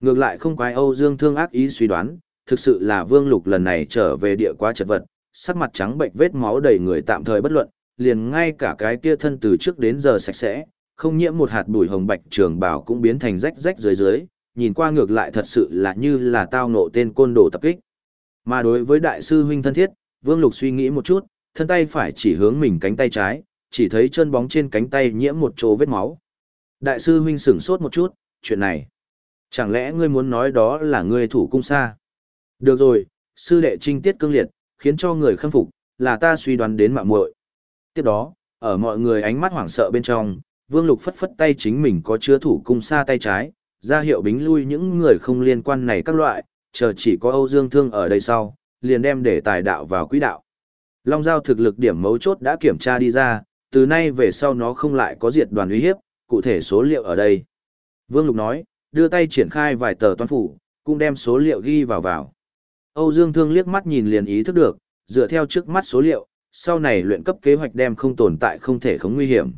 Ngược lại không quái Âu Dương Thương ác ý suy đoán, thực sự là Vương Lục lần này trở về địa quá chật vật, sắc mặt trắng bệnh vết máu đầy người tạm thời bất luận, liền ngay cả cái kia thân từ trước đến giờ sạch sẽ, không nhiễm một hạt bụi hồng bạch trường bảo cũng biến thành rách rách dưới dưới, nhìn qua ngược lại thật sự là như là tao nộ tên côn đồ tập kích. Mà đối với đại sư huynh thân thiết, Vương Lục suy nghĩ một chút, thân tay phải chỉ hướng mình cánh tay trái, chỉ thấy chân bóng trên cánh tay nhiễm một chỗ vết máu. Đại sư huynh sửng sốt một chút, chuyện này. Chẳng lẽ ngươi muốn nói đó là ngươi thủ cung xa? Được rồi, sư đệ trinh tiết cương liệt, khiến cho người khâm phục, là ta suy đoán đến mạng muội. Tiếp đó, ở mọi người ánh mắt hoảng sợ bên trong, Vương Lục phất phất tay chính mình có chứa thủ cung xa tay trái, ra hiệu bính lui những người không liên quan này các loại, chờ chỉ có Âu Dương Thương ở đây sau, liền đem để tài đạo vào quỹ đạo. Long Giao thực lực điểm mấu chốt đã kiểm tra đi ra, từ nay về sau nó không lại có diệt đoàn uy hiếp, cụ thể số liệu ở đây. Vương Lục nói, đưa tay triển khai vài tờ toán phủ, cũng đem số liệu ghi vào vào. Âu Dương Thương liếc mắt nhìn liền ý thức được, dựa theo trước mắt số liệu, sau này luyện cấp kế hoạch đem không tồn tại không thể không nguy hiểm.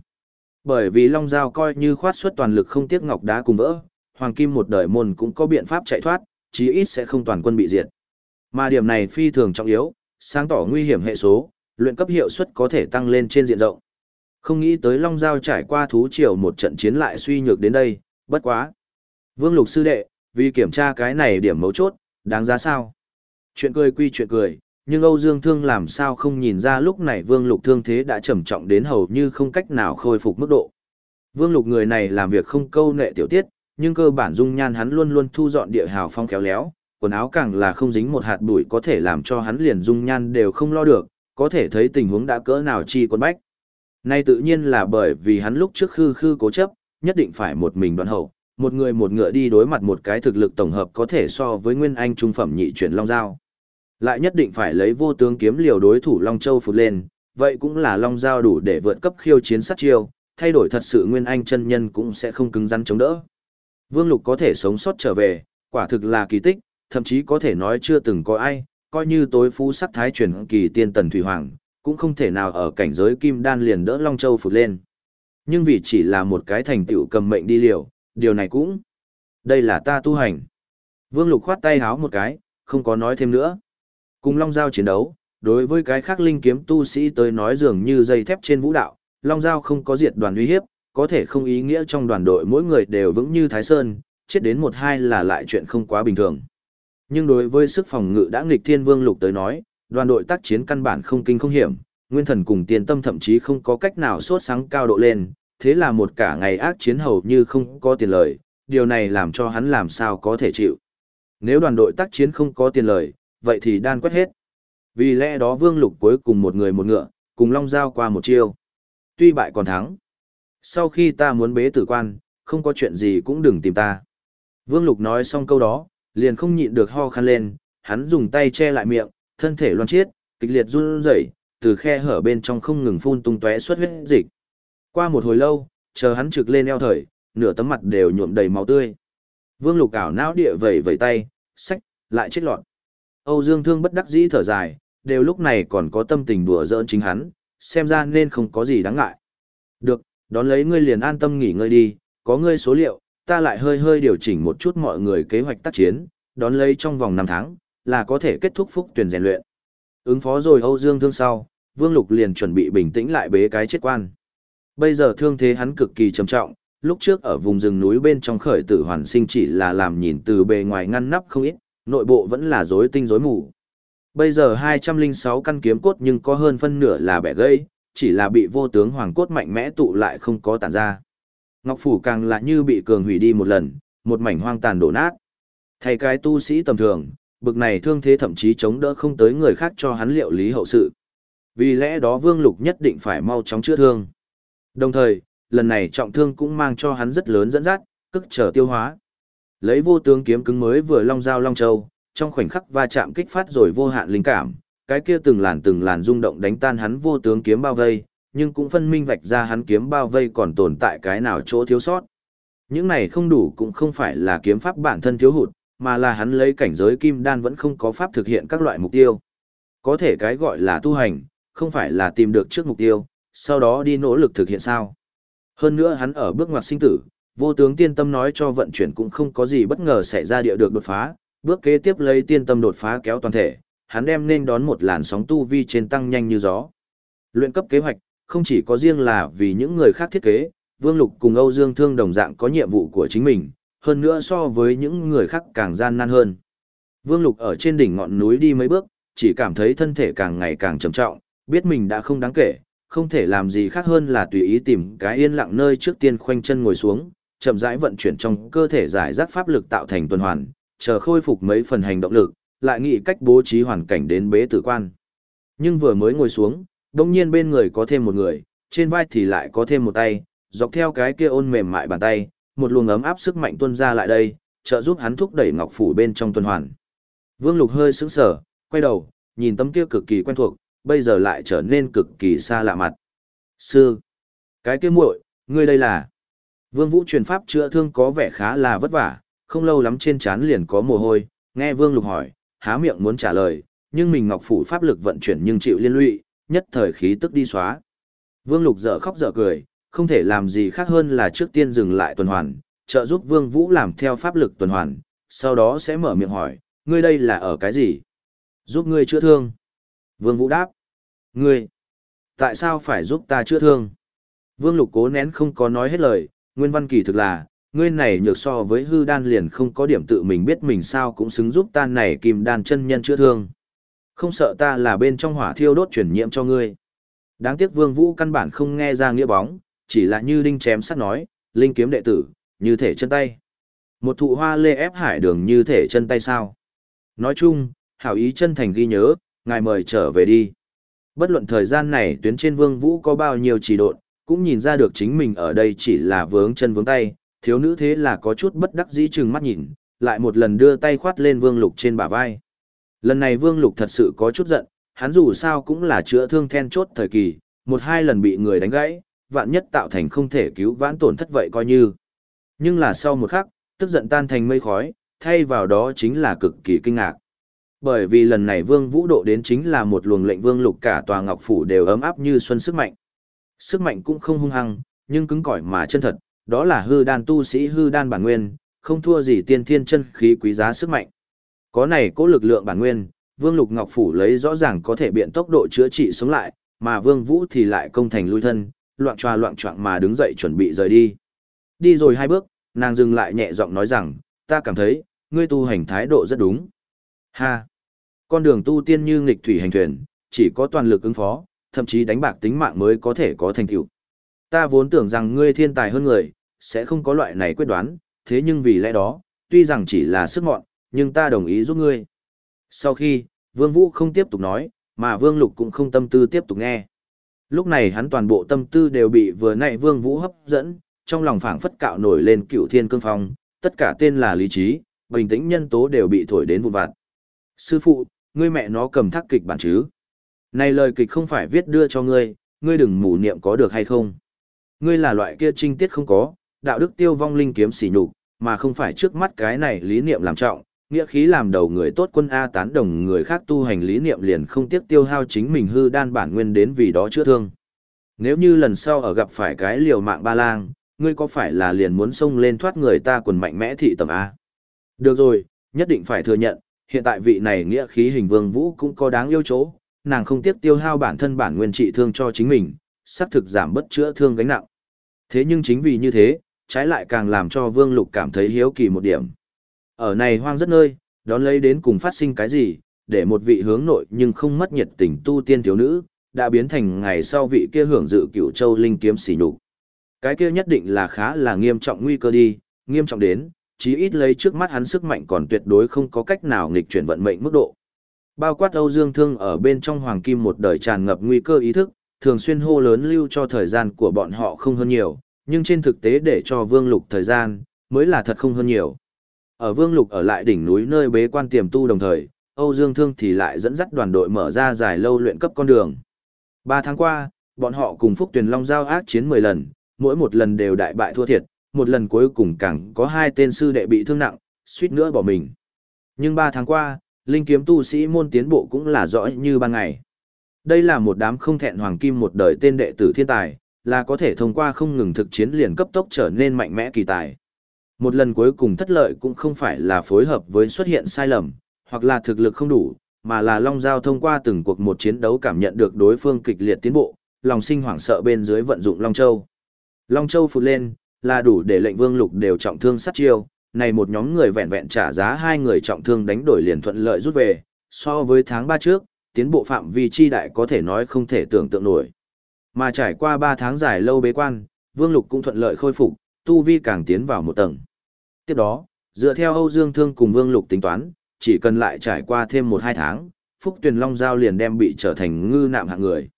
Bởi vì Long Giao coi như khoát suất toàn lực không tiếc ngọc đá cùng vỡ, Hoàng Kim một đời môn cũng có biện pháp chạy thoát, chí ít sẽ không toàn quân bị diệt. Mà điểm này phi thường trọng yếu, sáng tỏ nguy hiểm hệ số, luyện cấp hiệu suất có thể tăng lên trên diện rộng. Không nghĩ tới Long Giao trải qua thú triều một trận chiến lại suy nhược đến đây, bất quá. Vương Lục sư đệ, vì kiểm tra cái này điểm mấu chốt, đáng giá sao? Chuyện cười quy chuyện cười, nhưng Âu Dương Thương làm sao không nhìn ra lúc này Vương Lục thương thế đã trầm trọng đến hầu như không cách nào khôi phục mức độ. Vương Lục người này làm việc không câu nệ tiểu tiết, nhưng cơ bản dung nhan hắn luôn luôn thu dọn địa hào phong khéo léo, quần áo càng là không dính một hạt bụi có thể làm cho hắn liền dung nhan đều không lo được, có thể thấy tình huống đã cỡ nào chi quân bách. Nay tự nhiên là bởi vì hắn lúc trước khư khư cố chấp, nhất định phải một mình đoàn hậu, một người một ngựa đi đối mặt một cái thực lực tổng hợp có thể so với nguyên anh trung phẩm nhị chuyển long giao. Lại nhất định phải lấy vô tướng kiếm liều đối thủ Long Châu phụt lên, vậy cũng là Long Giao đủ để vượt cấp khiêu chiến sát chiêu, thay đổi thật sự Nguyên Anh chân nhân cũng sẽ không cứng rắn chống đỡ. Vương Lục có thể sống sót trở về, quả thực là kỳ tích, thậm chí có thể nói chưa từng có ai, coi như tối phú sắc thái truyền kỳ tiên tần thủy hoàng, cũng không thể nào ở cảnh giới kim đan liền đỡ Long Châu phục lên. Nhưng vì chỉ là một cái thành tựu cầm mệnh đi liều, điều này cũng... Đây là ta tu hành. Vương Lục khoát tay háo một cái, không có nói thêm nữa. Cùng Long Giao chiến đấu, đối với cái khác linh kiếm tu sĩ tới nói dường như dây thép trên vũ đạo, Long Giao không có diệt đoàn uy hiếp, có thể không ý nghĩa trong đoàn đội mỗi người đều vững như Thái Sơn, chết đến một hai là lại chuyện không quá bình thường. Nhưng đối với sức phòng ngự đã nghịch thiên vương lục tới nói, đoàn đội tác chiến căn bản không kinh không hiểm, nguyên thần cùng tiền tâm thậm chí không có cách nào sốt sáng cao độ lên, thế là một cả ngày ác chiến hầu như không có tiền lời, điều này làm cho hắn làm sao có thể chịu. Nếu đoàn đội tác chiến không có tiền lời, vậy thì đan quét hết. Vì lẽ đó Vương Lục cuối cùng một người một ngựa, cùng Long Giao qua một chiêu. Tuy bại còn thắng. Sau khi ta muốn bế tử quan, không có chuyện gì cũng đừng tìm ta. Vương Lục nói xong câu đó, liền không nhịn được ho khăn lên, hắn dùng tay che lại miệng, thân thể loan chiết, kịch liệt run rẩy, từ khe hở bên trong không ngừng phun tung tóe xuất huyết dịch. Qua một hồi lâu, chờ hắn trực lên eo thời, nửa tấm mặt đều nhuộm đầy máu tươi. Vương Lục ảo não địa vẩy vẩy tay, sách, lại chết lọt. Âu Dương Thương bất đắc dĩ thở dài, đều lúc này còn có tâm tình đùa giỡn chính hắn, xem ra nên không có gì đáng ngại. Được, đón lấy ngươi liền an tâm nghỉ ngơi đi, có ngươi số liệu, ta lại hơi hơi điều chỉnh một chút mọi người kế hoạch tác chiến, đón lấy trong vòng 5 tháng, là có thể kết thúc phúc tuyển rèn luyện. Ứng phó rồi Âu Dương Thương sau, Vương Lục liền chuẩn bị bình tĩnh lại bế cái chết quan. Bây giờ thương thế hắn cực kỳ trầm trọng, lúc trước ở vùng rừng núi bên trong khởi tử hoàn sinh chỉ là làm nhìn từ bề ngoài ngăn nắp không ít, nội bộ vẫn là rối tinh rối mù. Bây giờ 206 căn kiếm cốt nhưng có hơn phân nửa là bẻ gãy, chỉ là bị vô tướng hoàng cốt mạnh mẽ tụ lại không có tản ra. Ngọc Phủ càng là như bị cường hủy đi một lần, một mảnh hoang tàn đổ nát. Thầy cái tu sĩ tầm thường, bực này thương thế thậm chí chống đỡ không tới người khác cho hắn liệu lý hậu sự. Vì lẽ đó Vương Lục nhất định phải mau chóng chữa thương. Đồng thời, lần này trọng thương cũng mang cho hắn rất lớn dẫn dắt, cức trở tiêu hóa. Lấy vô tướng kiếm cứng mới vừa long dao long châu, trong khoảnh khắc va chạm kích phát rồi vô hạn linh cảm, cái kia từng làn từng làn rung động đánh tan hắn vô tướng kiếm bao vây, nhưng cũng phân minh vạch ra hắn kiếm bao vây còn tồn tại cái nào chỗ thiếu sót. Những này không đủ cũng không phải là kiếm pháp bản thân thiếu hụt, mà là hắn lấy cảnh giới kim đan vẫn không có pháp thực hiện các loại mục tiêu. Có thể cái gọi là tu hành, không phải là tìm được trước mục tiêu, sau đó đi nỗ lực thực hiện sao. Hơn nữa hắn ở bước ngoặt sinh tử, vô tướng tiên tâm nói cho vận chuyển cũng không có gì bất ngờ xảy ra địa được đột phá, bước kế tiếp lấy tiên tâm đột phá kéo toàn thể, hắn đem nên đón một làn sóng tu vi trên tăng nhanh như gió. Luyện cấp kế hoạch, không chỉ có riêng là vì những người khác thiết kế, Vương Lục cùng Âu Dương Thương đồng dạng có nhiệm vụ của chính mình, hơn nữa so với những người khác càng gian nan hơn. Vương Lục ở trên đỉnh ngọn núi đi mấy bước, chỉ cảm thấy thân thể càng ngày càng trầm trọng, biết mình đã không đáng kể, không thể làm gì khác hơn là tùy ý tìm cái yên lặng nơi trước tiên khoanh chân ngồi xuống, chậm rãi vận chuyển trong cơ thể giải rác pháp lực tạo thành tuần hoàn, chờ khôi phục mấy phần hành động lực, lại nghĩ cách bố trí hoàn cảnh đến bế tử quan. Nhưng vừa mới ngồi xuống, đông nhiên bên người có thêm một người, trên vai thì lại có thêm một tay, dọc theo cái kia ôn mềm mại bàn tay, một luồng ấm áp sức mạnh tuôn ra lại đây, trợ giúp hắn thúc đẩy ngọc phủ bên trong tuần hoàn. Vương Lục hơi sững sờ, quay đầu, nhìn tấm kia cực kỳ quen thuộc, bây giờ lại trở nên cực kỳ xa lạ mặt. Sư, cái kia muội, ngươi đây là? Vương Vũ truyền pháp chữa thương có vẻ khá là vất vả, không lâu lắm trên trán liền có mồ hôi, nghe Vương Lục hỏi, há miệng muốn trả lời, nhưng mình ngọc phủ pháp lực vận chuyển nhưng chịu liên lụy, nhất thời khí tức đi xóa. Vương Lục dở khóc dở cười, không thể làm gì khác hơn là trước tiên dừng lại tuần hoàn, trợ giúp Vương Vũ làm theo pháp lực tuần hoàn, sau đó sẽ mở miệng hỏi, ngươi đây là ở cái gì? Giúp ngươi chữa thương. Vương Vũ đáp, ngươi, tại sao phải giúp ta chữa thương? Vương Lục cố nén không có nói hết lời, nguyên văn kỳ thực là, ngươi này nhược so với hư đan liền không có điểm tự mình biết mình sao cũng xứng giúp ta này kìm đan chân nhân chữa thương. Không sợ ta là bên trong hỏa thiêu đốt chuyển nhiễm cho ngươi. Đáng tiếc Vương Vũ căn bản không nghe ra nghĩa bóng, chỉ là như đinh chém sắt nói, linh kiếm đệ tử, như thể chân tay. Một thụ hoa lê ép hải đường như thể chân tay sao. Nói chung, hảo ý chân thành ghi nhớ, ngài mời trở về đi. Bất luận thời gian này tuyến trên Vương Vũ có bao nhiêu chỉ độn, cũng nhìn ra được chính mình ở đây chỉ là vướng chân vướng tay, thiếu nữ thế là có chút bất đắc dĩ chừng mắt nhìn, lại một lần đưa tay khoát lên Vương Lục trên bả vai. Lần này Vương Lục thật sự có chút giận, hắn dù sao cũng là chữa thương then chốt thời kỳ, một hai lần bị người đánh gãy, vạn nhất tạo thành không thể cứu vãn tổn thất vậy coi như. Nhưng là sau một khắc, tức giận tan thành mây khói, thay vào đó chính là cực kỳ kinh ngạc. Bởi vì lần này Vương Vũ độ đến chính là một luồng lệnh Vương Lục cả tòa Ngọc Phủ đều ấm áp như xuân sức mạnh. Sức mạnh cũng không hung hăng, nhưng cứng cỏi mà chân thật, đó là hư đan tu sĩ hư đan bản nguyên, không thua gì tiên thiên chân khí quý giá sức mạnh. Có này cố lực lượng bản nguyên, Vương Lục Ngọc Phủ lấy rõ ràng có thể biện tốc độ chữa trị sống lại, mà Vương Vũ thì lại công thành lui thân, loạn tròa loạn choạng mà đứng dậy chuẩn bị rời đi. Đi rồi hai bước, nàng dừng lại nhẹ giọng nói rằng, ta cảm thấy, ngươi tu hành thái độ rất đúng. Ha! Con đường tu tiên như nghịch thủy hành thuyền, chỉ có toàn lực ứng phó, thậm chí đánh bạc tính mạng mới có thể có thành tựu. Ta vốn tưởng rằng ngươi thiên tài hơn người, sẽ không có loại này quyết đoán, thế nhưng vì lẽ đó, tuy rằng chỉ là sức mọn, nhưng ta đồng ý giúp ngươi. Sau khi, Vương Vũ không tiếp tục nói, mà Vương Lục cũng không tâm tư tiếp tục nghe. Lúc này hắn toàn bộ tâm tư đều bị vừa nãy Vương Vũ hấp dẫn, trong lòng phảng phất cạo nổi lên cựu thiên cương phong, tất cả tên là lý trí, bình tĩnh nhân tố đều bị thổi đến vụn vặt. Sư phụ, ngươi mẹ nó cầm thác kịch bản chứ? Này lời kịch không phải viết đưa cho ngươi, ngươi đừng mù niệm có được hay không? Ngươi là loại kia trinh tiết không có, đạo đức tiêu vong linh kiếm xỉ nhục, mà không phải trước mắt cái này lý niệm làm trọng, nghĩa khí làm đầu người tốt quân A tán đồng người khác tu hành lý niệm liền không tiếc tiêu hao chính mình hư đan bản nguyên đến vì đó chữa thương. Nếu như lần sau ở gặp phải cái liều mạng ba lang, ngươi có phải là liền muốn xông lên thoát người ta quần mạnh mẽ thị tầm A? Được rồi, nhất định phải thừa nhận, hiện tại vị này nghĩa khí hình vương vũ cũng có đáng yêu chỗ, nàng không tiếc tiêu hao bản thân bản nguyên trị thương cho chính mình, sắp thực giảm bất chữa thương gánh nặng. Thế nhưng chính vì như thế, trái lại càng làm cho vương lục cảm thấy hiếu kỳ một điểm. Ở này hoang rất nơi, đón lấy đến cùng phát sinh cái gì, để một vị hướng nội nhưng không mất nhiệt tình tu tiên thiếu nữ, đã biến thành ngày sau vị kia hưởng dự cửu châu linh kiếm xỉ nhục. Cái kia nhất định là khá là nghiêm trọng nguy cơ đi, nghiêm trọng đến, chí ít lấy trước mắt hắn sức mạnh còn tuyệt đối không có cách nào nghịch chuyển vận mệnh mức độ. Bao quát Âu Dương Thương ở bên trong hoàng kim một đời tràn ngập nguy cơ ý thức, thường xuyên hô lớn lưu cho thời gian của bọn họ không hơn nhiều, nhưng trên thực tế để cho Vương Lục thời gian, mới là thật không hơn nhiều. Ở Vương Lục ở lại đỉnh núi nơi bế quan tiềm tu đồng thời, Âu Dương Thương thì lại dẫn dắt đoàn đội mở ra dài lâu luyện cấp con đường. Ba tháng qua, bọn họ cùng Phúc Tuyền Long giao ác chiến 10 lần, mỗi một lần đều đại bại thua thiệt, một lần cuối cùng càng có hai tên sư đệ bị thương nặng, suýt nữa bỏ mình. Nhưng ba tháng qua, linh kiếm tu sĩ môn tiến bộ cũng là rõ như ban ngày. Đây là một đám không thẹn hoàng kim một đời tên đệ tử thiên tài, là có thể thông qua không ngừng thực chiến liền cấp tốc trở nên mạnh mẽ kỳ tài. Một lần cuối cùng thất lợi cũng không phải là phối hợp với xuất hiện sai lầm, hoặc là thực lực không đủ, mà là Long Giao thông qua từng cuộc một chiến đấu cảm nhận được đối phương kịch liệt tiến bộ, lòng sinh hoảng sợ bên dưới vận dụng Long Châu. Long Châu phụt lên, là đủ để lệnh Vương Lục đều trọng thương sát chiêu, này một nhóm người vẹn vẹn trả giá hai người trọng thương đánh đổi liền thuận lợi rút về, so với tháng 3 trước, tiến bộ phạm vi chi đại có thể nói không thể tưởng tượng nổi. Mà trải qua 3 tháng dài lâu bế quan, Vương Lục cũng thuận lợi khôi phục, tu vi càng tiến vào một tầng. Tiếp đó, dựa theo Âu Dương Thương cùng Vương Lục tính toán, chỉ cần lại trải qua thêm 1-2 tháng, Phúc Tuyền Long Giao liền đem bị trở thành ngư nạm hạng người.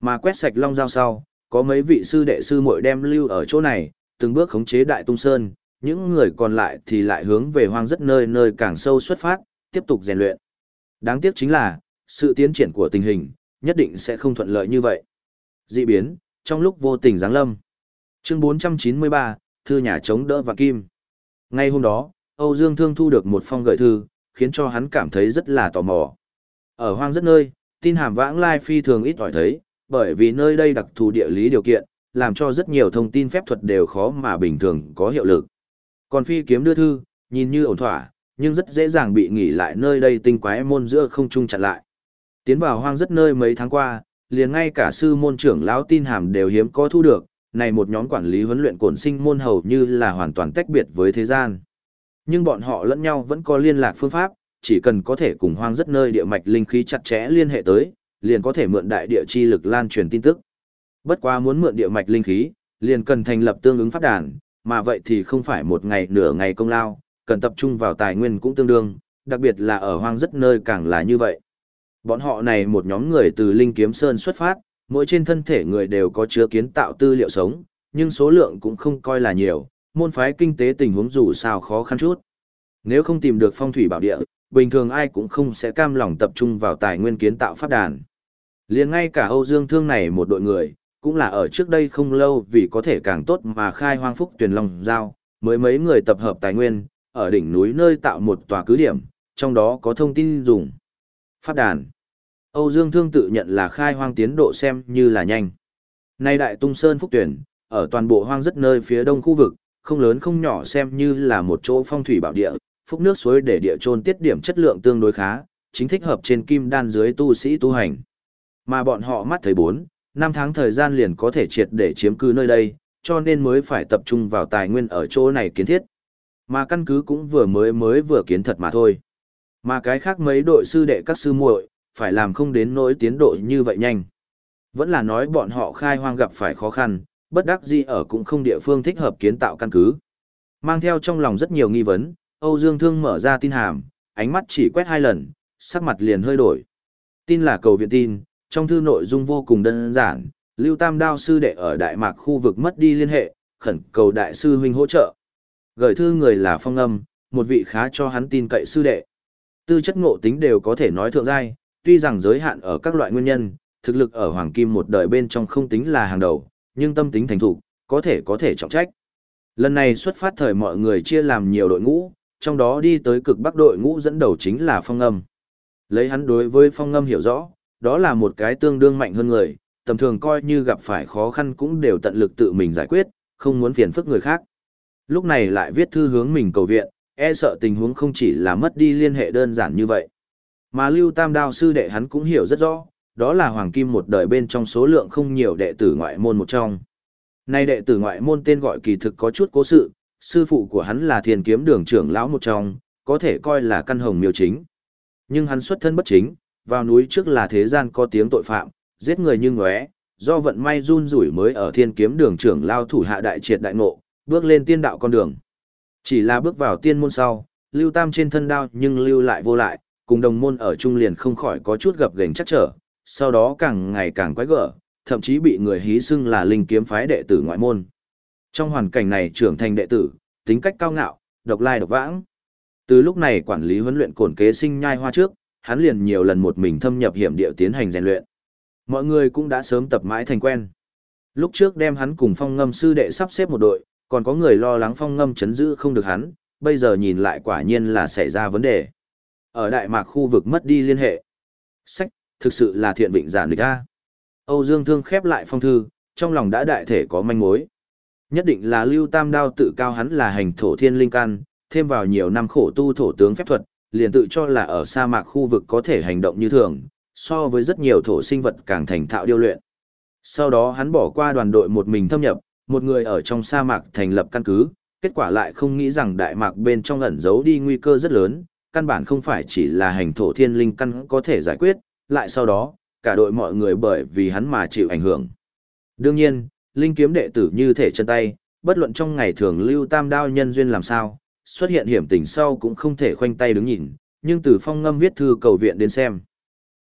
Mà quét sạch Long Giao sau, có mấy vị sư đệ sư muội đem lưu ở chỗ này, từng bước khống chế Đại Tung Sơn, những người còn lại thì lại hướng về hoang rất nơi nơi càng sâu xuất phát, tiếp tục rèn luyện. Đáng tiếc chính là, sự tiến triển của tình hình, nhất định sẽ không thuận lợi như vậy. Dị biến, trong lúc vô tình giáng lâm. Chương 493, Thư nhà chống đỡ và kim. Ngay hôm đó, Âu Dương Thương thu được một phong gửi thư, khiến cho hắn cảm thấy rất là tò mò. Ở hoang rất nơi, tin hàm vãng lai phi thường ít ỏi thấy, bởi vì nơi đây đặc thù địa lý điều kiện, làm cho rất nhiều thông tin phép thuật đều khó mà bình thường có hiệu lực. Còn phi kiếm đưa thư, nhìn như ổn thỏa, nhưng rất dễ dàng bị nghỉ lại nơi đây tinh quái môn giữa không trung chặn lại. Tiến vào hoang rất nơi mấy tháng qua, liền ngay cả sư môn trưởng lão tin hàm đều hiếm có thu được, này một nhóm quản lý huấn luyện cổn sinh môn hầu như là hoàn toàn tách biệt với thế gian. Nhưng bọn họ lẫn nhau vẫn có liên lạc phương pháp, chỉ cần có thể cùng hoang rất nơi địa mạch linh khí chặt chẽ liên hệ tới, liền có thể mượn đại địa chi lực lan truyền tin tức. Bất quá muốn mượn địa mạch linh khí, liền cần thành lập tương ứng pháp đàn, mà vậy thì không phải một ngày nửa ngày công lao, cần tập trung vào tài nguyên cũng tương đương, đặc biệt là ở hoang rất nơi càng là như vậy. Bọn họ này một nhóm người từ Linh Kiếm Sơn xuất phát, mỗi trên thân thể người đều có chứa kiến tạo tư liệu sống, nhưng số lượng cũng không coi là nhiều, môn phái kinh tế tình huống dù sao khó khăn chút. Nếu không tìm được phong thủy bảo địa, bình thường ai cũng không sẽ cam lòng tập trung vào tài nguyên kiến tạo pháp đàn. Liền ngay cả Âu Dương Thương này một đội người, cũng là ở trước đây không lâu vì có thể càng tốt mà khai hoang phúc tuyển long giao, mới mấy người tập hợp tài nguyên, ở đỉnh núi nơi tạo một tòa cứ điểm, trong đó có thông tin dùng. Pháp đàn. Âu Dương Thương tự nhận là khai hoang tiến độ xem như là nhanh. Nay Đại Tung Sơn Phúc Tuyển, ở toàn bộ hoang rất nơi phía đông khu vực, không lớn không nhỏ xem như là một chỗ phong thủy bảo địa, phúc nước suối để địa trôn tiết điểm chất lượng tương đối khá, chính thích hợp trên kim đan dưới tu sĩ tu hành. Mà bọn họ mắt thấy 4, 5 tháng thời gian liền có thể triệt để chiếm cư nơi đây, cho nên mới phải tập trung vào tài nguyên ở chỗ này kiến thiết. Mà căn cứ cũng vừa mới mới vừa kiến thật mà thôi. Mà cái khác mấy đội sư đệ các sư muội phải làm không đến nỗi tiến độ như vậy nhanh. Vẫn là nói bọn họ khai hoang gặp phải khó khăn, bất đắc dĩ ở cũng không địa phương thích hợp kiến tạo căn cứ. Mang theo trong lòng rất nhiều nghi vấn, Âu Dương Thương mở ra tin hàm, ánh mắt chỉ quét hai lần, sắc mặt liền hơi đổi. Tin là cầu viện tin, trong thư nội dung vô cùng đơn giản, Lưu Tam Đao sư đệ ở Đại Mạc khu vực mất đi liên hệ, khẩn cầu đại sư huynh hỗ trợ. Gửi thư người là Phong Âm, một vị khá cho hắn tin cậy sư đệ. Tư chất ngộ tính đều có thể nói thượng giai, tuy rằng giới hạn ở các loại nguyên nhân, thực lực ở Hoàng Kim một đời bên trong không tính là hàng đầu, nhưng tâm tính thành thục, có thể có thể trọng trách. Lần này xuất phát thời mọi người chia làm nhiều đội ngũ, trong đó đi tới cực bắc đội ngũ dẫn đầu chính là Phong Âm. Lấy hắn đối với Phong Âm hiểu rõ, đó là một cái tương đương mạnh hơn người, tầm thường coi như gặp phải khó khăn cũng đều tận lực tự mình giải quyết, không muốn phiền phức người khác. Lúc này lại viết thư hướng mình cầu viện, e sợ tình huống không chỉ là mất đi liên hệ đơn giản như vậy. Mà Lưu Tam Đao sư đệ hắn cũng hiểu rất rõ, đó là Hoàng Kim một đời bên trong số lượng không nhiều đệ tử ngoại môn một trong. Nay đệ tử ngoại môn tên gọi kỳ thực có chút cố sự, sư phụ của hắn là thiền kiếm đường trưởng lão một trong, có thể coi là căn hồng miêu chính. Nhưng hắn xuất thân bất chính, vào núi trước là thế gian có tiếng tội phạm, giết người như ngóe, do vận may run rủi mới ở thiên kiếm đường trưởng lao thủ hạ đại triệt đại ngộ, bước lên tiên đạo con đường. Chỉ là bước vào tiên môn sau, lưu tam trên thân đao nhưng lưu lại vô lại, cùng đồng môn ở trung liền không khỏi có chút gập gềnh chắc trở, sau đó càng ngày càng quái gở, thậm chí bị người hí xưng là linh kiếm phái đệ tử ngoại môn. Trong hoàn cảnh này trưởng thành đệ tử, tính cách cao ngạo, độc lai độc vãng. Từ lúc này quản lý huấn luyện cổn kế sinh nhai hoa trước, hắn liền nhiều lần một mình thâm nhập hiểm địa tiến hành rèn luyện. Mọi người cũng đã sớm tập mãi thành quen. Lúc trước đem hắn cùng phong ngâm sư đệ sắp xếp một đội, còn có người lo lắng phong ngâm chấn giữ không được hắn, bây giờ nhìn lại quả nhiên là xảy ra vấn đề. Ở Đại Mạc khu vực mất đi liên hệ. Sách, thực sự là thiện vịnh giả nịch a. Âu Dương Thương khép lại phong thư, trong lòng đã đại thể có manh mối. Nhất định là Lưu Tam Đao tự cao hắn là hành thổ thiên linh căn, thêm vào nhiều năm khổ tu thổ tướng phép thuật, liền tự cho là ở sa mạc khu vực có thể hành động như thường, so với rất nhiều thổ sinh vật càng thành thạo điêu luyện. Sau đó hắn bỏ qua đoàn đội một mình thâm nhập, một người ở trong sa mạc thành lập căn cứ, kết quả lại không nghĩ rằng đại mạc bên trong ẩn giấu đi nguy cơ rất lớn, căn bản không phải chỉ là hành thổ thiên linh căn có thể giải quyết, lại sau đó, cả đội mọi người bởi vì hắn mà chịu ảnh hưởng. Đương nhiên, linh kiếm đệ tử như thể chân tay, bất luận trong ngày thường lưu tam đao nhân duyên làm sao, xuất hiện hiểm tình sau cũng không thể khoanh tay đứng nhìn, nhưng từ phong ngâm viết thư cầu viện đến xem.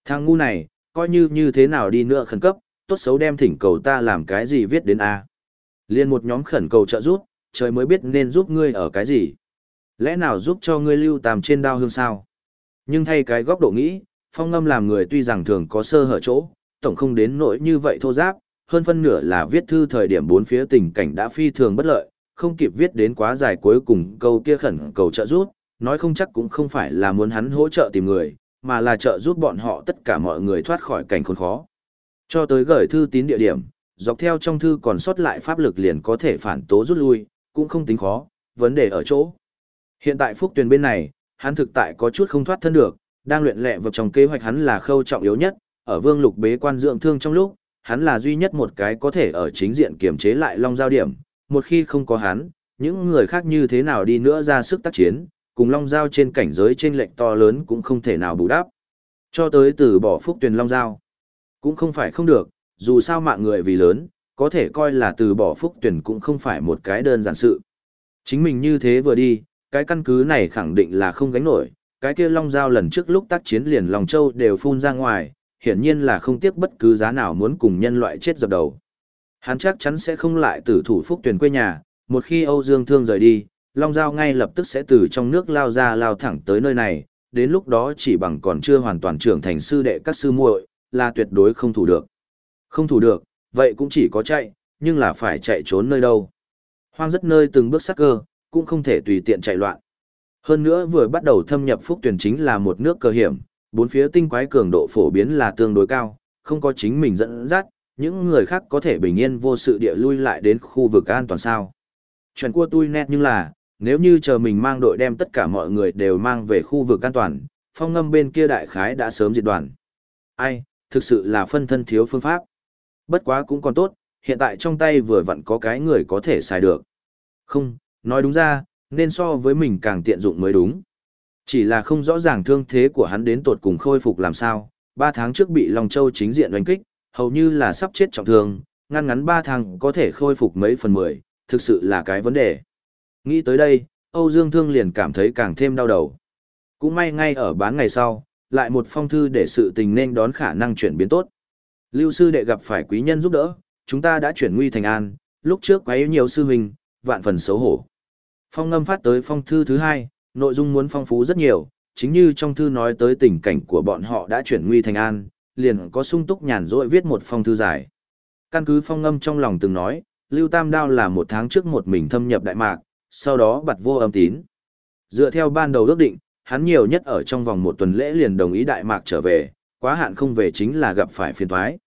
Thằng ngu này, coi như như thế nào đi nữa khẩn cấp, tốt xấu đem thỉnh cầu ta làm cái gì viết đến A. Liên một nhóm khẩn cầu trợ giúp, trời mới biết nên giúp ngươi ở cái gì. Lẽ nào giúp cho ngươi lưu tàm trên đao hương sao? Nhưng thay cái góc độ nghĩ, phong ngâm làm người tuy rằng thường có sơ hở chỗ, tổng không đến nỗi như vậy thô giáp, hơn phân nửa là viết thư thời điểm bốn phía tình cảnh đã phi thường bất lợi, không kịp viết đến quá dài cuối cùng câu kia khẩn cầu trợ giúp, nói không chắc cũng không phải là muốn hắn hỗ trợ tìm người, mà là trợ giúp bọn họ tất cả mọi người thoát khỏi cảnh khốn khó. Cho tới gửi thư tín địa điểm, dọc theo trong thư còn sót lại pháp lực liền có thể phản tố rút lui, cũng không tính khó, vấn đề ở chỗ. Hiện tại Phúc Tuyền bên này, hắn thực tại có chút không thoát thân được, đang luyện lẹ vào trong kế hoạch hắn là khâu trọng yếu nhất, ở vương lục bế quan dưỡng thương trong lúc, hắn là duy nhất một cái có thể ở chính diện kiểm chế lại long giao điểm, một khi không có hắn, những người khác như thế nào đi nữa ra sức tác chiến, cùng long giao trên cảnh giới trên lệnh to lớn cũng không thể nào bù đắp. Cho tới từ bỏ phúc tuyền long giao, cũng không phải không được, dù sao mạng người vì lớn, có thể coi là từ bỏ phúc Tuyền cũng không phải một cái đơn giản sự. Chính mình như thế vừa đi, cái căn cứ này khẳng định là không gánh nổi, cái kia long giao lần trước lúc tác chiến liền lòng châu đều phun ra ngoài, hiển nhiên là không tiếc bất cứ giá nào muốn cùng nhân loại chết dập đầu. Hắn chắc chắn sẽ không lại tử thủ phúc tuyển quê nhà, một khi Âu Dương Thương rời đi, long giao ngay lập tức sẽ từ trong nước lao ra lao thẳng tới nơi này, đến lúc đó chỉ bằng còn chưa hoàn toàn trưởng thành sư đệ các sư muội, là tuyệt đối không thủ được. Không thủ được, vậy cũng chỉ có chạy, nhưng là phải chạy trốn nơi đâu. Hoang rất nơi từng bước sắc cơ, cũng không thể tùy tiện chạy loạn. Hơn nữa vừa bắt đầu thâm nhập phúc tuyển chính là một nước cơ hiểm, bốn phía tinh quái cường độ phổ biến là tương đối cao, không có chính mình dẫn dắt, những người khác có thể bình yên vô sự địa lui lại đến khu vực an toàn sao. Chuyện của tôi nét nhưng là, nếu như chờ mình mang đội đem tất cả mọi người đều mang về khu vực an toàn, phong ngâm bên kia đại khái đã sớm diệt đoàn. Ai, thực sự là phân thân thiếu phương pháp. Bất quá cũng còn tốt, hiện tại trong tay vừa vặn có cái người có thể xài được. Không, nói đúng ra, nên so với mình càng tiện dụng mới đúng. Chỉ là không rõ ràng thương thế của hắn đến tột cùng khôi phục làm sao, ba tháng trước bị Long Châu chính diện đánh kích, hầu như là sắp chết trọng thương, ngăn ngắn ba tháng có thể khôi phục mấy phần mười, thực sự là cái vấn đề. Nghĩ tới đây, Âu Dương Thương liền cảm thấy càng thêm đau đầu. Cũng may ngay ở bán ngày sau, lại một phong thư để sự tình nên đón khả năng chuyển biến tốt. Lưu sư đệ gặp phải quý nhân giúp đỡ, chúng ta đã chuyển nguy thành an, lúc trước quá nhiều sư huynh, vạn phần xấu hổ. Phong ngâm phát tới phong thư thứ hai, nội dung muốn phong phú rất nhiều, chính như trong thư nói tới tình cảnh của bọn họ đã chuyển nguy thành an, liền có sung túc nhàn rỗi viết một phong thư dài. Căn cứ phong ngâm trong lòng từng nói, Lưu Tam Đao là một tháng trước một mình thâm nhập Đại Mạc, sau đó bật vô âm tín. Dựa theo ban đầu ước định, hắn nhiều nhất ở trong vòng một tuần lễ liền đồng ý Đại Mạc trở về, quá hạn không về chính là gặp phải phiền thoái.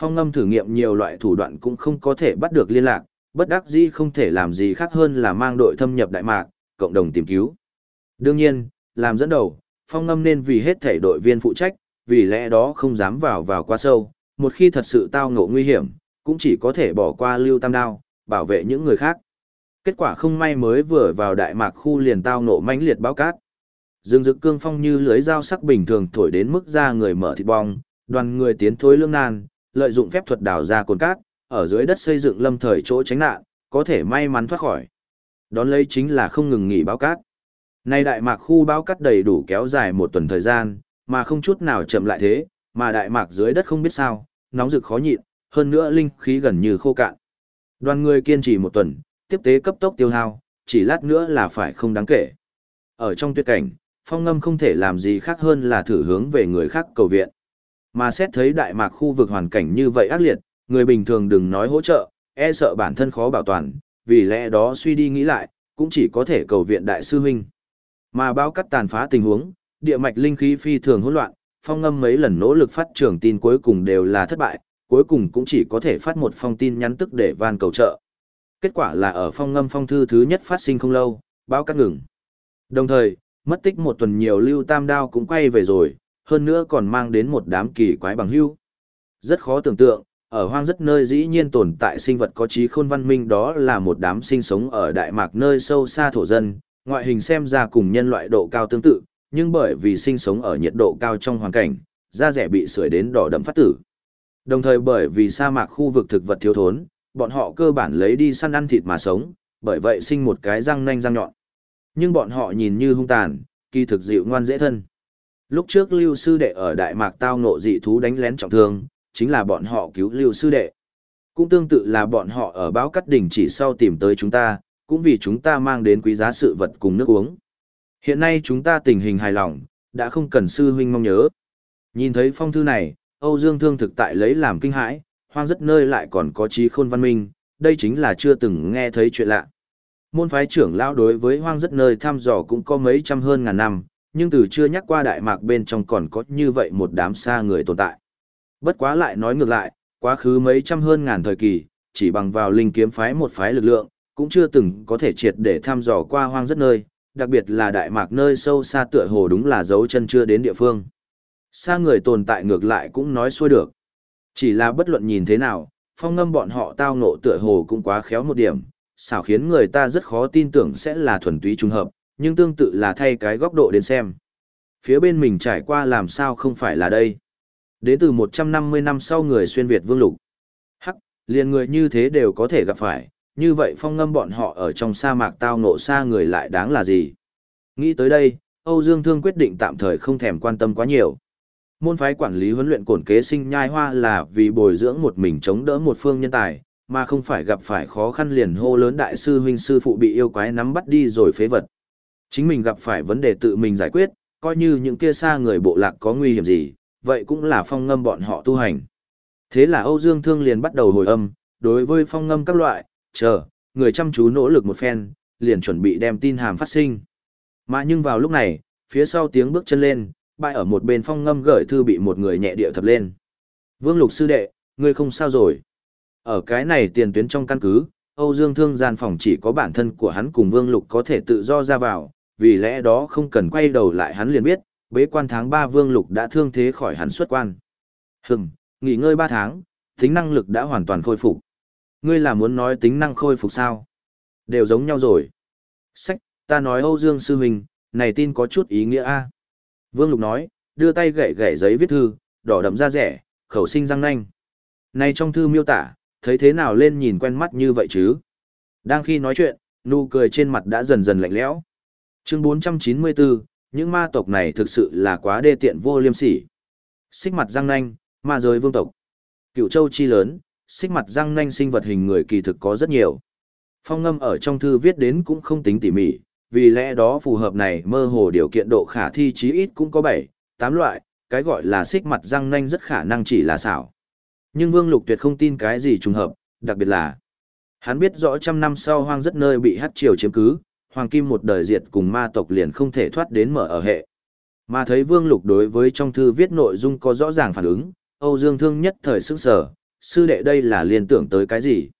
Phong ngâm thử nghiệm nhiều loại thủ đoạn cũng không có thể bắt được liên lạc, bất đắc dĩ không thể làm gì khác hơn là mang đội thâm nhập Đại Mạc, cộng đồng tìm cứu. Đương nhiên, làm dẫn đầu, phong ngâm nên vì hết thể đội viên phụ trách, vì lẽ đó không dám vào vào quá sâu, một khi thật sự tao ngộ nguy hiểm, cũng chỉ có thể bỏ qua lưu tam đao, bảo vệ những người khác. Kết quả không may mới vừa vào đại mạc khu liền tao ngộ mãnh liệt báo cát. Dương dực cương phong như lưới dao sắc bình thường thổi đến mức ra người mở thịt bong, đoàn người tiến thối lương nan, lợi dụng phép thuật đào ra cồn cát, ở dưới đất xây dựng lâm thời chỗ tránh nạn, có thể may mắn thoát khỏi. Đón lấy chính là không ngừng nghỉ báo cát. Nay đại mạc khu báo cát đầy đủ kéo dài một tuần thời gian, mà không chút nào chậm lại thế, mà đại mạc dưới đất không biết sao, nóng rực khó nhịn, hơn nữa linh khí gần như khô cạn. Đoàn người kiên trì một tuần, tiếp tế cấp tốc tiêu hao, chỉ lát nữa là phải không đáng kể. Ở trong tuyệt cảnh, phong ngâm không thể làm gì khác hơn là thử hướng về người khác cầu viện. Mà xét thấy đại mạc khu vực hoàn cảnh như vậy ác liệt, người bình thường đừng nói hỗ trợ, e sợ bản thân khó bảo toàn, vì lẽ đó suy đi nghĩ lại, cũng chỉ có thể cầu viện đại sư huynh. Mà báo cắt tàn phá tình huống, địa mạch linh khí phi thường hỗn loạn, phong ngâm mấy lần nỗ lực phát trưởng tin cuối cùng đều là thất bại, cuối cùng cũng chỉ có thể phát một phong tin nhắn tức để van cầu trợ. Kết quả là ở phong ngâm phong thư thứ nhất phát sinh không lâu, báo cắt ngừng. Đồng thời, mất tích một tuần nhiều lưu tam đao cũng quay về rồi, hơn nữa còn mang đến một đám kỳ quái bằng hưu. Rất khó tưởng tượng, ở hoang rất nơi dĩ nhiên tồn tại sinh vật có trí khôn văn minh đó là một đám sinh sống ở Đại Mạc nơi sâu xa thổ dân, ngoại hình xem ra cùng nhân loại độ cao tương tự, nhưng bởi vì sinh sống ở nhiệt độ cao trong hoàn cảnh, da rẻ bị sưởi đến đỏ đậm phát tử. Đồng thời bởi vì sa mạc khu vực thực vật thiếu thốn, bọn họ cơ bản lấy đi săn ăn thịt mà sống, bởi vậy sinh một cái răng nanh răng nhọn. Nhưng bọn họ nhìn như hung tàn, kỳ thực dịu ngoan dễ thân. Lúc trước Lưu Sư Đệ ở Đại Mạc tao ngộ dị thú đánh lén trọng thương, chính là bọn họ cứu Lưu Sư Đệ. Cũng tương tự là bọn họ ở báo cắt đỉnh chỉ sau tìm tới chúng ta, cũng vì chúng ta mang đến quý giá sự vật cùng nước uống. Hiện nay chúng ta tình hình hài lòng, đã không cần sư huynh mong nhớ. Nhìn thấy phong thư này, Âu Dương Thương thực tại lấy làm kinh hãi, hoang rất nơi lại còn có trí khôn văn minh, đây chính là chưa từng nghe thấy chuyện lạ. Môn phái trưởng lão đối với hoang rất nơi thăm dò cũng có mấy trăm hơn ngàn năm, nhưng từ chưa nhắc qua Đại Mạc bên trong còn có như vậy một đám xa người tồn tại. Bất quá lại nói ngược lại, quá khứ mấy trăm hơn ngàn thời kỳ, chỉ bằng vào linh kiếm phái một phái lực lượng, cũng chưa từng có thể triệt để thăm dò qua hoang rất nơi, đặc biệt là Đại Mạc nơi sâu xa tựa hồ đúng là dấu chân chưa đến địa phương. Xa người tồn tại ngược lại cũng nói xuôi được. Chỉ là bất luận nhìn thế nào, phong ngâm bọn họ tao ngộ tựa hồ cũng quá khéo một điểm, xảo khiến người ta rất khó tin tưởng sẽ là thuần túy trùng hợp, nhưng tương tự là thay cái góc độ đến xem. Phía bên mình trải qua làm sao không phải là đây. Đến từ 150 năm sau người xuyên Việt vương lục. Hắc, liền người như thế đều có thể gặp phải, như vậy phong ngâm bọn họ ở trong sa mạc tao ngộ xa người lại đáng là gì. Nghĩ tới đây, Âu Dương Thương quyết định tạm thời không thèm quan tâm quá nhiều. Môn phái quản lý huấn luyện cổn kế sinh nhai hoa là vì bồi dưỡng một mình chống đỡ một phương nhân tài, mà không phải gặp phải khó khăn liền hô lớn đại sư huynh sư phụ bị yêu quái nắm bắt đi rồi phế vật. Chính mình gặp phải vấn đề tự mình giải quyết, coi như những kia xa người bộ lạc có nguy hiểm gì, vậy cũng là phong ngâm bọn họ tu hành. Thế là Âu Dương Thương liền bắt đầu hồi âm, đối với phong ngâm các loại, chờ, người chăm chú nỗ lực một phen, liền chuẩn bị đem tin hàm phát sinh. Mà nhưng vào lúc này, phía sau tiếng bước chân lên, bại ở một bên phong ngâm gửi thư bị một người nhẹ điệu thập lên. Vương Lục sư đệ, ngươi không sao rồi. Ở cái này tiền tuyến trong căn cứ, Âu Dương Thương gian phòng chỉ có bản thân của hắn cùng Vương Lục có thể tự do ra vào, vì lẽ đó không cần quay đầu lại hắn liền biết, bế quan tháng 3 Vương Lục đã thương thế khỏi hẳn xuất quan. Hừm, nghỉ ngơi 3 tháng, tính năng lực đã hoàn toàn khôi phục. Ngươi là muốn nói tính năng khôi phục sao? Đều giống nhau rồi. Sách, ta nói Âu Dương Sư Huynh, này tin có chút ý nghĩa a Vương Lục nói, đưa tay gậy gậy giấy viết thư, đỏ đậm da rẻ, khẩu sinh răng nanh. Này trong thư miêu tả, thấy thế nào lên nhìn quen mắt như vậy chứ? Đang khi nói chuyện, nụ cười trên mặt đã dần dần lạnh lẽo. Chương 494, những ma tộc này thực sự là quá đê tiện vô liêm sỉ. Xích mặt răng nanh, ma giới vương tộc. Cựu châu chi lớn, xích mặt răng nanh sinh vật hình người kỳ thực có rất nhiều. Phong ngâm ở trong thư viết đến cũng không tính tỉ mỉ, vì lẽ đó phù hợp này mơ hồ điều kiện độ khả thi chí ít cũng có 7, 8 loại, cái gọi là xích mặt răng nanh rất khả năng chỉ là xảo. Nhưng Vương Lục Tuyệt không tin cái gì trùng hợp, đặc biệt là hắn biết rõ trăm năm sau hoang rất nơi bị hắc triều chiếm cứ, hoàng kim một đời diệt cùng ma tộc liền không thể thoát đến mở ở hệ. Mà thấy Vương Lục đối với trong thư viết nội dung có rõ ràng phản ứng, Âu Dương Thương nhất thời sức sở, sư đệ đây là liên tưởng tới cái gì?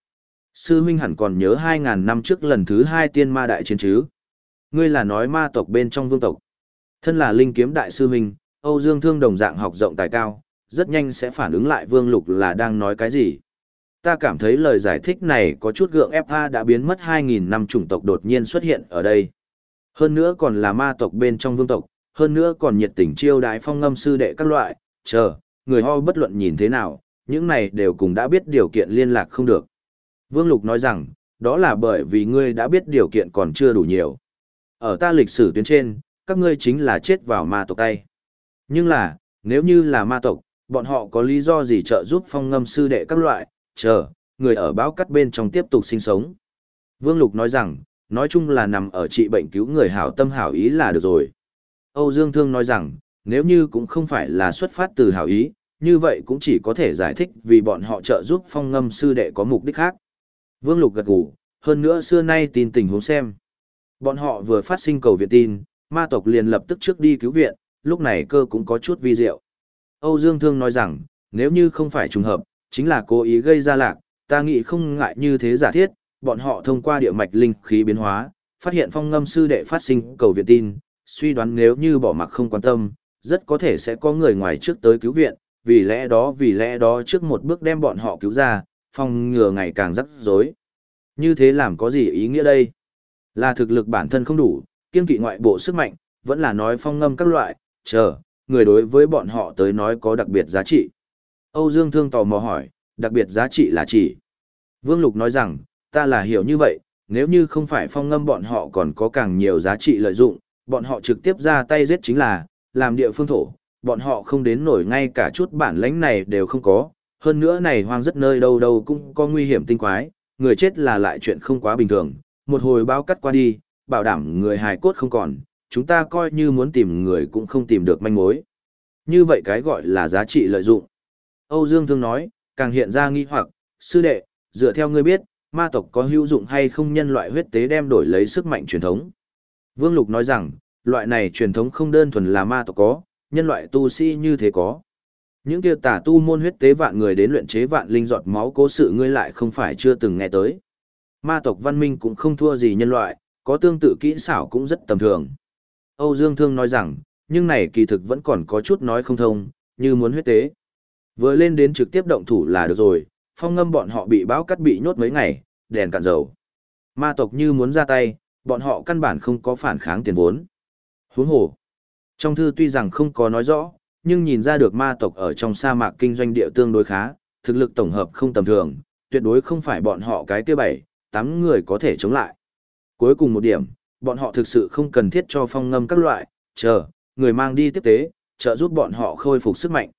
Sư huynh hẳn còn nhớ 2.000 năm trước lần thứ hai tiên ma đại chiến chứ? Ngươi là nói ma tộc bên trong vương tộc. Thân là linh kiếm đại sư huynh, Âu Dương Thương đồng dạng học rộng tài cao, rất nhanh sẽ phản ứng lại Vương Lục là đang nói cái gì. Ta cảm thấy lời giải thích này có chút gượng FA đã biến mất 2.000 năm chủng tộc đột nhiên xuất hiện ở đây. Hơn nữa còn là ma tộc bên trong vương tộc, hơn nữa còn nhiệt tình chiêu đái phong ngâm sư đệ các loại, chờ, người ho bất luận nhìn thế nào, những này đều cùng đã biết điều kiện liên lạc không được. Vương Lục nói rằng, đó là bởi vì ngươi đã biết điều kiện còn chưa đủ nhiều. Ở ta lịch sử tuyến trên, các ngươi chính là chết vào ma tộc tay. Nhưng là, nếu như là ma tộc, bọn họ có lý do gì trợ giúp phong ngâm sư đệ các loại, chờ, người ở bão cắt bên trong tiếp tục sinh sống. Vương Lục nói rằng, nói chung là nằm ở trị bệnh cứu người hảo tâm hảo ý là được rồi. Âu Dương Thương nói rằng, nếu như cũng không phải là xuất phát từ hảo ý, như vậy cũng chỉ có thể giải thích vì bọn họ trợ giúp phong ngâm sư đệ có mục đích khác. Vương Lục gật gù, hơn nữa xưa nay tin tình huống xem. Bọn họ vừa phát sinh cầu viện tin, ma tộc liền lập tức trước đi cứu viện, lúc này cơ cũng có chút vi diệu. Âu Dương Thương nói rằng, nếu như không phải trùng hợp, chính là cố ý gây ra lạc, ta nghĩ không ngại như thế giả thiết, bọn họ thông qua địa mạch linh khí biến hóa, phát hiện phong ngâm sư đệ phát sinh cầu viện tin, suy đoán nếu như bỏ mặc không quan tâm, rất có thể sẽ có người ngoài trước tới cứu viện, vì lẽ đó vì lẽ đó trước một bước đem bọn họ cứu ra, phong ngừa ngày càng rắc rối. Như thế làm có gì ý nghĩa đây? Là thực lực bản thân không đủ, kiên kỵ ngoại bộ sức mạnh, vẫn là nói phong ngâm các loại, chờ, người đối với bọn họ tới nói có đặc biệt giá trị. Âu Dương Thương tò mò hỏi, đặc biệt giá trị là chỉ. Vương Lục nói rằng, ta là hiểu như vậy, nếu như không phải phong ngâm bọn họ còn có càng nhiều giá trị lợi dụng, bọn họ trực tiếp ra tay giết chính là, làm địa phương thổ, bọn họ không đến nổi ngay cả chút bản lãnh này đều không có, hơn nữa này hoang rất nơi đâu đâu cũng có nguy hiểm tinh quái, người chết là lại chuyện không quá bình thường, một hồi báo cắt qua đi, bảo đảm người hài cốt không còn, chúng ta coi như muốn tìm người cũng không tìm được manh mối. Như vậy cái gọi là giá trị lợi dụng. Âu Dương Thương nói, càng hiện ra nghi hoặc, sư đệ, dựa theo ngươi biết, ma tộc có hữu dụng hay không nhân loại huyết tế đem đổi lấy sức mạnh truyền thống. Vương Lục nói rằng, loại này truyền thống không đơn thuần là ma tộc có, nhân loại tu sĩ như thế có. Những kia tả tu môn huyết tế vạn người đến luyện chế vạn linh giọt máu cố sự ngươi lại không phải chưa từng nghe tới. Ma tộc văn minh cũng không thua gì nhân loại, có tương tự kỹ xảo cũng rất tầm thường. Âu Dương Thương nói rằng, nhưng này kỳ thực vẫn còn có chút nói không thông, như muốn huyết tế. Vừa lên đến trực tiếp động thủ là được rồi, phong ngâm bọn họ bị bão cắt bị nhốt mấy ngày, đèn cạn dầu. Ma tộc như muốn ra tay, bọn họ căn bản không có phản kháng tiền vốn. Huống hồ. Trong thư tuy rằng không có nói rõ, nhưng nhìn ra được ma tộc ở trong sa mạc kinh doanh địa tương đối khá, thực lực tổng hợp không tầm thường, tuyệt đối không phải bọn họ cái kia bảy, tám người có thể chống lại. Cuối cùng một điểm, bọn họ thực sự không cần thiết cho phong ngâm các loại, chờ, người mang đi tiếp tế, trợ giúp bọn họ khôi phục sức mạnh.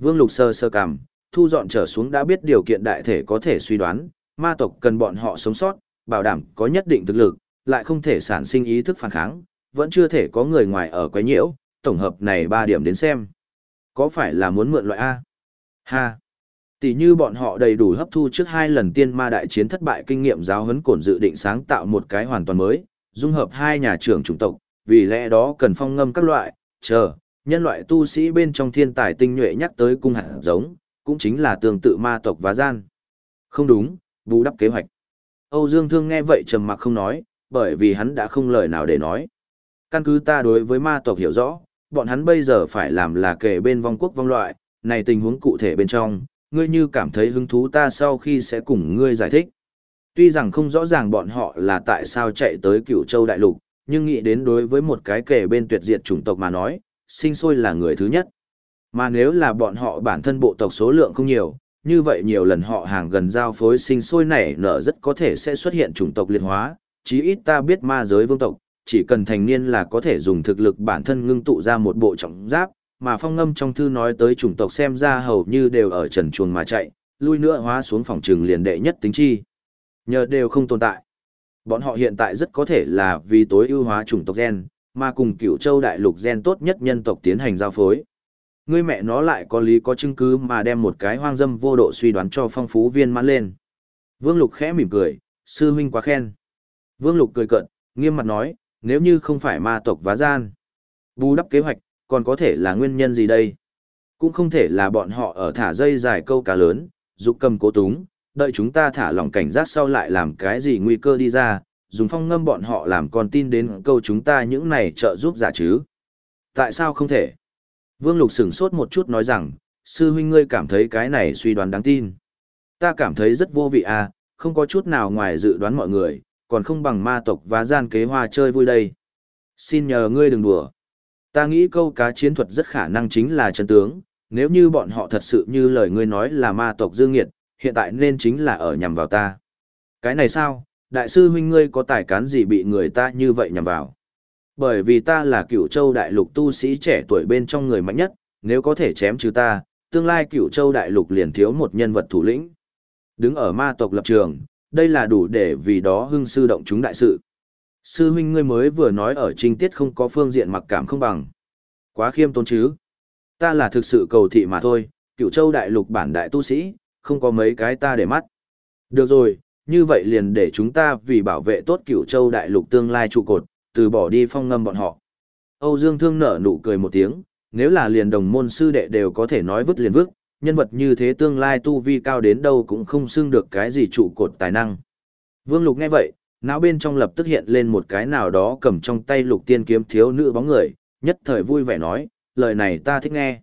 Vương Lục sơ sơ cằm, thu dọn trở xuống đã biết điều kiện đại thể có thể suy đoán, ma tộc cần bọn họ sống sót, bảo đảm có nhất định thực lực, lại không thể sản sinh ý thức phản kháng, vẫn chưa thể có người ngoài ở quấy nhiễu, tổng hợp này ba điểm đến xem. Có phải là muốn mượn loại A? Ha! Tỷ như bọn họ đầy đủ hấp thu trước hai lần tiên ma đại chiến thất bại kinh nghiệm giáo huấn cổn dự định sáng tạo một cái hoàn toàn mới, dung hợp hai nhà trưởng chủng tộc, vì lẽ đó cần phong ngâm các loại, chờ, nhân loại tu sĩ bên trong thiên tài tinh nhuệ nhắc tới cung hạt giống, cũng chính là tương tự ma tộc và gian. Không đúng, bù đắp kế hoạch. Âu Dương Thương nghe vậy trầm mặc không nói, bởi vì hắn đã không lời nào để nói. Căn cứ ta đối với ma tộc hiểu rõ, bọn hắn bây giờ phải làm là kể bên vong quốc vong loại, này tình huống cụ thể bên trong, ngươi như cảm thấy hứng thú ta sau khi sẽ cùng ngươi giải thích. Tuy rằng không rõ ràng bọn họ là tại sao chạy tới cựu châu đại lục, nhưng nghĩ đến đối với một cái kể bên tuyệt diệt chủng tộc mà nói, sinh sôi là người thứ nhất. Mà nếu là bọn họ bản thân bộ tộc số lượng không nhiều, như vậy nhiều lần họ hàng gần giao phối sinh sôi nảy nở rất có thể sẽ xuất hiện chủng tộc liệt hóa, chí ít ta biết ma giới vương tộc, chỉ cần thành niên là có thể dùng thực lực bản thân ngưng tụ ra một bộ trọng giáp, mà phong ngâm trong thư nói tới chủng tộc xem ra hầu như đều ở trần chuồng mà chạy, lui nữa hóa xuống phòng trừng liền đệ nhất tính chi. Nhờ đều không tồn tại. Bọn họ hiện tại rất có thể là vì tối ưu hóa chủng tộc gen, mà cùng cửu châu đại lục gen tốt nhất nhân tộc tiến hành giao phối. Ngươi mẹ nó lại có lý có chứng cứ mà đem một cái hoang dâm vô độ suy đoán cho phong phú viên mãn lên. Vương Lục khẽ mỉm cười, sư huynh quá khen. Vương Lục cười cận, nghiêm mặt nói, nếu như không phải ma tộc vá gian. Bù đắp kế hoạch, còn có thể là nguyên nhân gì đây? Cũng không thể là bọn họ ở thả dây dài câu cá lớn, dục cầm cố túng, đợi chúng ta thả lỏng cảnh giác sau lại làm cái gì nguy cơ đi ra, dùng phong ngâm bọn họ làm con tin đến câu chúng ta những này trợ giúp giả chứ. Tại sao không thể? Vương Lục sửng sốt một chút nói rằng, sư huynh ngươi cảm thấy cái này suy đoán đáng tin. Ta cảm thấy rất vô vị à, không có chút nào ngoài dự đoán mọi người, còn không bằng ma tộc và gian kế hoa chơi vui đây. Xin nhờ ngươi đừng đùa. Ta nghĩ câu cá chiến thuật rất khả năng chính là chân tướng, nếu như bọn họ thật sự như lời ngươi nói là ma tộc dương nghiệt, hiện tại nên chính là ở nhằm vào ta. Cái này sao, đại sư huynh ngươi có tài cán gì bị người ta như vậy nhằm vào? Bởi vì ta là cựu châu đại lục tu sĩ trẻ tuổi bên trong người mạnh nhất, nếu có thể chém trừ ta, tương lai cựu châu đại lục liền thiếu một nhân vật thủ lĩnh. Đứng ở ma tộc lập trường, đây là đủ để vì đó hưng sư động chúng đại sự. Sư huynh ngươi mới vừa nói ở trinh tiết không có phương diện mặc cảm không bằng. Quá khiêm tốn chứ. Ta là thực sự cầu thị mà thôi, cựu châu đại lục bản đại tu sĩ, không có mấy cái ta để mắt. Được rồi, như vậy liền để chúng ta vì bảo vệ tốt cửu châu đại lục tương lai trụ cột, từ bỏ đi phong ngâm bọn họ. Âu Dương Thương nở nụ cười một tiếng, nếu là liền đồng môn sư đệ đều có thể nói vứt liền vứt, nhân vật như thế tương lai tu vi cao đến đâu cũng không xưng được cái gì trụ cột tài năng. Vương Lục nghe vậy, não bên trong lập tức hiện lên một cái nào đó cầm trong tay lục tiên kiếm thiếu nữ bóng người, nhất thời vui vẻ nói, lời này ta thích nghe.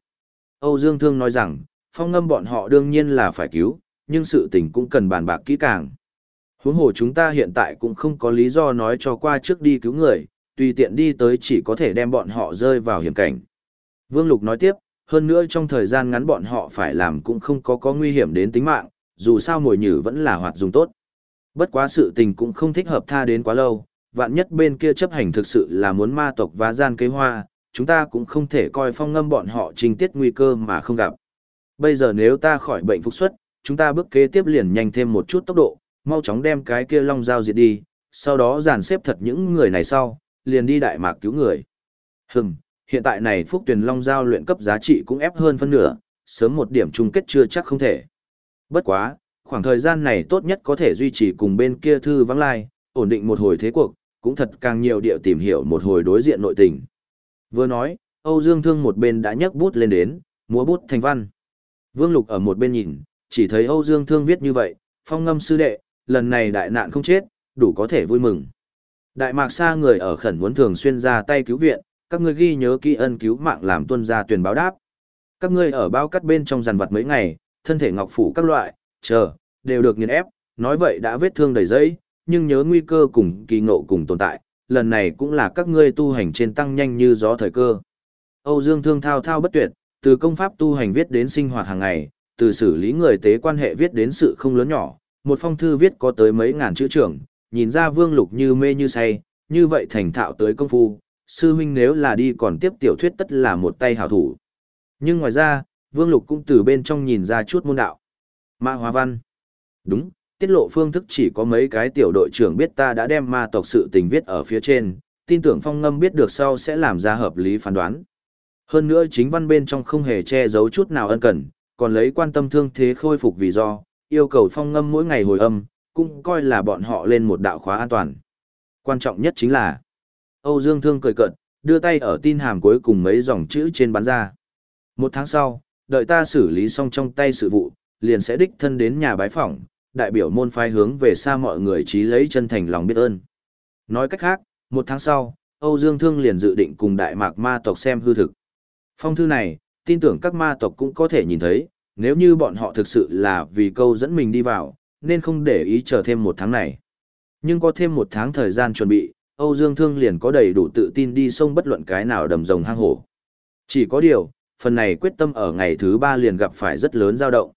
Âu Dương Thương nói rằng, phong ngâm bọn họ đương nhiên là phải cứu, nhưng sự tình cũng cần bàn bạc kỹ càng. Huống hồ chúng ta hiện tại cũng không có lý do nói cho qua trước đi cứu người, tùy tiện đi tới chỉ có thể đem bọn họ rơi vào hiểm cảnh. Vương Lục nói tiếp, hơn nữa trong thời gian ngắn bọn họ phải làm cũng không có có nguy hiểm đến tính mạng, dù sao mồi nhử vẫn là hoạt dùng tốt. Bất quá sự tình cũng không thích hợp tha đến quá lâu, vạn nhất bên kia chấp hành thực sự là muốn ma tộc và gian kế hoa, chúng ta cũng không thể coi phong ngâm bọn họ trình tiết nguy cơ mà không gặp. Bây giờ nếu ta khỏi bệnh phục xuất, chúng ta bước kế tiếp liền nhanh thêm một chút tốc độ, mau chóng đem cái kia long dao diệt đi, sau đó dàn xếp thật những người này sau, liền đi đại mạc cứu người. Hừm, hiện tại này phúc tuyển long giao luyện cấp giá trị cũng ép hơn phân nửa, sớm một điểm chung kết chưa chắc không thể. Bất quá, khoảng thời gian này tốt nhất có thể duy trì cùng bên kia thư vắng lai, ổn định một hồi thế cuộc, cũng thật càng nhiều địa tìm hiểu một hồi đối diện nội tình. Vừa nói, Âu Dương Thương một bên đã nhấc bút lên đến, múa bút thành văn. Vương Lục ở một bên nhìn, chỉ thấy Âu Dương Thương viết như vậy, phong ngâm sư đệ, lần này đại nạn không chết, đủ có thể vui mừng. Đại mạc xa người ở khẩn muốn thường xuyên ra tay cứu viện, các ngươi ghi nhớ kỹ ân cứu mạng làm tuân gia tuyển báo đáp. Các ngươi ở bao cắt bên trong giàn vật mấy ngày, thân thể ngọc phủ các loại, chờ, đều được nghiền ép, nói vậy đã vết thương đầy dẫy, nhưng nhớ nguy cơ cùng kỳ ngộ cùng tồn tại, lần này cũng là các ngươi tu hành trên tăng nhanh như gió thời cơ. Âu Dương Thương thao thao bất tuyệt, từ công pháp tu hành viết đến sinh hoạt hàng ngày, từ xử lý người tế quan hệ viết đến sự không lớn nhỏ, một phong thư viết có tới mấy ngàn chữ trưởng, nhìn ra Vương Lục như mê như say, như vậy thành thạo tới công phu, sư huynh nếu là đi còn tiếp tiểu thuyết tất là một tay hảo thủ. Nhưng ngoài ra, Vương Lục cũng từ bên trong nhìn ra chút môn đạo. Ma Hóa Văn. Đúng, tiết lộ phương thức chỉ có mấy cái tiểu đội trưởng biết ta đã đem ma tộc sự tình viết ở phía trên, tin tưởng phong ngâm biết được sau sẽ làm ra hợp lý phán đoán. Hơn nữa chính văn bên trong không hề che giấu chút nào ân cần, còn lấy quan tâm thương thế khôi phục vì do, yêu cầu phong ngâm mỗi ngày hồi âm, cũng coi là bọn họ lên một đạo khóa an toàn. Quan trọng nhất chính là, Âu Dương Thương cười cận, đưa tay ở tin hàm cuối cùng mấy dòng chữ trên bán ra. Một tháng sau, đợi ta xử lý xong trong tay sự vụ, liền sẽ đích thân đến nhà bái phỏng, đại biểu môn phái hướng về xa mọi người trí lấy chân thành lòng biết ơn. Nói cách khác, một tháng sau, Âu Dương Thương liền dự định cùng đại mạc ma tộc xem hư thực. Phong thư này, tin tưởng các ma tộc cũng có thể nhìn thấy, nếu như bọn họ thực sự là vì câu dẫn mình đi vào, nên không để ý chờ thêm một tháng này. Nhưng có thêm một tháng thời gian chuẩn bị, Âu Dương Thương liền có đầy đủ tự tin đi sông bất luận cái nào đầm rồng hang hổ. Chỉ có điều, phần này quyết tâm ở ngày thứ ba liền gặp phải rất lớn dao động.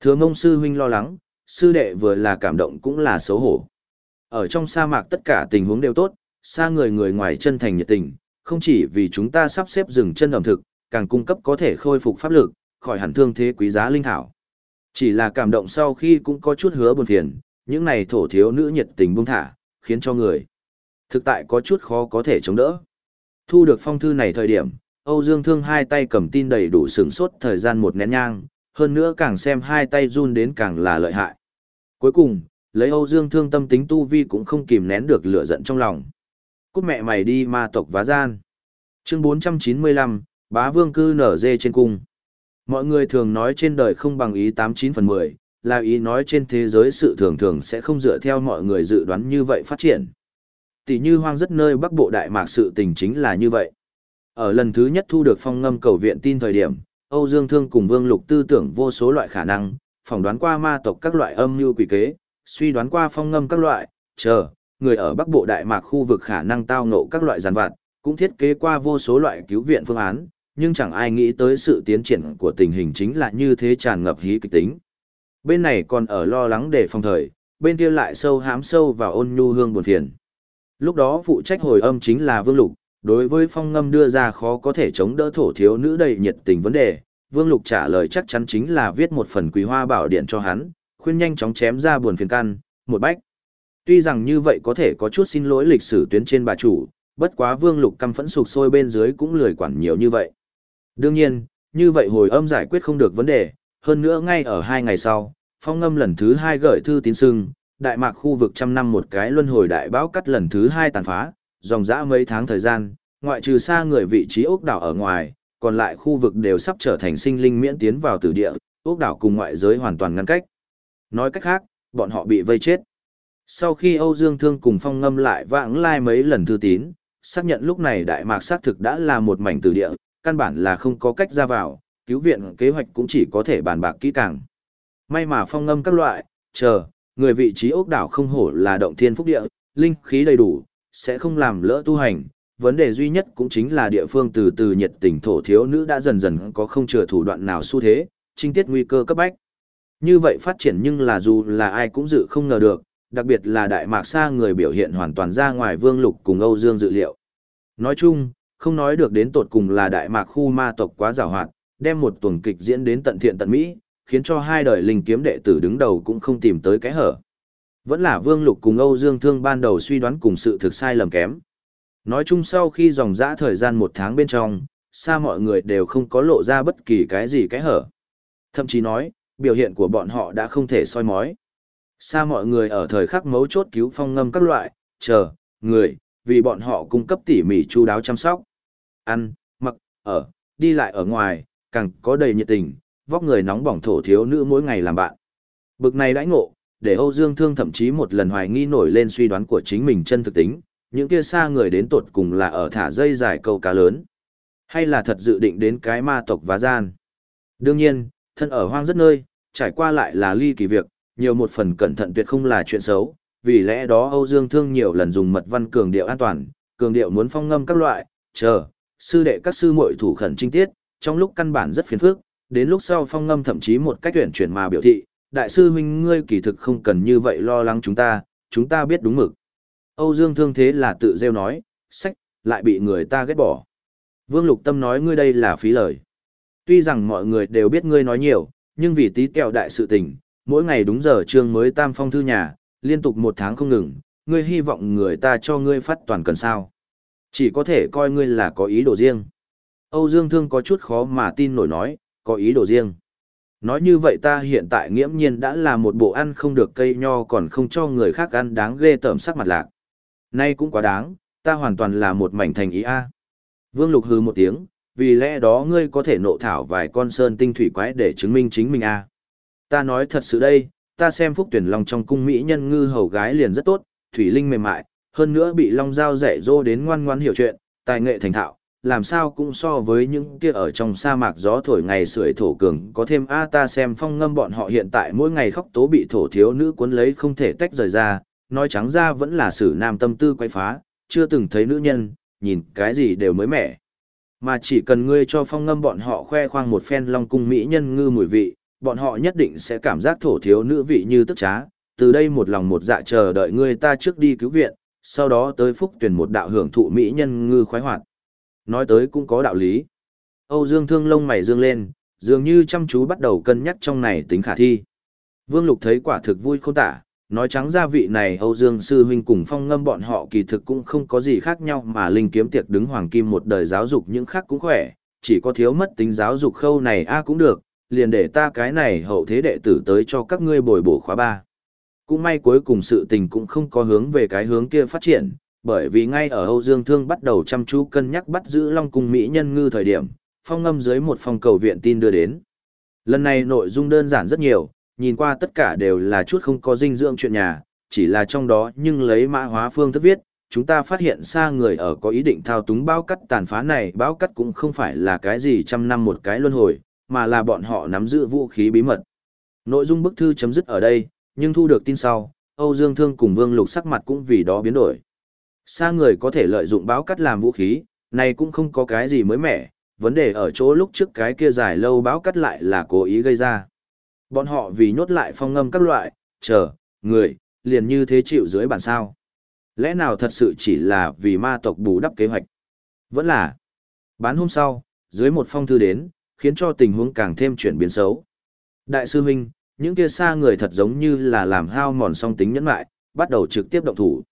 Thừa mông sư huynh lo lắng, sư đệ vừa là cảm động cũng là xấu hổ. Ở trong sa mạc tất cả tình huống đều tốt, xa người người ngoài chân thành nhiệt tình, không chỉ vì chúng ta sắp xếp dừng chân ẩm thực, càng cung cấp có thể khôi phục pháp lực, khỏi hẳn thương thế quý giá linh thảo. Chỉ là cảm động sau khi cũng có chút hứa buồn phiền, những này thổ thiếu nữ nhiệt tình buông thả, khiến cho người thực tại có chút khó có thể chống đỡ. Thu được phong thư này thời điểm, Âu Dương Thương hai tay cầm tin đầy đủ sửng sốt thời gian một nén nhang, hơn nữa càng xem hai tay run đến càng là lợi hại. Cuối cùng, lấy Âu Dương Thương tâm tính tu vi cũng không kìm nén được lửa giận trong lòng. Cút mẹ mày đi ma tộc vá gian. Chương 495, bá vương cư nở dê trên cung. Mọi người thường nói trên đời không bằng ý 89 phần 10, là ý nói trên thế giới sự thường thường sẽ không dựa theo mọi người dự đoán như vậy phát triển. Tỷ như hoang rất nơi bắc bộ đại mạc sự tình chính là như vậy. Ở lần thứ nhất thu được phong ngâm cầu viện tin thời điểm, Âu Dương Thương cùng Vương Lục tư tưởng vô số loại khả năng, phỏng đoán qua ma tộc các loại âm mưu quỷ kế, suy đoán qua phong ngâm các loại, chờ, người ở Bắc Bộ Đại Mạc khu vực khả năng tao ngộ các loại giàn vặt, cũng thiết kế qua vô số loại cứu viện phương án, nhưng chẳng ai nghĩ tới sự tiến triển của tình hình chính là như thế tràn ngập hí kịch tính. Bên này còn ở lo lắng để phòng thời, bên kia lại sâu hám sâu vào ôn nhu hương buồn phiền. Lúc đó phụ trách hồi âm chính là Vương Lục, đối với phong ngâm đưa ra khó có thể chống đỡ thổ thiếu nữ đầy nhiệt tình vấn đề, Vương Lục trả lời chắc chắn chính là viết một phần quý hoa bảo điện cho hắn, khuyên nhanh chóng chém ra buồn phiền căn, một bách. Tuy rằng như vậy có thể có chút xin lỗi lịch sử tuyến trên bà chủ, bất quá Vương Lục căm phẫn sụp sôi bên dưới cũng lười quản nhiều như vậy. Đương nhiên, như vậy hồi âm giải quyết không được vấn đề, hơn nữa ngay ở hai ngày sau, phong ngâm lần thứ hai gửi thư tín sưng, đại mạc khu vực trăm năm một cái luân hồi đại bão cắt lần thứ hai tàn phá, dòng dã mấy tháng thời gian, ngoại trừ xa người vị trí ốc đảo ở ngoài, còn lại khu vực đều sắp trở thành sinh linh miễn tiến vào tử địa, ốc đảo cùng ngoại giới hoàn toàn ngăn cách. Nói cách khác, bọn họ bị vây chết. Sau khi Âu Dương Thương cùng phong ngâm lại vãng lai mấy lần thư tín, xác nhận lúc này Đại Mạc xác thực đã là một mảnh tử địa, căn bản là không có cách ra vào, cứu viện kế hoạch cũng chỉ có thể bàn bạc kỹ càng. May mà phong ngâm các loại, chờ, người vị trí ốc đảo không hổ là động thiên phúc địa, linh khí đầy đủ, sẽ không làm lỡ tu hành. Vấn đề duy nhất cũng chính là địa phương từ từ nhiệt tình thổ thiếu nữ đã dần dần có không chừa thủ đoạn nào xu thế, trinh tiết nguy cơ cấp bách. Như vậy phát triển nhưng là dù là ai cũng dự không ngờ được, đặc biệt là Đại Mạc Sa người biểu hiện hoàn toàn ra ngoài Vương Lục cùng Âu Dương dự liệu. Nói chung, không nói được đến tột cùng là Đại Mạc khu ma tộc quá giàu hoạt, đem một tuần kịch diễn đến tận thiện tận mỹ, khiến cho hai đời linh kiếm đệ tử đứng đầu cũng không tìm tới cái hở. Vẫn là Vương Lục cùng Âu Dương Thương ban đầu suy đoán cùng sự thực sai lầm kém. Nói chung sau khi dòng dã thời gian một tháng bên trong, xa mọi người đều không có lộ ra bất kỳ cái gì cái hở. Thậm chí nói, biểu hiện của bọn họ đã không thể soi mói. Xa mọi người ở thời khắc mấu chốt cứu phong ngâm các loại, chờ, người, vì bọn họ cung cấp tỉ mỉ chu đáo chăm sóc. Ăn, mặc, ở, đi lại ở ngoài, càng có đầy nhiệt tình, vóc người nóng bỏng thổ thiếu nữ mỗi ngày làm bạn. Bực này đãi ngộ, để Âu Dương Thương thậm chí một lần hoài nghi nổi lên suy đoán của chính mình chân thực tính, những kia xa người đến tột cùng là ở thả dây dài câu cá lớn, hay là thật dự định đến cái ma tộc vá gian. Đương nhiên, thân ở hoang rất nơi, trải qua lại là ly kỳ việc, nhiều một phần cẩn thận tuyệt không là chuyện xấu, vì lẽ đó Âu Dương Thương nhiều lần dùng mật văn cường điệu an toàn, cường điệu muốn phong ngâm các loại, chờ, sư đệ các sư muội thủ khẩn trinh tiết, trong lúc căn bản rất phiền phức, đến lúc sau phong ngâm thậm chí một cách tuyển chuyển mà biểu thị, đại sư huynh ngươi kỳ thực không cần như vậy lo lắng chúng ta, chúng ta biết đúng mực. Âu Dương Thương thế là tự rêu nói, sách, lại bị người ta ghét bỏ. Vương Lục Tâm nói ngươi đây là phí lời. Tuy rằng mọi người đều biết ngươi nói nhiều, nhưng vì tí kẹo đại sự tình, mỗi ngày đúng giờ trường mới tam phong thư nhà, liên tục một tháng không ngừng, ngươi hy vọng người ta cho ngươi phát toàn cần sao. Chỉ có thể coi ngươi là có ý đồ riêng. Âu Dương Thương có chút khó mà tin nổi nói, có ý đồ riêng. Nói như vậy ta hiện tại nghiễm nhiên đã là một bộ ăn không được cây nho còn không cho người khác ăn đáng ghê tởm sắc mặt lạc. Nay cũng quá đáng, ta hoàn toàn là một mảnh thành ý a. Vương Lục hừ một tiếng, vì lẽ đó ngươi có thể nộ thảo vài con sơn tinh thủy quái để chứng minh chính mình a. Ta nói thật sự đây, ta xem phúc tuyển long trong cung mỹ nhân ngư hầu gái liền rất tốt, thủy linh mềm mại, hơn nữa bị long giao dạy dỗ đến ngoan ngoan hiểu chuyện, tài nghệ thành thạo, làm sao cũng so với những kia ở trong sa mạc gió thổi ngày sưởi thổ cường có thêm a ta xem phong ngâm bọn họ hiện tại mỗi ngày khóc tố bị thổ thiếu nữ cuốn lấy không thể tách rời ra, nói trắng ra vẫn là sử nam tâm tư quay phá, chưa từng thấy nữ nhân, nhìn cái gì đều mới mẻ. Mà chỉ cần ngươi cho phong ngâm bọn họ khoe khoang một phen long cung mỹ nhân ngư mùi vị, bọn họ nhất định sẽ cảm giác thổ thiếu nữ vị như tức trá, từ đây một lòng một dạ chờ đợi ngươi ta trước đi cứu viện, sau đó tới phúc tuyển một đạo hưởng thụ mỹ nhân ngư khoái hoạt. Nói tới cũng có đạo lý. Âu Dương Thương lông mày dương lên, dường như chăm chú bắt đầu cân nhắc trong này tính khả thi. Vương Lục thấy quả thực vui không tả, nói trắng ra vị này Âu Dương Sư Huynh cùng phong ngâm bọn họ kỳ thực cũng không có gì khác nhau mà linh kiếm tiệc đứng hoàng kim một đời giáo dục những khác cũng khỏe, chỉ có thiếu mất tính giáo dục khâu này a à cũng được, liền để ta cái này hậu thế đệ tử tới cho các ngươi bồi bổ khóa ba. Cũng may cuối cùng sự tình cũng không có hướng về cái hướng kia phát triển, bởi vì ngay ở Âu Dương Thương bắt đầu chăm chú cân nhắc bắt giữ Long Cung Mỹ nhân ngư thời điểm, phong ngâm dưới một phong cầu viện tin đưa đến. Lần này nội dung đơn giản rất nhiều, nhìn qua tất cả đều là chút không có dinh dưỡng chuyện nhà, chỉ là trong đó nhưng lấy mã hóa phương thức viết, chúng ta phát hiện xa người ở có ý định thao túng bao cắt tàn phá này bao cắt cũng không phải là cái gì trăm năm một cái luân hồi, mà là bọn họ nắm giữ vũ khí bí mật. Nội dung bức thư chấm dứt ở đây, nhưng thu được tin sau, Âu Dương Thương cùng Vương Lục sắc mặt cũng vì đó biến đổi. Xa người có thể lợi dụng báo cắt làm vũ khí, này cũng không có cái gì mới mẻ, vấn đề ở chỗ lúc trước cái kia dài lâu báo cắt lại là cố ý gây ra. Bọn họ vì nhốt lại phong ngâm các loại, chờ, người, liền như thế chịu dưới bản sao. Lẽ nào thật sự chỉ là vì ma tộc bù đắp kế hoạch? Vẫn là. Bán hôm sau, dưới một phong thư đến, khiến cho tình huống càng thêm chuyển biến xấu. Đại sư huynh, những kia xa người thật giống như là làm hao mòn song tính nhẫn lại, bắt đầu trực tiếp động thủ.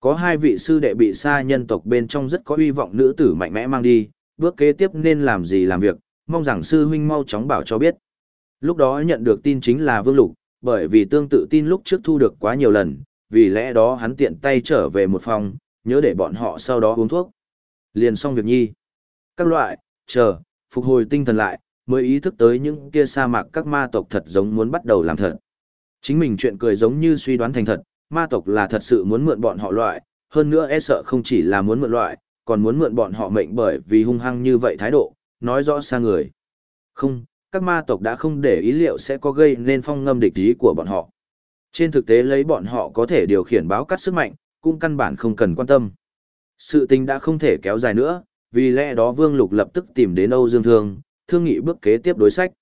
Có hai vị sư đệ bị xa nhân tộc bên trong rất có uy vọng nữ tử mạnh mẽ mang đi, bước kế tiếp nên làm gì làm việc, mong rằng sư huynh mau chóng bảo cho biết. Lúc đó nhận được tin chính là Vương Lục, bởi vì tương tự tin lúc trước thu được quá nhiều lần, vì lẽ đó hắn tiện tay trở về một phòng, nhớ để bọn họ sau đó uống thuốc. Liền xong việc nhi. Các loại, chờ, phục hồi tinh thần lại, mới ý thức tới những kia sa mạc các ma tộc thật giống muốn bắt đầu làm thật. Chính mình chuyện cười giống như suy đoán thành thật, ma tộc là thật sự muốn mượn bọn họ loại, hơn nữa e sợ không chỉ là muốn mượn loại, còn muốn mượn bọn họ mệnh bởi vì hung hăng như vậy thái độ, nói rõ xa người. Không, các ma tộc đã không để ý liệu sẽ có gây nên phong ngâm địch ý của bọn họ. Trên thực tế lấy bọn họ có thể điều khiển báo cắt sức mạnh, cũng căn bản không cần quan tâm. Sự tình đã không thể kéo dài nữa, vì lẽ đó Vương Lục lập tức tìm đến Âu Dương Thương, thương nghị bước kế tiếp đối sách.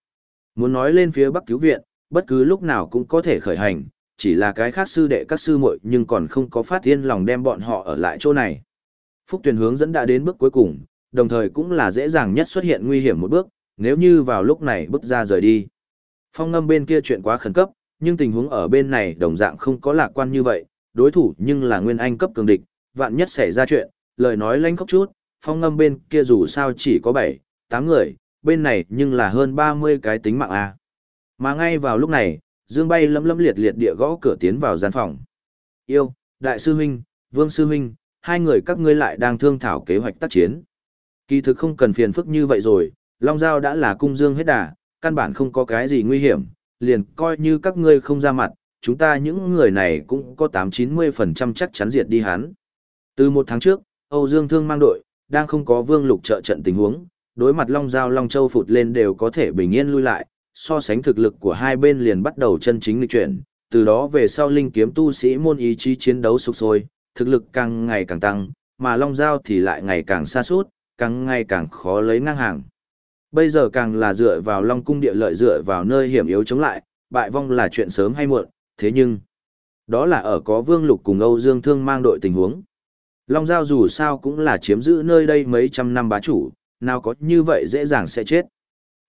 Muốn nói lên phía Bắc cứu viện, bất cứ lúc nào cũng có thể khởi hành, chỉ là cái khác sư đệ các sư muội nhưng còn không có phát thiên lòng đem bọn họ ở lại chỗ này. Phúc Tuyền hướng dẫn đã đến bước cuối cùng, đồng thời cũng là dễ dàng nhất xuất hiện nguy hiểm một bước, nếu như vào lúc này bước ra rời đi. Phong ngâm bên kia chuyện quá khẩn cấp, nhưng tình huống ở bên này đồng dạng không có lạc quan như vậy, đối thủ nhưng là nguyên anh cấp cường địch, vạn nhất xảy ra chuyện, lời nói lanh khóc chút, phong ngâm bên kia dù sao chỉ có 7, 8 người, bên này nhưng là hơn 30 cái tính mạng A. Mà ngay vào lúc này, Dương bay lấm lấm liệt liệt địa gõ cửa tiến vào gian phòng. Yêu, đại sư huynh, vương sư huynh, hai người các ngươi lại đang thương thảo kế hoạch tác chiến. Kỳ thực không cần phiền phức như vậy rồi, Long Giao đã là cung dương hết đà, căn bản không có cái gì nguy hiểm, liền coi như các ngươi không ra mặt, chúng ta những người này cũng có 8-90% chắc chắn diệt đi hắn. Từ một tháng trước, Âu Dương Thương mang đội, đang không có vương lục trợ trận tình huống, đối mặt Long Giao Long Châu phụt lên đều có thể bình yên lui lại, so sánh thực lực của hai bên liền bắt đầu chân chính lịch chuyển, từ đó về sau linh kiếm tu sĩ môn ý chí chiến đấu sục sôi, thực lực càng ngày càng tăng, mà Long Giao thì lại ngày càng xa suốt, càng ngày càng khó lấy ngang hàng. Bây giờ càng là dựa vào Long Cung địa lợi dựa vào nơi hiểm yếu chống lại, bại vong là chuyện sớm hay muộn, thế nhưng, đó là ở có Vương Lục cùng Âu Dương Thương mang đội tình huống. Long Giao dù sao cũng là chiếm giữ nơi đây mấy trăm năm bá chủ, nào có như vậy dễ dàng sẽ chết.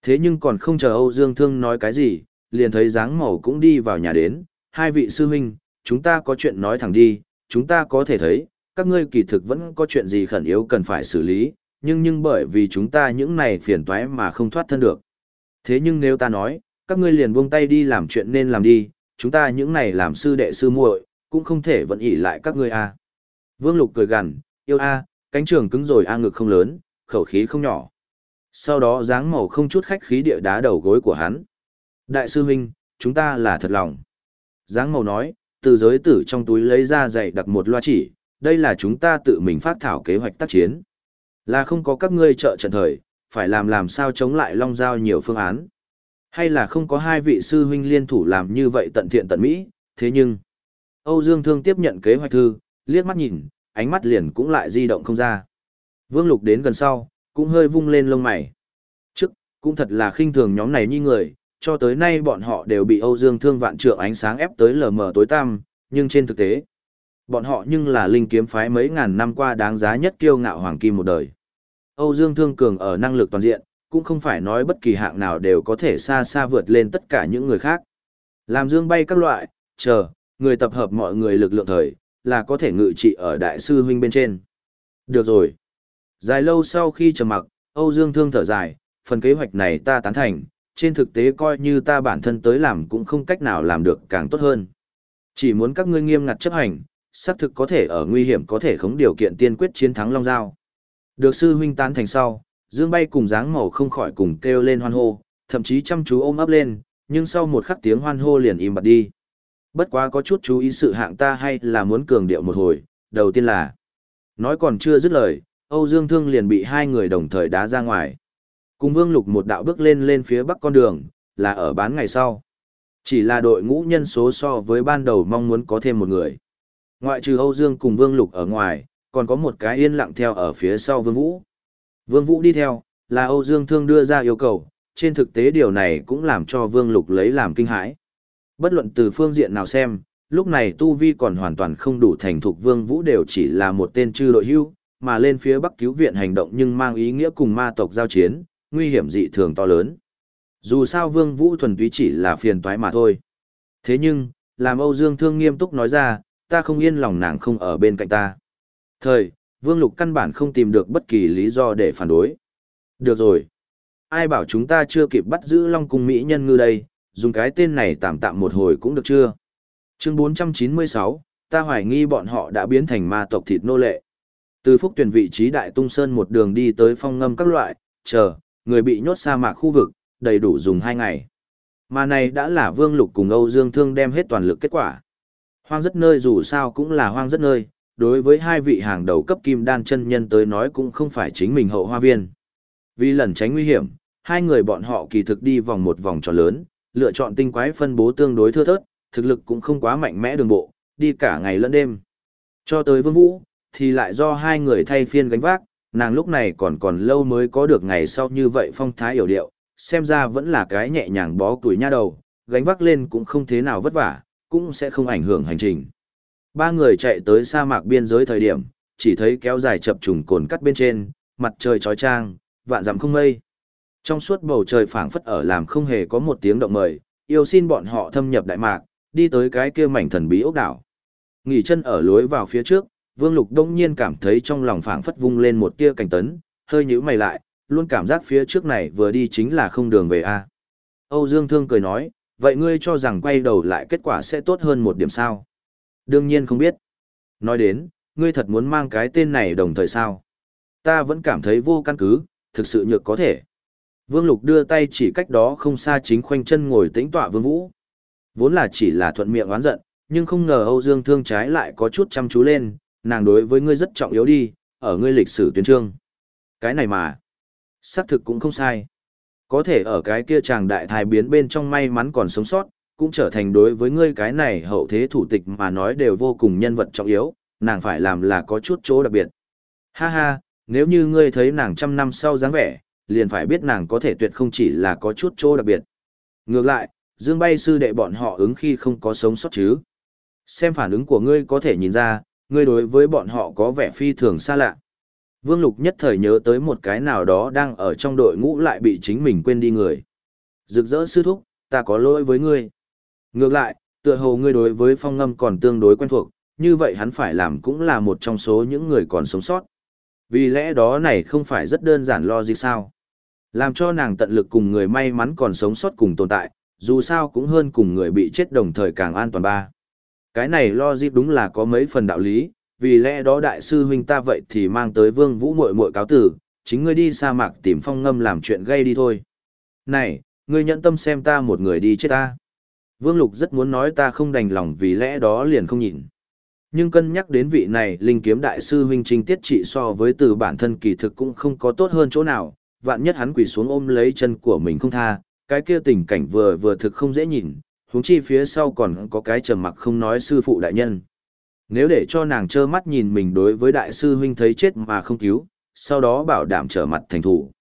Thế nhưng còn không chờ Âu Dương Thương nói cái gì, liền thấy dáng màu cũng đi vào nhà đến, hai vị sư huynh, chúng ta có chuyện nói thẳng đi, chúng ta có thể thấy, các ngươi kỳ thực vẫn có chuyện gì khẩn yếu cần phải xử lý, nhưng nhưng bởi vì chúng ta những này phiền toái mà không thoát thân được. Thế nhưng nếu ta nói, các ngươi liền buông tay đi làm chuyện nên làm đi, chúng ta những này làm sư đệ sư muội, cũng không thể vẫn ỷ lại các ngươi a. Vương Lục cười gằn, yêu a, cánh trường cứng rồi a ngực không lớn, khẩu khí không nhỏ. Sau đó dáng màu không chút khách khí địa đá đầu gối của hắn. Đại sư huynh, chúng ta là thật lòng. Dáng màu nói, từ giới tử trong túi lấy ra dạy đặt một loa chỉ, đây là chúng ta tự mình phát thảo kế hoạch tác chiến. Là không có các ngươi trợ trận thời, phải làm làm sao chống lại long giao nhiều phương án. Hay là không có hai vị sư huynh liên thủ làm như vậy tận thiện tận mỹ, thế nhưng... Âu Dương Thương tiếp nhận kế hoạch thư, liếc mắt nhìn, ánh mắt liền cũng lại di động không ra. Vương Lục đến gần sau, cũng hơi vung lên lông mày. Trước, cũng thật là khinh thường nhóm này như người, cho tới nay bọn họ đều bị Âu Dương Thương vạn trượng ánh sáng ép tới lờ mờ tối tăm, nhưng trên thực tế, bọn họ nhưng là linh kiếm phái mấy ngàn năm qua đáng giá nhất kiêu ngạo hoàng kim một đời. Âu Dương Thương cường ở năng lực toàn diện, cũng không phải nói bất kỳ hạng nào đều có thể xa xa vượt lên tất cả những người khác. Làm dương bay các loại, chờ, người tập hợp mọi người lực lượng thời, là có thể ngự trị ở đại sư huynh bên trên. Được rồi. Dài lâu sau khi trầm mặc, Âu Dương Thương thở dài, phần kế hoạch này ta tán thành, trên thực tế coi như ta bản thân tới làm cũng không cách nào làm được càng tốt hơn. Chỉ muốn các ngươi nghiêm ngặt chấp hành, xác thực có thể ở nguy hiểm có thể khống điều kiện tiên quyết chiến thắng Long Giao. Được sư huynh tán thành sau, Dương Bay cùng dáng màu không khỏi cùng kêu lên hoan hô, thậm chí chăm chú ôm ấp lên, nhưng sau một khắc tiếng hoan hô liền im bặt đi. Bất quá có chút chú ý sự hạng ta hay là muốn cường điệu một hồi, đầu tiên là Nói còn chưa dứt lời, Âu Dương Thương liền bị hai người đồng thời đá ra ngoài. Cùng Vương Lục một đạo bước lên lên phía bắc con đường, là ở bán ngày sau. Chỉ là đội ngũ nhân số so với ban đầu mong muốn có thêm một người. Ngoại trừ Âu Dương cùng Vương Lục ở ngoài, còn có một cái yên lặng theo ở phía sau Vương Vũ. Vương Vũ đi theo, là Âu Dương Thương đưa ra yêu cầu, trên thực tế điều này cũng làm cho Vương Lục lấy làm kinh hãi. Bất luận từ phương diện nào xem, lúc này Tu Vi còn hoàn toàn không đủ thành thục Vương Vũ đều chỉ là một tên chư đội hưu, mà lên phía Bắc cứu viện hành động nhưng mang ý nghĩa cùng ma tộc giao chiến, nguy hiểm dị thường to lớn. Dù sao Vương Vũ thuần túy chỉ là phiền toái mà thôi. Thế nhưng, làm Âu Dương Thương nghiêm túc nói ra, ta không yên lòng nàng không ở bên cạnh ta. Thời, Vương Lục căn bản không tìm được bất kỳ lý do để phản đối. Được rồi. Ai bảo chúng ta chưa kịp bắt giữ Long Cung Mỹ nhân ngư đây, dùng cái tên này tạm tạm một hồi cũng được chưa? Chương 496, ta hoài nghi bọn họ đã biến thành ma tộc thịt nô lệ. Từ phúc tuyển vị trí Đại Tung Sơn một đường đi tới phong ngâm các loại, chờ, người bị nhốt sa mạc khu vực, đầy đủ dùng hai ngày. Mà này đã là Vương Lục cùng Âu Dương Thương đem hết toàn lực kết quả. Hoang rất nơi dù sao cũng là hoang rất nơi, đối với hai vị hàng đầu cấp kim đan chân nhân tới nói cũng không phải chính mình hậu hoa viên. Vì lần tránh nguy hiểm, hai người bọn họ kỳ thực đi vòng một vòng tròn lớn, lựa chọn tinh quái phân bố tương đối thưa thớt, thực lực cũng không quá mạnh mẽ đường bộ, đi cả ngày lẫn đêm. Cho tới Vương Vũ, thì lại do hai người thay phiên gánh vác, nàng lúc này còn còn lâu mới có được ngày sau như vậy phong thái hiểu điệu, xem ra vẫn là cái nhẹ nhàng bó tuổi nha đầu, gánh vác lên cũng không thế nào vất vả, cũng sẽ không ảnh hưởng hành trình. Ba người chạy tới sa mạc biên giới thời điểm, chỉ thấy kéo dài chập trùng cồn cắt bên trên, mặt trời chói chang, vạn dặm không mây. Trong suốt bầu trời phảng phất ở làm không hề có một tiếng động mời, yêu xin bọn họ thâm nhập đại mạc, đi tới cái kia mảnh thần bí ốc đảo. Nghỉ chân ở lối vào phía trước, Vương Lục đông nhiên cảm thấy trong lòng phảng phất vung lên một tia cảnh tấn, hơi nhíu mày lại, luôn cảm giác phía trước này vừa đi chính là không đường về a. Âu Dương Thương cười nói, vậy ngươi cho rằng quay đầu lại kết quả sẽ tốt hơn một điểm sao? Đương nhiên không biết. Nói đến, ngươi thật muốn mang cái tên này đồng thời sao? Ta vẫn cảm thấy vô căn cứ, thực sự nhược có thể. Vương Lục đưa tay chỉ cách đó không xa chính khoanh chân ngồi tĩnh tọa Vương Vũ. Vốn là chỉ là thuận miệng oán giận, nhưng không ngờ Âu Dương Thương trái lại có chút chăm chú lên, nàng đối với ngươi rất trọng yếu đi, ở ngươi lịch sử tuyến trương. Cái này mà, xác thực cũng không sai. Có thể ở cái kia chàng đại thai biến bên trong may mắn còn sống sót, cũng trở thành đối với ngươi cái này hậu thế thủ tịch mà nói đều vô cùng nhân vật trọng yếu, nàng phải làm là có chút chỗ đặc biệt. Ha ha, nếu như ngươi thấy nàng trăm năm sau dáng vẻ, liền phải biết nàng có thể tuyệt không chỉ là có chút chỗ đặc biệt. Ngược lại, Dương Bay sư đệ bọn họ ứng khi không có sống sót chứ. Xem phản ứng của ngươi có thể nhìn ra, ngươi đối với bọn họ có vẻ phi thường xa lạ. Vương Lục nhất thời nhớ tới một cái nào đó đang ở trong đội ngũ lại bị chính mình quên đi người. Rực rỡ sư thúc, ta có lỗi với ngươi. Ngược lại, tựa hồ ngươi đối với phong ngâm còn tương đối quen thuộc, như vậy hắn phải làm cũng là một trong số những người còn sống sót. Vì lẽ đó này không phải rất đơn giản lo gì sao. Làm cho nàng tận lực cùng người may mắn còn sống sót cùng tồn tại, dù sao cũng hơn cùng người bị chết đồng thời càng an toàn ba. Cái này lo dịp đúng là có mấy phần đạo lý, vì lẽ đó đại sư huynh ta vậy thì mang tới vương vũ muội muội cáo tử, chính ngươi đi sa mạc tìm phong ngâm làm chuyện gây đi thôi. Này, ngươi nhận tâm xem ta một người đi chết ta. Vương Lục rất muốn nói ta không đành lòng vì lẽ đó liền không nhịn. Nhưng cân nhắc đến vị này linh kiếm đại sư huynh trình tiết trị so với từ bản thân kỳ thực cũng không có tốt hơn chỗ nào, vạn nhất hắn quỳ xuống ôm lấy chân của mình không tha, cái kia tình cảnh vừa vừa thực không dễ nhìn, huống chi phía sau còn có cái trầm mặc không nói sư phụ đại nhân. Nếu để cho nàng trơ mắt nhìn mình đối với đại sư huynh thấy chết mà không cứu, sau đó bảo đảm trở mặt thành thủ.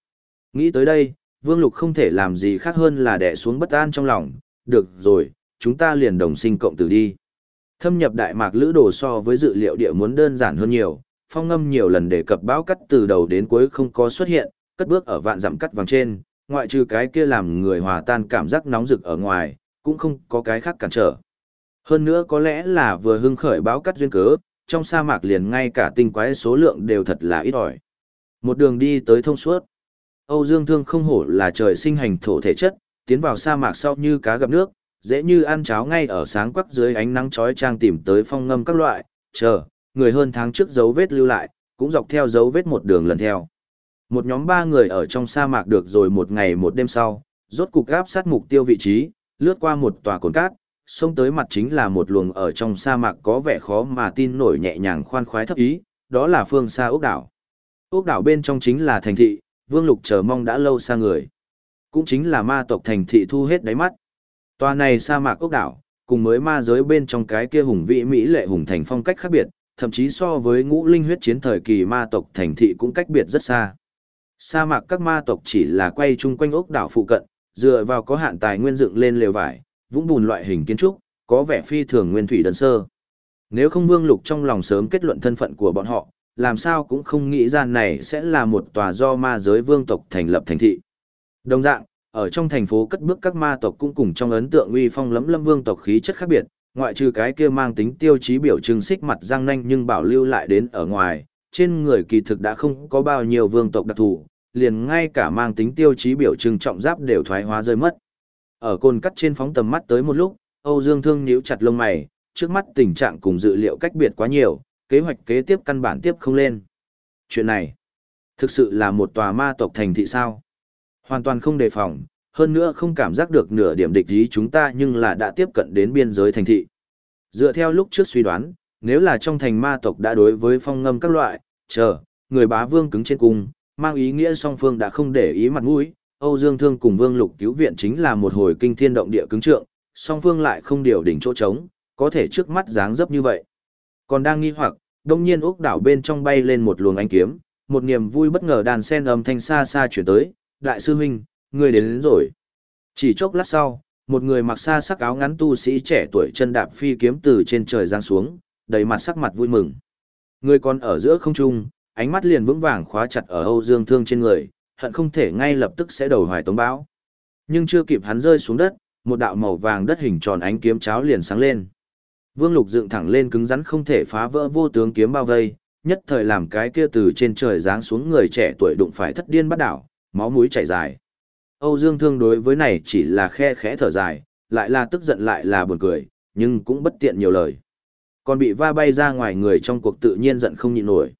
Nghĩ tới đây, Vương Lục không thể làm gì khác hơn là đè xuống bất an trong lòng, được rồi, chúng ta liền đồng sinh cộng tử đi. Thâm nhập Đại Mạc Lữ Đồ so với dự liệu địa muốn đơn giản hơn nhiều, phong ngâm nhiều lần đề cập báo cắt từ đầu đến cuối không có xuất hiện, cất bước ở vạn dặm cắt vàng trên, ngoại trừ cái kia làm người hòa tan cảm giác nóng rực ở ngoài, cũng không có cái khác cản trở. Hơn nữa có lẽ là vừa hưng khởi báo cắt duyên cớ, trong sa mạc liền ngay cả tinh quái số lượng đều thật là ít ỏi. Một đường đi tới thông suốt. Âu Dương Thương không hổ là trời sinh hành thổ thể chất, tiến vào sa mạc sau như cá gặp nước, dễ như ăn cháo ngay ở sáng quắc dưới ánh nắng chói chang tìm tới phong ngâm các loại, chờ, người hơn tháng trước dấu vết lưu lại, cũng dọc theo dấu vết một đường lần theo. Một nhóm ba người ở trong sa mạc được rồi một ngày một đêm sau, rốt cục áp sát mục tiêu vị trí, lướt qua một tòa cồn cát, xông tới mặt chính là một luồng ở trong sa mạc có vẻ khó mà tin nổi nhẹ nhàng khoan khoái thấp ý, đó là phương xa ốc đảo. Ốc đảo bên trong chính là thành thị, Vương Lục chờ mong đã lâu xa người. Cũng chính là ma tộc thành thị thu hết đáy mắt. Tòa này sa mạc ốc đảo, cùng mới ma giới bên trong cái kia hùng vĩ mỹ lệ hùng thành phong cách khác biệt, thậm chí so với ngũ linh huyết chiến thời kỳ ma tộc thành thị cũng cách biệt rất xa. Sa mạc các ma tộc chỉ là quay chung quanh ốc đảo phụ cận, dựa vào có hạn tài nguyên dựng lên lều vải, vũng bùn loại hình kiến trúc, có vẻ phi thường nguyên thủy đơn sơ. Nếu không Vương Lục trong lòng sớm kết luận thân phận của bọn họ, làm sao cũng không nghĩ ra này sẽ là một tòa do ma giới vương tộc thành lập thành thị. Đồng dạng, ở trong thành phố cất bước các ma tộc cũng cùng trong ấn tượng uy phong lẫm lâm vương tộc khí chất khác biệt, ngoại trừ cái kia mang tính tiêu chí biểu trưng xích mặt răng nanh nhưng bảo lưu lại đến ở ngoài, trên người kỳ thực đã không có bao nhiêu vương tộc đặc thù, liền ngay cả mang tính tiêu chí biểu trưng trọng giáp đều thoái hóa rơi mất. Ở cồn cắt trên phóng tầm mắt tới một lúc, Âu Dương Thương nhíu chặt lông mày, trước mắt tình trạng cùng dự liệu cách biệt quá nhiều, kế hoạch kế tiếp căn bản tiếp không lên. Chuyện này, thực sự là một tòa ma tộc thành thị sao? Hoàn toàn không đề phòng, hơn nữa không cảm giác được nửa điểm địch ý chúng ta nhưng là đã tiếp cận đến biên giới thành thị. Dựa theo lúc trước suy đoán, nếu là trong thành ma tộc đã đối với phong ngâm các loại, chờ, người bá vương cứng trên cung, mang ý nghĩa song phương đã không để ý mặt mũi, Âu Dương Thương cùng Vương Lục cứu viện chính là một hồi kinh thiên động địa cứng trượng, song phương lại không điều đỉnh chỗ trống, có thể trước mắt dáng dấp như vậy. Còn đang nghi hoặc, đông nhiên ốc đảo bên trong bay lên một luồng ánh kiếm, một niềm vui bất ngờ đàn sen âm thanh xa xa chuyển tới, đại sư huynh, người đến, đến rồi. Chỉ chốc lát sau, một người mặc xa sắc áo ngắn tu sĩ trẻ tuổi chân đạp phi kiếm từ trên trời giáng xuống, đầy mặt sắc mặt vui mừng. Người còn ở giữa không trung, ánh mắt liền vững vàng khóa chặt ở Âu Dương Thương trên người, hận không thể ngay lập tức sẽ đầu hoài tống bão. Nhưng chưa kịp hắn rơi xuống đất, một đạo màu vàng đất hình tròn ánh kiếm cháo liền sáng lên. Vương Lục dựng thẳng lên cứng rắn không thể phá vỡ vô tướng kiếm bao vây, nhất thời làm cái kia từ trên trời giáng xuống người trẻ tuổi đụng phải thất điên bắt đảo, máu mũi chảy dài. Âu Dương Thương đối với này chỉ là khe khẽ thở dài, lại là tức giận lại là buồn cười, nhưng cũng bất tiện nhiều lời. Còn bị va bay ra ngoài người trong cuộc tự nhiên giận không nhịn nổi.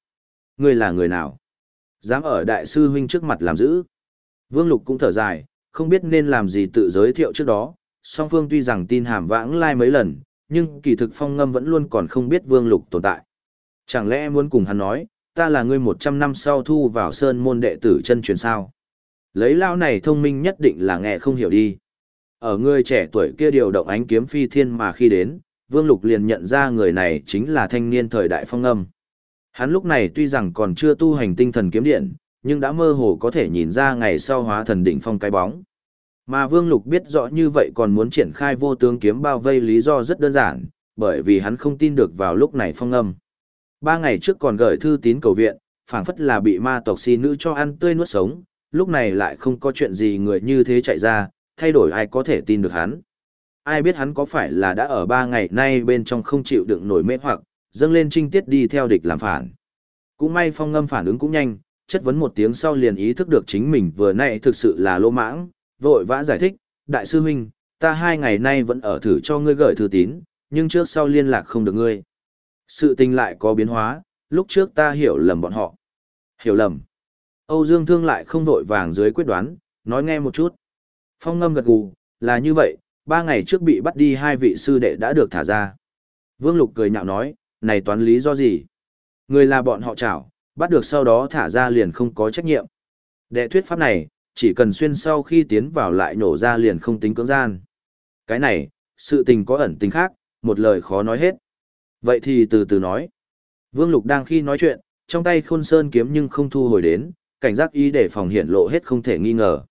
Ngươi là người nào? Dám ở đại sư huynh trước mặt làm giữ. Vương Lục cũng thở dài, không biết nên làm gì tự giới thiệu trước đó. Song Phương tuy rằng tin hàm vãng lai like mấy lần, nhưng kỳ thực phong ngâm vẫn luôn còn không biết Vương Lục tồn tại. Chẳng lẽ muốn cùng hắn nói, ta là ngươi một trăm năm sau thu vào sơn môn đệ tử chân truyền sao? Lấy lao này thông minh nhất định là nghe không hiểu đi. Ở người trẻ tuổi kia điều động ánh kiếm phi thiên mà khi đến, Vương Lục liền nhận ra người này chính là thanh niên thời đại phong âm. Hắn lúc này tuy rằng còn chưa tu hành tinh thần kiếm điện, nhưng đã mơ hồ có thể nhìn ra ngày sau hóa thần đỉnh phong cái bóng. Mà Vương Lục biết rõ như vậy còn muốn triển khai vô tướng kiếm bao vây lý do rất đơn giản, bởi vì hắn không tin được vào lúc này phong âm. Ba ngày trước còn gửi thư tín cầu viện, phảng phất là bị ma tộc si nữ cho ăn tươi nuốt sống, lúc này lại không có chuyện gì người như thế chạy ra, thay đổi ai có thể tin được hắn. Ai biết hắn có phải là đã ở ba ngày nay bên trong không chịu đựng nổi mê hoặc, dâng lên trinh tiết đi theo địch làm phản. Cũng may phong ngâm phản ứng cũng nhanh, chất vấn một tiếng sau liền ý thức được chính mình vừa nãy thực sự là lô mãng, vội vã giải thích, đại sư huynh, ta hai ngày nay vẫn ở thử cho ngươi gửi thư tín, nhưng trước sau liên lạc không được ngươi. Sự tình lại có biến hóa, lúc trước ta hiểu lầm bọn họ. Hiểu lầm. Âu Dương Thương lại không vội vàng dưới quyết đoán, nói nghe một chút. Phong ngâm gật gù, là như vậy, ba ngày trước bị bắt đi hai vị sư đệ đã được thả ra. Vương Lục cười nhạo nói, này toán lý do gì? Người là bọn họ chảo, bắt được sau đó thả ra liền không có trách nhiệm. Đệ thuyết pháp này, chỉ cần xuyên sau khi tiến vào lại nổ ra liền không tính cưỡng gian. Cái này, sự tình có ẩn tính khác, một lời khó nói hết. Vậy thì từ từ nói. Vương Lục đang khi nói chuyện, trong tay khôn sơn kiếm nhưng không thu hồi đến, cảnh giác ý để phòng hiện lộ hết không thể nghi ngờ.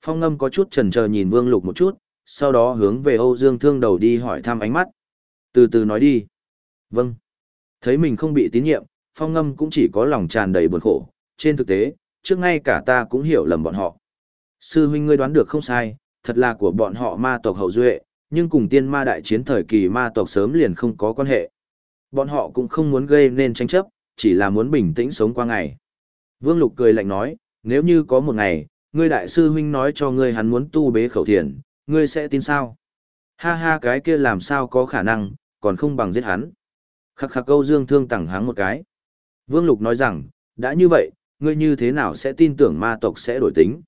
Phong ngâm có chút chần chờ nhìn Vương Lục một chút, sau đó hướng về Âu Dương Thương đầu đi hỏi thăm ánh mắt. Từ từ nói đi. Vâng. Thấy mình không bị tín nhiệm, Phong ngâm cũng chỉ có lòng tràn đầy buồn khổ. Trên thực tế, trước ngay cả ta cũng hiểu lầm bọn họ. Sư huynh ngươi đoán được không sai, thật là của bọn họ ma tộc hậu duệ, nhưng cùng tiên ma đại chiến thời kỳ ma tộc sớm liền không có quan hệ. Bọn họ cũng không muốn gây nên tranh chấp, chỉ là muốn bình tĩnh sống qua ngày. Vương Lục cười lạnh nói, nếu như có một ngày, ngươi đại sư huynh nói cho ngươi hắn muốn tu bế khẩu thiền, ngươi sẽ tin sao? Ha ha cái kia làm sao có khả năng, còn không bằng giết hắn. Khắc khắc câu dương thương tẳng hắn một cái. Vương Lục nói rằng, đã như vậy, ngươi như thế nào sẽ tin tưởng ma tộc sẽ đổi tính?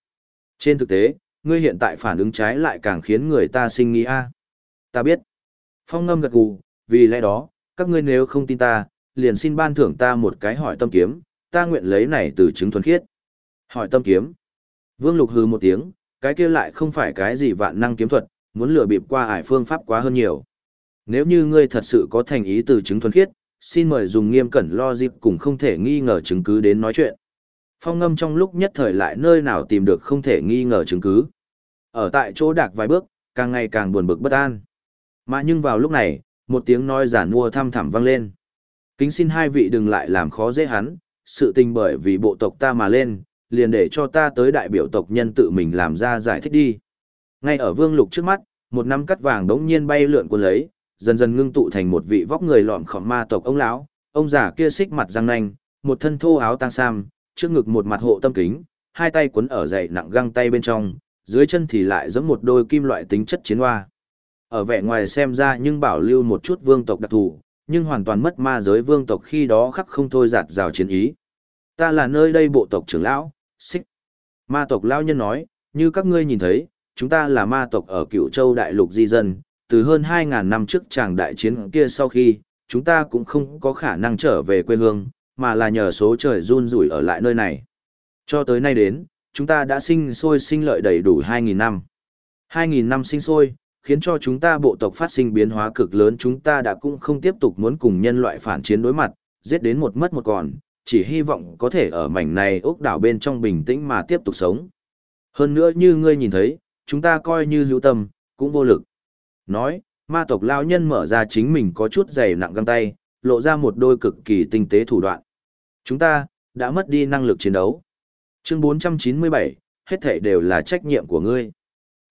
Trên thực tế, ngươi hiện tại phản ứng trái lại càng khiến người ta sinh nghi a. Ta biết. Phong ngâm gật gù, vì lẽ đó, các ngươi nếu không tin ta, liền xin ban thưởng ta một cái hỏi tâm kiếm, ta nguyện lấy này từ chứng thuần khiết. Hỏi tâm kiếm. Vương Lục hừ một tiếng, cái kia lại không phải cái gì vạn năng kiếm thuật, muốn lừa bịp qua ải phương pháp quá hơn nhiều. Nếu như ngươi thật sự có thành ý từ chứng thuần khiết, xin mời dùng nghiêm cẩn lo dịp cùng không thể nghi ngờ chứng cứ đến nói chuyện. Phong ngâm trong lúc nhất thời lại nơi nào tìm được không thể nghi ngờ chứng cứ. Ở tại chỗ đạc vài bước, càng ngày càng buồn bực bất an. Mà nhưng vào lúc này, một tiếng nói giả mua thăm thẳm vang lên. Kính xin hai vị đừng lại làm khó dễ hắn, sự tình bởi vì bộ tộc ta mà lên, liền để cho ta tới đại biểu tộc nhân tự mình làm ra giải thích đi. Ngay ở vương lục trước mắt, một năm cắt vàng đống nhiên bay lượn cuốn lấy, dần dần ngưng tụ thành một vị vóc người lọm khỏm ma tộc ông lão, ông già kia xích mặt răng nanh, một thân thô áo tang sam, trước ngực một mặt hộ tâm kính, hai tay quấn ở dậy nặng găng tay bên trong, dưới chân thì lại giống một đôi kim loại tính chất chiến hoa. Ở vẻ ngoài xem ra nhưng bảo lưu một chút vương tộc đặc thù, nhưng hoàn toàn mất ma giới vương tộc khi đó khắc không thôi giạt rào chiến ý. Ta là nơi đây bộ tộc trưởng lão, xích. Ma tộc lão nhân nói, như các ngươi nhìn thấy, chúng ta là ma tộc ở cựu châu đại lục di dân, từ hơn 2.000 năm trước chàng đại chiến kia sau khi, chúng ta cũng không có khả năng trở về quê hương, mà là nhờ số trời run rủi ở lại nơi này. Cho tới nay đến, chúng ta đã sinh sôi sinh lợi đầy đủ 2.000 năm. 2.000 năm sinh sôi, khiến cho chúng ta bộ tộc phát sinh biến hóa cực lớn chúng ta đã cũng không tiếp tục muốn cùng nhân loại phản chiến đối mặt, giết đến một mất một còn, chỉ hy vọng có thể ở mảnh này ốc đảo bên trong bình tĩnh mà tiếp tục sống. Hơn nữa như ngươi nhìn thấy, chúng ta coi như hữu tâm, cũng vô lực. Nói, ma tộc lao nhân mở ra chính mình có chút dày nặng găng tay, lộ ra một đôi cực kỳ tinh tế thủ đoạn. Chúng ta, đã mất đi năng lực chiến đấu. Chương 497, hết thể đều là trách nhiệm của ngươi.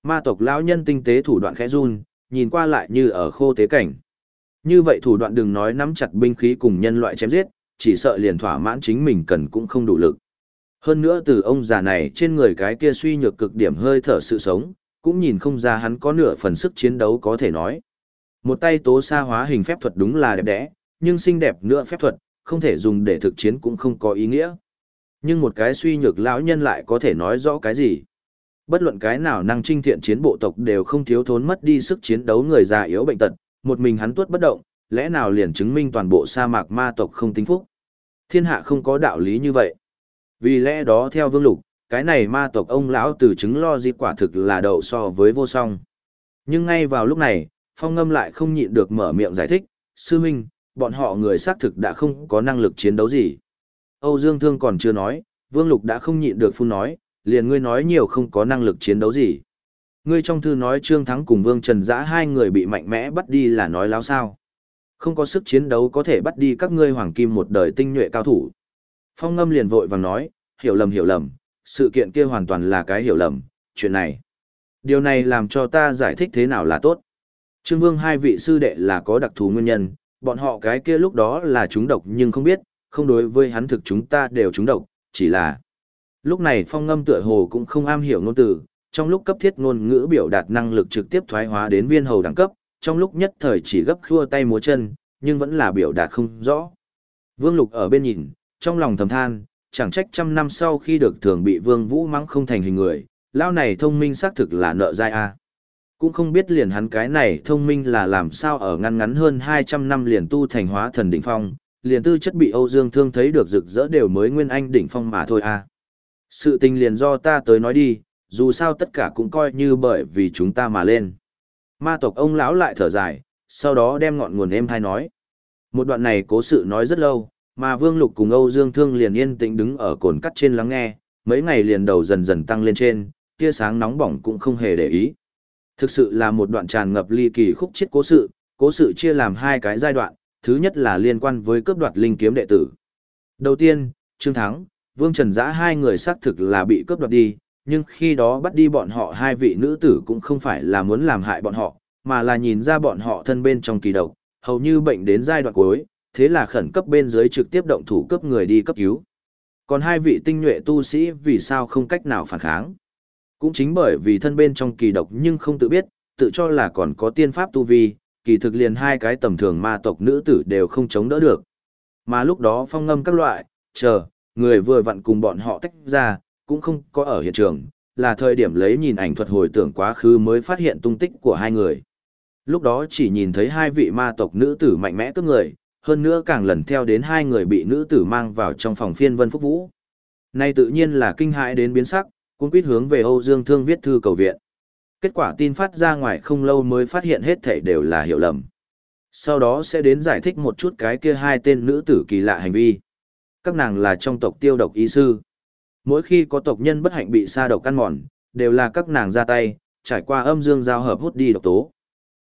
Ma tộc lão nhân tinh tế thủ đoạn khẽ run, nhìn qua lại như ở khô tế cảnh. Như vậy thủ đoạn đừng nói nắm chặt binh khí cùng nhân loại chém giết, chỉ sợ liền thỏa mãn chính mình cần cũng không đủ lực. Hơn nữa từ ông già này trên người cái kia suy nhược cực điểm hơi thở sự sống, cũng nhìn không ra hắn có nửa phần sức chiến đấu có thể nói. Một tay tố sa hóa hình phép thuật đúng là đẹp đẽ, nhưng xinh đẹp nữa phép thuật, không thể dùng để thực chiến cũng không có ý nghĩa. Nhưng một cái suy nhược lão nhân lại có thể nói rõ cái gì? Bất luận cái nào năng trinh thiện chiến bộ tộc đều không thiếu thốn mất đi sức chiến đấu người già yếu bệnh tật, một mình hắn tuốt bất động, lẽ nào liền chứng minh toàn bộ sa mạc ma tộc không tính phúc. Thiên hạ không có đạo lý như vậy. Vì lẽ đó theo vương lục, cái này ma tộc ông lão từ chứng lo di quả thực là đậu so với vô song. Nhưng ngay vào lúc này, phong ngâm lại không nhịn được mở miệng giải thích, sư huynh, bọn họ người xác thực đã không có năng lực chiến đấu gì. Âu Dương Thương còn chưa nói, Vương Lục đã không nhịn được phun nói, liền ngươi nói nhiều không có năng lực chiến đấu gì. Ngươi trong thư nói Trương Thắng cùng Vương Trần Dã hai người bị mạnh mẽ bắt đi là nói láo sao. Không có sức chiến đấu có thể bắt đi các ngươi hoàng kim một đời tinh nhuệ cao thủ. Phong ngâm liền vội vàng nói, hiểu lầm hiểu lầm, sự kiện kia hoàn toàn là cái hiểu lầm, chuyện này. Điều này làm cho ta giải thích thế nào là tốt. Trương Vương hai vị sư đệ là có đặc thù nguyên nhân, bọn họ cái kia lúc đó là chúng độc nhưng không biết, không đối với hắn thực chúng ta đều chúng độc, chỉ là... Lúc này phong ngâm tựa hồ cũng không am hiểu ngôn từ, trong lúc cấp thiết ngôn ngữ biểu đạt năng lực trực tiếp thoái hóa đến viên hầu đẳng cấp, trong lúc nhất thời chỉ gấp khua tay múa chân, nhưng vẫn là biểu đạt không rõ. Vương Lục ở bên nhìn, trong lòng thầm than, chẳng trách trăm năm sau khi được thường bị Vương Vũ mắng không thành hình người, lão này thông minh xác thực là nợ dai a. Cũng không biết liền hắn cái này thông minh là làm sao ở ngăn ngắn hơn 200 năm liền tu thành hóa thần đỉnh phong, liền tư chất bị Âu Dương Thương thấy được rực rỡ đều mới nguyên anh đỉnh phong mà thôi a. Sự tình liền do ta tới nói đi, dù sao tất cả cũng coi như bởi vì chúng ta mà lên. Ma tộc ông lão lại thở dài, sau đó đem ngọn nguồn em thai nói. Một đoạn này cố sự nói rất lâu, mà Vương Lục cùng Âu Dương Thương liền yên tĩnh đứng ở cồn cắt trên lắng nghe, mấy ngày liền đầu dần dần tăng lên trên, tia sáng nóng bỏng cũng không hề để ý. Thực sự là một đoạn tràn ngập ly kỳ khúc chết cố sự, cố sự chia làm hai cái giai đoạn, thứ nhất là liên quan với cướp đoạt linh kiếm đệ tử. Đầu tiên, Trương Thắng, Vương Trần Giã hai người xác thực là bị cướp đoạt đi, nhưng khi đó bắt đi bọn họ hai vị nữ tử cũng không phải là muốn làm hại bọn họ, mà là nhìn ra bọn họ thân bên trong kỳ độc, hầu như bệnh đến giai đoạn cuối, thế là khẩn cấp bên dưới trực tiếp động thủ cấp người đi cấp cứu. Còn hai vị tinh nhuệ tu sĩ vì sao không cách nào phản kháng? Cũng chính bởi vì thân bên trong kỳ độc nhưng không tự biết, tự cho là còn có tiên pháp tu vi, kỳ thực liền hai cái tầm thường ma tộc nữ tử đều không chống đỡ được. Mà lúc đó phong ngâm các loại, chờ, người vừa vặn cùng bọn họ tách ra, cũng không có ở hiện trường, là thời điểm lấy nhìn ảnh thuật hồi tưởng quá khứ mới phát hiện tung tích của hai người. Lúc đó chỉ nhìn thấy hai vị ma tộc nữ tử mạnh mẽ cướp người, hơn nữa càng lần theo đến hai người bị nữ tử mang vào trong phòng phiên vân phúc vũ. Nay tự nhiên là kinh hãi đến biến sắc, cũng quyết hướng về Âu Dương Thương viết thư cầu viện. Kết quả tin phát ra ngoài không lâu mới phát hiện hết thảy đều là hiểu lầm. Sau đó sẽ đến giải thích một chút cái kia hai tên nữ tử kỳ lạ hành vi. Các nàng là trong tộc tiêu độc y sư. Mỗi khi có tộc nhân bất hạnh bị sa độc căn mòn, đều là các nàng ra tay, trải qua âm dương giao hợp hút đi độc tố.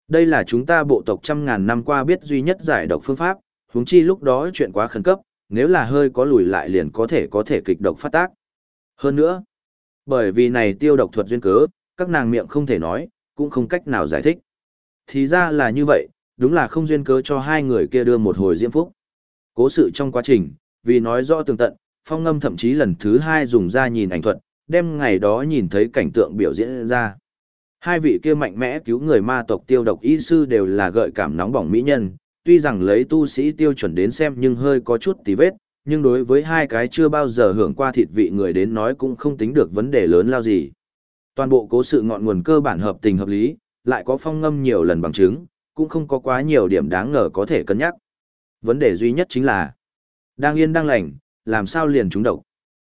Đây là chúng ta bộ tộc trăm ngàn năm qua biết duy nhất giải độc phương pháp, huống chi lúc đó chuyện quá khẩn cấp, nếu là hơi có lùi lại liền có thể có thể kịch độc phát tác. Hơn nữa, bởi vì này tiêu độc thuật duyên cớ, các nàng miệng không thể nói, cũng không cách nào giải thích. Thì ra là như vậy, đúng là không duyên cớ cho hai người kia đưa một hồi diễm phúc. Cố sự trong quá trình, vì nói rõ tường tận, phong ngâm thậm chí lần thứ hai dùng ra nhìn ảnh thuật, đem ngày đó nhìn thấy cảnh tượng biểu diễn ra. Hai vị kia mạnh mẽ cứu người ma tộc tiêu độc y sư đều là gợi cảm nóng bỏng mỹ nhân, tuy rằng lấy tu sĩ tiêu chuẩn đến xem nhưng hơi có chút tí vết, nhưng đối với hai cái chưa bao giờ hưởng qua thịt vị người đến nói cũng không tính được vấn đề lớn lao gì. Toàn bộ cố sự ngọn nguồn cơ bản hợp tình hợp lý, lại có phong ngâm nhiều lần bằng chứng, cũng không có quá nhiều điểm đáng ngờ có thể cân nhắc. Vấn đề duy nhất chính là, đang yên đang lành, làm sao liền trúng độc.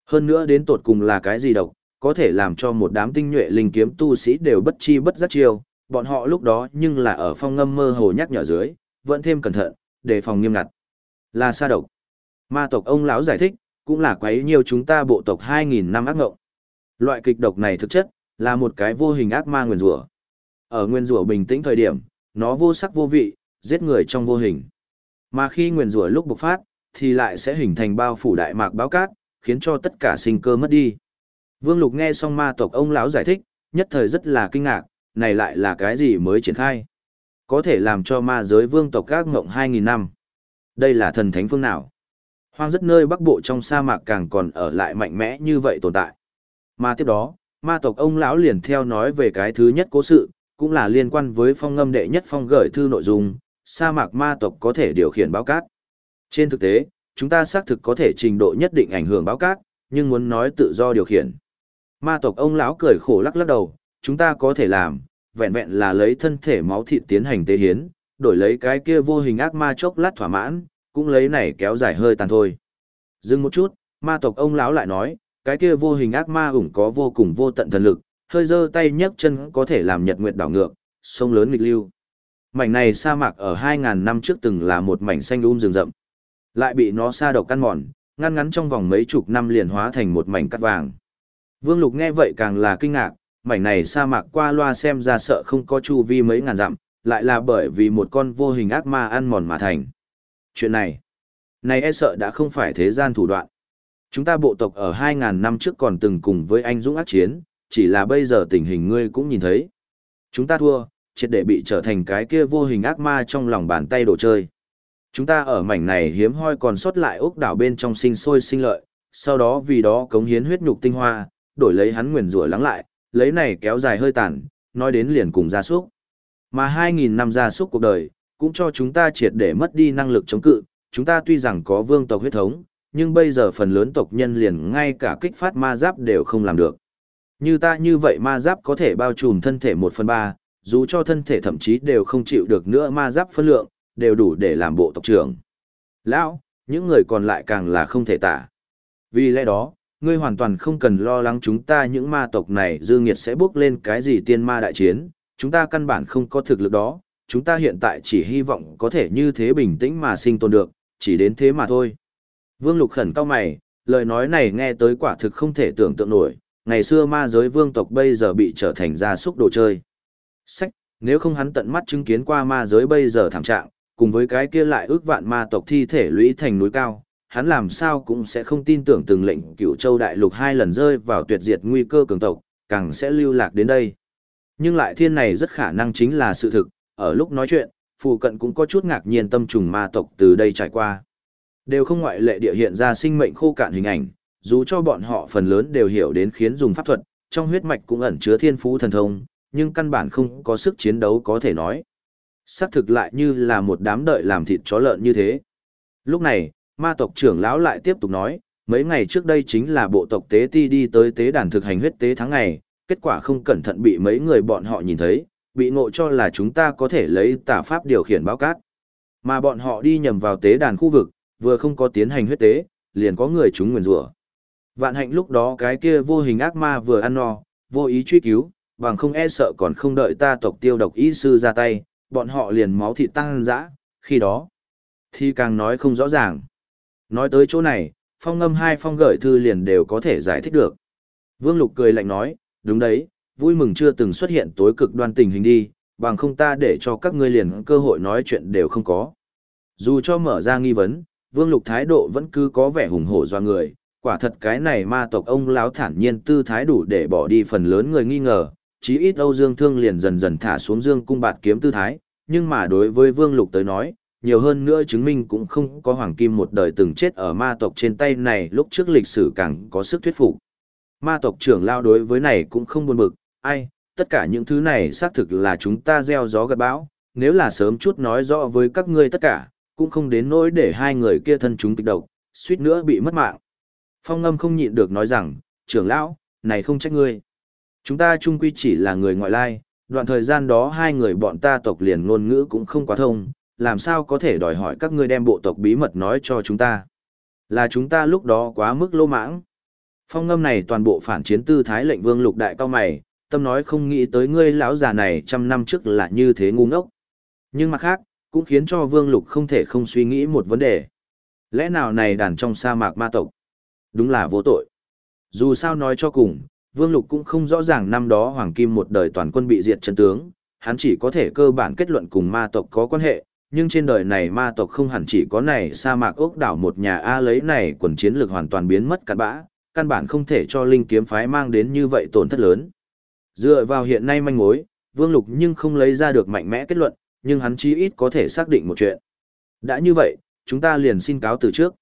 Hơn nữa đến tột cùng là cái gì độc, có thể làm cho một đám tinh nhuệ linh kiếm tu sĩ đều bất chi bất giác chiêu, bọn họ lúc đó nhưng là ở phong ngâm mơ hồ nhắc nhở dưới, vẫn thêm cẩn thận, đề phòng nghiêm ngặt. Là sa độc. Ma tộc ông lão giải thích, cũng là quấy nhiều chúng ta bộ tộc 2.000 năm ác ngộng. Loại kịch độc này thực chất, là một cái vô hình ác ma nguyên rủa. Ở nguyên rủa bình tĩnh thời điểm, nó vô sắc vô vị, giết người trong vô hình. Mà khi nguyên rủa lúc bộc phát, thì lại sẽ hình thành bao phủ đại mạc báo cát, khiến cho tất cả sinh cơ mất đi. Vương Lục nghe xong ma tộc ông lão giải thích, nhất thời rất là kinh ngạc, này lại là cái gì mới triển khai? Có thể làm cho ma giới vương tộc các ngộng 2.000 năm. Đây là thần thánh phương nào? Hoang rất nơi bắc bộ trong sa mạc càng còn ở lại mạnh mẽ như vậy tồn tại. Mà tiếp đó, ma tộc ông lão liền theo nói về cái thứ nhất cố sự, cũng là liên quan với phong ngâm đệ nhất phong gửi thư nội dung, sa mạc ma tộc có thể điều khiển báo cát. Trên thực tế, chúng ta xác thực có thể trình độ nhất định ảnh hưởng báo cát, nhưng muốn nói tự do điều khiển. Ma tộc ông lão cười khổ lắc lắc đầu, chúng ta có thể làm, vẹn vẹn là lấy thân thể máu thịt tiến hành tế hiến, đổi lấy cái kia vô hình ác ma chốc lát thỏa mãn, cũng lấy này kéo dài hơi tàn thôi. Dừng một chút, ma tộc ông lão lại nói, cái kia vô hình ác ma ủng có vô cùng vô tận thần lực, hơi giơ tay nhấc chân có thể làm nhật nguyệt đảo ngược, sông lớn nghịch lưu. Mảnh này sa mạc ở 2.000 năm trước từng là một mảnh xanh um rừng rậm. Lại bị nó sa độc căn mòn, ngăn ngắn trong vòng mấy chục năm liền hóa thành một mảnh cát vàng. Vương Lục nghe vậy càng là kinh ngạc, mảnh này sa mạc qua loa xem ra sợ không có chu vi mấy ngàn dặm, lại là bởi vì một con vô hình ác ma ăn mòn mà thành. Chuyện này, này e sợ đã không phải thế gian thủ đoạn. Chúng ta bộ tộc ở 2.000 năm trước còn từng cùng với anh Dũng ác chiến, chỉ là bây giờ tình hình ngươi cũng nhìn thấy. Chúng ta thua, triệt để bị trở thành cái kia vô hình ác ma trong lòng bàn tay đồ chơi. Chúng ta ở mảnh này hiếm hoi còn sót lại ốc đảo bên trong sinh sôi sinh lợi, sau đó vì đó cống hiến huyết nhục tinh hoa, đổi lấy hắn nguyền rủa lắng lại, lấy này kéo dài hơi tàn, nói đến liền cùng gia súc. Mà 2.000 năm gia súc cuộc đời, cũng cho chúng ta triệt để mất đi năng lực chống cự, chúng ta tuy rằng có vương tộc huyết thống, nhưng bây giờ phần lớn tộc nhân liền ngay cả kích phát ma giáp đều không làm được. Như ta như vậy ma giáp có thể bao trùm thân thể 1 phần 3, dù cho thân thể thậm chí đều không chịu được nữa ma giáp phân lượng, đều đủ để làm bộ tộc trưởng. Lão, những người còn lại càng là không thể tả. Vì lẽ đó, ngươi hoàn toàn không cần lo lắng chúng ta những ma tộc này dư nghiệt sẽ bước lên cái gì tiên ma đại chiến, chúng ta căn bản không có thực lực đó, chúng ta hiện tại chỉ hy vọng có thể như thế bình tĩnh mà sinh tồn được, chỉ đến thế mà thôi. Vương Lục khẩn cao mày, lời nói này nghe tới quả thực không thể tưởng tượng nổi, ngày xưa ma giới vương tộc bây giờ bị trở thành gia súc đồ chơi. Sách, nếu không hắn tận mắt chứng kiến qua ma giới bây giờ thảm trạng, cùng với cái kia lại ước vạn ma tộc thi thể lũy thành núi cao, hắn làm sao cũng sẽ không tin tưởng từng lệnh cựu châu đại lục hai lần rơi vào tuyệt diệt nguy cơ cường tộc, càng sẽ lưu lạc đến đây. Nhưng lại thiên này rất khả năng chính là sự thực, ở lúc nói chuyện, phụ cận cũng có chút ngạc nhiên tâm trùng ma tộc từ đây trải qua. Đều không ngoại lệ địa hiện ra sinh mệnh khô cạn hình ảnh, dù cho bọn họ phần lớn đều hiểu đến khiến dùng pháp thuật, trong huyết mạch cũng ẩn chứa thiên phú thần thông, nhưng căn bản không có sức chiến đấu có thể nói. Xác thực lại như là một đám đợi làm thịt chó lợn như thế. Lúc này, ma tộc trưởng lão lại tiếp tục nói, mấy ngày trước đây chính là bộ tộc tế ti đi tới tế đàn thực hành huyết tế tháng ngày, kết quả không cẩn thận bị mấy người bọn họ nhìn thấy, bị ngộ cho là chúng ta có thể lấy tà pháp điều khiển báo cát. Mà bọn họ đi nhầm vào tế đàn khu vực, vừa không có tiến hành huyết tế, liền có người chúng nguyền rủa. Vạn hạnh lúc đó cái kia vô hình ác ma vừa ăn no, vô ý truy cứu, bằng không e sợ còn không đợi ta tộc tiêu độc y sư ra tay, bọn họ liền máu thịt tăng dã, khi đó thì càng nói không rõ ràng. Nói tới chỗ này, phong ngâm hai phong gửi thư liền đều có thể giải thích được. Vương Lục cười lạnh nói, đúng đấy, vui mừng chưa từng xuất hiện tối cực đoan tình hình đi, bằng không ta để cho các ngươi liền cơ hội nói chuyện đều không có. Dù cho mở ra nghi vấn, Vương Lục thái độ vẫn cứ có vẻ hùng hổ do người, quả thật cái này ma tộc ông láo thản nhiên tư thái đủ để bỏ đi phần lớn người nghi ngờ, chí ít Âu Dương Thương liền dần dần thả xuống Dương cung bạt kiếm tư thái, nhưng mà đối với Vương Lục tới nói, nhiều hơn nữa chứng minh cũng không có hoàng kim một đời từng chết ở ma tộc trên tay này lúc trước lịch sử càng có sức thuyết phục. Ma tộc trưởng lao đối với này cũng không buồn bực, ai, tất cả những thứ này xác thực là chúng ta gieo gió gặt bão, nếu là sớm chút nói rõ với các ngươi tất cả, cũng không đến nỗi để hai người kia thân chúng kịch độc, suýt nữa bị mất mạng. Phong ngâm không nhịn được nói rằng, trưởng lão, này không trách ngươi. Chúng ta chung quy chỉ là người ngoại lai, đoạn thời gian đó hai người bọn ta tộc liền ngôn ngữ cũng không quá thông, làm sao có thể đòi hỏi các ngươi đem bộ tộc bí mật nói cho chúng ta. Là chúng ta lúc đó quá mức lô mãng. Phong ngâm này toàn bộ phản chiến tư thái lệnh vương lục đại cao mày, tâm nói không nghĩ tới ngươi lão già này trăm năm trước là như thế ngu ngốc. Nhưng mặt khác, cũng khiến cho vương lục không thể không suy nghĩ một vấn đề. Lẽ nào này đàn trong sa mạc ma tộc? Đúng là vô tội. Dù sao nói cho cùng, Vương Lục cũng không rõ ràng năm đó Hoàng Kim một đời toàn quân bị diệt chân tướng, hắn chỉ có thể cơ bản kết luận cùng ma tộc có quan hệ, nhưng trên đời này ma tộc không hẳn chỉ có này sa mạc ốc đảo một nhà A lấy này quần chiến lược hoàn toàn biến mất cạn bã, căn bản không thể cho linh kiếm phái mang đến như vậy tổn thất lớn. Dựa vào hiện nay manh mối, Vương Lục nhưng không lấy ra được mạnh mẽ kết luận, nhưng hắn chí ít có thể xác định một chuyện. Đã như vậy, chúng ta liền xin cáo từ trước.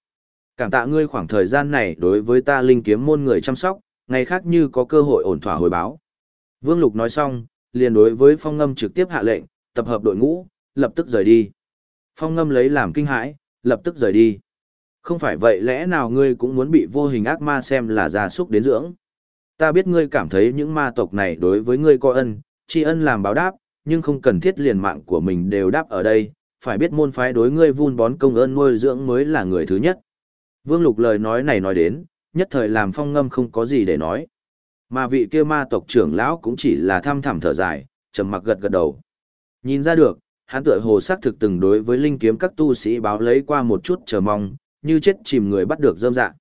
Cảm tạ ngươi khoảng thời gian này đối với ta linh kiếm môn người chăm sóc, ngày khác như có cơ hội ổn thỏa hồi báo. Vương Lục nói xong, liền đối với Phong Ngâm trực tiếp hạ lệnh, tập hợp đội ngũ, lập tức rời đi. Phong Ngâm lấy làm kinh hãi, lập tức rời đi. Không phải vậy lẽ nào ngươi cũng muốn bị vô hình ác ma xem là gia súc đến dưỡng? Ta biết ngươi cảm thấy những ma tộc này đối với ngươi có ân, tri ân làm báo đáp, nhưng không cần thiết liền mạng của mình đều đáp ở đây, phải biết môn phái đối ngươi vun bón công ơn nuôi dưỡng mới là người thứ nhất. Vương Lục lời nói này nói đến, nhất thời làm phong ngâm không có gì để nói. Mà vị kia ma tộc trưởng lão cũng chỉ là thăm thẳm thở dài, trầm mặc gật gật đầu. Nhìn ra được, hắn tựa hồ xác thực từng đối với linh kiếm các tu sĩ báo lấy qua một chút chờ mong, như chết chìm người bắt được dâm dạng.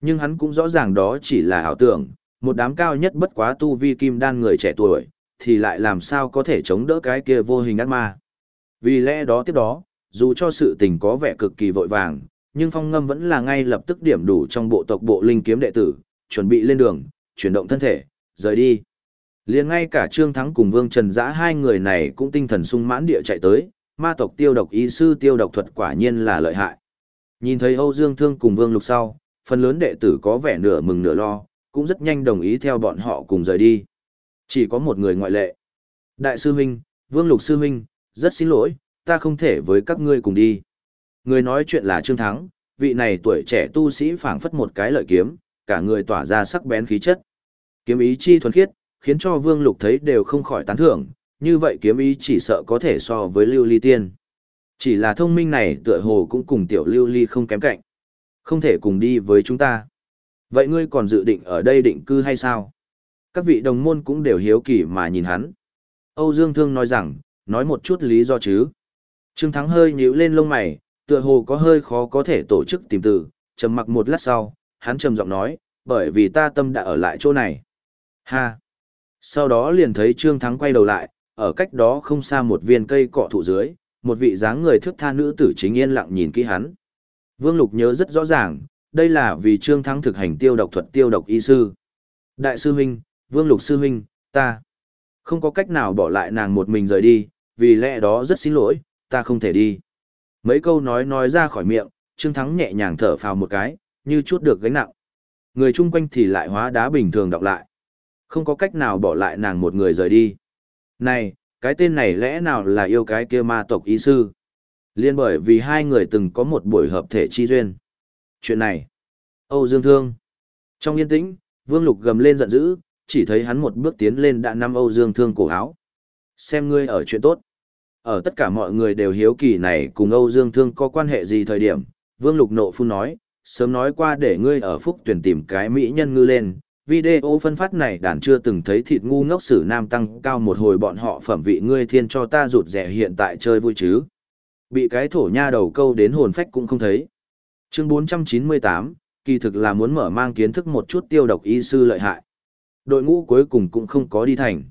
Nhưng hắn cũng rõ ràng đó chỉ là ảo tưởng, một đám cao nhất bất quá tu vi kim đan người trẻ tuổi, thì lại làm sao có thể chống đỡ cái kia vô hình ác ma. Vì lẽ đó tiếp đó, dù cho sự tình có vẻ cực kỳ vội vàng, nhưng phong ngâm vẫn là ngay lập tức điểm đủ trong bộ tộc bộ linh kiếm đệ tử, chuẩn bị lên đường, chuyển động thân thể, rời đi liền ngay cả Trương Thắng cùng Vương Trần Dã hai người này cũng tinh thần sung mãn địa chạy tới, ma tộc tiêu độc y sư tiêu độc thuật quả nhiên là lợi hại. Nhìn thấy Âu Dương Thương cùng Vương Lục sau, phần lớn đệ tử có vẻ nửa mừng nửa lo, cũng rất nhanh đồng ý theo bọn họ cùng rời đi. Chỉ có một người ngoại lệ. Đại sư huynh, Vương Lục sư huynh, rất xin lỗi, ta không thể với các ngươi cùng đi. Người nói chuyện là Trương Thắng, vị này tuổi trẻ tu sĩ phảng phất một cái lợi kiếm, cả người tỏa ra sắc bén khí chất. Kiếm ý chi thuần khiết, khiến cho Vương Lục thấy đều không khỏi tán thưởng, như vậy kiếm ý chỉ sợ có thể so với Lưu Ly Tiên. Chỉ là thông minh này tựa hồ cũng cùng tiểu Lưu Ly không kém cạnh. Không thể cùng đi với chúng ta. Vậy ngươi còn dự định ở đây định cư hay sao? Các vị đồng môn cũng đều hiếu kỳ mà nhìn hắn. Âu Dương Thương nói rằng, nói một chút lý do chứ. Trương Thắng hơi nhíu lên lông mày, tựa hồ có hơi khó có thể tổ chức tìm từ, trầm mặc một lát sau, hắn trầm giọng nói, bởi vì ta tâm đã ở lại chỗ này. Ha! Sau đó liền thấy Trương Thắng quay đầu lại, ở cách đó không xa một viên cây cọ thụ dưới, một vị dáng người thước tha nữ tử chính yên lặng nhìn kỹ hắn. Vương Lục nhớ rất rõ ràng, đây là vì Trương Thắng thực hành tiêu độc thuật tiêu độc y sư. Đại sư huynh, Vương Lục sư huynh, ta không có cách nào bỏ lại nàng một mình rời đi, vì lẽ đó rất xin lỗi, ta không thể đi. Mấy câu nói nói ra khỏi miệng, Trương Thắng nhẹ nhàng thở phào một cái, như chút được gánh nặng. Người chung quanh thì lại hóa đá bình thường đọc lại. Không có cách nào bỏ lại nàng một người rời đi. Này, cái tên này lẽ nào là yêu cái kia ma tộc ý sư? Liên bởi vì hai người từng có một buổi hợp thể chi duyên. Chuyện này, Âu Dương Thương. Trong yên tĩnh, Vương Lục gầm lên giận dữ, chỉ thấy hắn một bước tiến lên đã nắm Âu Dương Thương cổ áo. Xem ngươi ở chuyện tốt. Ở tất cả mọi người đều hiếu kỳ này cùng Âu Dương Thương có quan hệ gì thời điểm, Vương Lục nộ phun nói, sớm nói qua để ngươi ở phúc tuyển tìm cái mỹ nhân ngư lên. Video phân phát này đàn chưa từng thấy thịt ngu ngốc sử nam tăng cao một hồi bọn họ phẩm vị ngươi thiên cho ta rụt rẻ hiện tại chơi vui chứ. Bị cái thổ nha đầu câu đến hồn phách cũng không thấy. Chương 498, kỳ thực là muốn mở mang kiến thức một chút tiêu độc y sư lợi hại. Đội ngũ cuối cùng cũng không có đi thành.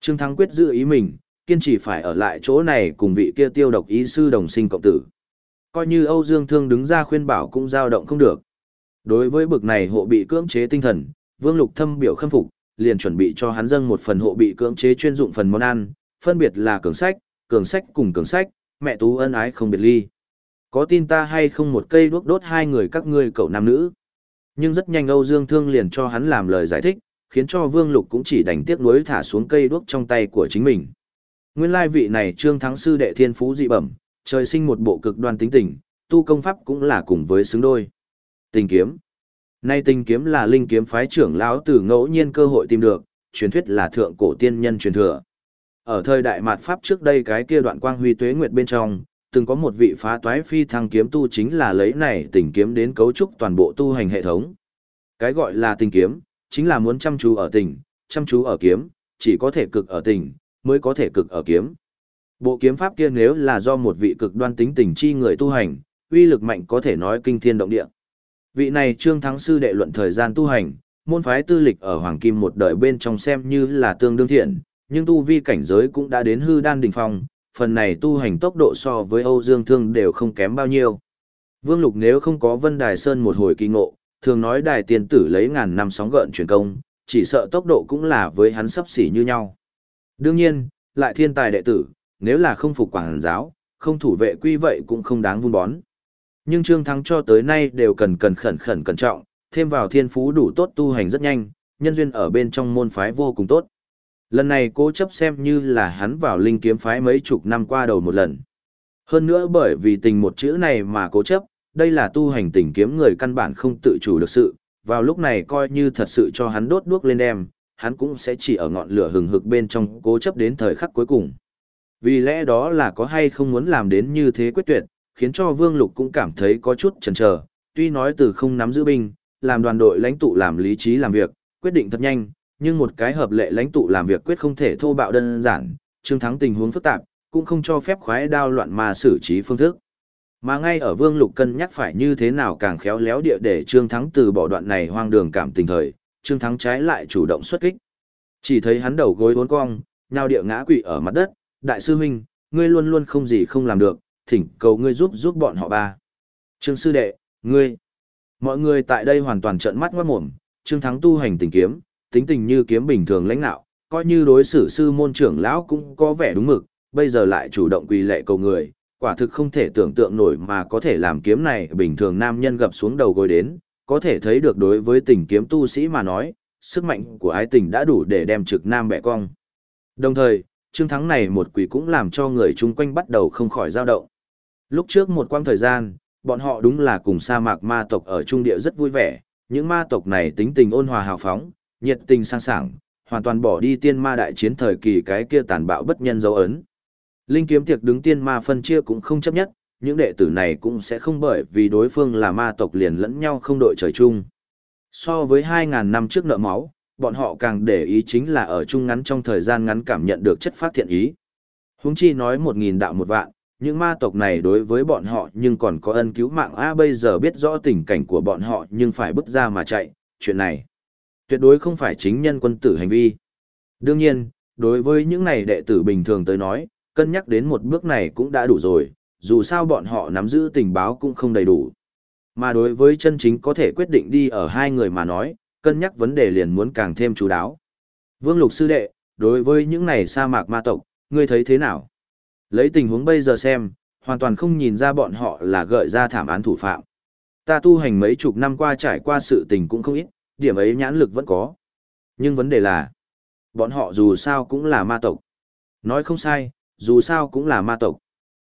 Trương Thắng quyết giữ ý mình, kiên trì phải ở lại chỗ này cùng vị kia tiêu độc y sư đồng sinh cộng tử. Coi như Âu Dương Thương đứng ra khuyên bảo cũng dao động không được. Đối với bực này hộ bị cưỡng chế tinh thần, Vương Lục Thâm biểu khâm phục, liền chuẩn bị cho hắn dâng một phần hộ bị cưỡng chế chuyên dụng phần món ăn, phân biệt là cường sách, cường sách cùng cường sách, mẹ tú ân ái không biệt ly. Có tin ta hay không một cây đuốc đốt hai người các ngươi cậu nam nữ. Nhưng rất nhanh Âu Dương Thương liền cho hắn làm lời giải thích, khiến cho Vương Lục cũng chỉ đành tiếc nuối thả xuống cây đuốc trong tay của chính mình. Nguyên lai vị này Trương Thắng sư đệ thiên phú dị bẩm, trời sinh một bộ cực đoan tính tình, tu công pháp cũng là cùng với xứng đôi. Tình kiếm. Nay tình kiếm là linh kiếm phái trưởng lão từ ngẫu nhiên cơ hội tìm được, truyền thuyết là thượng cổ tiên nhân truyền thừa. Ở thời đại mạt pháp trước đây cái kia đoạn quang huy tuế nguyệt bên trong, từng có một vị phá toái phi thăng kiếm tu chính là lấy này tình kiếm đến cấu trúc toàn bộ tu hành hệ thống. Cái gọi là tình kiếm, chính là muốn chăm chú ở tình, chăm chú ở kiếm, chỉ có thể cực ở tình, mới có thể cực ở kiếm. Bộ kiếm pháp kia nếu là do một vị cực đoan tính tình chi người tu hành, uy lực mạnh có thể nói kinh thiên động địa. Vị này Trương Thắng sư đệ luận thời gian tu hành, môn phái tư lịch ở Hoàng Kim một đời bên trong xem như là tương đương thiện, nhưng tu vi cảnh giới cũng đã đến hư đan đỉnh phong, phần này tu hành tốc độ so với Âu Dương Thương đều không kém bao nhiêu. Vương Lục nếu không có Vân Đài Sơn một hồi kỳ ngộ, thường nói đài tiền tử lấy ngàn năm sóng gợn truyền công, chỉ sợ tốc độ cũng là với hắn sắp xỉ như nhau. Đương nhiên, lại thiên tài đệ tử, nếu là không phục quảng giáo, không thủ vệ quy vậy cũng không đáng vun bón. Nhưng Trương Thắng cho tới nay đều cần cần khẩn khẩn cẩn trọng, thêm vào thiên phú đủ tốt tu hành rất nhanh, nhân duyên ở bên trong môn phái vô cùng tốt. Lần này cố chấp xem như là hắn vào linh kiếm phái mấy chục năm qua đầu một lần. Hơn nữa bởi vì tình một chữ này mà cố chấp, đây là tu hành tình kiếm người căn bản không tự chủ được sự, vào lúc này coi như thật sự cho hắn đốt đuốc lên đem, hắn cũng sẽ chỉ ở ngọn lửa hừng hực bên trong cố chấp đến thời khắc cuối cùng. Vì lẽ đó là có hay không muốn làm đến như thế quyết tuyệt, khiến cho Vương Lục cũng cảm thấy có chút chần chờ, tuy nói từ không nắm giữ binh, làm đoàn đội lãnh tụ làm lý trí làm việc, quyết định thật nhanh, nhưng một cái hợp lệ lãnh tụ làm việc quyết không thể thô bạo đơn giản, Trương Thắng tình huống phức tạp, cũng không cho phép khoái đao loạn mà xử trí phương thức. Mà ngay ở Vương Lục cân nhắc phải như thế nào càng khéo léo địa để Trương Thắng từ bỏ đoạn này hoang đường cảm tình thời, Trương Thắng trái lại chủ động xuất kích. Chỉ thấy hắn đầu gối uốn cong, nhào địa ngã quỵ ở mặt đất, "Đại sư huynh, ngươi luôn luôn không gì không làm được, thỉnh cầu ngươi giúp giúp bọn họ ba." "Trương sư đệ, ngươi?" Mọi người tại đây hoàn toàn trợn mắt ngoát mồm, Trương Thắng tu hành tình kiếm, tính tình như kiếm bình thường lãnh nạo, coi như đối xử sư môn trưởng lão cũng có vẻ đúng mực, bây giờ lại chủ động quỳ lệ cầu người, quả thực không thể tưởng tượng nổi mà có thể làm kiếm này bình thường nam nhân gập xuống đầu gối đến, có thể thấy được đối với tình kiếm tu sĩ mà nói, sức mạnh của ái tình đã đủ để đem trực nam bẻ cong. Đồng thời, Trương Thắng này một quỷ cũng làm cho người chung quanh bắt đầu không khỏi dao động. Lúc trước một quãng thời gian, bọn họ đúng là cùng sa mạc ma tộc ở trung địa rất vui vẻ, những ma tộc này tính tình ôn hòa hào phóng, nhiệt tình sang sảng, hoàn toàn bỏ đi tiên ma đại chiến thời kỳ cái kia tàn bạo bất nhân dấu ấn. Linh kiếm tiệc đứng tiên ma phân chia cũng không chấp nhất, những đệ tử này cũng sẽ không bởi vì đối phương là ma tộc liền lẫn nhau không đội trời chung. So với 2.000 năm trước nợ máu, bọn họ càng để ý chính là ở chung ngắn trong thời gian ngắn cảm nhận được chất phát thiện ý. Huống chi nói 1.000 đạo một vạn, những ma tộc này đối với bọn họ nhưng còn có ân cứu mạng A bây giờ biết rõ tình cảnh của bọn họ nhưng phải bước ra mà chạy, chuyện này tuyệt đối không phải chính nhân quân tử hành vi. Đương nhiên, đối với những này đệ tử bình thường tới nói, cân nhắc đến một bước này cũng đã đủ rồi, dù sao bọn họ nắm giữ tình báo cũng không đầy đủ. Mà đối với chân chính có thể quyết định đi ở hai người mà nói, cân nhắc vấn đề liền muốn càng thêm chú đáo. Vương Lục sư đệ, đối với những này sa mạc ma tộc, ngươi thấy thế nào? Lấy tình huống bây giờ xem, hoàn toàn không nhìn ra bọn họ là gợi ra thảm án thủ phạm. Ta tu hành mấy chục năm qua trải qua sự tình cũng không ít, điểm ấy nhãn lực vẫn có. Nhưng vấn đề là, bọn họ dù sao cũng là ma tộc. Nói không sai, dù sao cũng là ma tộc.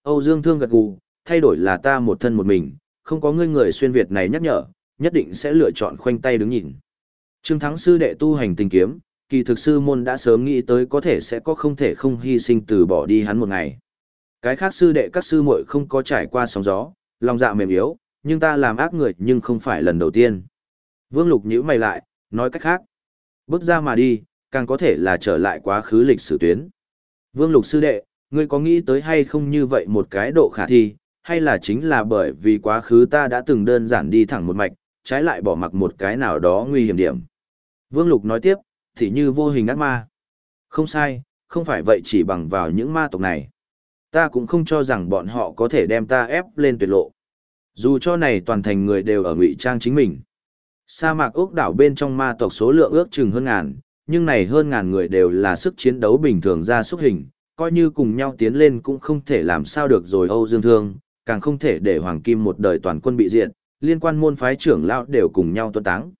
Âu Dương Thương gật gù, thay đổi là ta một thân một mình, không có ngươi người xuyên Việt này nhắc nhở, nhất định sẽ lựa chọn khoanh tay đứng nhìn. Trương Thắng sư đệ tu hành tình kiếm, kỳ thực sư môn đã sớm nghĩ tới có thể sẽ có không thể không hy sinh từ bỏ đi hắn một ngày. Cái khác sư đệ các sư muội không có trải qua sóng gió, lòng dạ mềm yếu, nhưng ta làm ác người nhưng không phải lần đầu tiên. Vương Lục nhíu mày lại, nói cách khác. Bước ra mà đi, càng có thể là trở lại quá khứ lịch sử tuyến. Vương Lục sư đệ, ngươi có nghĩ tới hay không như vậy một cái độ khả thi, hay là chính là bởi vì quá khứ ta đã từng đơn giản đi thẳng một mạch, trái lại bỏ mặc một cái nào đó nguy hiểm điểm. Vương Lục nói tiếp, thì như vô hình ác ma. Không sai, không phải vậy chỉ bằng vào những ma tộc này. Ta cũng không cho rằng bọn họ có thể đem ta ép lên tuyệt lộ. Dù cho này toàn thành người đều ở ngụy trang chính mình. Sa mạc ốc đảo bên trong ma tộc số lượng ước chừng hơn ngàn, nhưng này hơn ngàn người đều là sức chiến đấu bình thường ra xuất hình, coi như cùng nhau tiến lên cũng không thể làm sao được rồi Âu Dương Thương, càng không thể để Hoàng Kim một đời toàn quân bị diệt, liên quan môn phái trưởng lão đều cùng nhau tuân táng.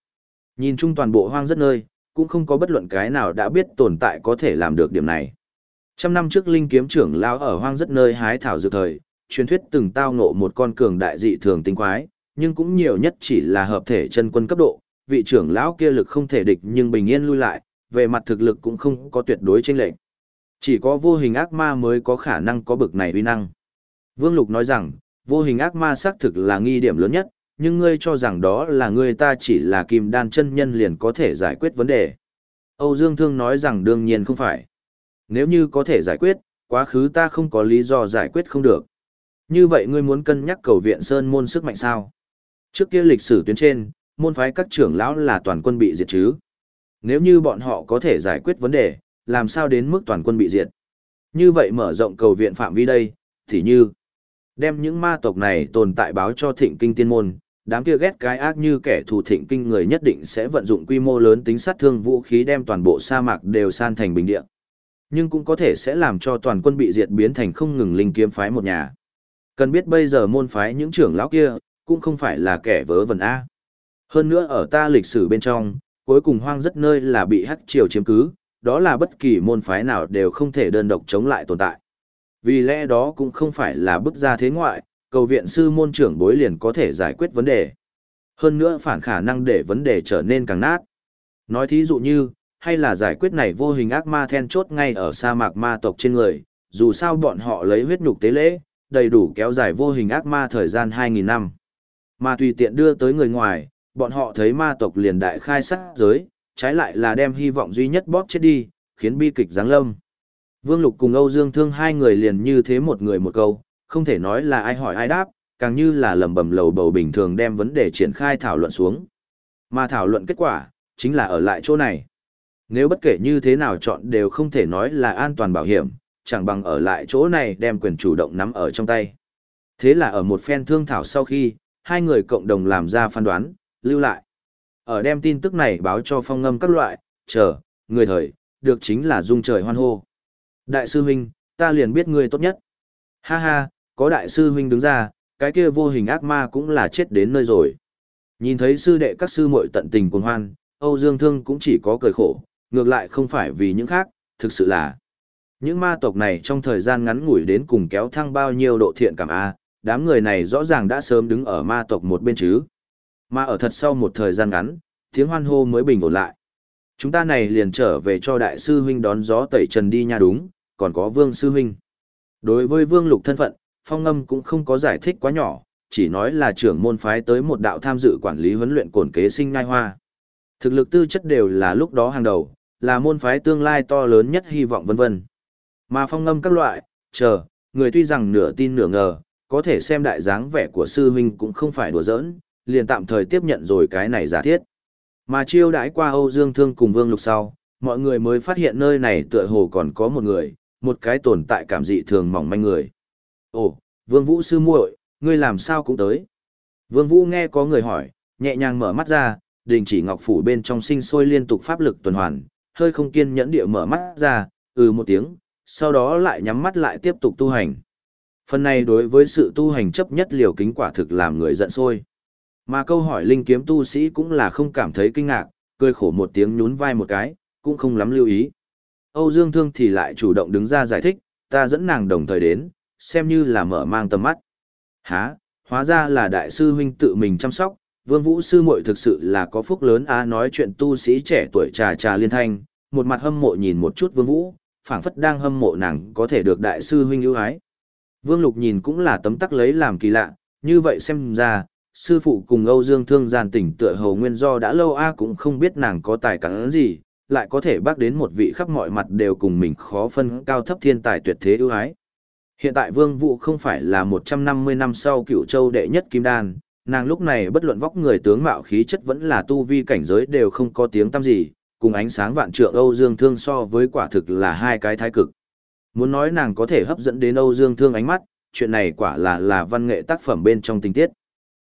Nhìn chung toàn bộ hoang rất nơi, cũng không có bất luận cái nào đã biết tồn tại có thể làm được điểm này. Trăm năm trước linh kiếm trưởng lão ở hoang rất nơi hái thảo dược thời, truyền thuyết từng tao ngộ một con cường đại dị thường tinh quái, nhưng cũng nhiều nhất chỉ là hợp thể chân quân cấp độ, vị trưởng lão kia lực không thể địch nhưng bình yên lui lại, về mặt thực lực cũng không có tuyệt đối chênh lệch. Chỉ có vô hình ác ma mới có khả năng có bực này uy năng. Vương Lục nói rằng, vô hình ác ma xác thực là nghi điểm lớn nhất, nhưng ngươi cho rằng đó là ngươi ta chỉ là kim đan chân nhân liền có thể giải quyết vấn đề. Âu Dương Thương nói rằng đương nhiên không phải. Nếu như có thể giải quyết, quá khứ ta không có lý do giải quyết không được. Như vậy ngươi muốn cân nhắc cầu viện Sơn môn sức mạnh sao? Trước kia lịch sử tuyến trên, môn phái các trưởng lão là toàn quân bị diệt chứ. Nếu như bọn họ có thể giải quyết vấn đề, làm sao đến mức toàn quân bị diệt. Như vậy mở rộng cầu viện phạm vi đây, thì như đem những ma tộc này tồn tại báo cho thịnh kinh tiên môn, đám kia ghét cái ác như kẻ thù thịnh kinh người nhất định sẽ vận dụng quy mô lớn tính sát thương vũ khí đem toàn bộ sa mạc đều san thành bình địa. Nhưng cũng có thể sẽ làm cho toàn quân bị diệt biến thành không ngừng linh kiếm phái một nhà. Cần biết bây giờ môn phái những trưởng lão kia, cũng không phải là kẻ vớ vẩn A. Hơn nữa ở ta lịch sử bên trong, cuối cùng hoang rất nơi là bị hắc triều chiếm cứ, đó là bất kỳ môn phái nào đều không thể đơn độc chống lại tồn tại. Vì lẽ đó cũng không phải là bức ra thế ngoại, cầu viện sư môn trưởng bối liền có thể giải quyết vấn đề. Hơn nữa phản khả năng để vấn đề trở nên càng nát. Nói thí dụ như, hay là giải quyết này vô hình ác ma then chốt ngay ở sa mạc ma tộc trên người, dù sao bọn họ lấy huyết nhục tế lễ, đầy đủ kéo dài vô hình ác ma thời gian 2.000 năm. Mà tùy tiện đưa tới người ngoài, bọn họ thấy ma tộc liền đại khai sát giới, trái lại là đem hy vọng duy nhất bóp chết đi, khiến bi kịch giáng lâm. Vương Lục cùng Âu Dương Thương hai người liền như thế một người một câu, không thể nói là ai hỏi ai đáp, càng như là lầm bầm lầu bầu bình thường đem vấn đề triển khai thảo luận xuống. Mà thảo luận kết quả, chính là ở lại chỗ này. Nếu bất kể như thế nào chọn đều không thể nói là an toàn bảo hiểm, chẳng bằng ở lại chỗ này đem quyền chủ động nắm ở trong tay. Thế là ở một phen thương thảo sau khi, hai người cộng đồng làm ra phán đoán, lưu lại. Ở đem tin tức này báo cho phong ngâm các loại, chờ, người thời, được chính là dung trời hoan hô. Đại sư huynh, ta liền biết ngươi tốt nhất. Ha ha, có đại sư huynh đứng ra, cái kia vô hình ác ma cũng là chết đến nơi rồi. Nhìn thấy sư đệ các sư muội tận tình cuồng hoan, Âu Dương Thương cũng chỉ có cười khổ, ngược lại không phải vì những khác, thực sự là những ma tộc này trong thời gian ngắn ngủi đến cùng kéo thăng bao nhiêu độ thiện cảm a, đám người này rõ ràng đã sớm đứng ở ma tộc một bên chứ. Mà ở thật sau một thời gian ngắn, tiếng hoan hô mới bình ổn lại. Chúng ta này liền trở về cho đại sư huynh đón gió tẩy trần đi nha đúng, còn có vương sư huynh. Đối với vương lục thân phận, phong ngâm cũng không có giải thích quá nhỏ, chỉ nói là trưởng môn phái tới một đạo tham dự quản lý huấn luyện cổn kế sinh ngai hoa. Thực lực tư chất đều là lúc đó hàng đầu, là môn phái tương lai to lớn nhất hy vọng vân vân. Mà phong ngâm các loại, chờ, người tuy rằng nửa tin nửa ngờ, có thể xem đại dáng vẻ của sư huynh cũng không phải đùa giỡn, liền tạm thời tiếp nhận rồi cái này giả thiết. Mà chiêu đãi qua Âu Dương Thương cùng Vương Lục sau, mọi người mới phát hiện nơi này tựa hồ còn có một người, một cái tồn tại cảm dị thường mỏng manh người. Ồ, Vương Vũ sư muội, ngươi làm sao cũng tới. Vương Vũ nghe có người hỏi, nhẹ nhàng mở mắt ra, đình chỉ ngọc phủ bên trong sinh sôi liên tục pháp lực tuần hoàn, hơi không kiên nhẫn địa mở mắt ra, ừ một tiếng, sau đó lại nhắm mắt lại tiếp tục tu hành. Phần này đối với sự tu hành chấp nhất liều kính quả thực làm người giận sôi. Mà câu hỏi linh kiếm tu sĩ cũng là không cảm thấy kinh ngạc, cười khổ một tiếng nhún vai một cái, cũng không lắm lưu ý. Âu Dương Thương thì lại chủ động đứng ra giải thích, ta dẫn nàng đồng thời đến, xem như là mở mang tầm mắt. Hả, hóa ra là đại sư huynh tự mình chăm sóc, vương vũ sư muội thực sự là có phúc lớn a nói chuyện tu sĩ trẻ tuổi trà trà liên thanh, một mặt hâm mộ nhìn một chút vương vũ, phảng phất đang hâm mộ nàng có thể được đại sư huynh ưu ái. Vương Lục nhìn cũng là tấm tắc lấy làm kỳ lạ, như vậy xem ra, sư phụ cùng Âu Dương Thương gian tỉnh tựa hầu nguyên do đã lâu a cũng không biết nàng có tài cán gì, lại có thể bác đến một vị khắp mọi mặt đều cùng mình khó phân cao thấp thiên tài tuyệt thế ưu ái. Hiện tại Vương Vũ không phải là 150 năm sau cựu châu đệ nhất kim đan, nàng lúc này bất luận vóc người tướng mạo khí chất vẫn là tu vi cảnh giới đều không có tiếng tăm gì, cùng ánh sáng vạn trượng Âu Dương Thương so với quả thực là hai cái thái cực. Muốn nói nàng có thể hấp dẫn đến Âu Dương Thương ánh mắt, chuyện này quả là là văn nghệ tác phẩm bên trong tình tiết.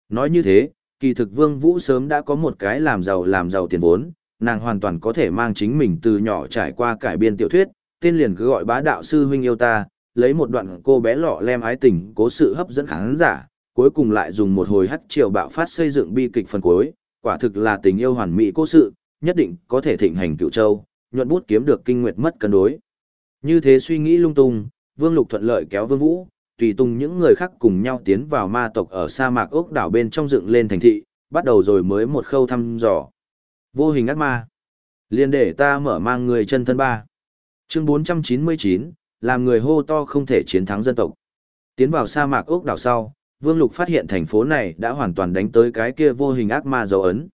Nói như thế, kỳ thực Vương Vũ sớm đã có một cái làm giàu làm giàu tiền vốn, nàng hoàn toàn có thể mang chính mình từ nhỏ trải qua cải biên tiểu thuyết, tên liền cứ gọi bá đạo sư huynh yêu ta, lấy một đoạn cô bé lọ lem ái tình cố sự hấp dẫn khán giả, cuối cùng lại dùng một hồi hắt triều bạo phát xây dựng bi kịch phần cuối, quả thực là tình yêu hoàn mỹ cố sự, nhất định có thể thịnh hành cựu châu, nhuận bút kiếm được kinh nguyệt mất cân đối. Như thế suy nghĩ lung tung, Vương Lục thuận lợi kéo Vương Vũ, tùy tung những người khác cùng nhau tiến vào ma tộc ở sa mạc ốc đảo bên trong dựng lên thành thị, bắt đầu rồi mới một khâu thăm dò. Vô hình ác ma. Liên để ta mở mang người chân thân ba. Chương 499, làm người hô to không thể chiến thắng dân tộc. Tiến vào sa mạc ốc đảo sau, Vương Lục phát hiện thành phố này đã hoàn toàn đánh tới cái kia vô hình ác ma dấu ấn.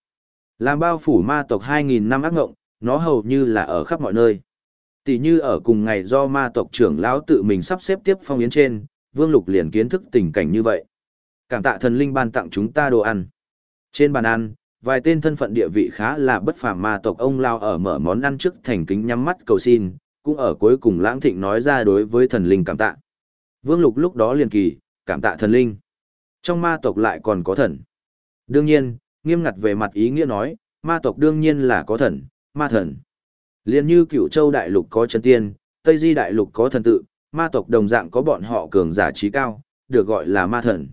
Làm bao phủ ma tộc 2.000 năm ác ngộng, nó hầu như là ở khắp mọi nơi. Tỷ như ở cùng ngày do ma tộc trưởng lão tự mình sắp xếp tiếp phong yến trên, Vương Lục liền kiến thức tình cảnh như vậy. Cảm tạ thần linh ban tặng chúng ta đồ ăn. Trên bàn ăn, vài tên thân phận địa vị khá là bất phàm ma tộc ông lao ở mở món ăn trước thành kính nhắm mắt cầu xin, cũng ở cuối cùng lãng thịnh nói ra đối với thần linh cảm tạ. Vương Lục lúc đó liền kỳ, cảm tạ thần linh. Trong ma tộc lại còn có thần. Đương nhiên, nghiêm ngặt về mặt ý nghĩa nói, ma tộc đương nhiên là có thần, ma thần. Liên như cửu châu đại lục có chân tiên, Tây Di đại lục có thần tự, ma tộc đồng dạng có bọn họ cường giả trí cao, được gọi là ma thần.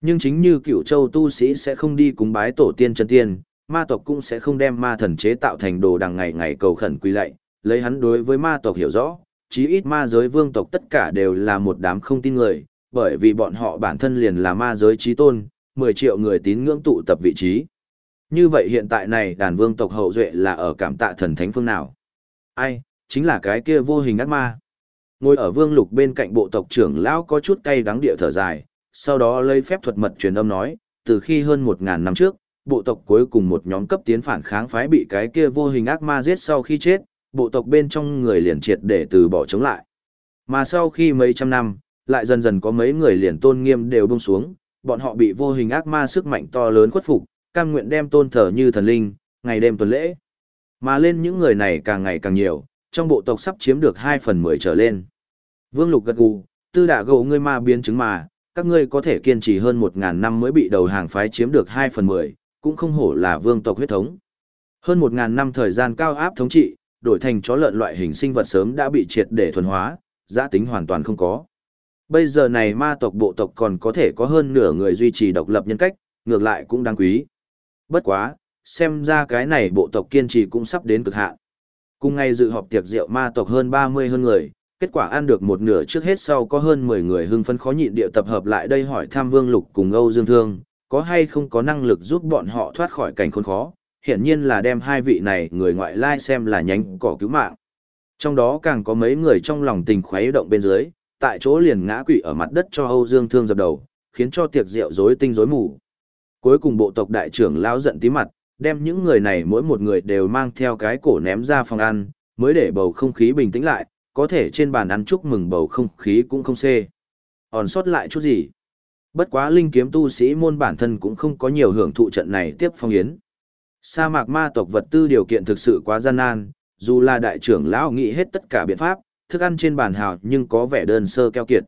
Nhưng chính như cửu châu tu sĩ sẽ không đi cúng bái tổ tiên chân tiên, ma tộc cũng sẽ không đem ma thần chế tạo thành đồ đằng ngày ngày cầu khẩn quy lạy, lấy hắn đối với ma tộc hiểu rõ, chí ít ma giới vương tộc tất cả đều là một đám không tin người, bởi vì bọn họ bản thân liền là ma giới trí tôn, 10 triệu người tín ngưỡng tụ tập vị trí. Như vậy hiện tại này đàn vương tộc hậu duệ là ở cảm tạ thần thánh phương nào? Ai, chính là cái kia vô hình ác ma. Ngồi ở vương lục bên cạnh bộ tộc trưởng lão có chút cay đắng địa thở dài, sau đó lấy phép thuật mật truyền âm nói, từ khi hơn 1.000 năm trước, bộ tộc cuối cùng một nhóm cấp tiến phản kháng phái bị cái kia vô hình ác ma giết sau khi chết, bộ tộc bên trong người liền triệt để từ bỏ chống lại. Mà sau khi mấy trăm năm, lại dần dần có mấy người liền tôn nghiêm đều bông xuống, bọn họ bị vô hình ác ma sức mạnh to lớn khuất phục, cam nguyện đem tôn thờ như thần linh, ngày đêm tuần lễ. Mà lên những người này càng ngày càng nhiều, trong bộ tộc sắp chiếm được 2 phần 10 trở lên. Vương Lục gật gù, tư đả gấu ngươi ma biến chứng mà, các ngươi có thể kiên trì hơn 1.000 năm mới bị đầu hàng phái chiếm được 2 phần 10, cũng không hổ là vương tộc huyết thống. Hơn 1.000 năm thời gian cao áp thống trị, đổi thành chó lợn loại hình sinh vật sớm đã bị triệt để thuần hóa, giá tính hoàn toàn không có. Bây giờ này ma tộc bộ tộc còn có thể có hơn nửa người duy trì độc lập nhân cách, ngược lại cũng đáng quý. Bất quá, xem ra cái này bộ tộc kiên trì cũng sắp đến cực hạn. Cùng ngày dự họp tiệc rượu ma tộc hơn 30 hơn người, kết quả ăn được một nửa trước hết sau có hơn 10 người hưng phấn khó nhịn địa tập hợp lại đây hỏi thăm Vương Lục cùng Âu Dương Thương, có hay không có năng lực giúp bọn họ thoát khỏi cảnh khốn khó, hiển nhiên là đem hai vị này người ngoại lai xem là nhánh cỏ cứu mạng. Trong đó càng có mấy người trong lòng tình khuấy động bên dưới, tại chỗ liền ngã quỵ ở mặt đất cho Âu Dương Thương dập đầu, khiến cho tiệc rượu rối tinh rối mù. Cuối cùng bộ tộc đại trưởng lão giận tí mặt, đem những người này mỗi một người đều mang theo cái cổ ném ra phòng ăn, mới để bầu không khí bình tĩnh lại, có thể trên bàn ăn chúc mừng bầu không khí cũng không xê. Còn sót lại chút gì? Bất quá linh kiếm tu sĩ môn bản thân cũng không có nhiều hưởng thụ trận này tiếp phong yến. Sa mạc ma tộc vật tư điều kiện thực sự quá gian nan, dù là đại trưởng lão nghĩ hết tất cả biện pháp, thức ăn trên bàn hào nhưng có vẻ đơn sơ keo kiệt.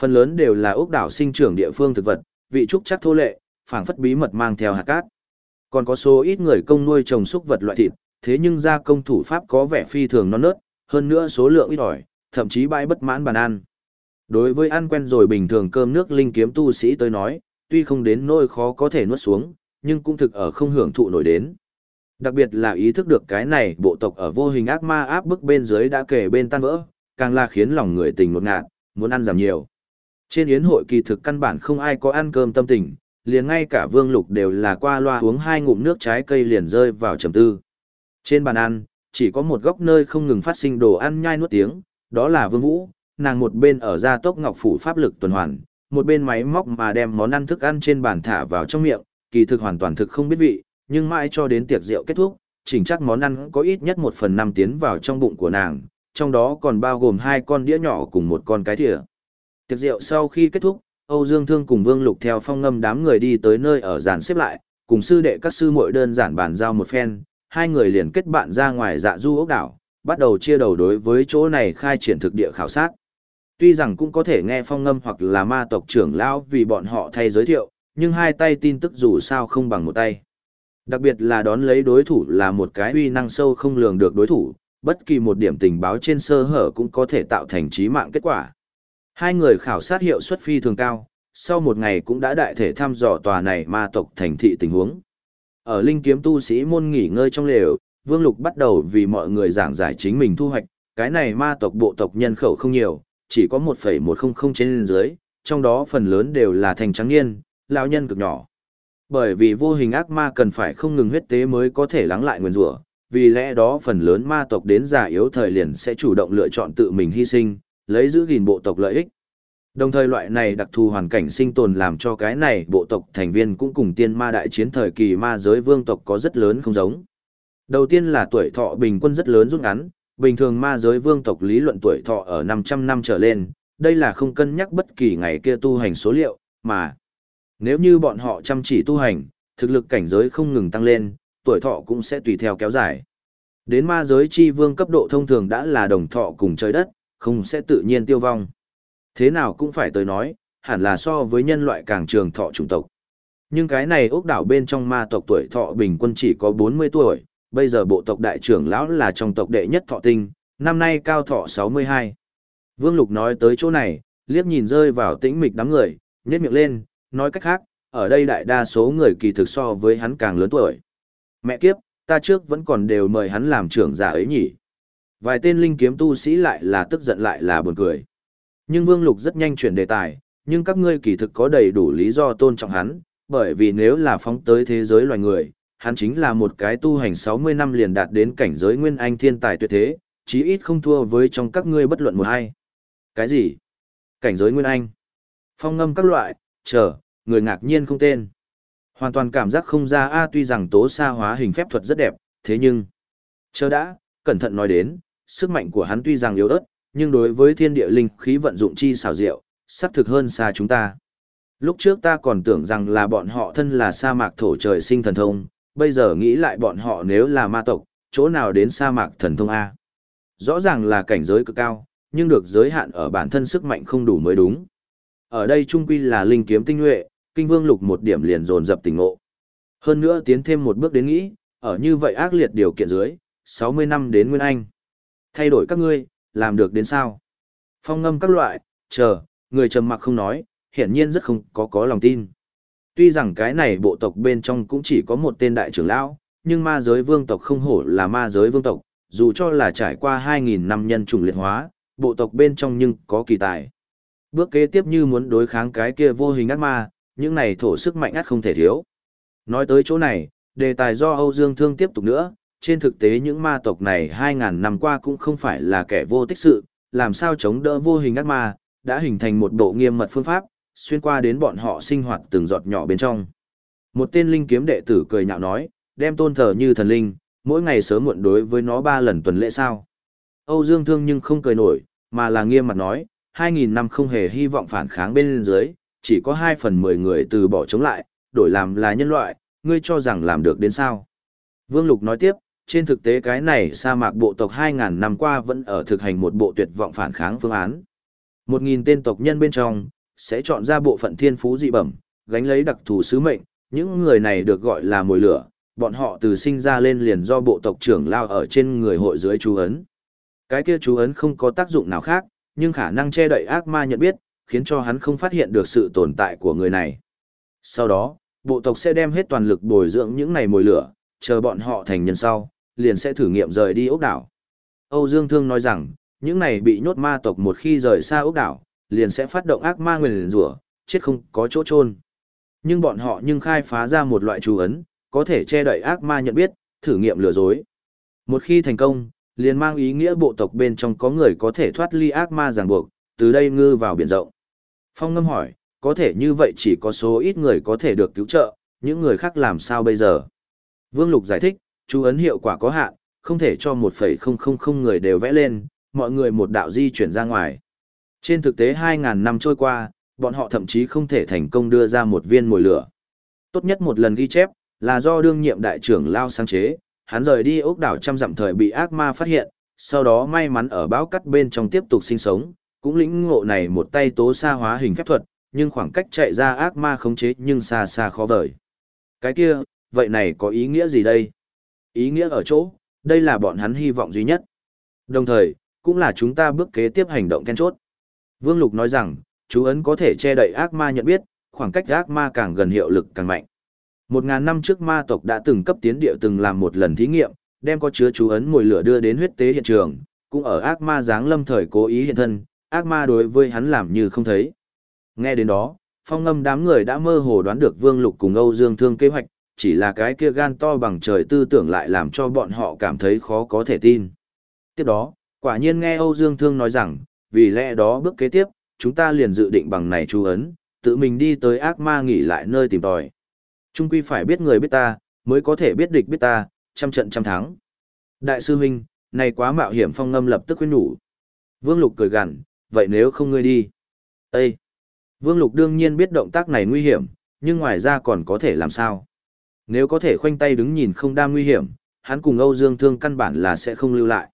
Phần lớn đều là ốc đảo sinh trưởng địa phương thực vật, vị trúc chắc thô lệ, phảng phất bí mật mang theo hạt cát. Còn có số ít người công nuôi trồng súc vật loại thịt, thế nhưng gia công thủ pháp có vẻ phi thường non nớt, hơn nữa số lượng ít ỏi, thậm chí bãi bất mãn bàn ăn. Đối với ăn quen rồi bình thường cơm nước linh kiếm tu sĩ tới nói, tuy không đến nỗi khó có thể nuốt xuống, nhưng cũng thực ở không hưởng thụ nổi đến. Đặc biệt là ý thức được cái này bộ tộc ở vô hình ác ma áp bức bên dưới đã kể bên tan vỡ, càng là khiến lòng người tình ngột ngạt, muốn ăn giảm nhiều. Trên yến hội kỳ thực căn bản không ai có ăn cơm tâm tình, liền ngay cả vương lục đều là qua loa uống hai ngụm nước trái cây liền rơi vào trầm tư. Trên bàn ăn, chỉ có một góc nơi không ngừng phát sinh đồ ăn nhai nuốt tiếng, đó là vương vũ, nàng một bên ở ra tốc ngọc phủ pháp lực tuần hoàn, một bên máy móc mà đem món ăn thức ăn trên bàn thả vào trong miệng, kỳ thực hoàn toàn thực không biết vị, nhưng mãi cho đến tiệc rượu kết thúc, chỉnh chắc món ăn có ít nhất một phần năm tiến vào trong bụng của nàng, trong đó còn bao gồm hai con đĩa nhỏ cùng một con cái thìa. Tiệc rượu sau khi kết thúc, Âu Dương Thương cùng Vương Lục theo phong ngâm đám người đi tới nơi ở giàn xếp lại, cùng sư đệ các sư muội đơn giản bàn giao một phen, hai người liền kết bạn ra ngoài dạ du ốc đảo, bắt đầu chia đầu đối với chỗ này khai triển thực địa khảo sát. Tuy rằng cũng có thể nghe phong ngâm hoặc là ma tộc trưởng lão vì bọn họ thay giới thiệu, nhưng hai tay tin tức dù sao không bằng một tay. Đặc biệt là đón lấy đối thủ là một cái uy năng sâu không lường được đối thủ, bất kỳ một điểm tình báo trên sơ hở cũng có thể tạo thành trí mạng kết quả. Hai người khảo sát hiệu suất phi thường cao, sau một ngày cũng đã đại thể thăm dò tòa này ma tộc thành thị tình huống. Ở linh kiếm tu sĩ môn nghỉ ngơi trong lều, Vương Lục bắt đầu vì mọi người giảng giải chính mình thu hoạch, cái này ma tộc bộ tộc nhân khẩu không nhiều, chỉ có 1,100 trên dưới, trong đó phần lớn đều là thành trắng niên, lão nhân cực nhỏ. Bởi vì vô hình ác ma cần phải không ngừng huyết tế mới có thể lắng lại nguyên rủa, vì lẽ đó phần lớn ma tộc đến già yếu thời liền sẽ chủ động lựa chọn tự mình hy sinh, lấy giữ gìn bộ tộc lợi ích. Đồng thời loại này đặc thù hoàn cảnh sinh tồn làm cho cái này bộ tộc thành viên cũng cùng tiên ma đại chiến thời kỳ ma giới vương tộc có rất lớn không giống. Đầu tiên là tuổi thọ bình quân rất lớn rút ngắn, bình thường ma giới vương tộc lý luận tuổi thọ ở 500 năm trở lên, đây là không cân nhắc bất kỳ ngày kia tu hành số liệu, mà nếu như bọn họ chăm chỉ tu hành, thực lực cảnh giới không ngừng tăng lên, tuổi thọ cũng sẽ tùy theo kéo dài. Đến ma giới chi vương cấp độ thông thường đã là đồng thọ cùng trời đất, không sẽ tự nhiên tiêu vong. Thế nào cũng phải tới nói, hẳn là so với nhân loại càng trường thọ chủng tộc. Nhưng cái này ốc đảo bên trong ma tộc tuổi thọ bình quân chỉ có 40 tuổi, bây giờ bộ tộc đại trưởng lão là trong tộc đệ nhất thọ tinh, năm nay cao thọ 62. Vương Lục nói tới chỗ này, liếc nhìn rơi vào tĩnh mịch đám người, nhét miệng lên, nói cách khác, ở đây đại đa số người kỳ thực so với hắn càng lớn tuổi. Mẹ kiếp, ta trước vẫn còn đều mời hắn làm trưởng giả ấy nhỉ. Vài tên linh kiếm tu sĩ lại là tức giận lại là buồn cười. Nhưng Vương Lục rất nhanh chuyển đề tài, nhưng các ngươi kỳ thực có đầy đủ lý do tôn trọng hắn, bởi vì nếu là phóng tới thế giới loài người, hắn chính là một cái tu hành 60 năm liền đạt đến cảnh giới nguyên anh thiên tài tuyệt thế, chí ít không thua với trong các ngươi bất luận một hay. Cái gì? Cảnh giới nguyên anh? Phong ngâm các loại, chờ, người ngạc nhiên không tên. Hoàn toàn cảm giác không ra a tuy rằng tố xa hóa hình phép thuật rất đẹp, thế nhưng... Chờ đã, cẩn thận nói đến, sức mạnh của hắn tuy rằng yếu ớt, nhưng đối với thiên địa linh khí vận dụng chi xảo diệu, sắp thực hơn xa chúng ta. Lúc trước ta còn tưởng rằng là bọn họ thân là sa mạc thổ trời sinh thần thông, bây giờ nghĩ lại bọn họ nếu là ma tộc, chỗ nào đến sa mạc thần thông A. Rõ ràng là cảnh giới cực cao, nhưng được giới hạn ở bản thân sức mạnh không đủ mới đúng. Ở đây trung quy là linh kiếm tinh nhuệ, kinh vương lục một điểm liền dồn dập tỉnh ngộ. Hơn nữa tiến thêm một bước đến nghĩ, ở như vậy ác liệt điều kiện dưới, 60 năm đến Nguyên Anh. Thay đổi các ngươi, làm được đến sao? Phong ngâm các loại, chờ, người trầm mặc không nói, hiển nhiên rất không có có lòng tin. Tuy rằng cái này bộ tộc bên trong cũng chỉ có một tên đại trưởng lão, nhưng ma giới vương tộc không hổ là ma giới vương tộc, dù cho là trải qua 2.000 năm nhân chủng liệt hóa, bộ tộc bên trong nhưng có kỳ tài. Bước kế tiếp như muốn đối kháng cái kia vô hình ác ma, những này thổ sức mạnh ác không thể thiếu. Nói tới chỗ này, đề tài do Âu Dương Thương tiếp tục nữa, trên thực tế những ma tộc này 2.000 năm qua cũng không phải là kẻ vô tích sự, làm sao chống đỡ vô hình ác ma, đã hình thành một bộ nghiêm mật phương pháp, xuyên qua đến bọn họ sinh hoạt từng giọt nhỏ bên trong. Một tên linh kiếm đệ tử cười nhạo nói, đem tôn thờ như thần linh, mỗi ngày sớm muộn đối với nó ba lần tuần lễ sao. Âu Dương Thương nhưng không cười nổi, mà là nghiêm mặt nói, 2.000 năm không hề hy vọng phản kháng bên dưới, chỉ có 2 phần 10 người từ bỏ chống lại, đổi làm là nhân loại, ngươi cho rằng làm được đến sao. Vương Lục nói tiếp, trên thực tế cái này sa mạc bộ tộc 2.000 năm qua vẫn ở thực hành một bộ tuyệt vọng phản kháng phương án. 1.000 tên tộc nhân bên trong, sẽ chọn ra bộ phận thiên phú dị bẩm, gánh lấy đặc thù sứ mệnh, những người này được gọi là mồi lửa, bọn họ từ sinh ra lên liền do bộ tộc trưởng lao ở trên người hội dưới chú ấn. Cái kia chú ấn không có tác dụng nào khác, nhưng khả năng che đậy ác ma nhận biết, khiến cho hắn không phát hiện được sự tồn tại của người này. Sau đó, bộ tộc sẽ đem hết toàn lực bồi dưỡng những này mồi lửa, chờ bọn họ thành nhân sau, liền sẽ thử nghiệm rời đi ốc đảo. Âu Dương Thương nói rằng, những này bị nhốt ma tộc một khi rời xa ốc đảo, liền sẽ phát động ác ma nguyền rủa, chết không có chỗ chôn. Nhưng bọn họ nhưng khai phá ra một loại chú ấn, có thể che đậy ác ma nhận biết, thử nghiệm lừa dối. Một khi thành công, liền mang ý nghĩa bộ tộc bên trong có người có thể thoát ly ác ma ràng buộc, từ đây ngư vào biển rộng. Phong ngâm hỏi, có thể như vậy chỉ có số ít người có thể được cứu trợ, những người khác làm sao bây giờ? Vương Lục giải thích, chú ấn hiệu quả có hạn, không thể cho 1,000 người đều vẽ lên, mọi người một đạo di chuyển ra ngoài. Trên thực tế 2.000 năm trôi qua, bọn họ thậm chí không thể thành công đưa ra một viên mồi lửa. Tốt nhất một lần ghi chép, là do đương nhiệm đại trưởng Lao sáng chế, hắn rời đi ốc đảo trăm dặm thời bị ác ma phát hiện, sau đó may mắn ở báo cắt bên trong tiếp tục sinh sống, cũng lĩnh ngộ này một tay tố xa hóa hình phép thuật, nhưng khoảng cách chạy ra ác ma khống chế nhưng xa xa khó vời. Cái kia, vậy này có ý nghĩa gì đây? Ý nghĩa ở chỗ, đây là bọn hắn hy vọng duy nhất. Đồng thời, cũng là chúng ta bước kế tiếp hành động then chốt. Vương Lục nói rằng, chú ấn có thể che đậy ác ma nhận biết, khoảng cách ác ma càng gần hiệu lực càng mạnh. Một ngàn năm trước ma tộc đã từng cấp tiến địa từng làm một lần thí nghiệm, đem có chứa chú ấn mùi lửa đưa đến huyết tế hiện trường, cũng ở ác ma giáng lâm thời cố ý hiện thân, ác ma đối với hắn làm như không thấy. Nghe đến đó, phong ngâm đám người đã mơ hồ đoán được Vương Lục cùng Âu Dương Thương kế hoạch, chỉ là cái kia gan to bằng trời tư tưởng lại làm cho bọn họ cảm thấy khó có thể tin. Tiếp đó, quả nhiên nghe Âu Dương Thương nói rằng, vì lẽ đó bước kế tiếp, chúng ta liền dự định bằng này chú ấn, tự mình đi tới ác ma nghỉ lại nơi tìm tòi. Trung quy phải biết người biết ta, mới có thể biết địch biết ta, trăm trận trăm thắng. Đại sư huynh, này quá mạo hiểm phong ngâm lập tức khuyên nhủ. Vương Lục cười gằn, vậy nếu không ngươi đi? Ê! Vương Lục đương nhiên biết động tác này nguy hiểm, nhưng ngoài ra còn có thể làm sao? Nếu có thể khoanh tay đứng nhìn không đam nguy hiểm, hắn cùng Âu Dương Thương căn bản là sẽ không lưu lại.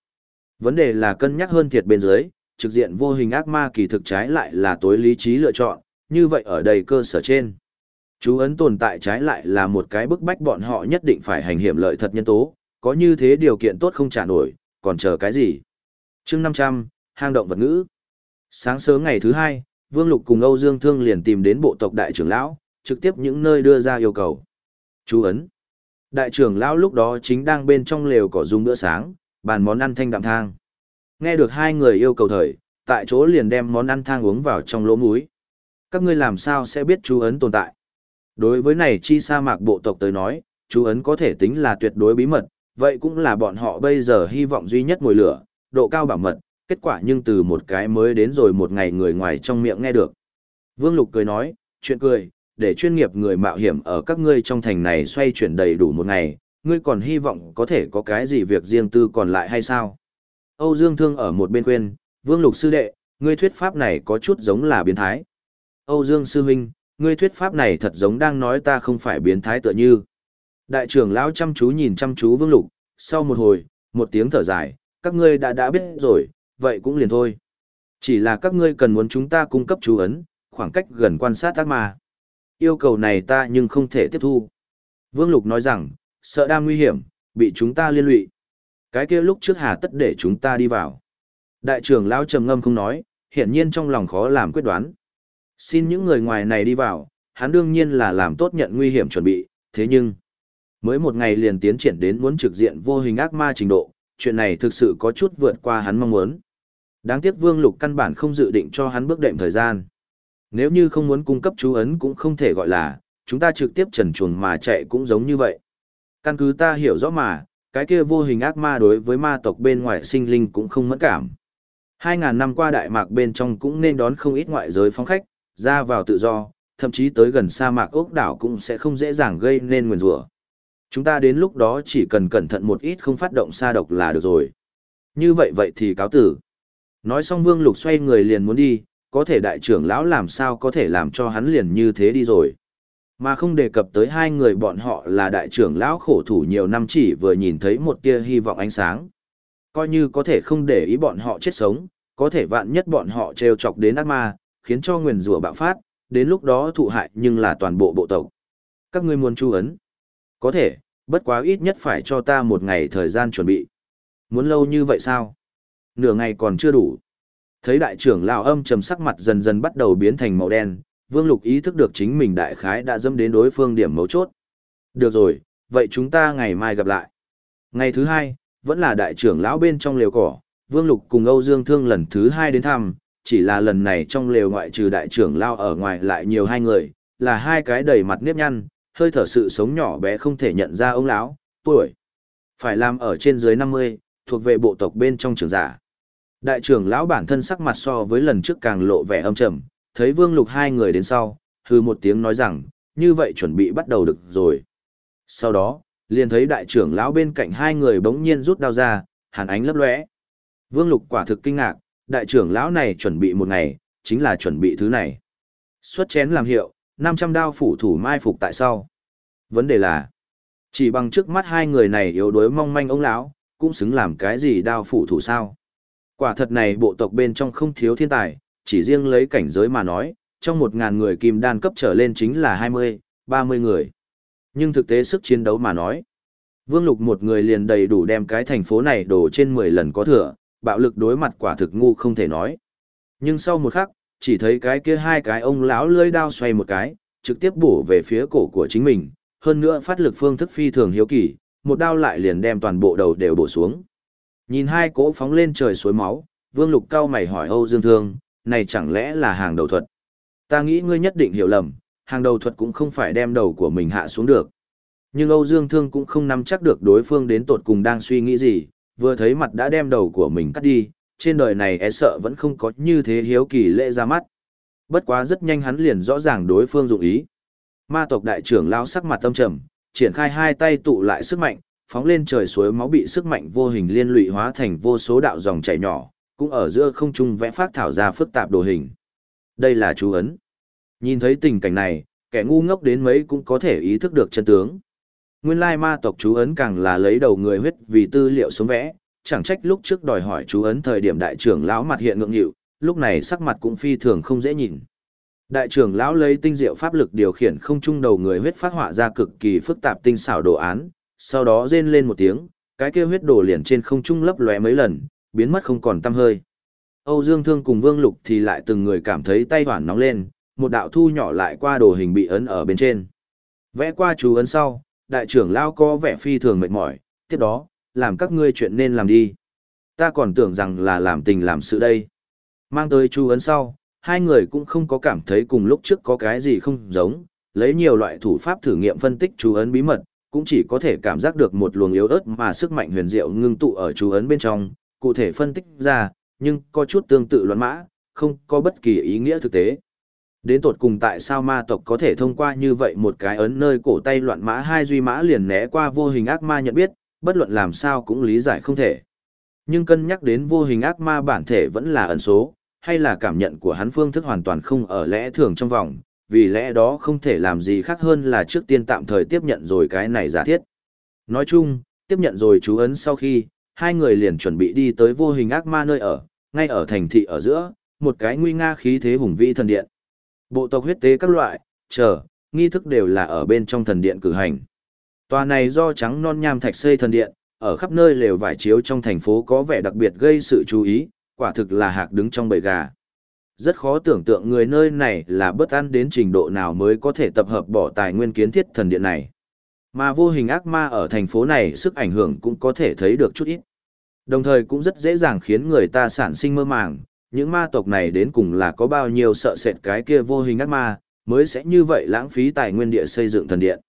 Vấn đề là cân nhắc hơn thiệt bên dưới, trực diện vô hình ác ma kỳ thực trái lại là tối lý trí lựa chọn, như vậy ở đây cơ sở trên. Chú ấn tồn tại trái lại là một cái bức bách bọn họ nhất định phải hành hiểm lợi thật nhân tố, có như thế điều kiện tốt không trả nổi, còn chờ cái gì? chương 500, hang động vật ngữ. Sáng sớm ngày thứ hai, Vương Lục cùng Âu Dương Thương liền tìm đến bộ tộc đại trưởng lão, trực tiếp những nơi đưa ra yêu cầu. Chú ấn. Đại trưởng lão lúc đó chính đang bên trong lều cỏ dung bữa sáng, bàn món ăn thanh đạm thang. Nghe được hai người yêu cầu thời, tại chỗ liền đem món ăn thang uống vào trong lỗ mũi. Các ngươi làm sao sẽ biết chú ấn tồn tại? Đối với này chi sa mạc bộ tộc tới nói, chú ấn có thể tính là tuyệt đối bí mật, vậy cũng là bọn họ bây giờ hy vọng duy nhất ngồi lửa, độ cao bảo mật, kết quả nhưng từ một cái mới đến rồi một ngày người ngoài trong miệng nghe được. Vương Lục cười nói, chuyện cười, để chuyên nghiệp người mạo hiểm ở các ngươi trong thành này xoay chuyển đầy đủ một ngày, ngươi còn hy vọng có thể có cái gì việc riêng tư còn lại hay sao? Âu Dương Thương ở một bên khuyên, Vương Lục sư đệ, ngươi thuyết pháp này có chút giống là biến thái. Âu Dương sư huynh, ngươi thuyết pháp này thật giống đang nói ta không phải biến thái tựa như. Đại trưởng lão chăm chú nhìn chăm chú Vương Lục, sau một hồi, một tiếng thở dài, các ngươi đã đã biết rồi, vậy cũng liền thôi. Chỉ là các ngươi cần muốn chúng ta cung cấp chú ấn, khoảng cách gần quan sát ác ma. Yêu cầu này ta nhưng không thể tiếp thu. Vương Lục nói rằng, sợ đam nguy hiểm, bị chúng ta liên lụy. Cái kia lúc trước hà tất để chúng ta đi vào. Đại trưởng lão trầm ngâm không nói, hiện nhiên trong lòng khó làm quyết đoán. Xin những người ngoài này đi vào, hắn đương nhiên là làm tốt nhận nguy hiểm chuẩn bị, thế nhưng, mới một ngày liền tiến triển đến muốn trực diện vô hình ác ma trình độ, chuyện này thực sự có chút vượt qua hắn mong muốn. Đáng tiếc Vương Lục căn bản không dự định cho hắn bước đệm thời gian. Nếu như không muốn cung cấp chú ấn cũng không thể gọi là, chúng ta trực tiếp trần chuồn mà chạy cũng giống như vậy. Căn cứ ta hiểu rõ mà, cái kia vô hình ác ma đối với ma tộc bên ngoài sinh linh cũng không mẫn cảm. Hai ngàn năm qua Đại Mạc bên trong cũng nên đón không ít ngoại giới phóng khách, ra vào tự do, thậm chí tới gần sa mạc ốc đảo cũng sẽ không dễ dàng gây nên nguyền rủa. Chúng ta đến lúc đó chỉ cần cẩn thận một ít không phát động sa độc là được rồi. Như vậy vậy thì cáo tử. Nói xong Vương Lục xoay người liền muốn đi, có thể đại trưởng lão làm sao có thể làm cho hắn liền như thế đi rồi. Mà không đề cập tới hai người bọn họ là đại trưởng lão khổ thủ nhiều năm chỉ vừa nhìn thấy một tia hy vọng ánh sáng. Coi như có thể không để ý bọn họ chết sống, có thể vạn nhất bọn họ trêu chọc đến ác ma, khiến cho nguyền rủa bạo phát, đến lúc đó thụ hại nhưng là toàn bộ bộ tộc. Các ngươi muốn chu ấn. Có thể, bất quá ít nhất phải cho ta một ngày thời gian chuẩn bị. Muốn lâu như vậy sao? Nửa ngày còn chưa đủ. Thấy đại trưởng lão âm trầm sắc mặt dần dần bắt đầu biến thành màu đen, Vương Lục ý thức được chính mình đại khái đã dâm đến đối phương điểm mấu chốt. Được rồi, vậy chúng ta ngày mai gặp lại. Ngày thứ hai, vẫn là đại trưởng lão bên trong lều cỏ, Vương Lục cùng Âu Dương Thương lần thứ hai đến thăm, chỉ là lần này trong lều ngoại trừ đại trưởng lão ở ngoài lại nhiều hai người, là hai cái đầy mặt nếp nhăn, hơi thở sự sống nhỏ bé không thể nhận ra ông lão, tuổi. Phải làm ở trên dưới 50, thuộc về bộ tộc bên trong trưởng giả. Đại trưởng lão bản thân sắc mặt so với lần trước càng lộ vẻ âm trầm, thấy Vương Lục hai người đến sau, hư một tiếng nói rằng, như vậy chuẩn bị bắt đầu được rồi. Sau đó, liền thấy đại trưởng lão bên cạnh hai người bỗng nhiên rút đao ra, hàn ánh lấp lóe. Vương Lục quả thực kinh ngạc, đại trưởng lão này chuẩn bị một ngày, chính là chuẩn bị thứ này. Xuất chén làm hiệu, 500 đao phủ thủ mai phục tại sau. Vấn đề là, chỉ bằng trước mắt hai người này yếu đuối mong manh ông lão, cũng xứng làm cái gì đao phủ thủ sao. Quả thật này bộ tộc bên trong không thiếu thiên tài, chỉ riêng lấy cảnh giới mà nói, trong một ngàn người kim đan cấp trở lên chính là 20, 30 người. Nhưng thực tế sức chiến đấu mà nói, Vương Lục một người liền đầy đủ đem cái thành phố này đổ trên 10 lần có thừa, bạo lực đối mặt quả thực ngu không thể nói. Nhưng sau một khắc, chỉ thấy cái kia hai cái ông lão lưỡi đao xoay một cái, trực tiếp bổ về phía cổ của chính mình, hơn nữa phát lực phương thức phi thường hiếu kỳ, một đao lại liền đem toàn bộ đầu đều bổ xuống. Nhìn hai cỗ phóng lên trời suối máu, Vương Lục cao mày hỏi Âu Dương Thương, này chẳng lẽ là hàng đầu thuật? Ta nghĩ ngươi nhất định hiểu lầm, hàng đầu thuật cũng không phải đem đầu của mình hạ xuống được. Nhưng Âu Dương Thương cũng không nắm chắc được đối phương đến tột cùng đang suy nghĩ gì, vừa thấy mặt đã đem đầu của mình cắt đi, trên đời này e sợ vẫn không có như thế hiếu kỳ lễ ra mắt. Bất quá rất nhanh hắn liền rõ ràng đối phương dụng ý. Ma tộc đại trưởng lao sắc mặt tâm trầm, triển khai hai tay tụ lại sức mạnh, phóng lên trời suối máu bị sức mạnh vô hình liên lụy hóa thành vô số đạo dòng chảy nhỏ, cũng ở giữa không trung vẽ phát thảo ra phức tạp đồ hình. Đây là chú ấn. Nhìn thấy tình cảnh này, kẻ ngu ngốc đến mấy cũng có thể ý thức được chân tướng. Nguyên lai ma tộc chú ấn càng là lấy đầu người huyết vì tư liệu sống vẽ, chẳng trách lúc trước đòi hỏi chú ấn thời điểm đại trưởng lão mặt hiện ngượng nghịu, lúc này sắc mặt cũng phi thường không dễ nhìn. Đại trưởng lão lấy tinh diệu pháp lực điều khiển không trung đầu người huyết phát họa ra cực kỳ phức tạp tinh xảo đồ án, sau đó rên lên một tiếng, cái kia huyết đổ liền trên không trung lấp lóe mấy lần, biến mất không còn tăm hơi. Âu Dương Thương cùng Vương Lục thì lại từng người cảm thấy tay hoảng nóng lên, một đạo thu nhỏ lại qua đồ hình bị ấn ở bên trên. Vẽ qua chú ấn sau, đại trưởng lao có vẻ phi thường mệt mỏi, tiếp đó, làm các ngươi chuyện nên làm đi. Ta còn tưởng rằng là làm tình làm sự đây. Mang tới chú ấn sau, hai người cũng không có cảm thấy cùng lúc trước có cái gì không giống, lấy nhiều loại thủ pháp thử nghiệm phân tích chú ấn bí mật, cũng chỉ có thể cảm giác được một luồng yếu ớt mà sức mạnh huyền diệu ngưng tụ ở chú ấn bên trong, cụ thể phân tích ra, nhưng có chút tương tự luận mã, không có bất kỳ ý nghĩa thực tế. Đến tột cùng tại sao ma tộc có thể thông qua như vậy một cái ấn nơi cổ tay loạn mã hai duy mã liền né qua vô hình ác ma nhận biết, bất luận làm sao cũng lý giải không thể. Nhưng cân nhắc đến vô hình ác ma bản thể vẫn là ẩn số, hay là cảm nhận của hắn phương thức hoàn toàn không ở lẽ thường trong vòng, vì lẽ đó không thể làm gì khác hơn là trước tiên tạm thời tiếp nhận rồi cái này giả thiết. Nói chung, tiếp nhận rồi chú ấn sau khi, hai người liền chuẩn bị đi tới vô hình ác ma nơi ở, ngay ở thành thị ở giữa, một cái nguy nga khí thế hùng vĩ thần điện. Bộ tộc huyết tế các loại, chờ, nghi thức đều là ở bên trong thần điện cử hành. Tòa này do trắng non nham thạch xây thần điện, ở khắp nơi lều vải chiếu trong thành phố có vẻ đặc biệt gây sự chú ý, quả thực là hạc đứng trong bầy gà. Rất khó tưởng tượng người nơi này là bất an đến trình độ nào mới có thể tập hợp bỏ tài nguyên kiến thiết thần điện này. Mà vô hình ác ma ở thành phố này sức ảnh hưởng cũng có thể thấy được chút ít. Đồng thời cũng rất dễ dàng khiến người ta sản sinh mơ màng, những ma tộc này đến cùng là có bao nhiêu sợ sệt cái kia vô hình ác ma, mới sẽ như vậy lãng phí tài nguyên địa xây dựng thần điện.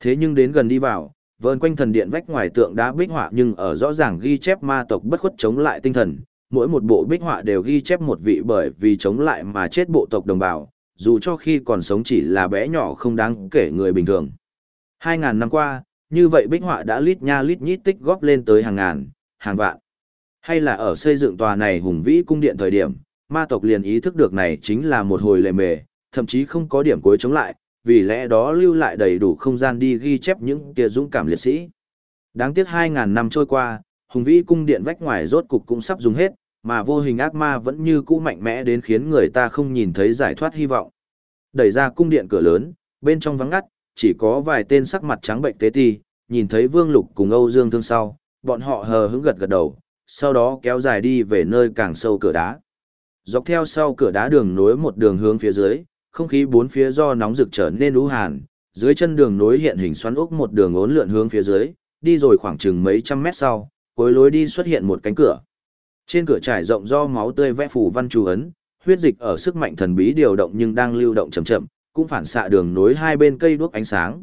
Thế nhưng đến gần đi vào, vờn quanh thần điện vách ngoài tượng đá bích họa nhưng ở rõ ràng ghi chép ma tộc bất khuất chống lại tinh thần, mỗi một bộ bích họa đều ghi chép một vị bởi vì chống lại mà chết bộ tộc đồng bào, dù cho khi còn sống chỉ là bé nhỏ không đáng kể người bình thường. 2.000 năm qua, như vậy bích họa đã lít nha lít nhít tích góp lên tới hàng ngàn, hàng vạn. Hay là ở xây dựng tòa này hùng vĩ cung điện thời điểm, ma tộc liền ý thức được này chính là một hồi lệ mề, thậm chí không có điểm cuối chống lại, vì lẽ đó lưu lại đầy đủ không gian đi ghi chép những kia dũng cảm liệt sĩ. Đáng tiếc 2.000 năm trôi qua, hùng vĩ cung điện vách ngoài rốt cục cũng sắp dùng hết, mà vô hình ác ma vẫn như cũ mạnh mẽ đến khiến người ta không nhìn thấy giải thoát hy vọng. Đẩy ra cung điện cửa lớn, bên trong vắng ngắt, chỉ có vài tên sắc mặt trắng bệnh tế ti, nhìn thấy Vương Lục cùng Âu Dương Thương sau, bọn họ hờ hững gật gật đầu, sau đó kéo dài đi về nơi càng sâu cửa đá. Dọc theo sau cửa đá đường nối một đường hướng phía dưới, không khí bốn phía do nóng rực trở nên u hàn, dưới chân đường nối hiện hình xoắn ốc một đường ốn lượn hướng phía dưới, đi rồi khoảng chừng mấy trăm mét sau, cuối lối đi xuất hiện một cánh cửa. Trên cửa trải rộng do máu tươi vẽ phủ văn chú ấn, huyết dịch ở sức mạnh thần bí điều động nhưng đang lưu động chậm chậm, cũng phản xạ đường nối hai bên cây đuốc ánh sáng.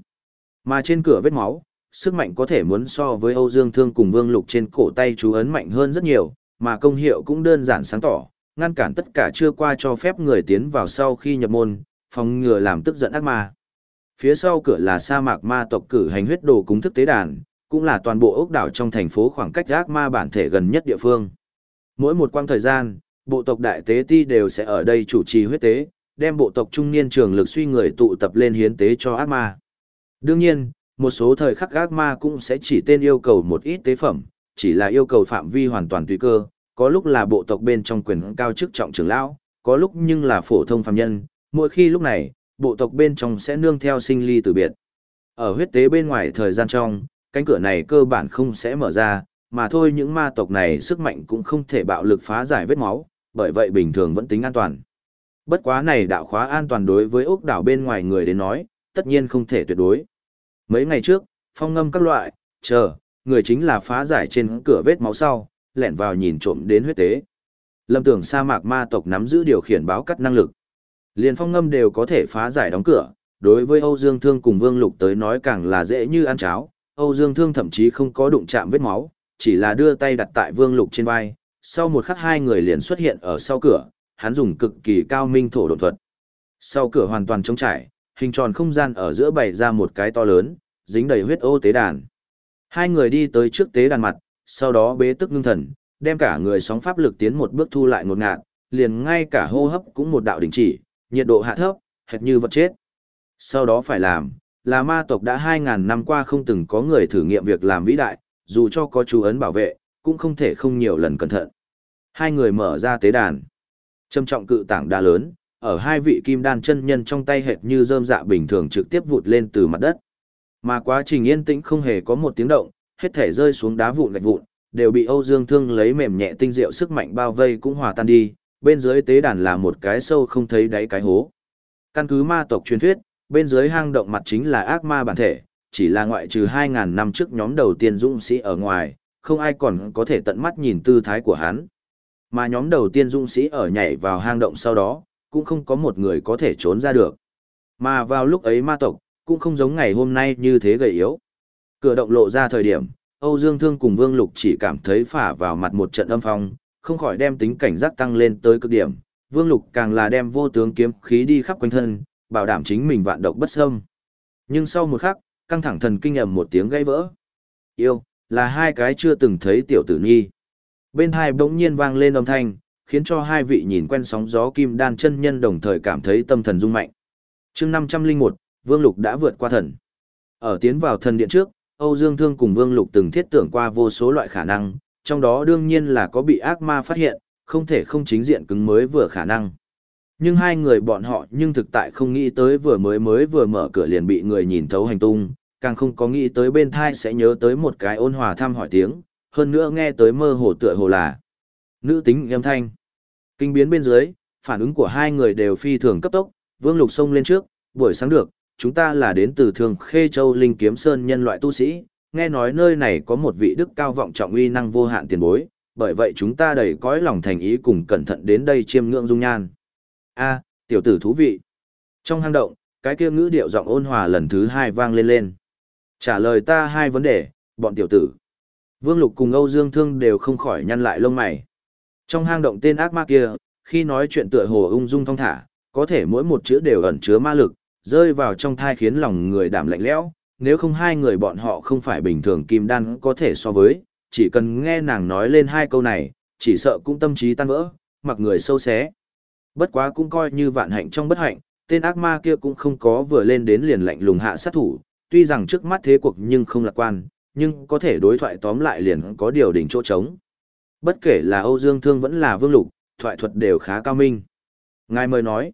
Mà trên cửa vết máu, sức mạnh có thể muốn so với Âu Dương Thương cùng Vương Lục trên cổ tay chú ấn mạnh hơn rất nhiều, mà công hiệu cũng đơn giản sáng tỏ, ngăn cản tất cả chưa qua cho phép người tiến vào sau khi nhập môn, phòng ngừa làm tức giận ác ma. Phía sau cửa là sa mạc ma tộc cử hành huyết đồ cúng thức tế đàn, cũng là toàn bộ ốc đảo trong thành phố khoảng cách ác ma bản thể gần nhất địa phương. Mỗi một quang thời gian, bộ tộc đại tế ti đều sẽ ở đây chủ trì huyết tế, đem bộ tộc trung niên trường lực suy người tụ tập lên hiến tế cho ác ma. Đương nhiên, một số thời khắc ác ma cũng sẽ chỉ tên yêu cầu một ít tế phẩm, chỉ là yêu cầu phạm vi hoàn toàn tùy cơ, có lúc là bộ tộc bên trong quyền cao chức trọng trưởng lão, có lúc nhưng là phổ thông phàm nhân, mỗi khi lúc này, bộ tộc bên trong sẽ nương theo sinh ly từ biệt. Ở huyết tế bên ngoài thời gian trong, cánh cửa này cơ bản không sẽ mở ra, mà thôi những ma tộc này sức mạnh cũng không thể bạo lực phá giải vết máu, bởi vậy bình thường vẫn tính an toàn. Bất quá này đạo khóa an toàn đối với ốc đảo bên ngoài người đến nói, tất nhiên không thể tuyệt đối. Mấy ngày trước, phong ngâm các loại, chờ, người chính là phá giải trên cửa vết máu sau, lẻn vào nhìn trộm đến huyết tế. Lâm tưởng sa mạc ma tộc nắm giữ điều khiển báo cắt năng lực. Liền phong ngâm đều có thể phá giải đóng cửa, đối với Âu Dương Thương cùng Vương Lục tới nói càng là dễ như ăn cháo. Âu Dương Thương thậm chí không có đụng chạm vết máu, chỉ là đưa tay đặt tại Vương Lục trên vai. Sau một khắc hai người liền xuất hiện ở sau cửa, hắn dùng cực kỳ cao minh thổ độn thuật. Sau cửa hoàn toàn trống trải, hình tròn không gian ở giữa bày ra một cái to lớn, dính đầy huyết ô tế đàn. Hai người đi tới trước tế đàn mặt, sau đó bế tức ngưng thần, đem cả người sóng pháp lực tiến một bước thu lại ngột ngạt, liền ngay cả hô hấp cũng một đạo đình chỉ, nhiệt độ hạ thấp, hệt như vật chết. Sau đó phải làm, là ma tộc đã 2.000 năm qua không từng có người thử nghiệm việc làm vĩ đại, dù cho có chú ấn bảo vệ, cũng không thể không nhiều lần cẩn thận. Hai người mở ra tế đàn. Trâm trọng cự tảng đa lớn, ở hai vị kim đan chân nhân trong tay hệt như rơm dạ bình thường trực tiếp vụt lên từ mặt đất. Mà quá trình yên tĩnh không hề có một tiếng động, hết thể rơi xuống đá vụn gạch vụn, đều bị Âu Dương Thương lấy mềm nhẹ tinh diệu sức mạnh bao vây cũng hòa tan đi, bên dưới tế đàn là một cái sâu không thấy đáy cái hố. Căn cứ ma tộc truyền thuyết, bên dưới hang động mặt chính là ác ma bản thể, chỉ là ngoại trừ 2.000 năm trước nhóm đầu tiên dũng sĩ ở ngoài, không ai còn có thể tận mắt nhìn tư thái của hắn. Mà nhóm đầu tiên dũng sĩ ở nhảy vào hang động sau đó, cũng không có một người có thể trốn ra được. Mà vào lúc ấy ma tộc, cũng không giống ngày hôm nay như thế gầy yếu. Cửa động lộ ra thời điểm, Âu Dương Thương cùng Vương Lục chỉ cảm thấy phả vào mặt một trận âm phong, không khỏi đem tính cảnh giác tăng lên tới cực điểm. Vương Lục càng là đem vô tướng kiếm khí đi khắp quanh thân, bảo đảm chính mình vạn độc bất xâm. Nhưng sau một khắc, căng thẳng thần kinh ầm một tiếng gãy vỡ. Yêu, là hai cái chưa từng thấy tiểu tử nhi. Bên hai bỗng nhiên vang lên âm thanh, khiến cho hai vị nhìn quen sóng gió kim đan chân nhân đồng thời cảm thấy tâm thần rung mạnh. chương 501, Vương Lục đã vượt qua thần. Ở tiến vào thần điện trước, Âu Dương Thương cùng Vương Lục từng thiết tưởng qua vô số loại khả năng, trong đó đương nhiên là có bị ác ma phát hiện, không thể không chính diện cứng mới vừa khả năng. Nhưng hai người bọn họ nhưng thực tại không nghĩ tới vừa mới mới vừa mở cửa liền bị người nhìn thấu hành tung, càng không có nghĩ tới bên thai sẽ nhớ tới một cái ôn hòa thăm hỏi tiếng, hơn nữa nghe tới mơ hồ tựa hồ là nữ tính âm thanh. Kinh biến bên dưới, phản ứng của hai người đều phi thường cấp tốc, Vương Lục xông lên trước, buổi sáng được, chúng ta là đến từ Thường Khê Châu Linh Kiếm Sơn nhân loại tu sĩ, nghe nói nơi này có một vị đức cao vọng trọng uy năng vô hạn tiền bối, bởi vậy chúng ta đầy cõi lòng thành ý cùng cẩn thận đến đây chiêm ngưỡng dung nhan. A, tiểu tử thú vị. Trong hang động, cái kia ngữ điệu giọng ôn hòa lần thứ hai vang lên lên. Trả lời ta hai vấn đề, bọn tiểu tử. Vương Lục cùng Âu Dương Thương đều không khỏi nhăn lại lông mày. Trong hang động tên ác ma kia, khi nói chuyện tựa hồ ung dung thong thả, có thể mỗi một chữ đều ẩn chứa ma lực, rơi vào trong thai khiến lòng người đảm lạnh lẽo, nếu không hai người bọn họ không phải bình thường kim đan có thể so với, chỉ cần nghe nàng nói lên hai câu này, chỉ sợ cũng tâm trí tan vỡ, mặc người sâu xé. Bất quá cũng coi như vạn hạnh trong bất hạnh, tên ác ma kia cũng không có vừa lên đến liền lạnh lùng hạ sát thủ, tuy rằng trước mắt thế cuộc nhưng không lạc quan, nhưng có thể đối thoại tóm lại liền có điều đỉnh chỗ trống. Bất kể là Âu Dương Thương vẫn là Vương Lục, thoại thuật đều khá cao minh. Ngài mời nói.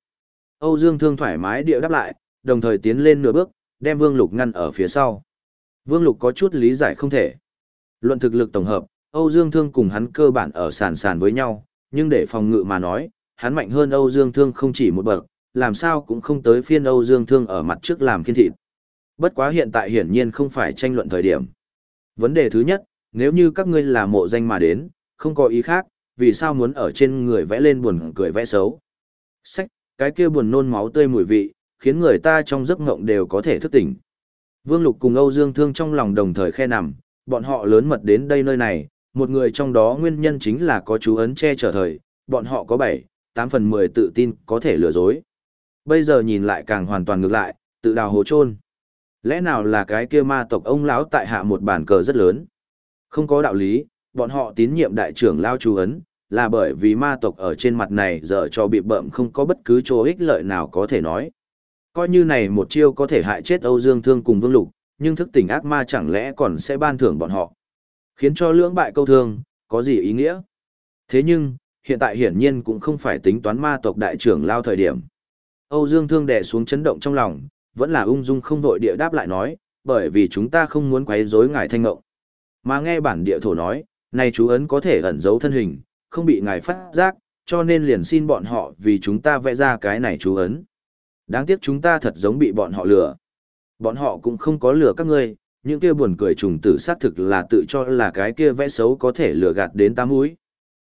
Âu Dương Thương thoải mái địa đáp lại, đồng thời tiến lên nửa bước, đem Vương Lục ngăn ở phía sau. Vương Lục có chút lý giải không thể. Luận thực lực tổng hợp, Âu Dương Thương cùng hắn cơ bản ở sàn sàn với nhau, nhưng để phòng ngự mà nói, hắn mạnh hơn Âu Dương Thương không chỉ một bậc, làm sao cũng không tới phiên Âu Dương Thương ở mặt trước làm kiên thịt. Bất quá hiện tại hiển nhiên không phải tranh luận thời điểm. Vấn đề thứ nhất, nếu như các ngươi là mộ danh mà đến, không có ý khác, vì sao muốn ở trên người vẽ lên buồn cười vẽ xấu. Sách, cái kia buồn nôn máu tươi mùi vị, khiến người ta trong giấc ngộng đều có thể thức tỉnh. Vương Lục cùng Âu Dương Thương trong lòng đồng thời khe nằm, bọn họ lớn mật đến đây nơi này, một người trong đó nguyên nhân chính là có chú ấn che chở thời, bọn họ có 7, tám phần 10 tự tin có thể lừa dối. Bây giờ nhìn lại càng hoàn toàn ngược lại, tự đào hố chôn. Lẽ nào là cái kia ma tộc ông lão tại hạ một bản cờ rất lớn? Không có đạo lý, bọn họ tín nhiệm đại trưởng lao chú ấn, là bởi vì ma tộc ở trên mặt này giờ cho bị bợm không có bất cứ chỗ ích lợi nào có thể nói. Coi như này một chiêu có thể hại chết Âu Dương Thương cùng Vương Lục, nhưng thức tỉnh ác ma chẳng lẽ còn sẽ ban thưởng bọn họ. Khiến cho lưỡng bại câu thương, có gì ý nghĩa? Thế nhưng, hiện tại hiển nhiên cũng không phải tính toán ma tộc đại trưởng lao thời điểm. Âu Dương Thương đè xuống chấn động trong lòng, vẫn là ung dung không vội địa đáp lại nói, bởi vì chúng ta không muốn quấy rối ngài thanh ngộng. Mà nghe bản địa thổ nói, này chú ấn có thể ẩn giấu thân hình, không bị ngài phát giác, cho nên liền xin bọn họ vì chúng ta vẽ ra cái này chú ấn. Đáng tiếc chúng ta thật giống bị bọn họ lừa. Bọn họ cũng không có lừa các ngươi, những kia buồn cười trùng tử xác thực là tự cho là cái kia vẽ xấu có thể lừa gạt đến tám mũi.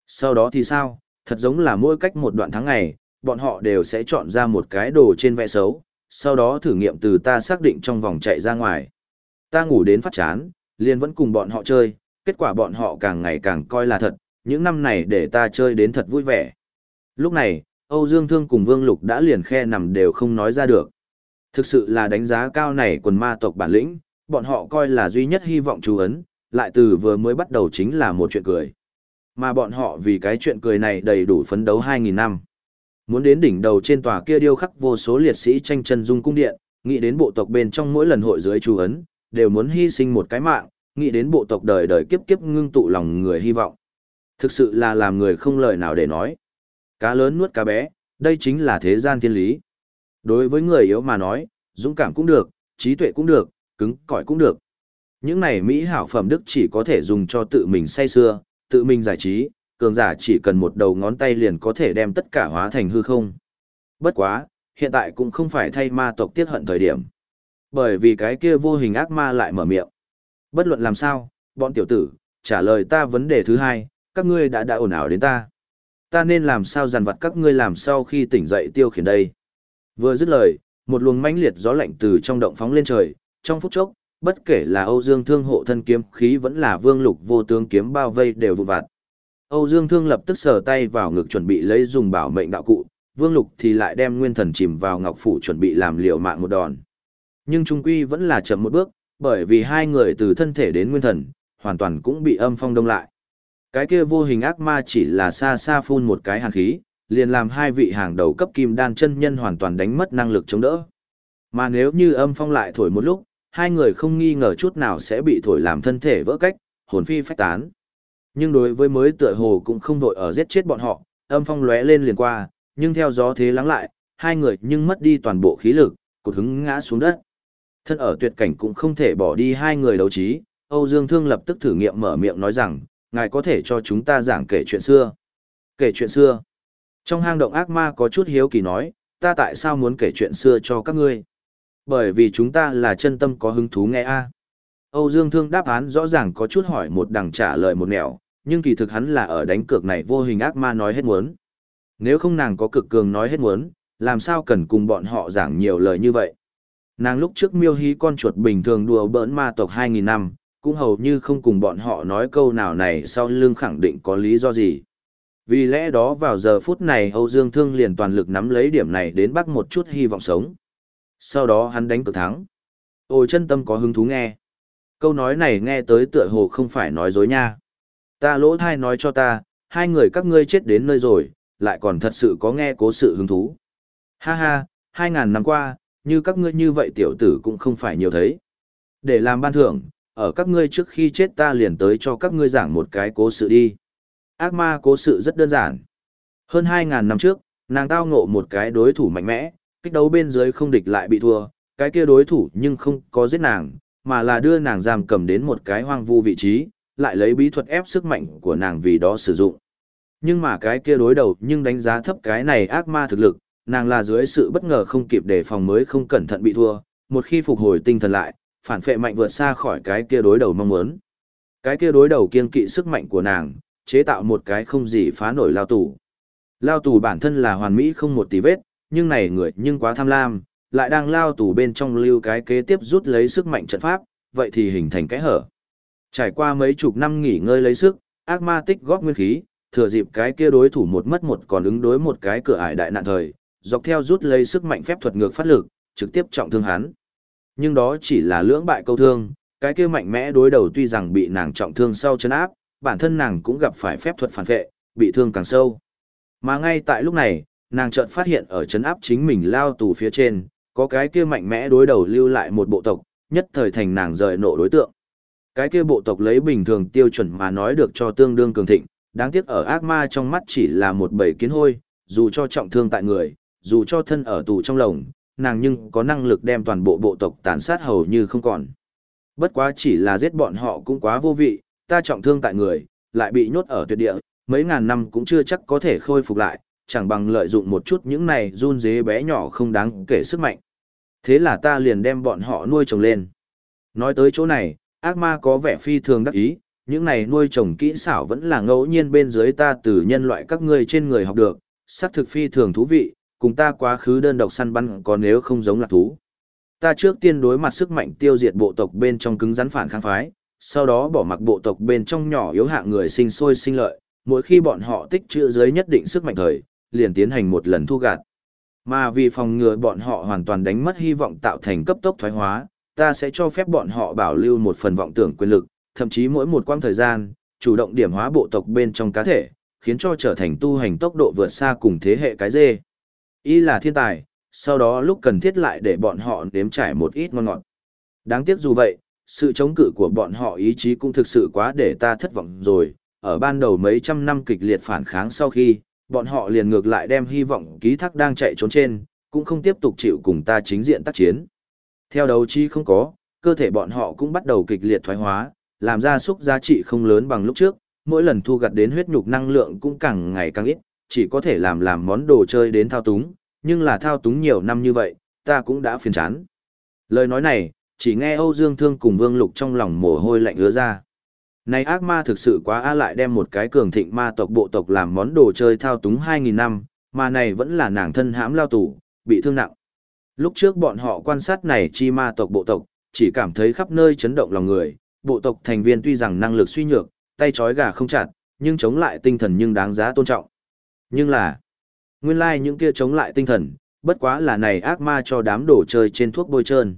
Sau đó thì sao, thật giống là mỗi cách một đoạn tháng ngày, bọn họ đều sẽ chọn ra một cái đồ trên vẽ xấu, sau đó thử nghiệm từ ta xác định trong vòng chạy ra ngoài. Ta ngủ đến phát chán, liền vẫn cùng bọn họ chơi, kết quả bọn họ càng ngày càng coi là thật, những năm này để ta chơi đến thật vui vẻ. Lúc này, Âu Dương Thương cùng Vương Lục đã liền khe nằm đều không nói ra được. Thực sự là đánh giá cao này quần ma tộc bản lĩnh, bọn họ coi là duy nhất hy vọng chú ấn, lại từ vừa mới bắt đầu chính là một chuyện cười. Mà bọn họ vì cái chuyện cười này đầy đủ phấn đấu 2.000 năm. Muốn đến đỉnh đầu trên tòa kia điêu khắc vô số liệt sĩ tranh chân dung cung điện, nghĩ đến bộ tộc bên trong mỗi lần hội dưới chú ấn, đều muốn hy sinh một cái mạng, nghĩ đến bộ tộc đời đời kiếp kiếp ngưng tụ lòng người hy vọng. Thực sự là làm người không lời nào để nói. Cá lớn nuốt cá bé, đây chính là thế gian thiên lý. Đối với người yếu mà nói, dũng cảm cũng được, trí tuệ cũng được, cứng cỏi cũng được. Những này Mỹ hảo phẩm đức chỉ có thể dùng cho tự mình say xưa, tự mình giải trí, cường giả chỉ cần một đầu ngón tay liền có thể đem tất cả hóa thành hư không. Bất quá, hiện tại cũng không phải thay ma tộc tiết hận thời điểm. Bởi vì cái kia vô hình ác ma lại mở miệng. Bất luận làm sao, bọn tiểu tử, trả lời ta vấn đề thứ hai, các ngươi đã đã ồn ào đến ta. Ta nên làm sao dằn vặt các ngươi làm sau khi tỉnh dậy tiêu khiển đây. Vừa dứt lời, một luồng mãnh liệt gió lạnh từ trong động phóng lên trời, trong phút chốc, bất kể là Âu Dương Thương hộ thân kiếm khí vẫn là Vương Lục vô tướng kiếm bao vây đều vụn vặt. Âu Dương Thương lập tức sờ tay vào ngực chuẩn bị lấy dùng bảo mệnh đạo cụ, Vương Lục thì lại đem nguyên thần chìm vào ngọc phủ chuẩn bị làm liều mạng một đòn. Nhưng trung quy vẫn là chậm một bước, bởi vì hai người từ thân thể đến nguyên thần, hoàn toàn cũng bị âm phong đông lại. Cái kia vô hình ác ma chỉ là xa xa phun một cái hàn khí, liền làm hai vị hàng đầu cấp kim đan chân nhân hoàn toàn đánh mất năng lực chống đỡ. Mà nếu như âm phong lại thổi một lúc, hai người không nghi ngờ chút nào sẽ bị thổi làm thân thể vỡ cách, hồn phi phách tán. Nhưng đối với mới tựa hồ cũng không vội ở giết chết bọn họ, âm phong lóe lên liền qua, nhưng theo gió thế lắng lại, hai người nhưng mất đi toàn bộ khí lực, cột hứng ngã xuống đất. Thân ở tuyệt cảnh cũng không thể bỏ đi hai người đấu trí, Âu Dương Thương lập tức thử nghiệm mở miệng nói rằng, ngài có thể cho chúng ta giảng kể chuyện xưa. Kể chuyện xưa. Trong hang động ác ma có chút hiếu kỳ nói, ta tại sao muốn kể chuyện xưa cho các ngươi? Bởi vì chúng ta là chân tâm có hứng thú nghe a. Âu Dương Thương đáp án rõ ràng có chút hỏi một đằng trả lời một nẻo, nhưng kỳ thực hắn là ở đánh cược này vô hình ác ma nói hết muốn. Nếu không nàng có cực cường nói hết muốn, làm sao cần cùng bọn họ giảng nhiều lời như vậy. Nàng lúc trước miêu hí con chuột bình thường đùa bỡn ma tộc 2.000 năm, cũng hầu như không cùng bọn họ nói câu nào này sau lưng khẳng định có lý do gì. Vì lẽ đó vào giờ phút này Âu Dương Thương liền toàn lực nắm lấy điểm này đến bắt một chút hy vọng sống. Sau đó hắn đánh cược thắng. Ôi chân tâm có hứng thú nghe. Câu nói này nghe tới tựa hồ không phải nói dối nha. Ta lỗ thai nói cho ta, hai người các ngươi chết đến nơi rồi, lại còn thật sự có nghe cố sự hứng thú. Ha ha, hai ngàn năm qua, như các ngươi như vậy tiểu tử cũng không phải nhiều thấy. Để làm ban thưởng, ở các ngươi trước khi chết ta liền tới cho các ngươi giảng một cái cố sự đi. Ác ma cố sự rất đơn giản. Hơn hai ngàn năm trước, nàng tao ngộ một cái đối thủ mạnh mẽ, kích đấu bên dưới không địch lại bị thua, cái kia đối thủ nhưng không có giết nàng, mà là đưa nàng giam cầm đến một cái hoang vu vị trí, lại lấy bí thuật ép sức mạnh của nàng vì đó sử dụng. Nhưng mà cái kia đối đầu nhưng đánh giá thấp cái này ác ma thực lực, nàng là dưới sự bất ngờ không kịp đề phòng mới không cẩn thận bị thua, một khi phục hồi tinh thần lại, phản phệ mạnh vượt xa khỏi cái kia đối đầu mong muốn. Cái kia đối đầu kiên kỵ sức mạnh của nàng, chế tạo một cái không gì phá nổi lao tù. Lao tù bản thân là hoàn mỹ không một tí vết, nhưng này người nhưng quá tham lam, lại đang lao tù bên trong lưu cái kế tiếp rút lấy sức mạnh trận pháp, vậy thì hình thành cái hở. Trải qua mấy chục năm nghỉ ngơi lấy sức, ác ma tích góp nguyên khí, thừa dịp cái kia đối thủ một mất một còn ứng đối một cái cửa ải đại nạn thời, dọc theo rút lấy sức mạnh phép thuật ngược phát lực, trực tiếp trọng thương hắn. Nhưng đó chỉ là lưỡng bại câu thương, cái kia mạnh mẽ đối đầu tuy rằng bị nàng trọng thương sau chân áp, bản thân nàng cũng gặp phải phép thuật phản vệ, bị thương càng sâu. Mà ngay tại lúc này, nàng chợt phát hiện ở chấn áp chính mình lao tù phía trên, có cái kia mạnh mẽ đối đầu lưu lại một bộ tộc, nhất thời thành nàng rời nộ đối tượng. Cái kia bộ tộc lấy bình thường tiêu chuẩn mà nói được cho tương đương cường thịnh, đáng tiếc ở ác ma trong mắt chỉ là một bầy kiến hôi, dù cho trọng thương tại người, dù cho thân ở tù trong lồng, nàng nhưng có năng lực đem toàn bộ bộ tộc tàn sát hầu như không còn. Bất quá chỉ là giết bọn họ cũng quá vô vị, ta trọng thương tại người, lại bị nhốt ở tuyệt địa, mấy ngàn năm cũng chưa chắc có thể khôi phục lại, chẳng bằng lợi dụng một chút những này run dế bé nhỏ không đáng kể sức mạnh. Thế là ta liền đem bọn họ nuôi trồng lên. Nói tới chỗ này, ác ma có vẻ phi thường đắc ý, những này nuôi trồng kỹ xảo vẫn là ngẫu nhiên bên dưới ta từ nhân loại các ngươi trên người học được, sắc thực phi thường thú vị, cùng ta quá khứ đơn độc săn bắn còn nếu không giống là thú. Ta trước tiên đối mặt sức mạnh tiêu diệt bộ tộc bên trong cứng rắn phản kháng phái, sau đó bỏ mặc bộ tộc bên trong nhỏ yếu hạng người sinh sôi sinh lợi, mỗi khi bọn họ tích trữ dưới nhất định sức mạnh thời, liền tiến hành một lần thu gạt. Mà vì phòng ngừa bọn họ hoàn toàn đánh mất hy vọng tạo thành cấp tốc thoái hóa, ta sẽ cho phép bọn họ bảo lưu một phần vọng tưởng quyền lực, thậm chí mỗi một quãng thời gian, chủ động điểm hóa bộ tộc bên trong cá thể, khiến cho trở thành tu hành tốc độ vượt xa cùng thế hệ cái dê. Y là thiên tài, sau đó lúc cần thiết lại để bọn họ nếm trải một ít ngon ngọt. Đáng tiếc dù vậy, sự chống cự của bọn họ ý chí cũng thực sự quá để ta thất vọng rồi. Ở ban đầu mấy trăm năm kịch liệt phản kháng sau khi, bọn họ liền ngược lại đem hy vọng ký thác đang chạy trốn trên, cũng không tiếp tục chịu cùng ta chính diện tác chiến. Theo đấu trí không có, cơ thể bọn họ cũng bắt đầu kịch liệt thoái hóa, làm ra xúc giá trị không lớn bằng lúc trước, mỗi lần thu gặt đến huyết nhục năng lượng cũng càng ngày càng ít, chỉ có thể làm làm món đồ chơi đến thao túng, nhưng là thao túng nhiều năm như vậy, ta cũng đã phiền chán. Lời nói này, chỉ nghe Âu Dương Thương cùng Vương Lục trong lòng mồ hôi lạnh ứa ra. Này ác ma thực sự quá a lại đem một cái cường thịnh ma tộc bộ tộc làm món đồ chơi thao túng 2.000 năm, mà này vẫn là nàng thân hãm lao tù, bị thương nặng. Lúc trước bọn họ quan sát này chi ma tộc bộ tộc, chỉ cảm thấy khắp nơi chấn động lòng người, bộ tộc thành viên tuy rằng năng lực suy nhược, tay trói gà không chặt, nhưng chống lại tinh thần nhưng đáng giá tôn trọng. Nhưng là, nguyên lai like những kia chống lại tinh thần, bất quá là này ác ma cho đám đồ chơi trên thuốc bôi trơn.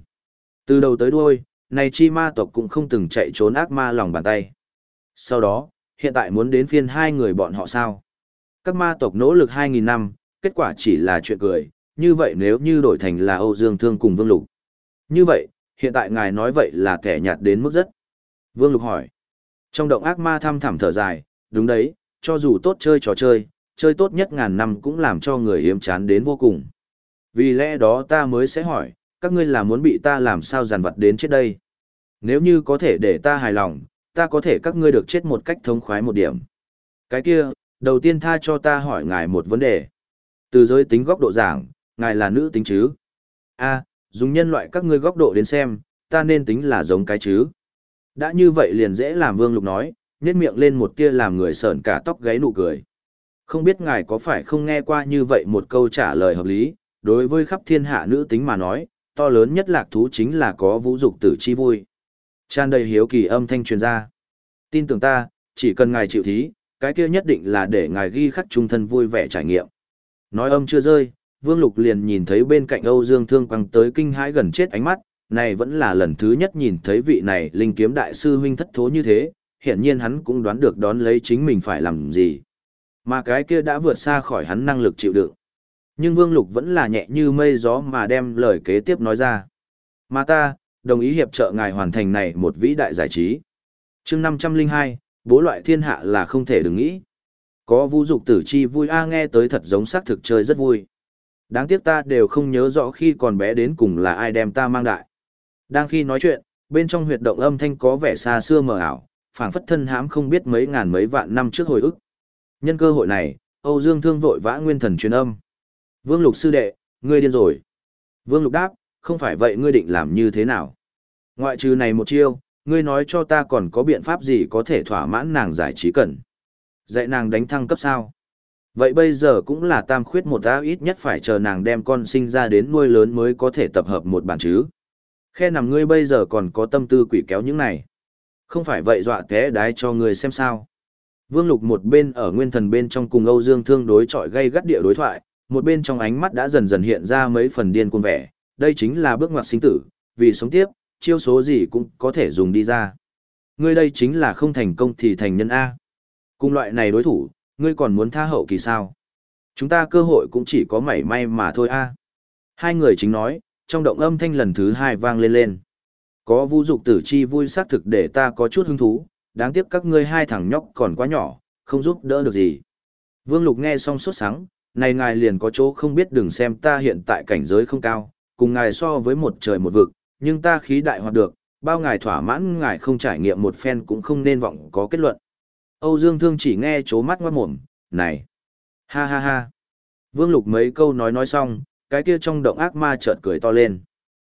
Từ đầu tới đuôi, này chi ma tộc cũng không từng chạy trốn ác ma lòng bàn tay. Sau đó, hiện tại muốn đến phiên hai người bọn họ sao? Các ma tộc nỗ lực 2.000 năm, kết quả chỉ là chuyện cười, như vậy nếu như đổi thành là Âu Dương Thương cùng Vương Lục. Như vậy, hiện tại ngài nói vậy là kẻ nhạt đến mức rất. Vương Lục hỏi. Trong động ác ma thăm thẳm thở dài, đúng đấy, cho dù tốt chơi trò chơi, chơi tốt nhất ngàn năm cũng làm cho người yếm chán đến vô cùng. Vì lẽ đó ta mới sẽ hỏi, các ngươi là muốn bị ta làm sao giàn vật đến chết đây? Nếu như có thể để ta hài lòng, ta có thể các ngươi được chết một cách thống khoái một điểm. Cái kia, đầu tiên tha cho ta hỏi ngài một vấn đề. Từ giới tính góc độ giảng, ngài là nữ tính chứ? A, dùng nhân loại các ngươi góc độ đến xem, ta nên tính là giống cái chứ? Đã như vậy liền dễ làm Vương Lục nói, nhếch miệng lên một tia làm người sởn cả tóc gáy nụ cười. Không biết ngài có phải không nghe qua như vậy một câu trả lời hợp lý, đối với khắp thiên hạ nữ tính mà nói, to lớn nhất lạc thú chính là có vũ dục tử chi vui. Tràn đầy hiếu kỳ âm thanh truyền ra. Tin tưởng ta, chỉ cần ngài chịu thí, cái kia nhất định là để ngài ghi khắc trung thân vui vẻ trải nghiệm. Nói âm chưa rơi, Vương Lục liền nhìn thấy bên cạnh Âu Dương Thương quăng tới kinh hãi gần chết ánh mắt, này vẫn là lần thứ nhất nhìn thấy vị này linh kiếm đại sư huynh thất thố như thế, hiện nhiên hắn cũng đoán được đón lấy chính mình phải làm gì. Mà cái kia đã vượt xa khỏi hắn năng lực chịu đựng. Nhưng Vương Lục vẫn là nhẹ như mây gió mà đem lời kế tiếp nói ra. Mà ta, đồng ý hiệp trợ ngài hoàn thành này một vĩ đại giải trí. chương 502, bố loại thiên hạ là không thể đừng nghĩ. Có vũ dục tử chi vui a nghe tới thật giống xác thực chơi rất vui. Đáng tiếc ta đều không nhớ rõ khi còn bé đến cùng là ai đem ta mang đại. Đang khi nói chuyện, bên trong huyệt động âm thanh có vẻ xa xưa mờ ảo, phảng phất thân hãm không biết mấy ngàn mấy vạn năm trước hồi ức. Nhân cơ hội này, Âu Dương Thương vội vã nguyên thần truyền âm. Vương Lục sư đệ, ngươi điên rồi. Vương Lục đáp, không phải vậy ngươi định làm như thế nào? Ngoại trừ này một chiêu, ngươi nói cho ta còn có biện pháp gì có thể thỏa mãn nàng giải trí cần. Dạy nàng đánh thăng cấp sao? Vậy bây giờ cũng là tam khuyết một ta ít nhất phải chờ nàng đem con sinh ra đến nuôi lớn mới có thể tập hợp một bản chứ. Khe nằm ngươi bây giờ còn có tâm tư quỷ kéo những này. Không phải vậy dọa té đái cho ngươi xem sao. Vương Lục một bên ở nguyên thần bên trong cùng Âu Dương Thương đối chọi gây gắt địa đối thoại, một bên trong ánh mắt đã dần dần hiện ra mấy phần điên cuồng vẻ, đây chính là bước ngoặt sinh tử, vì sống tiếp, chiêu số gì cũng có thể dùng đi ra. Ngươi đây chính là không thành công thì thành nhân A. Cùng loại này đối thủ, ngươi còn muốn tha hậu kỳ sao? Chúng ta cơ hội cũng chỉ có mảy may mà thôi A. Hai người chính nói, trong động âm thanh lần thứ hai vang lên lên. Có vũ dục tử chi vui xác thực để ta có chút hứng thú, đáng tiếc các ngươi hai thằng nhóc còn quá nhỏ, không giúp đỡ được gì. Vương Lục nghe xong sốt sáng, này ngài liền có chỗ không biết đừng xem ta hiện tại cảnh giới không cao, cùng ngài so với một trời một vực, nhưng ta khí đại hoạt được, bao ngài thỏa mãn ngài không trải nghiệm một phen cũng không nên vọng có kết luận. Âu Dương Thương chỉ nghe chố mắt ngoát mồm, này, ha ha ha. Vương Lục mấy câu nói nói xong, cái kia trong động ác ma chợt cười to lên.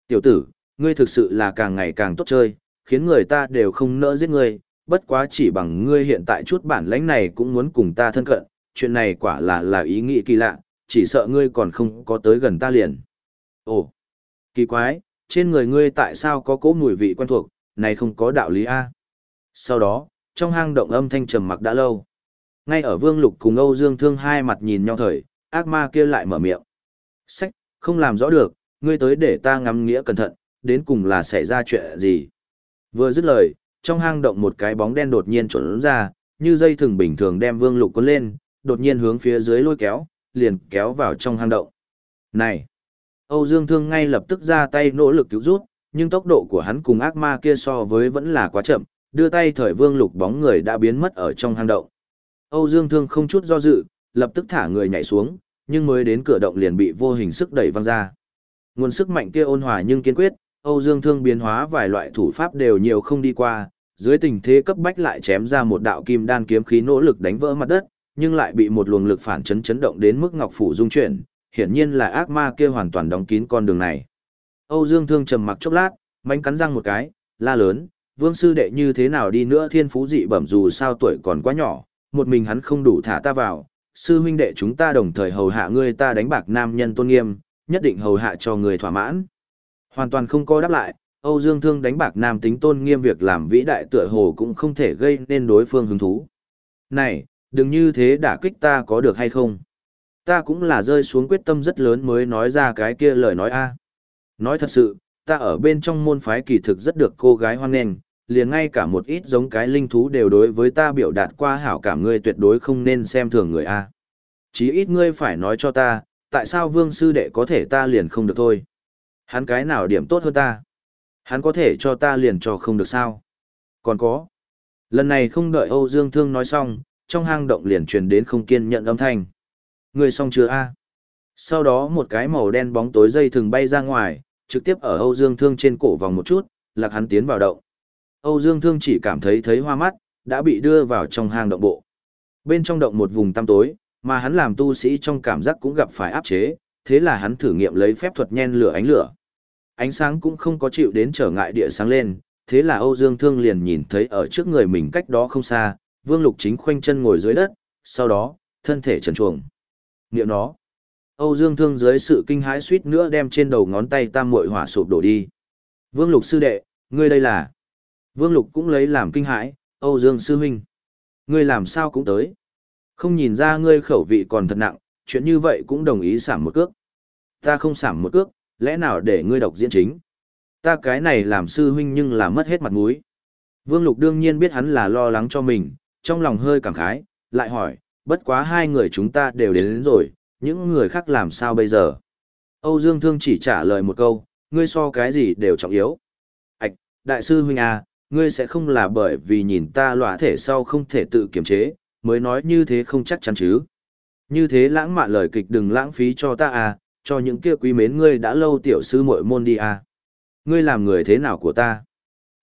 Tiểu tử, ngươi thực sự là càng ngày càng tốt chơi, khiến người ta đều không nỡ giết ngươi, bất quá chỉ bằng ngươi hiện tại chút bản lãnh này cũng muốn cùng ta thân cận, chuyện này quả là là ý nghĩ kỳ lạ, chỉ sợ ngươi còn không có tới gần ta liền. Ồ, kỳ quái, trên người ngươi tại sao có cỗ mùi vị quen thuộc, này không có đạo lý a. Sau đó, trong hang động âm thanh trầm mặc đã lâu. Ngay ở Vương Lục cùng Âu Dương Thương hai mặt nhìn nhau thời, ác ma kia lại mở miệng. Sách, không làm rõ được, ngươi tới để ta ngắm nghĩa cẩn thận, đến cùng là xảy ra chuyện gì. Vừa dứt lời, trong hang động một cái bóng đen đột nhiên trốn ra, như dây thừng bình thường đem Vương Lục cuốn lên, đột nhiên hướng phía dưới lôi kéo, liền kéo vào trong hang động. Này! Âu Dương Thương ngay lập tức ra tay nỗ lực cứu rút, nhưng tốc độ của hắn cùng ác ma kia so với vẫn là quá chậm, đưa tay thời Vương Lục bóng người đã biến mất ở trong hang động. Âu Dương Thương không chút do dự, lập tức thả người nhảy xuống, nhưng mới đến cửa động liền bị vô hình sức đẩy văng ra. Nguồn sức mạnh kia ôn hòa nhưng kiên quyết, Âu Dương Thương biến hóa vài loại thủ pháp đều nhiều không đi qua, dưới tình thế cấp bách lại chém ra một đạo kim đan kiếm khí nỗ lực đánh vỡ mặt đất, nhưng lại bị một luồng lực phản chấn chấn động đến mức ngọc phủ rung chuyển, hiển nhiên là ác ma kia hoàn toàn đóng kín con đường này. Âu Dương Thương trầm mặc chốc lát, mánh cắn răng một cái, la lớn, vương sư đệ như thế nào đi nữa thiên phú dị bẩm dù sao tuổi còn quá nhỏ, một mình hắn không đủ thả ta vào, sư huynh đệ chúng ta đồng thời hầu hạ ngươi ta đánh bạc nam nhân tôn nghiêm, nhất định hầu hạ cho người thỏa mãn. Hoàn toàn không có đáp lại, Âu Dương Thương đánh bạc nam tính tôn nghiêm việc làm vĩ đại tựa hồ cũng không thể gây nên đối phương hứng thú. Này, đừng như thế đả kích ta có được hay không? Ta cũng là rơi xuống quyết tâm rất lớn mới nói ra cái kia lời nói a. À. Nói thật sự, ta ở bên trong môn phái kỳ thực rất được cô gái hoan nghênh, liền ngay cả một ít giống cái linh thú đều đối với ta biểu đạt qua hảo cảm ngươi tuyệt đối không nên xem thường người a. À. Chí ít ngươi phải nói cho ta, tại sao vương sư đệ có thể ta liền không được thôi. Hắn cái nào điểm tốt hơn ta? Hắn có thể cho ta liền cho không được sao? Còn có. Lần này không đợi Âu Dương Thương nói xong, trong hang động liền truyền đến không kiên nhận âm thanh. Người xong chưa a? Sau đó một cái màu đen bóng tối dây thường bay ra ngoài, trực tiếp ở Âu Dương Thương trên cổ vòng một chút, lạc hắn tiến vào động. Âu Dương Thương chỉ cảm thấy thấy hoa mắt, đã bị đưa vào trong hang động bộ. Bên trong động một vùng tăm tối, Mà hắn làm tu sĩ trong cảm giác cũng gặp phải áp chế, thế là hắn thử nghiệm lấy phép thuật nhen lửa ánh lửa. Ánh sáng cũng không có chịu đến trở ngại địa sáng lên, thế là Âu Dương Thương liền nhìn thấy ở trước người mình cách đó không xa, Vương Lục chính khoanh chân ngồi dưới đất, sau đó, thân thể trần truồng nghĩa nó. Âu Dương Thương dưới sự kinh hãi suýt nữa đem trên đầu ngón tay tam muội hỏa sụp đổ đi. Vương Lục sư đệ, ngươi đây là? Vương Lục cũng lấy làm kinh hãi, Âu Dương sư huynh. Ngươi làm sao cũng tới? Không nhìn ra ngươi khẩu vị còn thật nặng, chuyện như vậy cũng đồng ý giảm một cước. Ta không giảm một cước, lẽ nào để ngươi độc diễn chính? Ta cái này làm sư huynh nhưng là mất hết mặt mũi. Vương Lục đương nhiên biết hắn là lo lắng cho mình, trong lòng hơi cảm khái, lại hỏi, bất quá hai người chúng ta đều đến, đến rồi, những người khác làm sao bây giờ? Âu Dương Thương chỉ trả lời một câu, ngươi so cái gì đều trọng yếu. Ảch, đại sư huynh à, ngươi sẽ không là bởi vì nhìn ta lỏa thể sau không thể tự kiềm chế, mới nói như thế không chắc chắn chứ. Như thế lãng mạn lời kịch đừng lãng phí cho ta à, cho những kia quý mến ngươi đã lâu tiểu sư muội môn đi à. Ngươi làm người thế nào của ta?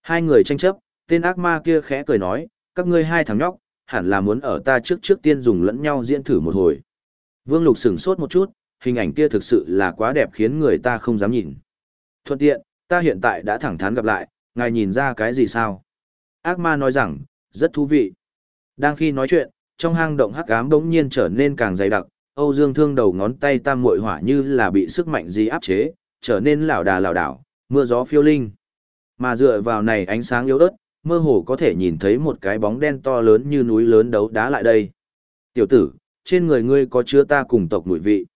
Hai người tranh chấp, tên ác ma kia khẽ cười nói, các ngươi hai thằng nhóc, hẳn là muốn ở ta trước trước tiên dùng lẫn nhau diễn thử một hồi. Vương Lục sửng sốt một chút, hình ảnh kia thực sự là quá đẹp khiến người ta không dám nhìn. Thuận tiện, ta hiện tại đã thẳng thắn gặp lại, ngài nhìn ra cái gì sao? Ác ma nói rằng, rất thú vị. Đang khi nói chuyện, trong hang động hắc ám bỗng nhiên trở nên càng dày đặc, Âu Dương Thương đầu ngón tay tam muội hỏa như là bị sức mạnh gì áp chế, trở nên lảo đà lảo đảo, mưa gió phiêu linh. Mà dựa vào này ánh sáng yếu ớt, mơ hồ có thể nhìn thấy một cái bóng đen to lớn như núi lớn đấu đá lại đây. Tiểu tử, trên người ngươi có chứa ta cùng tộc mùi vị.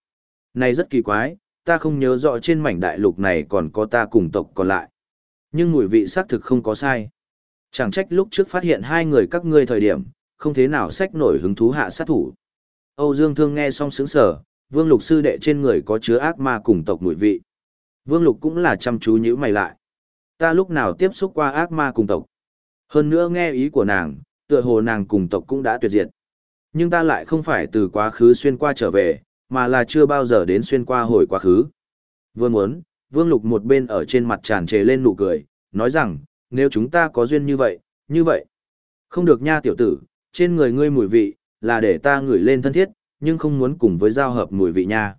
Này rất kỳ quái, ta không nhớ rõ trên mảnh đại lục này còn có ta cùng tộc còn lại. Nhưng mùi vị xác thực không có sai. Chẳng trách lúc trước phát hiện hai người các ngươi thời điểm, không thế nào sách nổi hứng thú hạ sát thủ. Âu Dương Thương nghe xong sững sờ, Vương Lục sư đệ trên người có chứa ác ma cùng tộc mùi vị. Vương Lục cũng là chăm chú nhíu mày lại. Ta lúc nào tiếp xúc qua ác ma cùng tộc. Hơn nữa nghe ý của nàng, tựa hồ nàng cùng tộc cũng đã tuyệt diệt. Nhưng ta lại không phải từ quá khứ xuyên qua trở về, mà là chưa bao giờ đến xuyên qua hồi quá khứ. vương muốn, Vương Lục một bên ở trên mặt tràn trề lên nụ cười, nói rằng, nếu chúng ta có duyên như vậy, như vậy. Không được nha tiểu tử, trên người ngươi mùi vị, là để ta ngửi lên thân thiết, nhưng không muốn cùng với giao hợp mùi vị nha.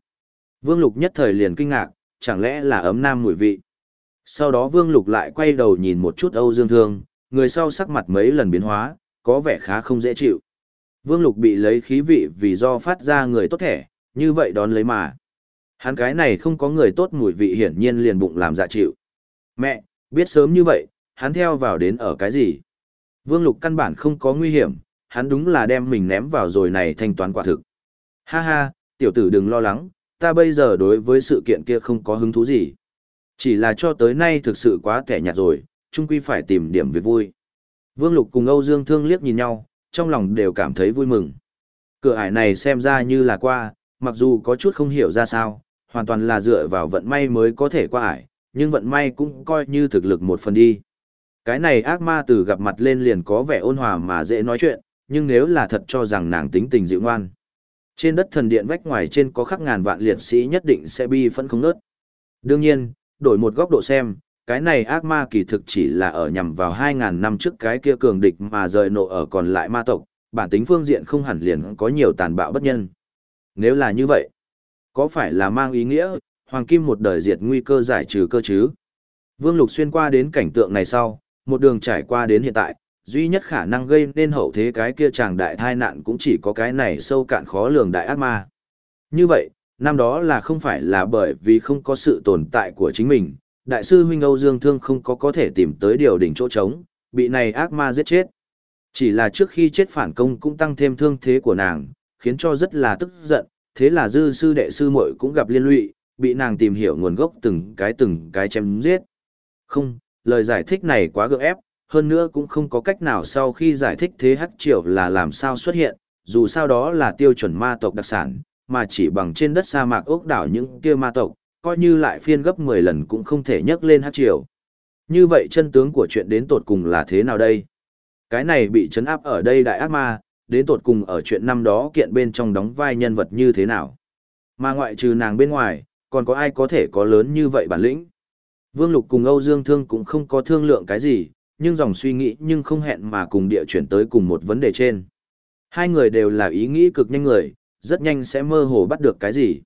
Vương Lục nhất thời liền kinh ngạc, chẳng lẽ là ấm nam mùi vị. Sau đó Vương Lục lại quay đầu nhìn một chút Âu Dương Thương, người sau sắc mặt mấy lần biến hóa, có vẻ khá không dễ chịu. Vương Lục bị lấy khí vị vì do phát ra người tốt thẻ, như vậy đón lấy mà. Hắn cái này không có người tốt mùi vị hiển nhiên liền bụng làm dạ chịu. Mẹ, biết sớm như vậy, hắn theo vào đến ở cái gì? Vương Lục căn bản không có nguy hiểm, hắn đúng là đem mình ném vào rồi này thanh toán quả thực. Ha ha, tiểu tử đừng lo lắng, ta bây giờ đối với sự kiện kia không có hứng thú gì. Chỉ là cho tới nay thực sự quá kẻ nhạt rồi, chung quy phải tìm điểm việc vui. Vương Lục cùng Âu Dương Thương liếc nhìn nhau, trong lòng đều cảm thấy vui mừng. Cửa ải này xem ra như là qua, mặc dù có chút không hiểu ra sao, hoàn toàn là dựa vào vận may mới có thể qua ải, nhưng vận may cũng coi như thực lực một phần đi. Cái này ác ma từ gặp mặt lên liền có vẻ ôn hòa mà dễ nói chuyện, nhưng nếu là thật cho rằng nàng tính tình dịu ngoan. Trên đất thần điện vách ngoài trên có khắc ngàn vạn liệt sĩ nhất định sẽ bi phân không nớt. Đương nhiên, đổi một góc độ xem, cái này ác ma kỳ thực chỉ là ở nhằm vào 2.000 năm trước cái kia cường địch mà rời nộ ở còn lại ma tộc, bản tính phương diện không hẳn liền có nhiều tàn bạo bất nhân. Nếu là như vậy, có phải là mang ý nghĩa, Hoàng Kim một đời diệt nguy cơ giải trừ cơ chứ? Vương Lục xuyên qua đến cảnh tượng này sau, một đường trải qua đến hiện tại, duy nhất khả năng gây nên hậu thế cái kia chàng đại thai nạn cũng chỉ có cái này sâu cạn khó lường đại ác ma. Như vậy, năm đó là không phải là bởi vì không có sự tồn tại của chính mình, đại sư huynh Âu Dương Thương không có có thể tìm tới điều đỉnh chỗ trống, bị này ác ma giết chết. Chỉ là trước khi chết phản công cũng tăng thêm thương thế của nàng, khiến cho rất là tức giận, thế là dư sư đệ sư muội cũng gặp liên lụy, bị nàng tìm hiểu nguồn gốc từng cái từng cái chém giết. Không, lời giải thích này quá gượng ép, hơn nữa cũng không có cách nào sau khi giải thích thế hắc triều là làm sao xuất hiện, dù sao đó là tiêu chuẩn ma tộc đặc sản, mà chỉ bằng trên đất sa mạc ốc đảo những kia ma tộc, coi như lại phiên gấp 10 lần cũng không thể nhấc lên hát triều. Như vậy chân tướng của chuyện đến tột cùng là thế nào đây? Cái này bị chấn áp ở đây đại ác ma, đến tột cùng ở chuyện năm đó kiện bên trong đóng vai nhân vật như thế nào? Mà ngoại trừ nàng bên ngoài, còn có ai có thể có lớn như vậy bản lĩnh? Vương Lục cùng Âu Dương Thương cũng không có thương lượng cái gì, nhưng dòng suy nghĩ nhưng không hẹn mà cùng địa chuyển tới cùng một vấn đề trên. Hai người đều là ý nghĩ cực nhanh người, rất nhanh sẽ mơ hồ bắt được cái gì.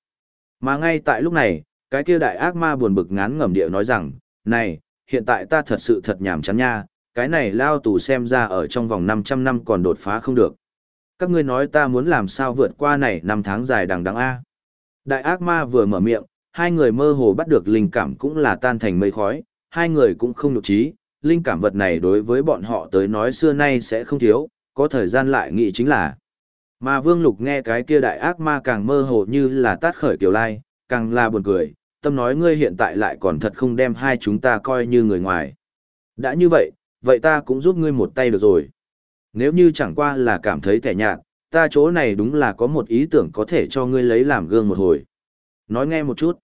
Mà ngay tại lúc này, cái kia đại ác ma buồn bực ngán ngẩm địa nói rằng, này, hiện tại ta thật sự thật nhảm chán nha, cái này lao tù xem ra ở trong vòng 500 năm còn đột phá không được. Các ngươi nói ta muốn làm sao vượt qua này năm tháng dài đằng đằng A. Đại ác ma vừa mở miệng, hai người mơ hồ bắt được linh cảm cũng là tan thành mây khói, hai người cũng không nhục trí, linh cảm vật này đối với bọn họ tới nói xưa nay sẽ không thiếu, có thời gian lại nghĩ chính là. Mà Vương Lục nghe cái kia đại ác ma càng mơ hồ như là tát khởi kiều lai, càng là buồn cười, tâm nói ngươi hiện tại lại còn thật không đem hai chúng ta coi như người ngoài. Đã như vậy, vậy ta cũng giúp ngươi một tay được rồi. Nếu như chẳng qua là cảm thấy tẻ nhạt, ta chỗ này đúng là có một ý tưởng có thể cho ngươi lấy làm gương một hồi. Nói nghe một chút.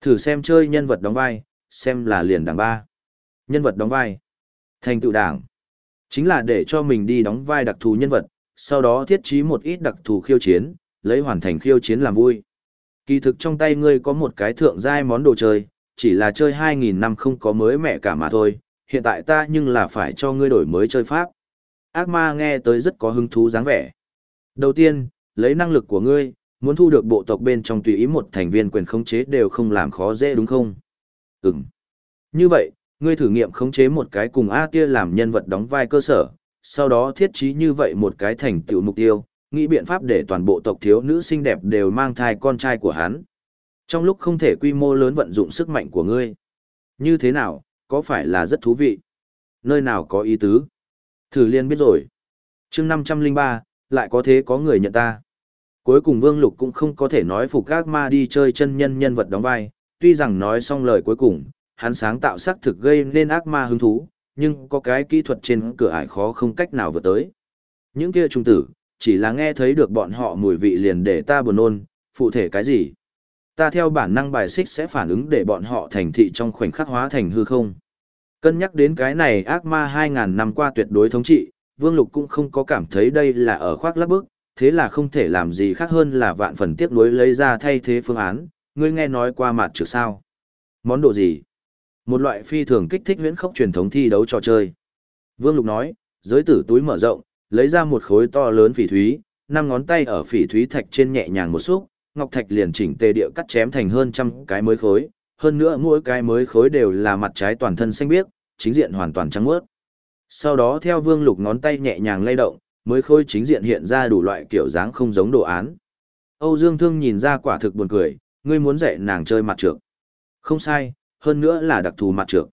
Thử xem chơi nhân vật đóng vai, xem là liền đảng ba. Nhân vật đóng vai. Thành tựu đảng. Chính là để cho mình đi đóng vai đặc thù nhân vật, sau đó thiết trí một ít đặc thù khiêu chiến, lấy hoàn thành khiêu chiến làm vui. Kỳ thực trong tay ngươi có một cái thượng giai món đồ chơi, chỉ là chơi 2.000 năm không có mới mẹ cả mà thôi, hiện tại ta nhưng là phải cho ngươi đổi mới chơi pháp. Ác ma nghe tới rất có hứng thú dáng vẻ. Đầu tiên, lấy năng lực của ngươi, muốn thu được bộ tộc bên trong tùy ý một thành viên quyền khống chế đều không làm khó dễ đúng không? Ừm. Như vậy, ngươi thử nghiệm khống chế một cái cùng A tia làm nhân vật đóng vai cơ sở, sau đó thiết trí như vậy một cái thành tựu mục tiêu, nghĩ biện pháp để toàn bộ tộc thiếu nữ xinh đẹp đều mang thai con trai của hắn. Trong lúc không thể quy mô lớn vận dụng sức mạnh của ngươi. Như thế nào, có phải là rất thú vị? Nơi nào có ý tứ? Thử liên biết rồi. chương 503, lại có thế có người nhận ta. Cuối cùng Vương Lục cũng không có thể nói phục các ma đi chơi chân nhân nhân vật đóng vai, tuy rằng nói xong lời cuối cùng, hắn sáng tạo sắc thực gây nên ác ma hứng thú, nhưng có cái kỹ thuật trên cửa ải khó không cách nào vượt tới. Những kia trung tử, chỉ là nghe thấy được bọn họ mùi vị liền để ta buồn nôn, phụ thể cái gì? Ta theo bản năng bài xích sẽ phản ứng để bọn họ thành thị trong khoảnh khắc hóa thành hư không. Cân nhắc đến cái này ác ma 2.000 năm qua tuyệt đối thống trị, Vương Lục cũng không có cảm thấy đây là ở khoác lắp bức, thế là không thể làm gì khác hơn là vạn phần tiếp nối lấy ra thay thế phương án, ngươi nghe nói qua mặt trực sao. Món đồ gì? Một loại phi thường kích thích huyễn khốc truyền thống thi đấu trò chơi. Vương Lục nói, giới tử túi mở rộng, lấy ra một khối to lớn phỉ thúy, năm ngón tay ở phỉ thúy thạch trên nhẹ nhàng một xúc, ngọc thạch liền chỉnh tề địa cắt chém thành hơn trăm cái mới khối, hơn nữa mỗi cái mới khối đều là mặt trái toàn thân xanh biếc, chính diện hoàn toàn trắng mướt. Sau đó theo Vương Lục ngón tay nhẹ nhàng lay động, mới khối chính diện hiện ra đủ loại kiểu dáng không giống đồ án. Âu Dương Thương nhìn ra quả thực buồn cười, ngươi muốn dạy nàng chơi mặt trược. Không sai, hơn nữa là đặc thù mặt trược.